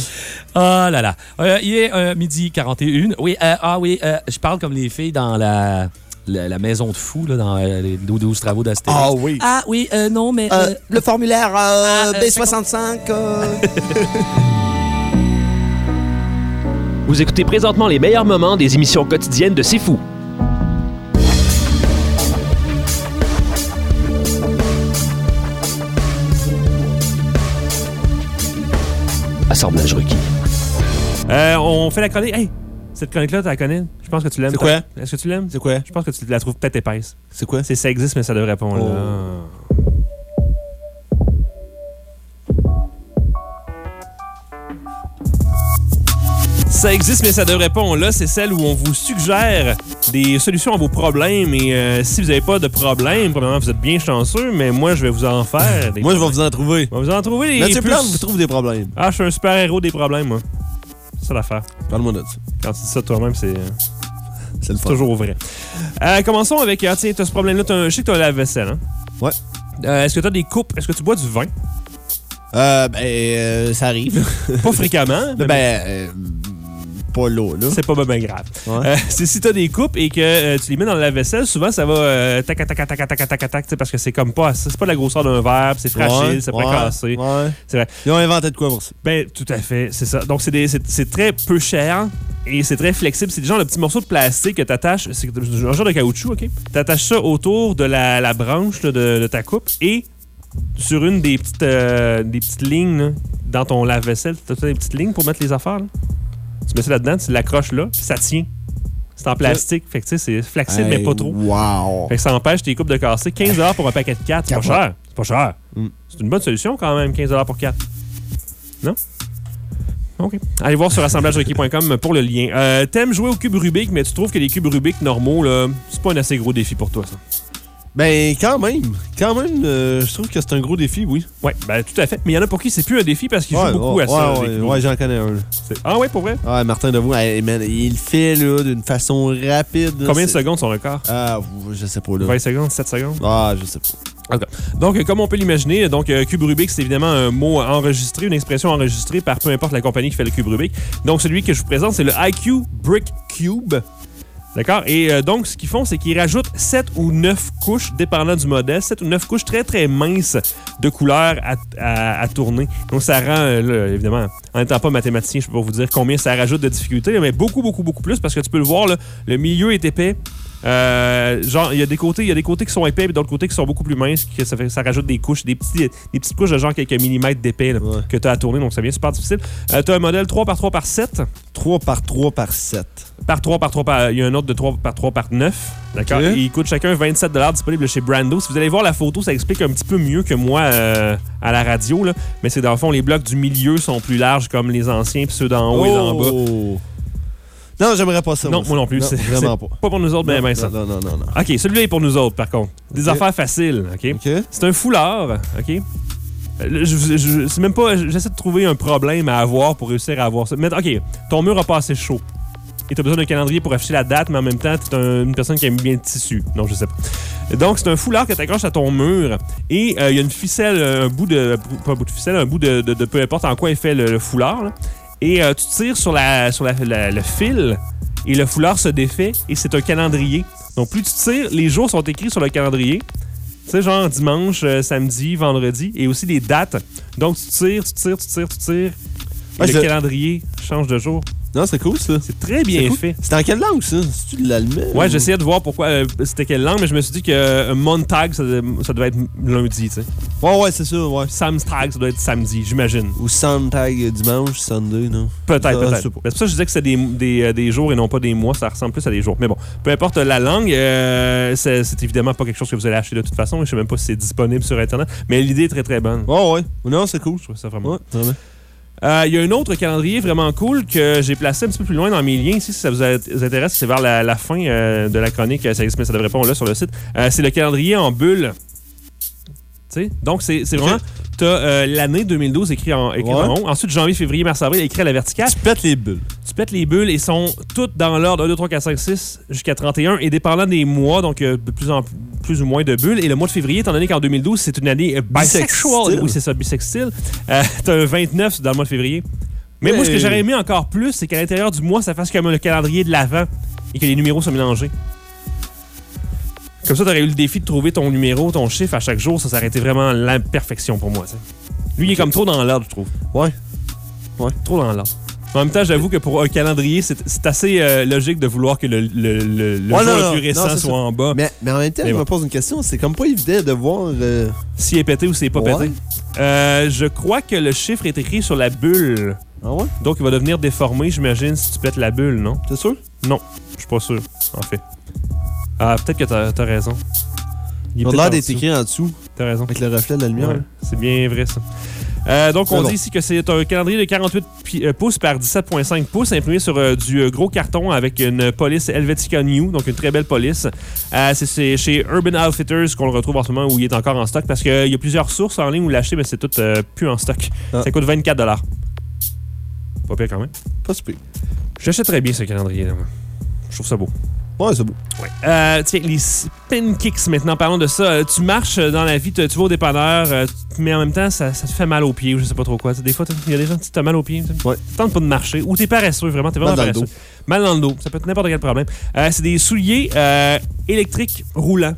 Ah là là. Euh, il est euh, midi 41. Oui, euh, ah oui, euh, je parle comme les filles dans la, la, la maison de fous, là, dans euh, les 12 travaux d'Astérix. Ah oui. Ah oui, euh, non, mais... Euh, euh, le formulaire euh, Ah, euh, B65. *laughs* *laughs* Vous écoutez présentement les meilleurs moments des émissions quotidiennes de C'est Fou. Assemblage requis. Euh, on fait la chronique. Hey, cette chronique-là, tu la connais? Je pense que tu l'aimes. C'est quoi? Est-ce que tu l'aimes? C'est quoi? Je pense que tu la trouves peut-être épaisse. C'est quoi? C'est ça existe, mais ça devrait pas. Oh. Ça existe, mais ça devrait pas. Là, c'est celle où on vous suggère des solutions à vos problèmes. Et euh, si vous n'avez pas de problème, probablement vous êtes bien chanceux, mais moi, je vais vous en faire. des Moi, je vais vous en trouver. Je vais vous en trouver Mathieu plus- Plante vous trouve des problèmes. Ah, je suis un super-héros des problèmes, moi. C'est ça l'affaire. Parle-moi de ça. Quand tu dis ça toi-même, c'est. euh, C'est le C'est fun. toujours vrai. Euh, commençons avec. Ah, tiens, t'as ce problème-là. Je sais que t'as la vaisselle, hein? Ouais. Euh, Est-ce que t'as des coupes? Est-ce que tu bois du vin? Euh, ben, euh, ça arrive. Pas fréquemment. *laughs* ben, euh, pas l'eau. C'est pas bien grave. c'est euh, *laughs* si t'as des coupes et que euh, tu les mets dans la vaisselle, souvent ça va euh, tac tac tac tac tac tac parce que c'est comme pas c'est pas la grosseur d'un verre, c'est fragile, ça peut casser. C'est vrai. Ils ont inventé de quoi pour ça? Ben tout à fait, c'est ça. Donc c'est c'est très peu cher et c'est très flexible. C'est genre le petit morceau de plastique que t'attaches, c'est un genre de caoutchouc, ok? T'attaches ça autour de la, la branche là, de, de ta coupe et sur une des petites, euh, des petites lignes là, dans ton lave-vaisselle. T'as des petites lignes pour mettre les affaires? Là? Tu mets ça là-dedans, tu l'accroches là, puis ça tient. C'est en plastique, fait que tu sais, c'est flexible, mais pas trop. Wow. Fait que ça empêche tes coupes de casser. 15 pour un paquet de 4, c'est pas cher. C'est pas cher. Mm. C'est une bonne solution quand même, 15 pour 4. Non? OK. Allez voir sur assemblagerequis.com pour le lien. Euh, T'aimes jouer au cube Rubik, mais tu trouves que les cubes Rubik normaux, là, c'est pas un assez gros défi pour toi, ça? Ben, quand même. Quand même, euh, je trouve que c'est un gros défi, oui. Ouais, ben tout à fait. Mais il y en a pour qui c'est plus un défi parce qu'ils Ouais, jouent beaucoup ouais, à ça. ouais, ouais, j'en connais un. Ah ouais, pour vrai? Ouais, Martin Deveau, hey, man, il le fait là, d'une façon rapide. Combien de secondes son record? Ah, je sais pas là. 20 secondes, 7 secondes? Ah, je sais pas. Donc, comme on peut l'imaginer, donc euh, cube Rubik, c'est évidemment un mot enregistré, une expression enregistrée par peu importe la compagnie qui fait le cube Rubik. Donc, celui que je vous présente, c'est le IQ Brick Cube. D'accord? Et euh, donc, ce qu'ils font, c'est qu'ils rajoutent 7 ou 9 couches, dépendant du modèle, 7 ou 9 couches très, très minces de couleurs à, à- tourner. Donc, ça rend, euh, là, évidemment, en n'étant pas mathématicien, je peux pas vous dire combien ça rajoute de difficulté, mais beaucoup, beaucoup, beaucoup plus, parce que tu peux le voir, là, le milieu est épais. Euh, genre, il y a des côtés, il y a des côtés qui sont épais, et d'autres côtés qui sont beaucoup plus minces, que ça, fait, ça rajoute des couches, des, petits, des petites couches de genre quelques millimètres d'épais là, que tu as à tourner, donc ça devient super difficile. tu as un modèle 3 par 3 par 7, 3 par 3 par 7. Par 3 par 3 par. Il y a un autre de 3 par 3 par 9. D'accord? Ok. Et Ils coûtent chacun 27 disponible chez Brando. Si vous allez voir la photo, ça explique un petit peu mieux que moi euh, à la radio. Là. Mais c'est dans le fond, les blocs du milieu sont plus larges comme les anciens, puis ceux d'en haut et d'en bas. Non, j'aimerais pas ça. Non, moi non plus. Non, vraiment pas. Pas pour nous autres, Non, ben ça. non, non, non, non. OK, celui-là est pour nous autres, par contre. Des affaires faciles, OK? C'est un foulard, OK? Je- je- je- C'est même pas... J'essaie de trouver un problème à avoir pour réussir à avoir ça. Mais OK, ton mur a pas assez chaud. Et tu as besoin d'un calendrier pour afficher la date, mais en même temps, tu es une personne qui aime bien le tissu. Non, je sais pas. Donc, c'est un foulard que tu accroches à ton mur. Et euh, il y a une ficelle, un bout de... Pas un bout de ficelle, un bout de, de- de peu importe en quoi est fait le, le foulard. là. Et euh, tu tires sur, la, sur le fil et le foulard se défait et c'est un calendrier. Donc, plus tu tires, les jours sont écrits sur le calendrier. Tu sais, genre dimanche, euh, samedi, vendredi, et aussi les dates. Donc, tu tires, tu tires, tu tires, tu tires. Ouais, le calendrier change de jour. Non, c'est cool, ça. C'est très bien C'est cool. fait. C'est en quelle langue, ça? C'est-tu de l'allemand? Ouais, ou- j'essayais de voir pourquoi euh, c'était quelle langue, mais je me suis dit que euh, Montag, ça, devait- ça devait être lundi, tu sais. Ouais, ouais, c'est ça, ouais. Samstag, ça doit être samedi, j'imagine. Ou Soundtag euh, dimanche, Sunday, non? Peut-être, Ah, peut-être. C'est pour ça que je disais que c'était des, des, euh, des jours et non pas des mois. Ça ressemble plus à des jours. Mais bon, peu importe la langue, euh, c'est c'est évidemment pas quelque chose que vous allez acheter de toute façon. Je sais même pas si c'est disponible sur Internet. Mais l'idée est très, très bonne. Ouais, ouais. Non, c'est cool. Je trouve ça vraiment. Ouais, vraiment. Euh, Il y a un autre calendrier vraiment cool que j'ai placé un petit peu plus loin dans mes liens ici. Si ça vous intéresse, c'est vers la, fin euh, de la chronique. Ça existe, mais ça devrait pas, on l'a sur le site. Euh, c'est le calendrier en bulle. Donc, c'est vraiment. Tu as l'année 2012 écrit en, écrit Ouais. en rond. Ensuite, janvier, février, mars, avril, écrit à la verticale. Tu pètes les bulles. Tu pètes les bulles et sont toutes dans l'ordre 1, 2, 3, 4, 5, 6 jusqu'à 31 et dépendant des mois, donc euh, plus, en, plus ou moins de bulles. Et le mois de février, étant donné qu'en 2012, c'est une année euh, bisexual. Bisextile. Oui, c'est ça, bisextile. Euh, T'as un 29 dans le mois de février. Mais moi, ce que j'aurais aimé encore plus, c'est qu'à l'intérieur du mois, ça fasse comme le calendrier de l'avant et que les numéros soient mélangés. Comme ça, t'aurais eu le défi de trouver ton numéro, ton chiffre à chaque jour. Ça, ça aurait été vraiment la perfection pour moi. tu sais. Lui, il est comme trop dans l'ordre, je trouve. Ouais. Ouais. Trop dans l'ordre. En même temps, j'avoue que pour un calendrier, c'est assez euh, logique de vouloir que le, le, le- le Ouais, jour non, le plus récent soit ça. en bas. Mais, mais en même temps, Mais je bon. me pose une question. C'est comme pas évident de voir. euh, S'il est pété ou s'il est pas Ouais. pété. Euh, je crois que le chiffre est écrit sur la bulle. Ah ouais? Donc, il va devenir déformé, j'imagine, si tu pètes la bulle, non? T'es sûr? Non, je suis pas sûr, en fait. Ah, peut-être que t'as as raison. Il a l'air en d'être écrit en dessous. T'as raison. Avec le reflet de la lumière. Ouais, c'est bien vrai, ça. Euh, donc, on bon. dit ici que c'est un calendrier de 48 pi- euh, pouces par 17,5 pouces, imprimé sur euh, du gros carton avec une police Helvetica New, donc une très belle police. Euh, c'est- chez Urban Outfitters qu'on le retrouve en ce moment où il est encore en stock parce qu'il y a plusieurs sources en ligne où l'acheter, mais c'est tout plus en stock. Ah. Ça coûte 24 Pas pire quand même. Pas super. J'achèterais bien ce calendrier-là. Je trouve ça beau. Ouais, c'est beau. Euh, tiens, les spin kicks maintenant, parlons de ça. Euh, tu marches euh, dans la vie, tu tu vas au dépanneur, mais en même temps, ça, ça te fait mal aux pieds ou je sais pas trop quoi. Tu Des fois, il y a des gens qui t'as mal aux pieds. Tu Ouais. tentes pas de marcher ou t'es paresseux, vraiment, t'es vraiment Mal dans le paresseux. Mal dans le dos. Ça peut être n'importe quel problème. Euh, c'est des souliers euh, électriques roulants.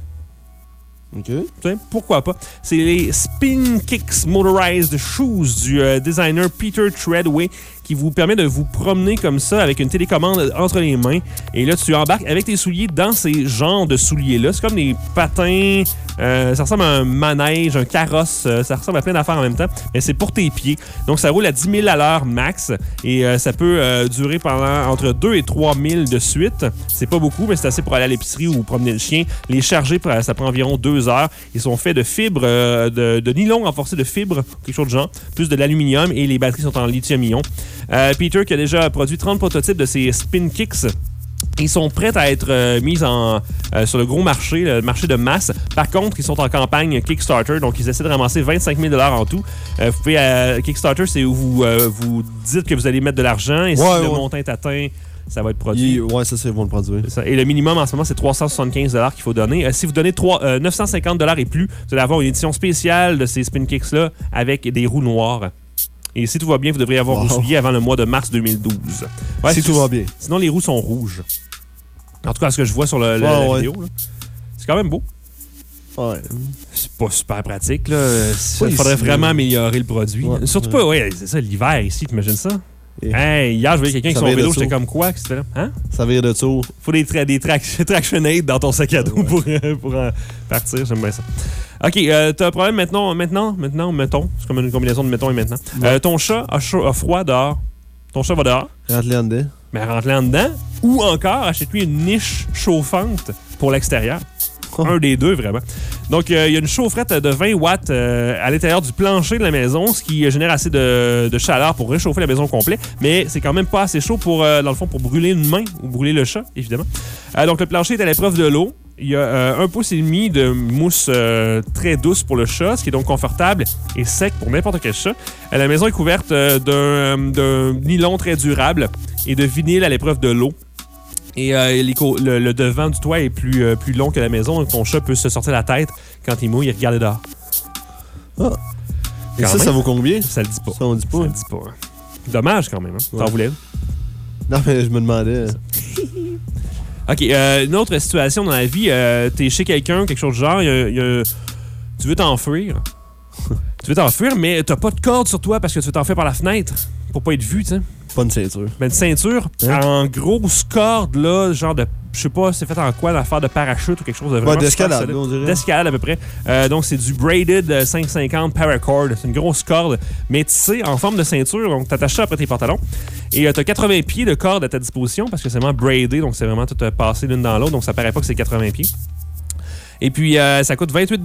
OK. Tu pourquoi pas? C'est les Spin Kicks Motorized Shoes du designer Peter Treadway qui vous permet de vous promener comme ça avec une télécommande entre les mains. Et là, tu embarques avec tes souliers dans ces genres de souliers-là. C'est comme des patins, euh, ça ressemble à un manège, un carrosse, euh, ça ressemble à plein d'affaires en même temps. Mais c'est pour tes pieds. Donc, ça roule à 10 000 à l'heure max et euh, ça peut durer pendant entre 2 et 3 000 de suite. C'est pas beaucoup, mais c'est assez pour aller à l'épicerie ou promener le chien. Les charger, ça prend environ 2 heures. Ils sont faits de fibres, de nylon renforcé de fibres, quelque chose de genre, plus de l'aluminium et les batteries sont en lithium-ion. Euh, Peter qui a déjà produit 30 prototypes de ces Spin Kicks. Ils sont prêts à être euh, mis en, euh, sur le gros marché, le marché de masse. Par contre, ils sont en campagne Kickstarter, donc ils essaient de ramasser 25 000 en tout. Euh, vous pouvez, Kickstarter, c'est où vous, vous dites que vous allez mettre de l'argent et si Ouais, le montant est atteint, ça va être produit. Il- ouais, ça, c'est bon le ça. Et le minimum en ce moment, c'est 375 qu'il faut donner. Euh, si vous donnez trois- euh, 950 et plus, vous allez avoir une édition spéciale de ces Spin Kicks-là avec des roues noires. Et si tout va bien, vous devriez avoir Wow. vos souliers avant le mois de mars 2012. Ouais, Si tout va bien. Sinon, les roues sont rouges. En tout cas, ce que je vois sur le, Ouais, la vidéo. C'est quand même beau. Ouais. C'est pas super pratique. là. Il faudrait vraiment améliorer le produit. Ouais. Surtout pas, ouais, c'est ça, l'hiver ici, t'imagines ça? Et- Hey, hier, je voyais quelqu'un qui son vélo, j'étais comme quoi? Que là? Hein? Ça vire de tour. faut des, tra des trac- *laughs* traction aid dans ton sac à dos pour, euh, pour euh, partir. J'aime bien ça. OK, euh, t'as un problème maintenant, maintenant, maintenant, mettons. C'est comme une combinaison de mettons et maintenant. Euh, ton chat a, chaud- a froid dehors. Ton chat va dehors. Rentre-les en dedans. mais rentre-le en dedans. Ou encore, achète-lui une niche chauffante pour l'extérieur. Un des deux, vraiment. Donc, euh, il y a une chaufferette de 20 watts euh, à l'intérieur du plancher de la maison, ce qui génère assez de, de chaleur pour réchauffer la maison au complet. Mais c'est quand même pas assez chaud pour, euh, dans le fond, pour brûler une main ou brûler le chat, évidemment. Donc, le plancher est à l'épreuve de l'eau. Il y a euh, un pouce et demi de mousse euh, très douce pour le chat, ce qui est donc confortable et sec pour n'importe quel chat. Euh, la maison est couverte euh, d'un nylon très durable et de vinyle à l'épreuve de l'eau. Et euh, les le, le devant du toit est plus, euh, plus long que la maison, donc ton chat peut se sortir la tête quand il mouille et regarder dehors. Ah. Et Quand ça, même. ça vaut combien? Ça le dit pas. Ça, on dit pas. Ça le dit pas. hein. Dommage quand même. Hein? T'en voulais? Non, mais je me demandais. *laughs* OK, euh, une autre situation dans la vie, euh, t'es chez quelqu'un, quelque chose du genre, il y a- il y a- tu veux t'enfuir. *laughs* tu veux t'enfuir, mais t'as pas de corde sur toi parce que tu veux t'enfuir par la fenêtre pour pas être vu, tu sais. Pas une ceinture. Ben, une ceinture Hein? en grosse corde, là, genre de. Je sais pas, c'est fait en quoi, l'affaire de parachute ou quelque chose de vraiment. Ouais, d'escalade, on dirait. D'escalade à peu près. Euh, donc, c'est du braided euh, 550 paracord. C'est une grosse corde, mais tissée en forme de ceinture. Donc, t'attaches ça après tes pantalons. Et euh, t'as 80 pieds de corde à ta disposition parce que c'est vraiment braidé. Donc, c'est vraiment tout euh, passé l'une dans l'autre. Donc, ça paraît pas que c'est 80 pieds. Et puis, euh, ça coûte 28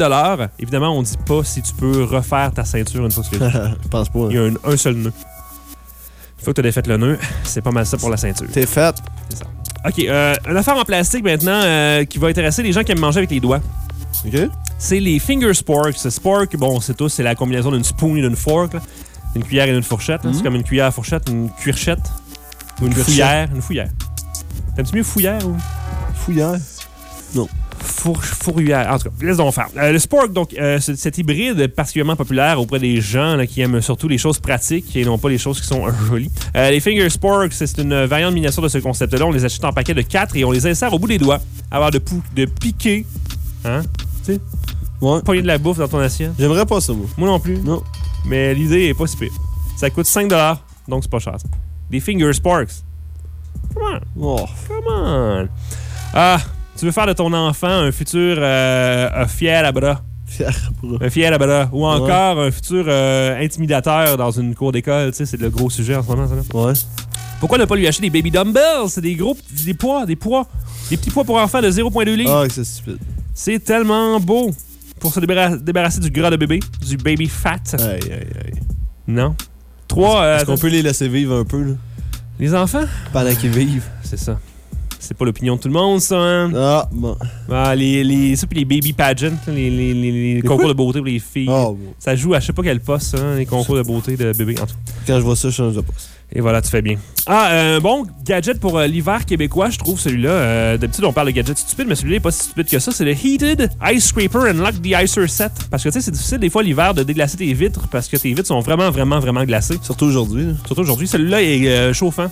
Évidemment, on dit pas si tu peux refaire ta ceinture une fois que tu Je *laughs* pense pas. hein. Il y a un, un seul nœud. Une fois que tu défait le nœud, c'est pas mal ça pour la ceinture. T'es fait. C'est ça. OK, euh, une affaire en plastique maintenant euh, qui va intéresser les gens qui aiment manger avec les doigts. OK. C'est les finger sporks. Spork, bon, c'est tout, c'est la combinaison d'une spoon et d'une fork. là. Une cuillère et d'une fourchette. C'est comme une cuillère à fourchette, une cuirchette. Ou une fouillère. Une fouillère. T'aimes-tu mieux fouillère ou? Fouillère? Non. Four, fourrière. En tout cas, laisse donc faire. Euh, le Spork, donc, euh, cet hybride particulièrement populaire auprès des gens là, qui aiment surtout les choses pratiques et non pas les choses qui sont jolies. Euh, les Finger Sporks, c'est une variante miniature de ce concept-là. On les achète en paquet de 4 et on les insère au bout des doigts. Avoir de, pou- de piquer. Hein? Tu sais? Ouais. Pogner de la bouffe dans ton assiette. J'aimerais pas ça, moi. Moi non plus. Non. Mais l'idée est pas si pire. Ça coûte 5 donc c'est pas cher. ça. Des Finger Sporks. Come on. Oh. Come on. Ah, tu veux faire de ton enfant un futur euh, un fier à bras? Un fier à bras. Ou encore un futur euh, intimidateur dans une cour d'école. Tu sais, c'est le gros sujet en ce moment, ça. là. Ouais. Pourquoi ne pas lui acheter des baby dumbbells? C'est des gros, des poids, des poids. Des petits poids pour enfants de 0,2 livres. Ah, c'est stupide. C'est tellement beau. Pour se débarra- débarrasser du gras de bébé, du baby fat. Aïe, aïe, aïe. Non. Trois. euh, Est-ce qu'on peut les laisser vivre un peu, là? Les enfants? Pendant qu'ils vivent. C'est ça. C'est pas l'opinion de tout le monde, ça, hein? Ah, bon. Ah, les, les, ça, puis les baby pageants, là, les, les, les- les concours de beauté pour les filles. Ah, bon. Ça joue à je sais pas quel poste, hein, les concours de beauté de bébé. En tout. Quand je vois ça, je change de poste. Et voilà, tu fais bien. Ah, euh, bon, gadget pour euh, l'hiver québécois, je trouve celui-là. Euh, D'habitude, on parle de gadget stupide, mais celui-là est pas si stupide que ça. C'est le Heated Ice Scraper and Lock the Icer Set. Parce que tu sais, c'est difficile des fois l'hiver de déglacer tes vitres parce que tes vitres sont vraiment, vraiment, vraiment glacées. Surtout aujourd'hui. Surtout aujourd'hui. Celui-là est euh, chauffant.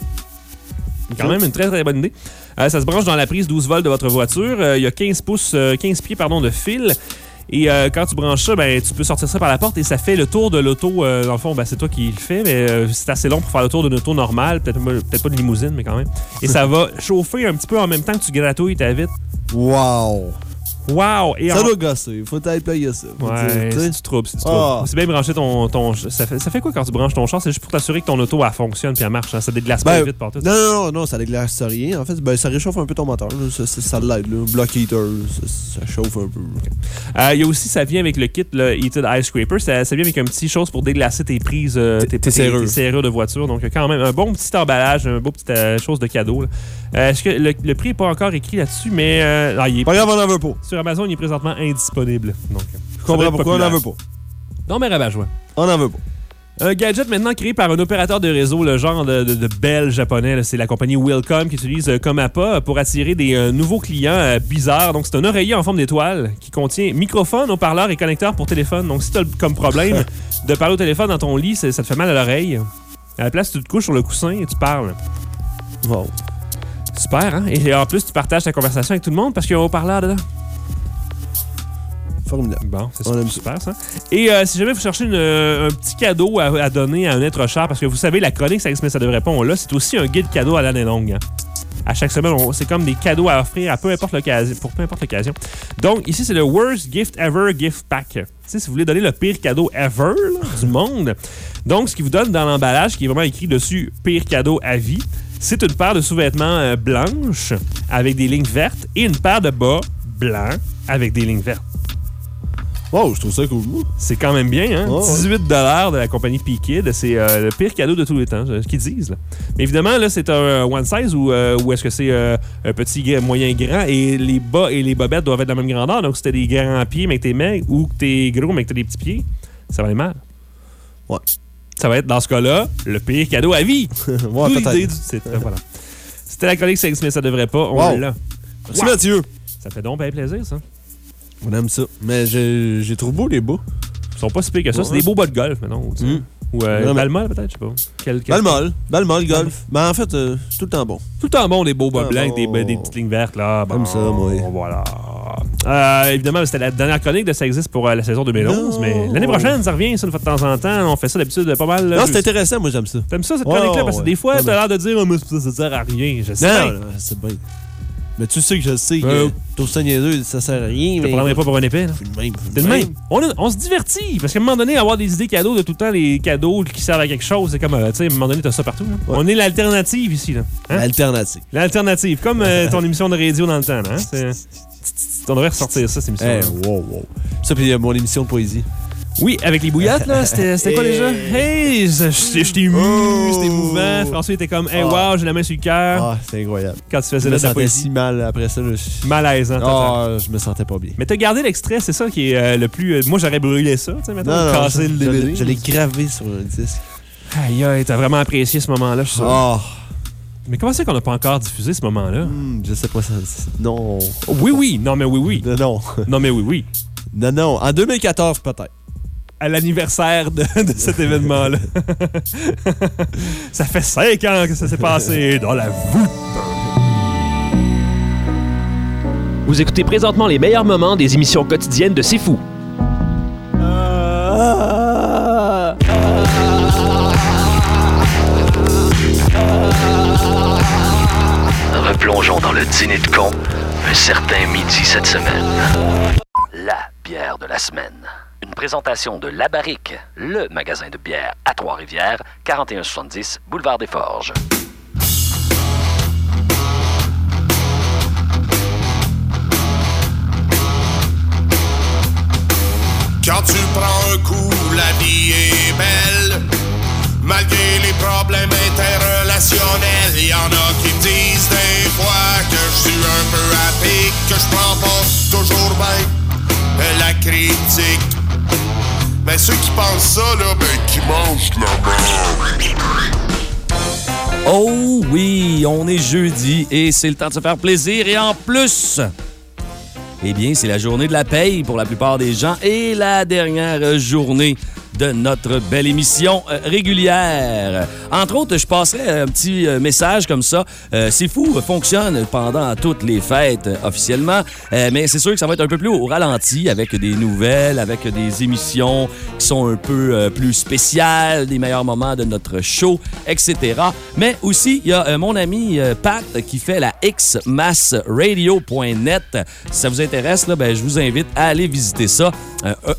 C'est quand même une très, très bonne idée. Euh, ça se branche dans la prise 12 volts de votre voiture. Euh, Il y a 15 pouces, euh, 15 pieds pardon, de fil. Et euh, quand tu branches ça, ben, tu peux sortir ça par la porte et ça fait le tour de l'auto. Euh, dans le fond, ben, c'est toi qui le fais, mais euh, c'est assez long pour faire le tour d'une auto normale. Peut-être peut pas de limousine, mais quand même. Et ça *laughs* va chauffer un petit peu en même temps que tu gratouilles ta vitre. Wow. Wow! Et Ça en- doit gosser. Faut être payé ça. Faut Ouais, c'est du trouble, c'est du trouble. Ah. C'est bien brancher ton. ton ça, fait, ça fait quoi quand tu branches ton char? C'est juste pour t'assurer que ton auto elle fonctionne puis elle marche. hein? Ça déglace pas Ben, vite par tout. non, non, non, non, ça déglace rien. En fait, ben, ça réchauffe un peu ton moteur. là. Ça, ça, l'aide. Block heater, ça, ça chauffe un peu. Euh, Il y a aussi, ça vient avec le kit, le Heated Ice Scraper. Ça, ça vient avec un petit chose pour déglacer tes prises, euh, tes, tes serrures. tes serrures de voiture. Donc, quand même, un bon petit emballage, un beau petit euh, chose de cadeau. Euh, Est-ce que le, le prix n'est pas encore écrit là-dessus, mais euh, ah, il est Pas grave, on en veut pas. Sur Amazon, il est présentement indisponible. Donc, Je comprends pourquoi on n'en veut pas. Non, mais rabat-joie. On n'en veut pas. Un gadget maintenant créé par un opérateur de réseau, le genre de, de, de japonais. C'est la compagnie Willcom qui utilise euh, comme appât pour attirer des euh, nouveaux clients euh, bizarres. Donc, c'est un oreiller en forme d'étoile qui contient microphone, haut-parleur et connecteur pour téléphone. Donc, si tu as comme problème *laughs* de parler au téléphone dans ton lit, ça te fait mal à l'oreille. À la place, tu te couches sur le coussin et tu parles. Wow. Super, hein? Et en plus, tu partages ta conversation avec tout le monde parce qu'il y a un haut-parleur dedans. Formidable. Bon, c'est On aime super, ça. Et euh, si jamais vous cherchez une, euh, un petit cadeau à, à donner à un être cher, parce que vous savez, la chronique, ça explique, ça devrait pas, on l'a, c'est aussi un guide cadeau à l'année longue. hein. À chaque semaine, c'est comme des cadeaux à offrir à peu importe l'occasion, pour peu importe l'occasion. Donc, ici, c'est le Worst Gift Ever Gift Pack. Si vous voulez donner le pire cadeau ever là, *laughs* du monde. Donc, ce qui vous donne dans l'emballage, qui est vraiment écrit dessus pire cadeau à vie, C'est une paire de sous-vêtements euh, blanches avec des lignes vertes et une paire de bas blancs avec des lignes vertes. Wow, je trouve ça cool. C'est quand même bien, hein? Ouais. 18 de la compagnie P-Kid. C'est euh, le pire cadeau de tous les temps, c'est ce qu'ils disent. là. Mais évidemment, là, c'est un euh, one size ou, euh, ou est-ce que c'est euh, un petit, moyen, grand et les bas et les bobettes doivent être de la même grandeur. Donc, si t'as des grands pieds mais que t'es maigre ou que t'es gros mais que t'as des petits pieds, ça va aller mal. Ouais. Ça va être, dans ce cas-là, le pire cadeau à vie. *laughs* Ouais, peut-être. Voilà. C'était la colique sexe, mais ça devrait pas. On Wow. l'a. Merci, Wow. Mathieu. Ça fait donc bien plaisir, ça. On aime ça. Mais j'ai trouvé beau les bas. Ils sont pas si pires que ça. C'est des beaux bas de golf, maintenant. Mm. Ou euh. Balmol, peut-être, je sais pas. Quel, quel- Balmol. Balmol, golf. Mais en fait, euh, c'est tout le temps bon. Tout le temps bon, des beaux bas Ah, blancs, des, bon. des petites lignes vertes, là. Bon, Comme ça, moi. Voilà. Euh, évidemment, c'était la dernière chronique de Ça existe pour euh, la saison 2011, Non. mais l'année prochaine, ça revient, ça, une fois de temps en temps. On fait ça d'habitude pas mal. là. Non, c'est intéressant, moi j'aime ça. T'aimes ça, cette chronique-là? Parce que des fois, t'as l'air de dire, oh, mais ça, ça sert à rien. Je sais non, c'est bien. Mais tu sais que je sais Euh, que tout ça niaiseux, ça sert à rien. Mais prendrais pas pour un épée, là. C'est le même. C'est le même. On, se divertit. Parce qu'à un moment donné, avoir des idées cadeaux de tout le temps, les cadeaux qui servent à quelque chose, c'est comme, euh, tu sais, à un moment donné, t'as ça partout. là. On est l'alternative ici, là. Hein? Alternative. L'alternative. Comme euh, ton émission de radio dans le temps, là. hein? *laughs* On devrait ressortir ça, cette émission. Eh, wow, wow. Ça, puis euh, mon émission de poésie. Oui, avec les bouillottes, là. C'était quoi déjà? Hey, je je- je t'ai ému, c'était émouvant. François était comme, hey, Oh. wow, j'ai la main sur le cœur. Ah, c'est incroyable. Quand tu Je faisais me de la sentais si mal après ça. là, je- Malaise, hein, Ah, je me sentais pas bien. Mais t'as gardé l'extrait, c'est ça qui est euh, le plus. euh, moi, j'aurais brûlé ça, tu sais, maintenant, casser je- le je l'ai- DVD. Je l'ai gravé sur un disque. Aïe, aïe, t'as vraiment apprécié ce moment-là, je suis. Ah. Mais comment c'est qu'on n'a pas encore diffusé ce moment-là? Hmm, je sais pas ça. Non. Oui, oui. Non, mais oui, oui. Non. Non, mais oui, oui. Non, non. En 2014, peut-être. À l'anniversaire de, *laughs* de cet événement-là. ça fait cinq ans que ça s'est passé dans la voûte. Vous écoutez présentement les meilleurs moments des émissions quotidiennes de C'est Fou. Replongeons dans le dîner de con un certain midi cette semaine. La bière de la semaine. Une présentation de La Barrique, le magasin de bière à Trois-Rivières, 4170 Boulevard des Forges. Quand tu prends un coup, la vie est belle. Malgré les problèmes interrelationnels, y en a qui me disent des fois que je suis un peu à pic, que je prends pas toujours bien la critique. Mais ceux qui pensent ça, là, ben, qui mangent la merde. Oh oui, on est jeudi et c'est le temps de se faire plaisir. Et en plus, eh bien, c'est la journée de la paye pour la plupart des gens et la dernière journée de notre belle émission euh, régulière. Entre autres, je passerai un petit euh, message comme ça. Euh, c'est fou, fonctionne pendant toutes les fêtes officiellement, mais c'est sûr que ça va être un peu plus au ralenti avec des nouvelles, avec des émissions qui sont un peu plus spéciales, des meilleurs moments de notre show, etc. Mais aussi, il y a mon ami Pat qui fait la xmassradio.net. Si ça vous intéresse, ben, je vous invite à aller visiter ça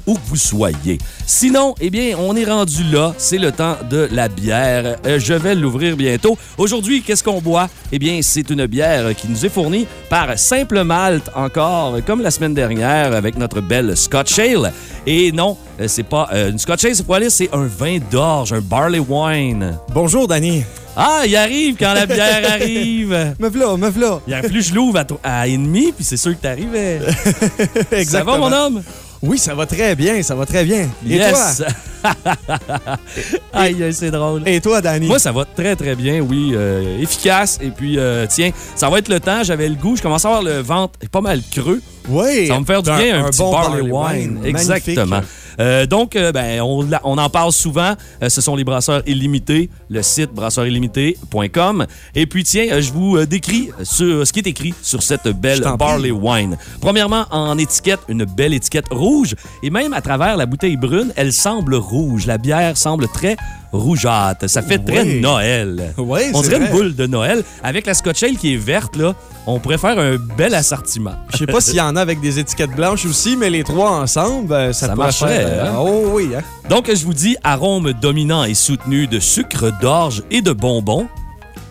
où que vous soyez. Sinon, eh bien, on est rendu là. C'est le temps de la bière. Euh, je vais l'ouvrir bientôt. Aujourd'hui, qu'est-ce qu'on boit? Eh bien, c'est une bière qui nous est fournie par Simple Malte, encore, comme la semaine dernière, avec notre belle Scotch Ale. Et non, euh, c'est pas euh, une Scotch Ale, c'est pas aller, c'est un vin d'orge, un barley wine. Bonjour, Danny. Ah, il arrive quand la bière arrive. *laughs* Me v'là, me v'là. Il a fallu que je l'ouvre à, à ennemi, puis c'est sûr que t'arrivais. *laughs* Ça va, Exactement. mon homme? Oui, ça va très bien, ça va très bien. Et Yes! toi? *laughs* *laughs* Aïe, c'est drôle. Et toi, Danny? Moi, ça va très, très bien, oui. euh, efficace. Et puis, euh, tiens, ça va être le temps. J'avais le goût. Je commence à avoir le ventre pas mal creux. Oui. Ça va me faire du bien, un, un petit bon barley barley wine. wine. Exactement. Euh, donc, euh, ben, on, en parle souvent. Euh, ce sont les brasseurs illimités, le site brasseursillimité.com. Et puis, tiens, euh, je vous euh, décris sur, ce qui est écrit sur cette belle barley wine. Premièrement, en étiquette, une belle étiquette rouge. Et même à travers la bouteille brune, elle semble rouge. La bière semble très rougeâtre. Ça fait très Oui. Noël. Oui, on dirait une boule de Noël. Avec la Scotch Ale qui est verte, là, on pourrait faire un bel assortiment. Je sais pas s'il y en a avec des étiquettes blanches aussi, mais les trois ensemble, euh, ça, marcherait, faire, euh, hein? Oh oui, hein? Donc, je vous dis arôme dominant et soutenu de sucre d'orge et de bonbons.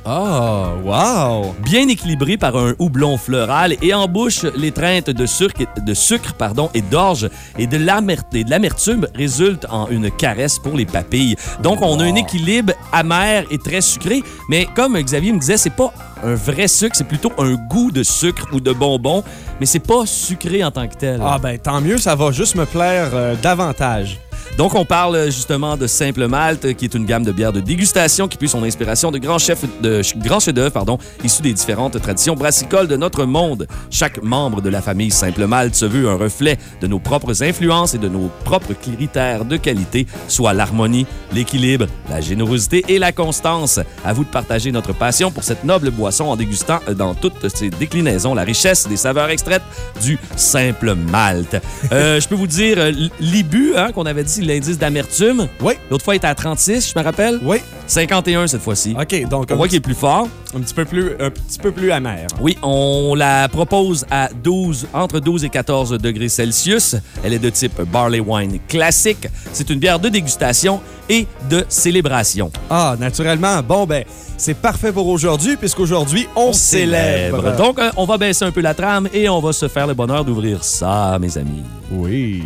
Oh, wow! Bien équilibré par un houblon floral et embouche l'étreinte de sucre, de sucre pardon, et d'orge et de l'amer- et de l'amertume résulte en une caresse pour les papilles. Donc, on a un équilibre amer et très sucré, mais comme Xavier me disait, c'est pas un vrai sucre, c'est plutôt un goût de sucre ou de bonbon, mais c'est pas sucré en tant que tel. Ah ben tant mieux, ça va juste me plaire euh, davantage. Donc, on parle euh, justement de Simple Malte, qui est une gamme de bières de dégustation qui puise son inspiration de grands chefs de grands chefs-d'œuvre, pardon, issus des différentes traditions brassicoles de notre monde. Chaque membre de la famille Simple Malte se veut un reflet de nos propres influences et de nos propres critères de qualité, soit l'harmonie, l'équilibre, la générosité et la constance. À vous de partager notre passion pour cette noble boisson en dégustant euh, dans toutes ses déclinaisons la richesse des saveurs extraites du Simple Malte. Euh, je peux vous dire euh, l'Ibu, hein, qu'on avait dit l'indice d'amertume. Oui. L'autre fois, il était à 36, je me rappelle. Oui. 51 cette fois-ci. OK, donc On voit qu'il est plus fort. Un petit peu plus, un petit peu plus amer. Oui, on la propose à 12, entre 12 et 14 degrés Celsius. Elle est de type barley wine classique. C'est une bière de dégustation et de célébration. Ah, naturellement. Bon, ben, c'est parfait pour aujourd'hui, puisqu'aujourd'hui, on, célèbre. Donc, euh, on va baisser un peu la trame et on va se faire le bonheur d'ouvrir ça, mes amis. Oui.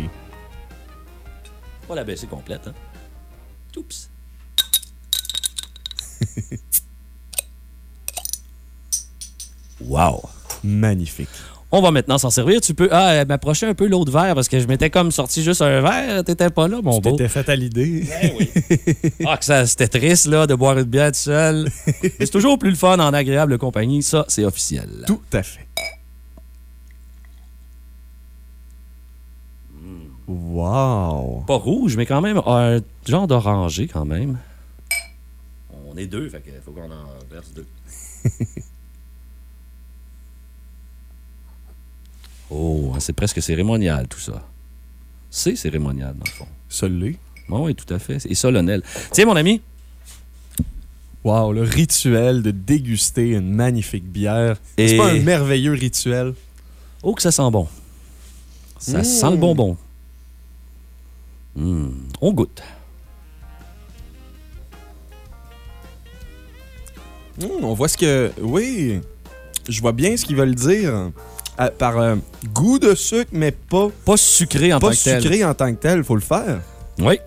Pas la baisser complète, hein? Oups. *laughs* wow. Magnifique. On va maintenant s'en servir. Tu peux ah, euh, m'approcher un peu l'autre verre parce que je m'étais comme sorti juste un verre. T'étais pas là, mon Tu beau. t'étais fait à l'idée. Ah, que ça, c'était triste, là, de boire une bière tout seul. Mais c'est toujours plus le fun en agréable compagnie. Ça, c'est officiel. Tout à fait. Wow. Pas rouge, mais quand même un genre d'orangé, quand même. On est deux, fait qu'il faut qu'on en verse deux. *laughs* oh, c'est presque cérémonial, tout ça. C'est cérémonial, dans le fond. Solé. oui, tout à fait. Et solennel. Tiens, mon ami. Wow, le rituel de déguster une magnifique bière. C'est pas un merveilleux rituel? Oh, que ça sent bon. Ça Mm. sent le bonbon. Mm. On goûte. Hmm, on voit ce que. Oui. Je vois bien ce qu'ils veulent dire. Euh, par euh, goût de sucre, mais pas. Pas sucré en pas tant que tel. sucré en tant que tel, faut le faire. Oui.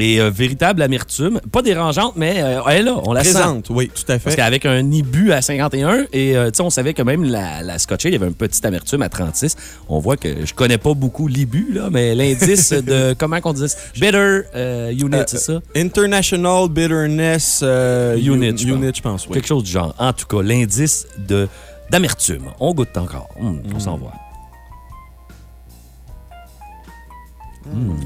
Et euh, véritable amertume. Pas dérangeante, mais euh, elle est là, on la sent. Présente, oui, tout à fait. Parce qu'avec un Ibu à 51, et euh, tu sais, on savait que même la, la Scotch il y avait un petit amertume à 36. On voit que je connais pas beaucoup l'Ibu, là, mais l'indice *laughs* de. comment qu'on disait? Bitter euh, Unit, Euh, c'est ça? International Bitterness Unit, je pense. Unit, je pense. oui. Quelque chose du genre. En tout cas, l'indice de d'amertume. On goûte encore. Hum, On s'en va. Hum.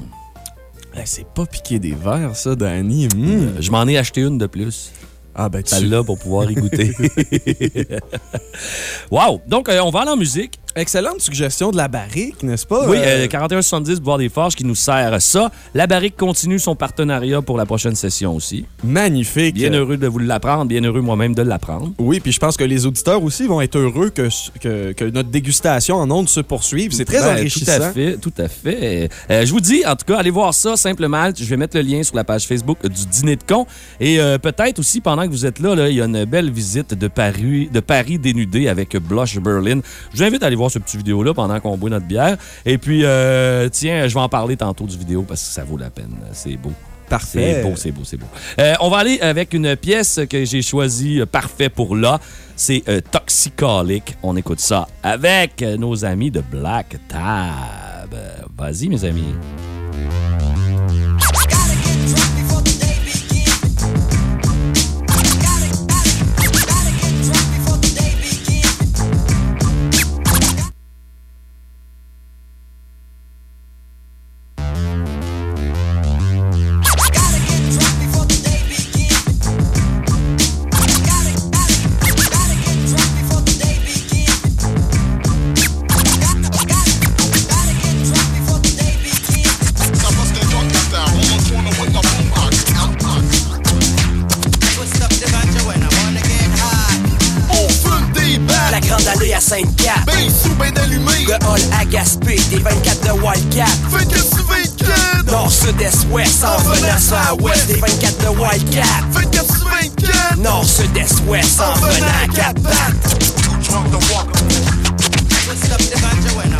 C'est pas piqué des verres, ça, Danny. Hmm. Euh, Je m'en ai acheté une de plus. Ah, ben, tu. Celle-là pour pouvoir y goûter. *laughs* wow! Donc, euh, on va aller en musique. Excellente suggestion de la barrique, n'est-ce pas? Oui, Euh, euh, 4170 Bois des Forges qui nous sert ça. La Barrique continue son partenariat pour la prochaine session aussi. Magnifique. Bien heureux de vous l'apprendre, bien heureux moi-même de l'apprendre. Oui, puis je pense que les auditeurs aussi vont être heureux que, que, que notre dégustation en ondes se poursuive. C'est très Ben, enrichissant. Tout à fait, tout à fait. Euh, je vous dis, en tout cas, allez voir ça, simplement. Je vais mettre le lien sur la page Facebook du Dîner de con. Et euh, peut-être aussi, pendant que vous êtes là, là, il y a une belle visite de Paris, de Paris dénudé avec Blush Berlin. Je vous invite à aller voir ce petit vidéo-là pendant qu'on boit notre bière. Et puis, euh, tiens, je vais en parler tantôt du vidéo parce que ça vaut la peine. C'est beau. Parfait. C'est beau, c'est beau, c'est beau. Euh, on va aller avec une pièce que j'ai choisie euh, parfait pour là. C'est euh, Toxicolic. On écoute ça avec nos amis de Black Tab. Vas-y, mes amis. Hall à Gaspé, des 24 de Wildcat. 24 sur 24. Nord, sud, est, ouest, en venant sur la ouest, des 24 de Wildcat. 24 sur 24. 24 Nord, sud, est, ouest, en venant à quatre J'ai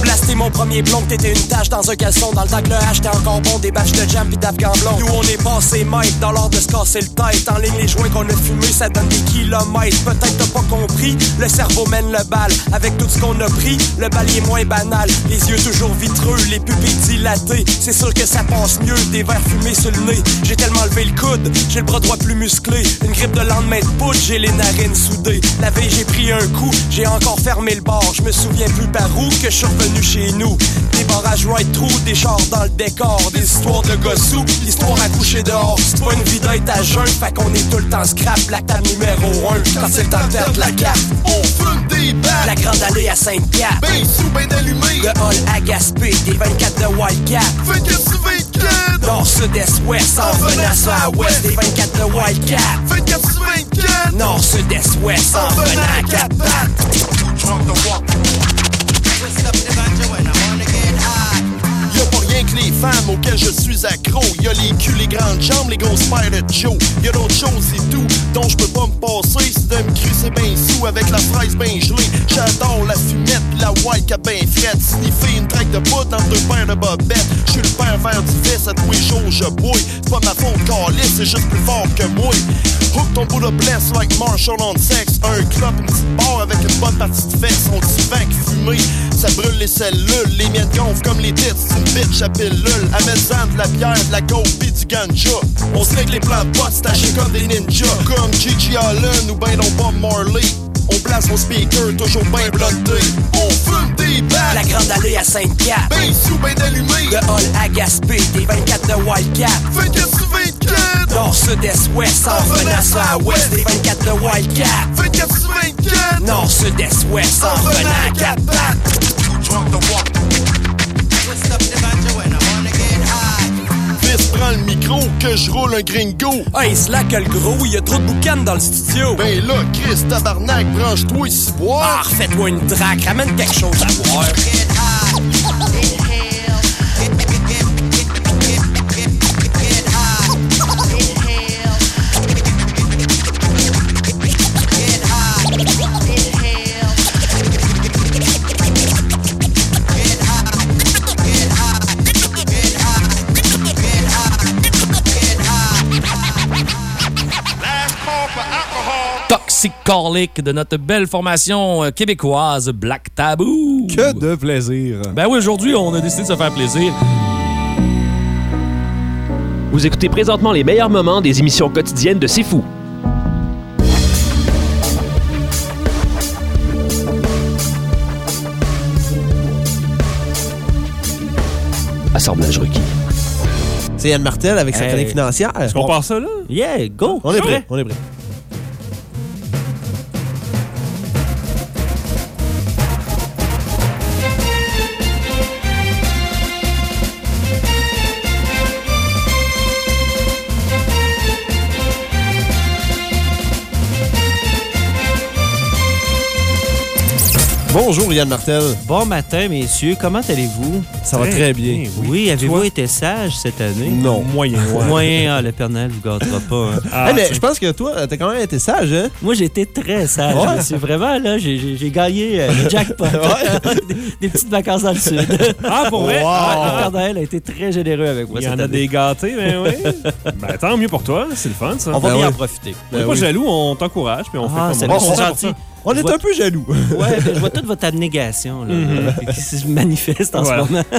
dû blaster mon premier plomb, t'étais une tâche dans un caleçon. Dans le que le H était encore bon, des batchs de jam pis d'afghan blond. Nous on est passé maître dans l'ordre de se casser le tête. En ligne les joints qu'on a fumé, ça donne des kilomètres. Peut-être t'as pas compris, le cerveau mène le bal. Avec tout ce qu'on a pris, le bal est moins banal. Les yeux toujours vitreux, les pupilles dilatées. C'est sûr que ça passe mieux, des verres fumés sur le nez. J'ai tellement levé le coude, j'ai le bras droit plus musclé. Une grippe de lendemain de poudre, j'ai les narines soudées. La veille j'ai pris un coup, j'ai encore fermé le bar. Je me souviens plus par où que je suis chez nous. Des barrages right through, des chars dans le décor, des histoires de gossous, l'histoire à coucher dehors. C'est pas une vie d'être à jeun, fait qu'on est tout le temps scrap. La table numéro 1, quand c'est le temps de perdre la carte. On fume des balles. La grande allée à Sainte-Cap. Ben sous, ben allumé. Le hall à Gaspé, des 24 de Wildcat. 24 sur 24. Nord, sud, est, ouest, en venant sur à ouest, des 24 de Wildcat. 24 sur 24. Nord, sud, est, ouest, en venant à quatre Y'a rien que les femmes auxquelles je suis accro. Y'a les culs, les grandes jambes, les grosses paires de Joe. Y'a d'autres choses et tout dont je peux pas me passer. C'est de me crucer ben sous avec la fraise ben gelée. J'adore la fumette, la white à ben frette. Sniffer une traque de poudre entre deux paires de bobettes. Je suis le père vert du fils, à tous les jours je bouille. Pas ma faute, calice, c'est juste plus fort que moi. Hook ton bout de bless like Marshall on sex. Un club, une petite barre avec une bonne partie de fesses. On dit vague fumé, ça brûle les cellules. Les miennes gonflent comme les tits, c'est une bitch pilule. Amène-en de la bière, de la coke pis du ganja. On se règle les plans de potes, stachés comme des ninjas. Comme Gigi Allen ou ben non Bob Marley. On place mon speaker, toujours bien blotté. On fume des balles. La grande allée à Sainte-Cap. Ben sous, ben allumé. Le hall à Gaspé, des 24 de Wildcat. 24 sur 24. Nord, sud, est, ouest, en venant sur à ouest, des 24 de Wildcat. 24 sur 24. Nord, sud, est, ouest, en venant à quatre Fils, prends le micro que je roule un gringo. Hey, slack le gros, y a trop de boucan dans le studio. Ben là, Chris, tabarnak, branche-toi ici, boire. Ah, refais-toi une traque, ramène quelque chose à boire. Toxic Colic de notre belle formation euh, québécoise Black Taboo. Que de plaisir. Ben oui, aujourd'hui, on a décidé de se faire plaisir. Vous écoutez présentement les meilleurs moments des émissions quotidiennes de C'est Fou. Assemblage requis. C'est Yann Martel avec sa Hey. chronique financière. Est-ce qu'on part ça, là? Yeah, go! On est prêt, on est prêt. Bonjour Yann Martel. Bon matin, messieurs. Comment allez-vous? Ça va très bien. Oui, avez-vous été sage cette année? Non. Moyen, ouais. Moyen, ah, le Père Noël vous gâtera pas. hein. Eh, *laughs* mais je pense que toi, t'as quand même été sage, hein? Moi, j'ai été très sage. Ouais. C'est vraiment, là, j'ai- gagné euh, le jackpot. *laughs* des, *laughs* des petites vacances dans le sud. Ah, pour vrai? Ah. le Père Noël a été très généreux avec moi Il y en a année. des gâtés, ben oui. ben tant mieux pour toi, c'est le fun, ça. On va Ben bien en profiter. On est Ben pas oui. jaloux, on t'encourage, puis on Ah, fait comme bon, on est un peu jaloux. Ouais, *laughs* je vois toute votre abnégation là, Mhm. qui se manifeste en ce moment. *laughs*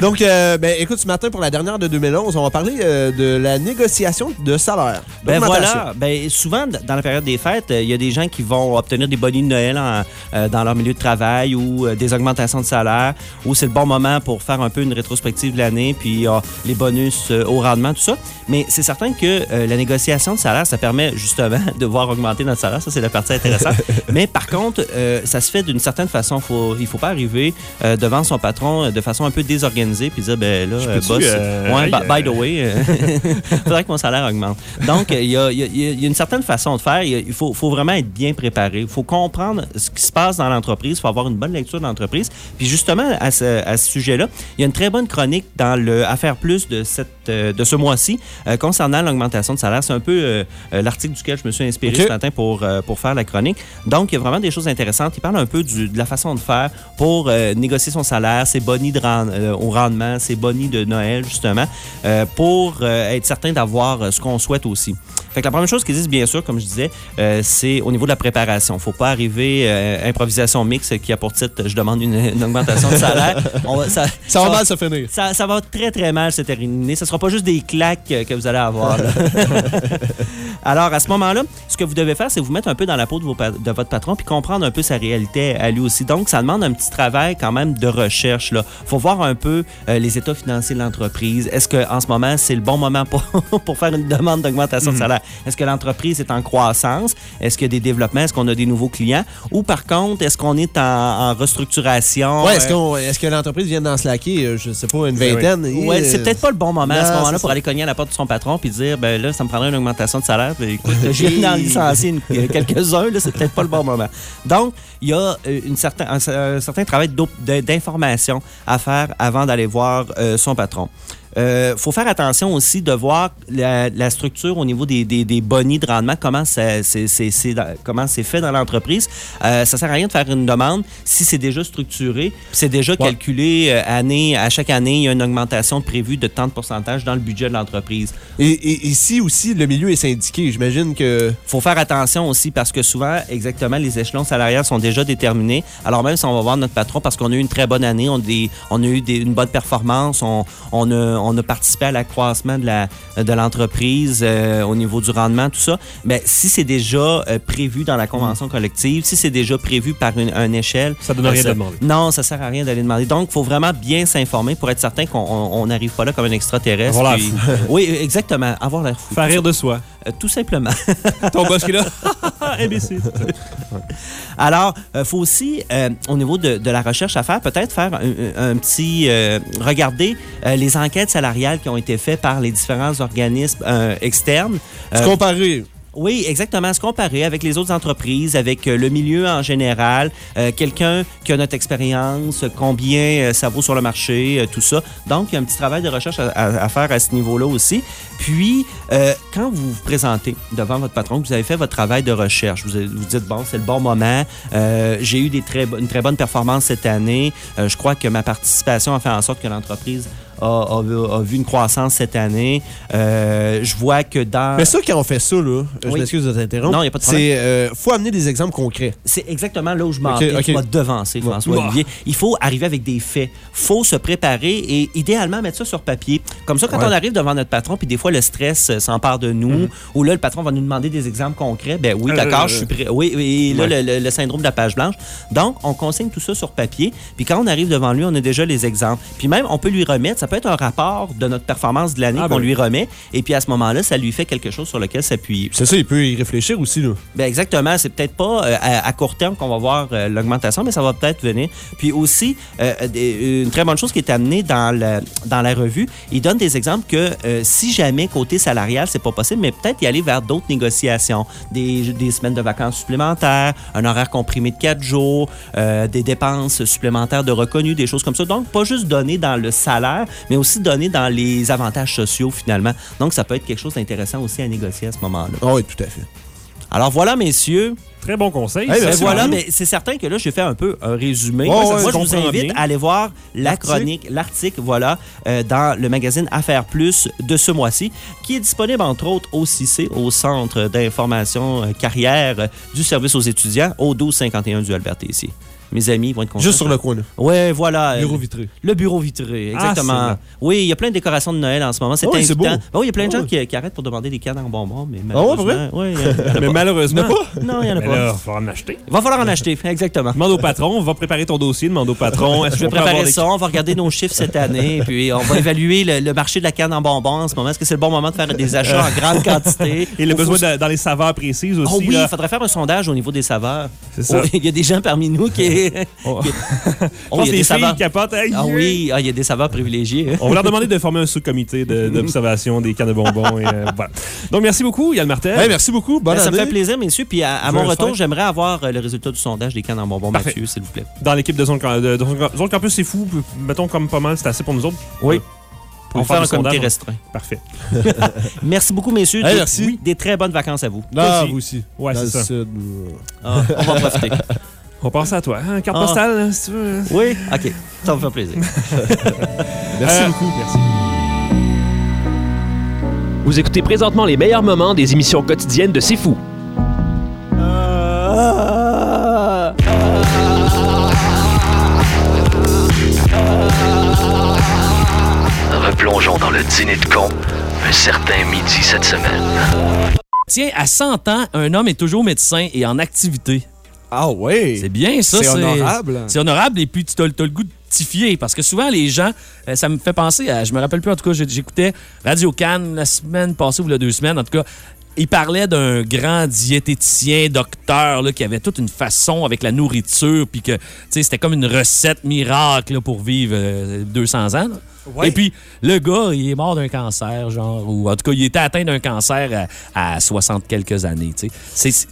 Donc, euh, ben, écoute, ce matin, pour la dernière de 2011, on va parler euh, de la négociation de salaire. Ben voilà, ben souvent dans la période des fêtes, euh, il y a des gens qui vont obtenir des bonnies de Noël en- dans leur milieu de travail ou des augmentations de salaire, ou c'est le bon moment pour faire un peu une rétrospective de l'année, puis les bonus au rendement, tout ça. Mais c'est certain que la négociation de salaire, ça permet justement *laughs* de voir augmenter notre salaire. Ça, c'est la partie intéressante. *laughs* Mais par contre, ça se fait d'une certaine façon. Faut, il ne faut pas arriver devant son patron de façon un peu désorganisée s'organiser puis dire, ben là, Je euh, boss, euh, ouais, by, by euh, the way, euh, *laughs* faudrait que mon salaire augmente. Donc, il y a, y a- y a une certaine façon de faire. Il faut, faut vraiment être bien préparé. Il faut comprendre ce qui se passe dans l'entreprise. Il faut avoir une bonne lecture de l'entreprise. Puis justement, à ce, à ce sujet-là, il y a une très bonne chronique dans le Affaire Plus de, cette, euh, de ce mois-ci concernant l'augmentation de salaire. C'est un peu l'article duquel je me suis inspiré ce matin pour, pour faire la chronique. Donc, il y a vraiment des choses intéressantes. Il parle un peu du- de la façon de faire pour négocier son salaire, ses bonnies de euh, au rendement, ses bonnies de Noël, justement, euh, pour euh, être certain d'avoir euh, ce qu'on souhaite aussi. Fait que la première chose qu'ils disent, bien sûr, comme je disais, euh, c'est au niveau de la préparation. faut pas arriver euh, improvisation mix qui a pour titre « Je demande une, une augmentation de salaire *laughs* ». On va- Ça, Ça va mal se finir. Ça, ça va très, très mal se terminer. Ce ne sera pas juste des claques que vous allez avoir. là. *laughs* Alors, à ce moment-là, ce que vous devez faire, c'est vous mettre un peu dans la peau de, vos de votre patron puis comprendre un peu sa réalité à lui aussi. Donc, ça demande un petit travail quand même de recherche. Il faut voir un peu euh, les états financiers de l'entreprise. Est-ce qu'en ce moment, c'est le bon moment pour, *laughs* pour faire une demande d'augmentation de salaire? Est-ce que l'entreprise est en croissance? Est-ce qu'il y a des développements? Est-ce qu'on a des nouveaux clients? Ou par contre, est-ce qu'on est en, en restructuration? Ouais, est-ce, Euh, qu'on- est-ce que l'entreprise vient d'en slacker, euh, je sais pas, une vingtaine? Ouais, Et, c'est euh, peut-être pas le bon moment à ce moment-là c'est pour ça. aller cogner à la porte de son patron puis dire ben là ça me prendrait une augmentation de salaire. Puis, écoute, *laughs* je viens d'en licencier quelques-uns là, c'est peut-être pas le bon moment. Donc il y a une certain, un, un certain travail d'information à faire avant d'aller voir euh, son patron. Il faut faire attention aussi de voir la, la structure au niveau des, des, des bonnies de rendement, comment c'est comment fait dans l'entreprise. Euh, ça sert à rien de faire une demande si c'est déjà structuré, c'est déjà calculé euh, année à chaque année, il y a une augmentation prévue de tant de pourcentage dans le budget de l'entreprise. Et, et ici aussi, le milieu est syndiqué. J'imagine que. faut faire attention aussi parce que souvent, exactement, les échelons salariales sont déjà déterminés. Alors même si on va voir notre patron parce qu'on a eu une très bonne année, on a, des- on a eu des- une bonne performance, on, on a, on a participé à l'accroissement de la de l'entreprise euh, au niveau du rendement, tout ça. Mais si c'est déjà euh, prévu dans la convention collective, si c'est déjà prévu par une, une échelle, Ça donne euh, rien de demander. Non, ça sert à rien d'aller demander. Donc, il faut vraiment bien s'informer pour être certain qu'on on- on n'arrive pas là comme un extraterrestre. L'air puis- *laughs* oui, exactement. Avoir l'air fou. Faire rire de soi. Euh, tout simplement. *laughs* Ton boss qui est là. *laughs* imbécile. Alors, il faut aussi, euh, au niveau de, de la recherche à faire, peut-être faire un, un petit... euh, regarder euh, les enquêtes salariales qui ont été faites par les différents organismes euh, externes. Se comparer. Oui, exactement. Se comparer avec les autres entreprises, avec euh, le milieu en général, euh, quelqu'un qui a notre expérience, combien euh, ça vaut sur le marché, euh, tout ça. Donc, il y a un petit travail de recherche à, à- à faire à ce niveau-là aussi. Puis, euh, quand vous vous présentez devant votre patron, que vous avez fait votre travail de recherche, vous vous dites, bon, c'est le bon moment, euh, j'ai eu des très, bo- une très bonne performance cette année, euh, je crois que ma participation a fait en sorte que l'entreprise a, a vu- a vu une croissance cette année. Euh, je vois que dans... Mais ça, quand on fait ça, là, je Oui. m'excuse de t'interrompre. Non, y a pas de problème. C'est. euh, faut amener des exemples concrets. C'est exactement là où je m'en vais. ok. Tu m'as devancé, Ouais. François. Olivier. Il faut arriver avec des faits. faut se préparer et idéalement mettre ça sur papier. Comme ça, quand Ouais. on arrive devant notre patron, puis des fois, le stress euh, s'empare de nous, ou là, le patron va nous demander des exemples concrets. Ben oui, d'accord, je suis prêt. Oui, oui, et là, Ouais. le, le- le syndrome de la page blanche. Donc, on consigne tout ça sur papier. Puis quand on arrive devant lui, on a déjà les exemples. Puis même, on peut lui remettre, ça peut être un rapport de notre performance de l'année Ah, qu'on ben. lui remet. Et puis à ce moment-là, ça lui fait quelque chose sur lequel s'appuyer. C'est ça, il peut y réfléchir aussi, là. Ben exactement. C'est peut-être pas euh, à, à court terme qu'on va voir euh, l'augmentation, mais ça va peut-être venir. Puis aussi, euh, une très bonne chose qui est amenée dans la, dans la revue, il donne des exemples que si jamais côté salarial, c'est pas possible, mais peut-être y aller vers d'autres négociations, des, des semaines de vacances supplémentaires, un horaire comprimé de quatre jours, des dépenses supplémentaires de reconnu, des choses comme ça. Donc, pas juste donner dans le salaire, mais aussi donner dans les avantages sociaux finalement. Donc, ça peut être quelque chose d'intéressant aussi à négocier à ce moment-là. oui, tout à fait. Alors voilà, messieurs. Très bon conseil. Ben Merci, voilà, mais c'est certain que là, j'ai fait un peu un résumé. Ouais, Moi, ouais, je je vous invite bien. à aller voir la L'article. chronique, l'article, voilà, euh, dans le magazine Affaires Plus de ce mois-ci, qui est disponible entre autres au CIC, au Centre d'information euh, carrière euh, du service aux étudiants, au 1251 du Albert ici. Mes amis vont être contents. Juste sur le coin, là. Ouais, voilà. Bureau vitré. Le bureau vitré, Ah, exactement. oui, il y a plein de décorations de Noël en ce moment. C'est Ah oui, beau. Ah oui, il y a plein de gens qui, qui arrêtent pour demander des cannes en bonbons, mais ouais, malheureusement. vrai? ouais, il y en a *laughs* Mais pas. malheureusement. Non, il n'y en a pas. il va falloir en acheter. Il va falloir en acheter, *laughs* exactement. Demande au patron, va préparer ton dossier, demande au patron. Est-ce *laughs* Je vais préparer des- ça, on va regarder nos chiffres cette année, puis on va évaluer le, le marché de la canne en bonbons en ce moment. Est-ce que c'est le bon moment de faire des achats en grande quantité? Et le besoin faut- de- dans les saveurs précises aussi. Oh oui, il faudrait faire un sondage au niveau des saveurs. C'est ça. Il y a des gens parmi nous qui. Oh. *laughs* Oh, il y a des filles saveurs. capotent. Aïe, Ah oui, ah, il y a des saveurs privilégiées. On va leur demander de former un sous-comité de- *laughs* d'observation des cannes de bonbons. et, euh, voilà. Donc, merci beaucoup, Yann Martel. Hey, merci beaucoup. Bonne Ben, ça me fait plaisir, messieurs. Puis à, à mon retour, j'aimerais avoir euh, le résultat du sondage des cannes en bonbons, Parfait. Mathieu, s'il vous plaît. Dans l'équipe de Zone, de, de Zone Campus, c'est fou. Mettons comme pas mal, c'est assez pour nous autres. Oui. Euh, Pour on faire un comité restreint. Parfait. *laughs* Merci beaucoup, messieurs. Hey, merci. oui, des très bonnes vacances à vous. Ah, vous aussi. Ouais, c'est ça. sud, Ah, on va profiter. On passe à toi. Hein, carte Ah. postale, hein, si tu veux. Oui, OK. Ça me fait plaisir. *laughs* Merci Euh, beaucoup. Merci. Vous écoutez présentement les meilleurs moments des émissions quotidiennes de C'est Fou. Replongeons dans le dîner de con un certain midi cette semaine. Tiens, à 100 ans, un homme est toujours médecin et en activité. Ah oui. C'est bien ça. C'est honorable. C'est honorable et puis tu as, le goût de t'y fier parce que souvent les gens, euh, ça me fait penser à, je me rappelle plus en tout cas, j'écoutais Radio Cannes la semaine passée ou il y a deux semaines en tout cas. Il parlait d'un grand diététicien, docteur, là, qui avait toute une façon avec la nourriture, puis que c'était comme une recette miracle là, pour vivre euh, 200 ans. là. Ouais. Et puis, le gars, il est mort d'un cancer, genre, ou en tout cas, il était atteint d'un cancer à, à 60 quelques années.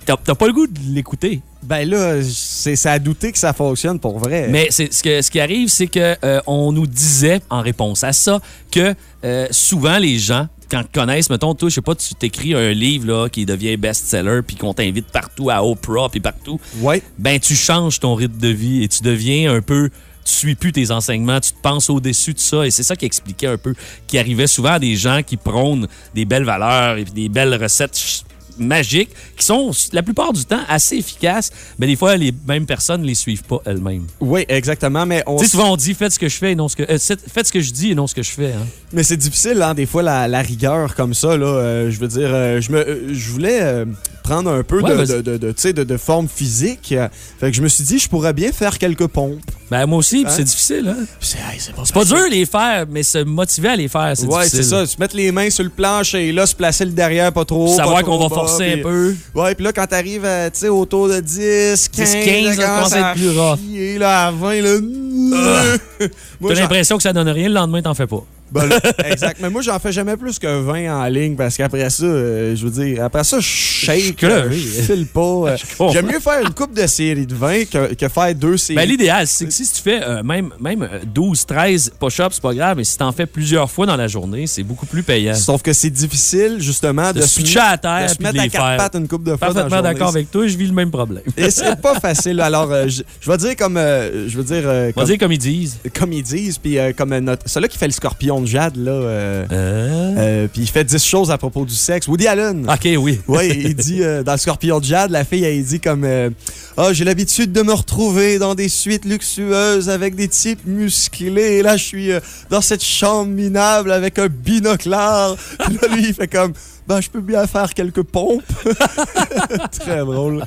T'as pas le goût de l'écouter? Ben là, c'est à douter que ça fonctionne pour vrai. Mais ce, que, ce qui arrive, c'est que euh, on nous disait en réponse à ça que euh, souvent les gens, quand connaissent, mettons, toi, je sais pas, tu t'écris un livre là, qui devient best-seller puis qu'on t'invite partout à Oprah puis partout, ouais. ben tu changes ton rythme de vie et tu deviens un peu tu suis plus tes enseignements, tu te penses au-dessus de ça. Et c'est ça qui expliquait un peu, qui arrivait souvent à des gens qui prônent des belles valeurs et des belles recettes magiques qui sont la plupart du temps assez efficaces, mais des fois les mêmes personnes ne les suivent pas elles-mêmes. Oui, exactement. Mais on Tu sais, souvent on dit faites ce que je fais et non ce que euh, faites ce que je dis et non ce que je fais. hein. Mais c'est difficile, hein, des fois, la, la rigueur comme ça. Là, euh, je veux dire, euh, je, me, je voulais prendre un peu Ouais, de, de, de, de, forme physique. Fait que je me suis dit, je pourrais bien faire quelques pompes. Ben moi aussi, Hein? c'est difficile. Hein? C'est hey, pas, dur les faire, mais se motiver à les faire, c'est Ouais, difficile. c'est ça. Se mettre les mains sur le plancher, là, se placer le derrière pas trop. Savoir qu'on va bas, forcer un peu. Ouais, puis là, quand t'arrives sais, autour de 10, 15, 10, 15, ça commence à être plus rough. là, à 20, là. *laughs* Moi, T'as l'impression que ça donne rien, le lendemain, t'en fais pas. Ben là, *laughs* exact. Mais moi, j'en fais jamais plus que 20 en ligne parce qu'après ça, euh, je veux dire, après ça, je shake, Je euh, crevé. je file pas. euh. J'aime mieux faire une coupe de série de 20 que, que faire deux séries. Ben, l'idéal, c'est que si tu fais euh, même, même euh, 12, 13 push-ups, c'est pas grave, mais si t'en fais plusieurs fois dans la journée, c'est beaucoup plus payant. Sauf que c'est difficile, justement, de, De se à terre de se mettre à quatre faire. pattes une coupe de fois. Parfaitement d'accord avec toi, je vis le même problème. Et c'est pas facile. Alors, je, je vais dire comme. euh, je veux dire. euh, On va dire comme ils disent. Comme ils disent. Puis, comme notre. Celui qui fait le scorpion de Jade, là. euh, euh, puis, il fait 10 choses à propos du sexe. Woody Allen. OK, oui. Oui, il dit euh, dans le Scorpion de Jade, la fille, elle dit comme euh, Ah, j'ai l'habitude de me retrouver dans des suites luxueuses avec des types musclés. Et là, je suis euh, dans cette chambre minable avec un binoclard. Puis là, lui, il fait comme Ben, je peux bien faire quelques pompes. *laughs* Très drôle.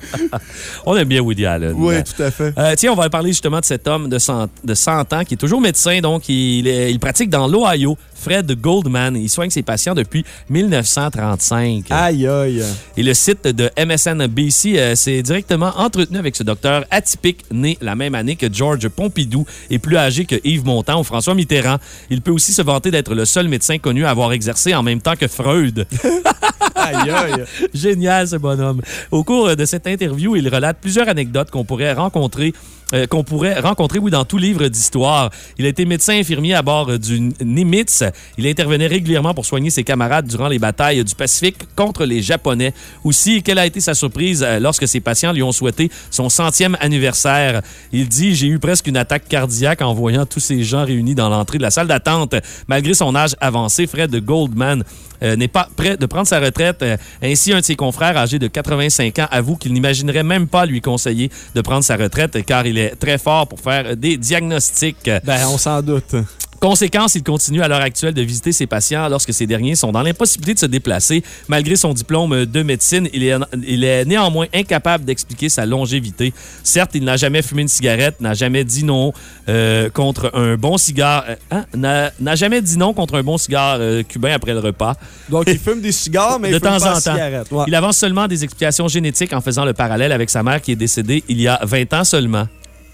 On aime bien Woody Allen. Oui, tout à fait. Euh, tiens, on va parler justement de cet homme de 100, de 100 ans qui est toujours médecin, donc il, il pratique dans l'Ohio, Fred Goldman. Il soigne ses patients depuis 1935. Aïe, aïe. Et le site de MSNBC euh, s'est directement entretenu avec ce docteur atypique, né la même année que George Pompidou et plus âgé que Yves Montand ou François Mitterrand. Il peut aussi se vanter d'être le seul médecin connu à avoir exercé en même temps que Freud. *laughs* Aïe, aïe. Génial, ce bonhomme. Au cours de cette interview, il relate plusieurs anecdotes qu'on pourrait rencontrer. Euh, qu'on pourrait rencontrer, oui, dans tout livre d'histoire. Il a été médecin infirmier à bord euh, du Nimitz. Il intervenait régulièrement pour soigner ses camarades durant les batailles du Pacifique contre les Japonais. Aussi, quelle a été sa surprise euh, lorsque ses patients lui ont souhaité son centième anniversaire? Il dit J'ai eu presque une attaque cardiaque en voyant tous ces gens réunis dans l'entrée de la salle d'attente. Malgré son âge avancé, Fred Goldman n'est pas prêt de prendre sa retraite. Ainsi, un de ses confrères âgé de 85 ans avoue qu'il n'imaginerait même pas lui conseiller de prendre sa retraite car il est très fort pour faire des diagnostics. Ben, on s'en doute. Conséquence, il continue à l'heure actuelle de visiter ses patients lorsque ces derniers sont dans l'impossibilité de se déplacer. Malgré son diplôme de médecine, il est, il est néanmoins incapable d'expliquer sa longévité. Certes, il n'a jamais fumé une cigarette, n'a jamais dit non euh, contre un bon cigare, euh, hein? n'a jamais dit non contre un bon cigare euh, cubain après le repas. Donc, il *laughs* fume des cigares, mais de il fume temps pas en de temps. cigarettes. Ouais. Il avance seulement des explications génétiques en faisant le parallèle avec sa mère qui est décédée il y a 20 ans seulement.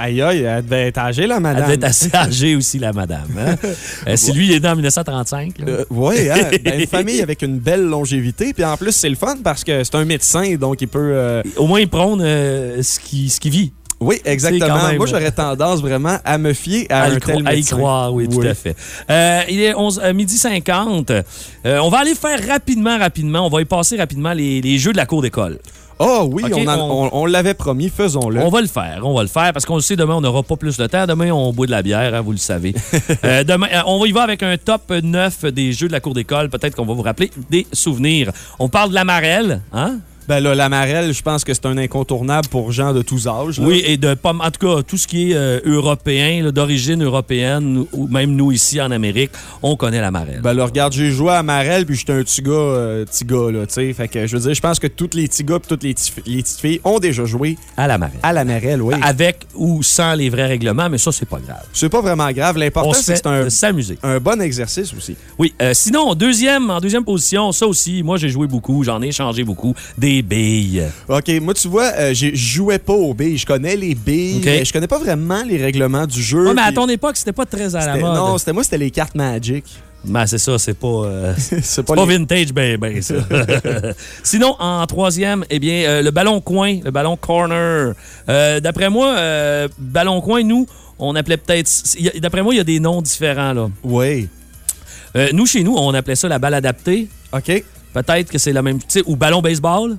Aïe, aïe, elle devait être âgée, la Elle madame. devait être assez *laughs* âgée aussi, la madame. hein? *laughs* Euh, si lui, il est né en 1935. là. oui, hein, *laughs* ben, une famille avec une belle longévité. Puis en plus, c'est le fun parce que c'est un médecin, donc il peut. euh, Au moins, il prône euh, ce qui ce qui vit. Oui, exactement. même- Moi, j'aurais tendance vraiment à me fier à, à, un tel à y croire, oui, tout à fait. Euh, il est 11, euh, midi 50. Euh, on va aller faire rapidement, rapidement. On va y passer rapidement les, les jeux de la cour d'école. Oh oui, on, en- on- on- on l'avait promis, faisons-le. On va le faire, on va le faire parce qu'on le sait, demain, on n'aura pas plus de temps. Demain, on boit de la bière, hein, vous le savez. *laughs* Euh, demain, euh, on va y va avec un top 9 des jeux de la cour d'école. Peut-être qu'on va vous rappeler des souvenirs. On parle de la marelle, hein? Ben là, la marelle, je pense que c'est un incontournable pour gens de tous âges. là. Oui, et de pas, en tout cas, tout ce qui est euh, européen, d'origine européenne, ou même nous ici en Amérique, on connaît la marelle. Ben là, regarde, j'ai joué à Marelle, puis j'étais un petit gars, euh, petit gars, là, tu sais. Fait que, je veux dire, je pense que tous les petits gars puis toutes les, petites filles ont déjà joué à la marelle. À la Marelle, oui. Avec ou sans les vrais règlements, mais ça, c'est pas grave. C'est pas vraiment grave. L'important, c'est c'est un, de s'amuser. un bon exercice aussi. Oui, euh, sinon, deuxième, en deuxième position, ça aussi, moi, j'ai joué beaucoup, j'en ai changé beaucoup, des billes. OK, moi, tu vois, euh, je jouais pas aux billes. Je connais les billes, mais je connais pas vraiment les règlements du jeu. Ouais, mais à ton époque, c'était pas très à la mode. Non, c'était moi, c'était les cartes Magic. Ben, c'est ça, c'est pas, euh, *laughs* c'est pas pas, les- vintage, ben, ben, ça. *laughs* Sinon, en troisième, eh bien, euh, le ballon coin, le ballon corner. Euh, D'après moi, euh, ballon coin, nous, on appelait peut-être. D'après moi, il y a des noms différents, là. Oui. nous, chez nous, on appelait ça la balle adaptée. OK. Peut-être que c'est la même. Tu sais, ou ballon baseball.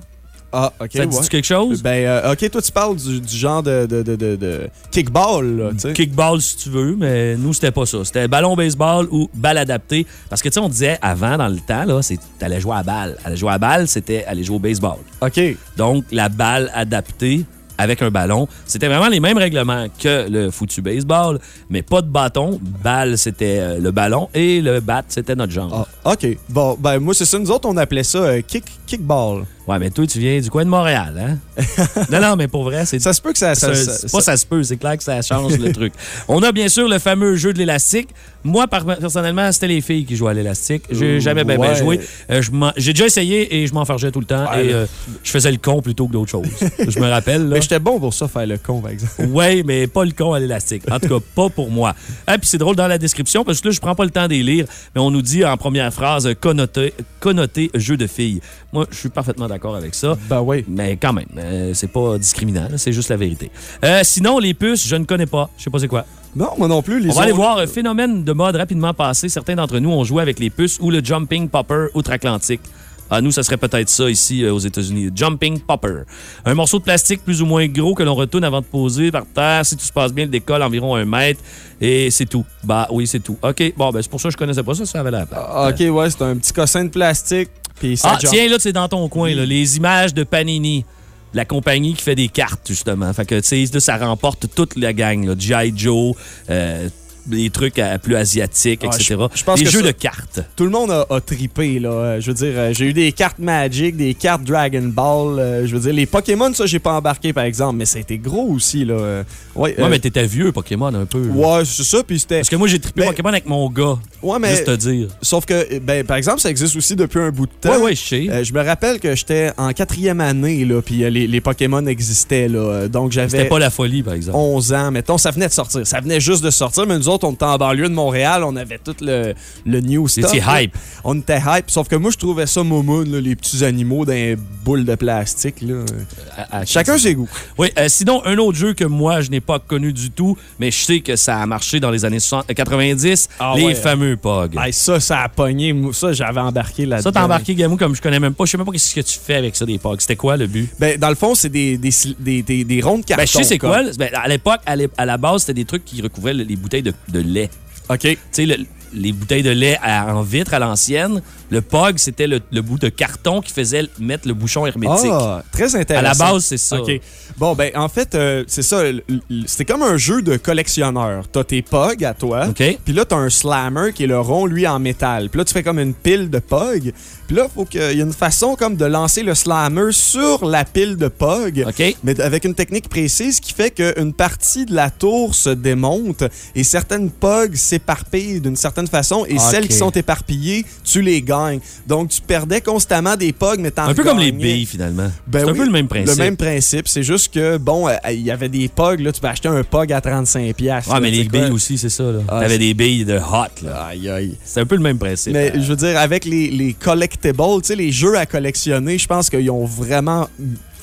Ah, OK. Ça te dit ouais. quelque chose? Ben, euh, OK, toi, tu parles du, du genre de, de, de, de- de kickball, là, tu sais. Kickball, si tu veux, mais nous, c'était pas ça. C'était ballon baseball ou balle adaptée. Parce que, tu sais, on disait avant, dans le temps, là, c'est t'allais jouer à balle. Aller jouer à balle, c'était aller jouer au baseball. OK. Donc, la balle adaptée avec un ballon, c'était vraiment les mêmes règlements que le foutu baseball, mais pas de bâton. Balle, c'était euh, le ballon et le bat, c'était notre genre. Ah, OK. Bon, ben, moi, c'est ça. Nous autres, on appelait ça euh, kick, kickball. Ouais, mais toi, tu viens du coin de Montréal, hein? *laughs* non, non, mais pour vrai, c'est. Ça se peut que ça- ça- pas ça- se peut, c'est clair que ça change le truc. On a bien sûr le fameux jeu de l'élastique. Moi, personnellement, c'était les filles qui jouaient à l'élastique. J'ai jamais bien ouais. joué. Euh, J'ai déjà essayé et je m'enfargeais tout le temps. Ouais, et euh, je faisais le con plutôt que d'autres choses. *laughs* je me rappelle. Là. Mais j'étais bon pour ça, faire le con, par exemple. Oui, mais pas le con à l'élastique. En tout cas, pas pour moi. Ah, puis c'est drôle dans la description, parce que là, je prends pas le temps d'y lire, mais on nous dit en première phrase connoté, connoté jeu de filles. Moi, je suis parfaitement d'accord avec ça. Ben oui. Mais quand même, euh, c'est pas discriminant, c'est juste la vérité. Euh, sinon, les puces, je ne connais pas. Je sais pas c'est quoi. Non, moi non plus. Les on va aller voir un phénomène de mode rapidement passé. Certains d'entre nous ont joué avec les puces ou le jumping popper outre-Atlantique. À nous, ça serait peut-être ça ici euh, aux États-Unis. Jumping popper. Un morceau de plastique plus ou moins gros que l'on retourne avant de poser par terre. Si tout se passe bien, le décolle environ un mètre. Et c'est tout. Bah oui, c'est tout. OK, bon, ben c'est pour ça que je connaissais pas ça. Ça avait la peine. Ah, OK, ouais, c'est un petit cossin de plastique. Puis ça Ah, jump. tiens, là, c'est dans ton coin, là, les images de Panini. La compagnie qui fait des cartes, justement. Fait que, tu sais, ça remporte toute la gang, là. G.I. Joe, euh, des trucs plus asiatiques, Ah, etc. je- je pense des que jeux ça- de cartes. Tout le monde a, a trippé, là. Euh, Je veux dire, euh, j'ai eu des cartes Magic, des cartes Dragon Ball. euh, je veux dire, les Pokémon, ça, j'ai pas embarqué, par exemple, mais ça a été gros aussi, là. Ouais, Ouais, euh, mais t'étais vieux, Pokémon, un peu. Ouais, c'est ça, puis c'était... Parce que moi, j'ai trippé Ben, Pokémon avec mon gars. Ouais, mais. Juste te dire. Sauf que, ben, par exemple, ça existe aussi depuis un bout de temps. Ouais, ouais, je sais. Euh, je me rappelle que j'étais en quatrième année, là, puis les, les Pokémon existaient, là. Donc, j'avais. C'était pas la folie, par exemple. 11 ans, mettons, ça venait de sortir. Ça venait juste de sortir, mais nous autres, on était en banlieue de Montréal, on avait tout le, le new stuff. là. hype. On était hype, sauf que moi, je trouvais ça momoun, les petits animaux dans les boules de plastique, là. Chacun ses goûts. Oui, euh, sinon, un autre jeu que moi, je n'ai pas connu du tout, mais je sais que ça a marché dans les années 60, euh, 90, Ah les ouais. fameux POG. Hey, ça, ça a pogné. Ça, j'avais embarqué là-dedans. Ça, t'as embarqué, Gamou, comme je connais même pas. Je sais même pas ce que tu fais avec ça, des POG. C'était quoi le but? Ben, dans le fond, c'est des, des, des, des, des ronds de carton. Ben, je sais c'est quoi. Ben, à l'époque, à à la base, c'était des trucs qui recouvraient le- les bouteilles de, de lait. OK. Tu sais, le- les bouteilles de lait à- en vitre à l'ancienne. Le POG, c'était le, le bout de carton qui faisait mettre le bouchon hermétique. Ah, très intéressant. À la base, c'est ça. Bon, ben, en fait, euh, c'est ça. C'était comme un jeu de collectionneur. T'as tes POG à toi. Puis là, t'as un slammer qui est le rond, lui, en métal. Puis là, tu fais comme une pile de POG. Puis là, faut qu'il y ait une façon comme de lancer le slammer sur la pile de POG. OK. Mais avec une technique précise qui fait qu'une partie de la tour se démonte et certaines POG s'éparpillent d'une certaine façon et celles qui sont éparpillées, tu les gagnes. Donc, tu perdais constamment des pogs, mais t'en Un peu comme les billes, finalement. Ben c'est un peu le même principe. Le même principe. C'est juste que, bon, euh, il y avait des pogs, là, tu peux acheter un pog à 35$. piastres, Ah, là, mais les quoi. billes aussi, c'est ça. Là. Ah, T'avais des billes de hot. Là. Aïe, aïe. C'est un peu le même principe. Mais je veux dire, avec les, les collectibles, tu sais, les jeux à collectionner, je pense qu'ils ont vraiment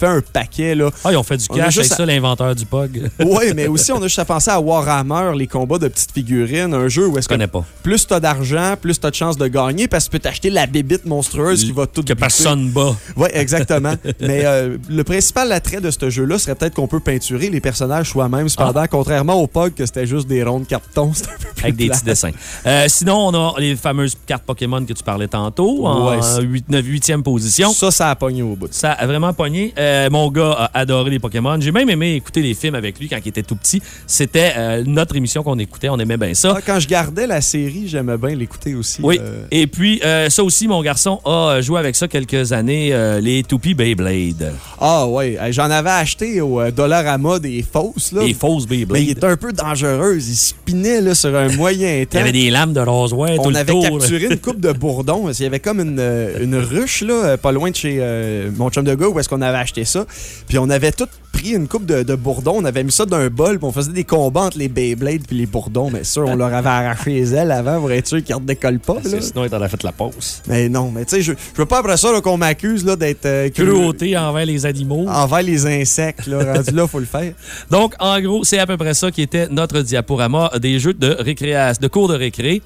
fait un paquet. Là. Ah, ils ont fait du cash avec ça, l'inventeur du POG. *laughs* Oui, mais aussi, on a juste à penser à Warhammer, les combats de petites figurines, un jeu où est-ce que connais pas. plus t'as d'argent, plus t'as de chances de gagner parce que tu peux t'acheter la bébite monstrueuse qui va tout Que personne bat. Oui, exactement. *laughs* mais euh, le principal attrait de ce jeu-là serait peut-être qu'on peut peinturer les personnages soi-même. Cependant, Ah. contrairement au POG, que c'était juste des ronds de carton, c'est un peu plus Avec des petits dessins. Euh, sinon, on a les fameuses cartes Pokémon que tu parlais tantôt, en Ouais, c'est- 8, 9, 8e position. Ça, ça a pogné au bout. Ça a vraiment pogné. Euh, mon gars a adoré les Pokémon. J'ai même aimé écouter les films avec lui quand il était tout petit. C'était euh, notre émission qu'on écoutait. On aimait bien ça. Ah, quand je gardais la série, j'aimais bien l'écouter aussi. Oui. euh. Et puis, euh, ça aussi, mon garçon a joué avec ça quelques années, euh, les Toupie Beyblade. Ah ouais, Euh, j'en avais acheté au euh, Dollarama des fausses. Là. Les fausses Beyblade. Mais il était un peu dangereuse. Il spinait là, sur un moyen *laughs* Il temps. y avait des lames de tout On le avait tour. capturé une *laughs* coupe de bourdons. Il y avait comme une, euh, une ruche, là, euh, pas loin de chez euh, mon chum de gars, où est-ce qu'on avait acheté ça. Puis on avait tout pris une coupe de, de bourdons. On avait mis ça dans un bol. Puis on faisait des combats entre les Beyblades puis les bourdons. Mais sûr, on leur avait arraché les ailes avant pour être sûr qu'ils ne redécollent pas. Là. Sinon, il t'en a fait la pause. Mais non, mais tu sais, je, je veux pas après ça qu'on m'accuse là, d'être euh, cru- Cruauté envers les animaux. envers les insectes. Là, rendu là, faut le faire. *laughs* Donc, en gros, c'est à peu près ça qui était notre diaporama des jeux de récréation, de cours de récré.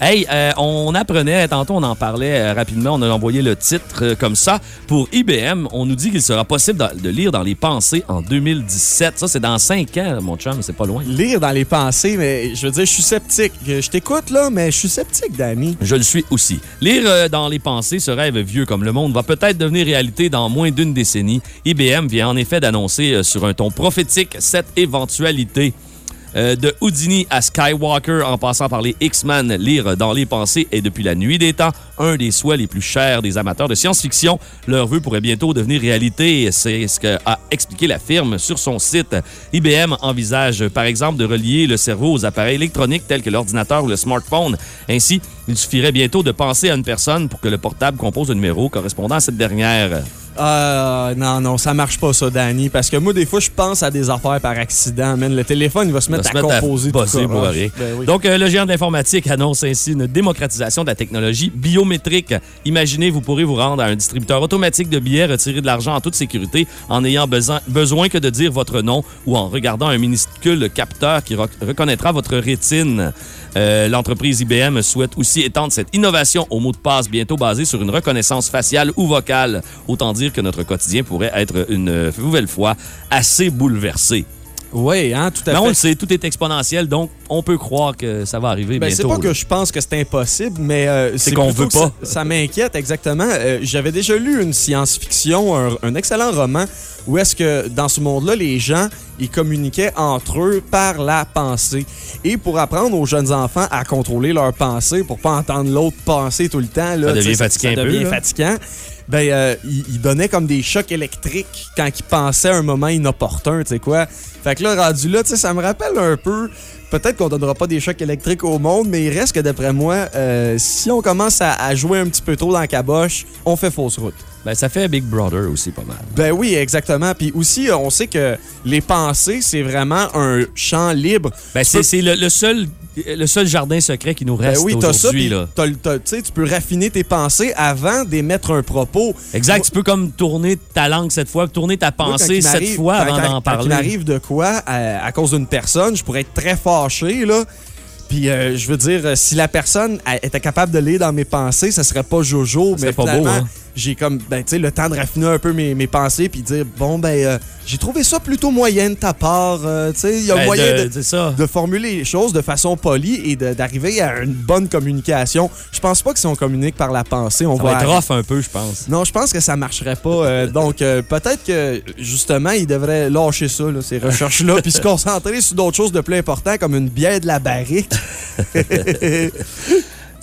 Hey, euh, on apprenait, tantôt on en parlait euh, rapidement, on a envoyé le titre euh, comme ça. Pour IBM, on nous dit qu'il sera possible de, de lire dans les pensées en 2017. Ça, c'est dans cinq ans, mon chum, c'est pas loin. Lire dans les pensées, mais je veux dire, je suis sceptique. Je t'écoute là, mais je suis sceptique, Danny. Je le suis aussi. Lire euh, dans les pensées, ce rêve vieux comme le monde va peut-être devenir réalité dans moins d'une décennie. IBM vient en effet d'annoncer euh, sur un ton prophétique cette éventualité. Euh, de Houdini à Skywalker, en passant par les X-Men, lire dans les pensées est depuis la nuit des temps un des souhaits les plus chers des amateurs de science-fiction. Leur vœu pourrait bientôt devenir réalité. C'est ce qu'a expliqué la firme sur son site. IBM envisage, par exemple, de relier le cerveau aux appareils électroniques tels que l'ordinateur ou le smartphone. Ainsi, il suffirait bientôt de penser à une personne pour que le portable compose un numéro correspondant à cette dernière. Euh, non, non, ça marche pas ça, Danny. Parce que moi, des fois, je pense à des affaires par accident. Man. Le téléphone, il va se va mettre se à mettre composer tout pour croche. rien. Ben oui. Donc, euh, le géant de l'informatique annonce ainsi une démocratisation de la technologie biométrique. Imaginez, vous pourrez vous rendre à un distributeur automatique de billets, retirer de l'argent en toute sécurité en n'ayant besoin, besoin que de dire votre nom ou en regardant un minuscule capteur qui rec- reconnaîtra votre rétine. Euh, L'entreprise IBM souhaite aussi étendre cette innovation au mot de passe bientôt basé sur une reconnaissance faciale ou vocale. Autant dire que notre quotidien pourrait être une nouvelle fois assez bouleversé. Oui, hein, tout à Mais fait. on le sait, tout est exponentiel, donc on peut croire que ça va arriver Ben, c'est bientôt. pas là. que je pense que c'est impossible, mais euh, C'est qu'on veut pas. Ça, ça m'inquiète exactement. Euh, J'avais déjà lu une science-fiction, un, un excellent roman, où est-ce que dans ce monde-là, les gens, ils communiquaient entre eux par la pensée. Et pour apprendre aux jeunes enfants à contrôler leur pensée, pour pas entendre l'autre penser tout le temps, là, Ça devient fatigant ça un peu, devient là. Ben, euh, ils donnaient comme des chocs électriques quand ils pensaient à un moment inopportun, tu sais quoi. Fait que là, rendu là, tu sais, ça me rappelle un peu. Peut-être qu'on donnera pas des chocs électriques au monde, mais il reste que d'après moi, euh, si on commence à, à jouer un petit peu trop dans la caboche, on fait fausse route. Ben, ça fait Big Brother aussi pas mal. Ben oui, exactement. Puis aussi, on sait que les pensées, c'est vraiment un champ libre. Ben, c'est peux- le, le seul, le seul jardin secret qui nous Ben reste oui, t'as ça, aujourd'hui. tu peux raffiner tes pensées avant d'émettre un propos. Exact, tu peux comme tourner ta langue cette fois, tourner ta pensée cette fois avant d'en Quand il parler. m'arrive de quoi à, à cause d'une personne, je pourrais être très fâché, là. Puis, euh, je veux dire, euh, si la personne elle, était capable de lire dans mes pensées, ça serait pas Jojo, Ça mais pas beau, hein? J'ai comme, ben, tu sais, le temps de raffiner un peu mes, mes pensées, puis dire, bon, ben, euh, j'ai trouvé ça plutôt moyen de ta part. euh, tu sais, il y a Ben, moyen de- formuler les choses de façon polie et d'arriver à une bonne communication. Je pense pas que si on communique par la pensée, on Ça va. va être rough un peu, je pense. non, je pense que ça marcherait pas. euh, *laughs* donc, peut-être que, justement, il devrait lâcher ça, là, ces recherches-là, puis se concentrer sur d'autres choses de plus importantes, comme une bière de la barrique. *laughs*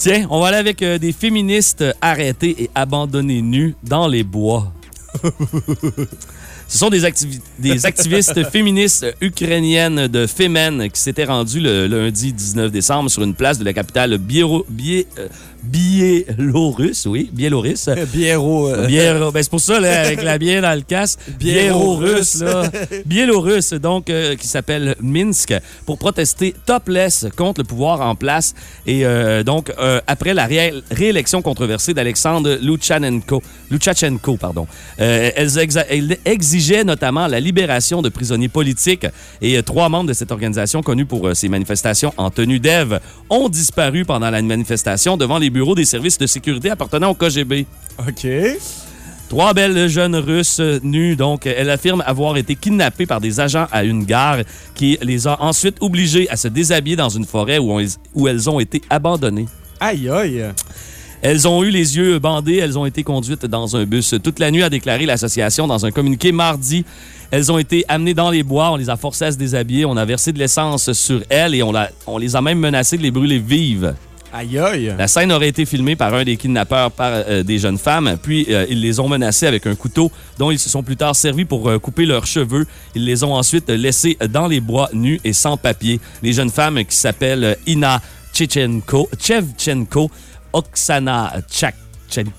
Tiens, on va aller avec euh, des féministes arrêtés et abandonnés nus dans les bois. Ce sont des, activi- des *laughs* activistes féministes ukrainiennes de Femen qui s'étaient rendues le lundi 19 décembre sur une place de la capitale biéro- bié- euh, biélorusse, oui, biélorusse. Biéro. euh, Biéro- ben, c'est pour ça, là, avec la bière dans le casque. *laughs* Biélorusse. Là. *laughs* Biélorusse, donc, euh, qui s'appelle Minsk, pour protester topless contre le pouvoir en place. Et euh, donc, euh, après la ré- réélection controversée d'Alexandre Loukachenko, Loukachenko, pardon, euh, elles, exigeaient notamment la libération de prisonniers politiques. Et euh, trois membres de cette organisation, connus pour euh, ces manifestations en tenue d'Ève, ont disparu pendant la manifestation devant les bureaux des services de sécurité appartenant au KGB. OK. Trois belles jeunes russes nues, donc elle affirme avoir été kidnappées par des agents à une gare qui les a ensuite obligées à se déshabiller dans une forêt où, on- où elles ont été abandonnées. Aïe, aïe. Elles ont eu les yeux bandés, elles ont été conduites dans un bus toute la nuit, a déclaré l'association dans un communiqué mardi. Elles ont été amenées dans les bois, on les a forcées à se déshabiller, on a versé de l'essence sur elles et on, l'a- on les a même menacées de les brûler vives. Aïe, aïe. La scène aurait été filmée par un des kidnappeurs par euh, des jeunes femmes, puis euh, ils les ont menacées avec un couteau dont ils se sont plus tard servis pour euh, couper leurs cheveux. Ils les ont ensuite laissés dans les bois nus et sans papier. Les jeunes femmes qui s'appellent Ina Chechenko, Chevchenko, Oksana Tchakchenko,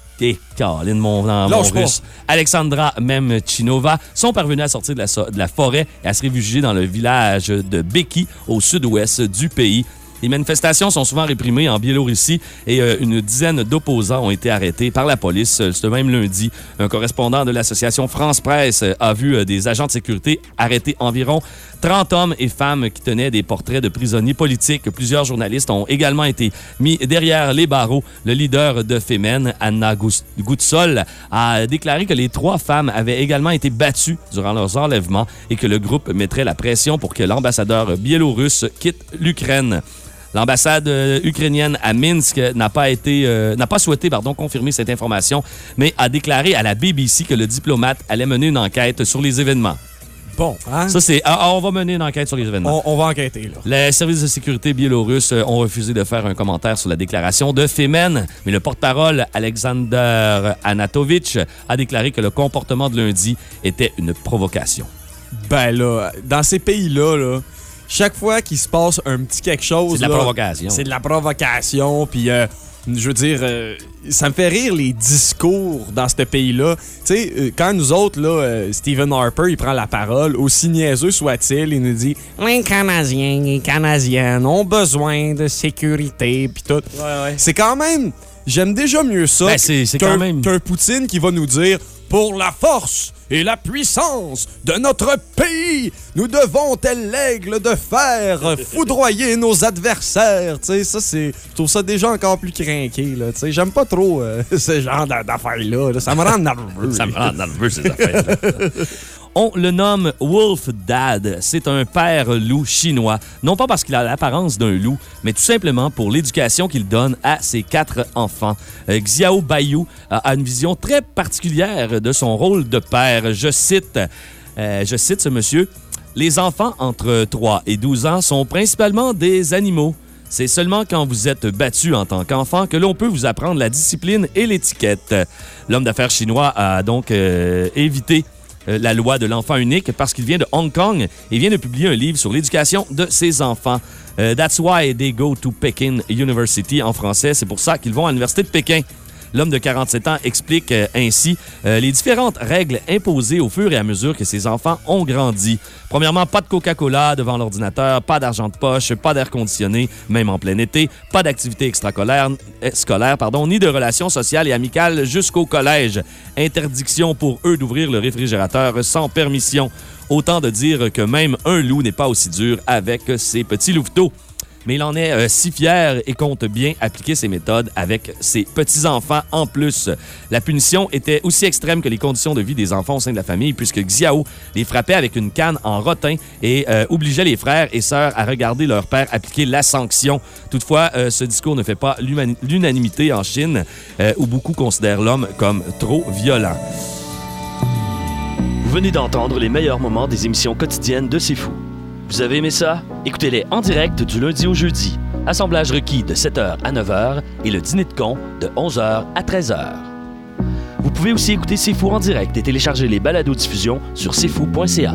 Caroline, mon, mon russe. Alexandra Memchinova sont parvenues à sortir de la, so- de la forêt et à se réfugier dans le village de Beki, au sud-ouest du pays. Les manifestations sont souvent réprimées en Biélorussie et euh, une dizaine d'opposants ont été arrêtés par la police euh, ce même lundi. Un correspondant de l'association France Presse euh, a vu des agents de sécurité arrêter environ 30 hommes et femmes qui tenaient des portraits de prisonniers politiques. Plusieurs journalistes ont également été mis derrière les barreaux. Le leader de Femen, Anna Gutsol, a déclaré que les trois femmes avaient également été battues durant leurs enlèvements et que le groupe mettrait la pression pour que l'ambassadeur biélorusse quitte l'Ukraine. L'ambassade euh, ukrainienne à Minsk n'a pas été, euh, n'a pas souhaité, pardon, confirmer cette information, mais a déclaré à la BBC que le diplomate allait mener une enquête sur les événements. Bon, hein? Ça, c'est. ah, ah, on va mener une enquête sur les événements. On, on va enquêter, là. Les services de sécurité biélorusses euh, ont refusé de faire un commentaire sur la déclaration de Femen, mais le porte-parole Alexander Anatovitch a déclaré que le comportement de lundi était une provocation. Ben là, dans ces pays-là, là, chaque fois qu'il se passe un petit quelque chose. C'est de la là, provocation. C'est de la provocation. Puis, euh, je veux dire, euh, ça me fait rire les discours dans ce pays-là. Tu sais, euh, quand nous autres, là, euh, Stephen Harper, il prend la parole, aussi niaiseux soit-il, il nous dit Les Canadiens et Canadiennes ont besoin de sécurité. Puis tout. C'est quand même. J'aime déjà mieux ça Ben, c'est- c'est qu'un quand même- qu'un Poutine qui va nous dire pour la force et la puissance de notre pays, nous devons, tel l'aigle de fer, foudroyer *laughs* nos adversaires. Tu sais, ça, c'est. Je trouve ça déjà encore plus craqué, là. Tu sais, j'aime pas trop euh, *laughs* ce genre d'a- d'affaires-là. là. Ça me rend nerveux. Ça me rend nerveux, ces affaires *laughs* On le nomme Wolf Dad. C'est un père loup chinois. Non pas parce qu'il a l'apparence d'un loup, mais tout simplement pour l'éducation qu'il donne à ses quatre enfants. Euh, Xiao Bayou a une vision très particulière de son rôle de père. Je cite, euh, je cite ce monsieur. Les enfants entre 3 et 12 ans sont principalement des animaux. C'est seulement quand vous êtes battu en tant qu'enfant que l'on peut vous apprendre la discipline et l'étiquette. L'homme d'affaires chinois a donc euh, évité la loi de l'enfant unique parce qu'il vient de Hong Kong et vient de publier un livre sur l'éducation de ses enfants. Euh, That's why they go to Peking University en français. C'est pour ça qu'ils vont à l'université de Pékin. L'homme de 47 ans explique euh, ainsi euh, les différentes règles imposées au fur et à mesure que ses enfants ont grandi. Premièrement, pas de Coca-Cola devant l'ordinateur, pas d'argent de poche, pas d'air conditionné, même en plein été, pas d'activité extracolaire, euh, scolaire, ni de relations sociales et amicales jusqu'au collège. Interdiction pour eux d'ouvrir le réfrigérateur sans permission. Autant de dire que même un loup n'est pas aussi dur avec ses petits louveteaux mais il en est euh, si fier et compte bien appliquer ses méthodes avec ses petits-enfants en plus. La punition était aussi extrême que les conditions de vie des enfants au sein de la famille, puisque Xiao les frappait avec une canne en rotin et euh, obligeait les frères et sœurs à regarder leur père appliquer la sanction. Toutefois, euh, ce discours ne fait pas l'unanimité en Chine, où beaucoup considèrent l'homme comme trop violent. Vous venez d'entendre les meilleurs moments des émissions quotidiennes de C'est Fou. Vous avez aimé ça? Écoutez-les en direct du lundi au jeudi. Assemblage requis de 7h à 9h et le dîner de con de 11h à 13h. Vous pouvez aussi écouter C'est Fou en direct et télécharger les balados diffusion sur cfou.ca.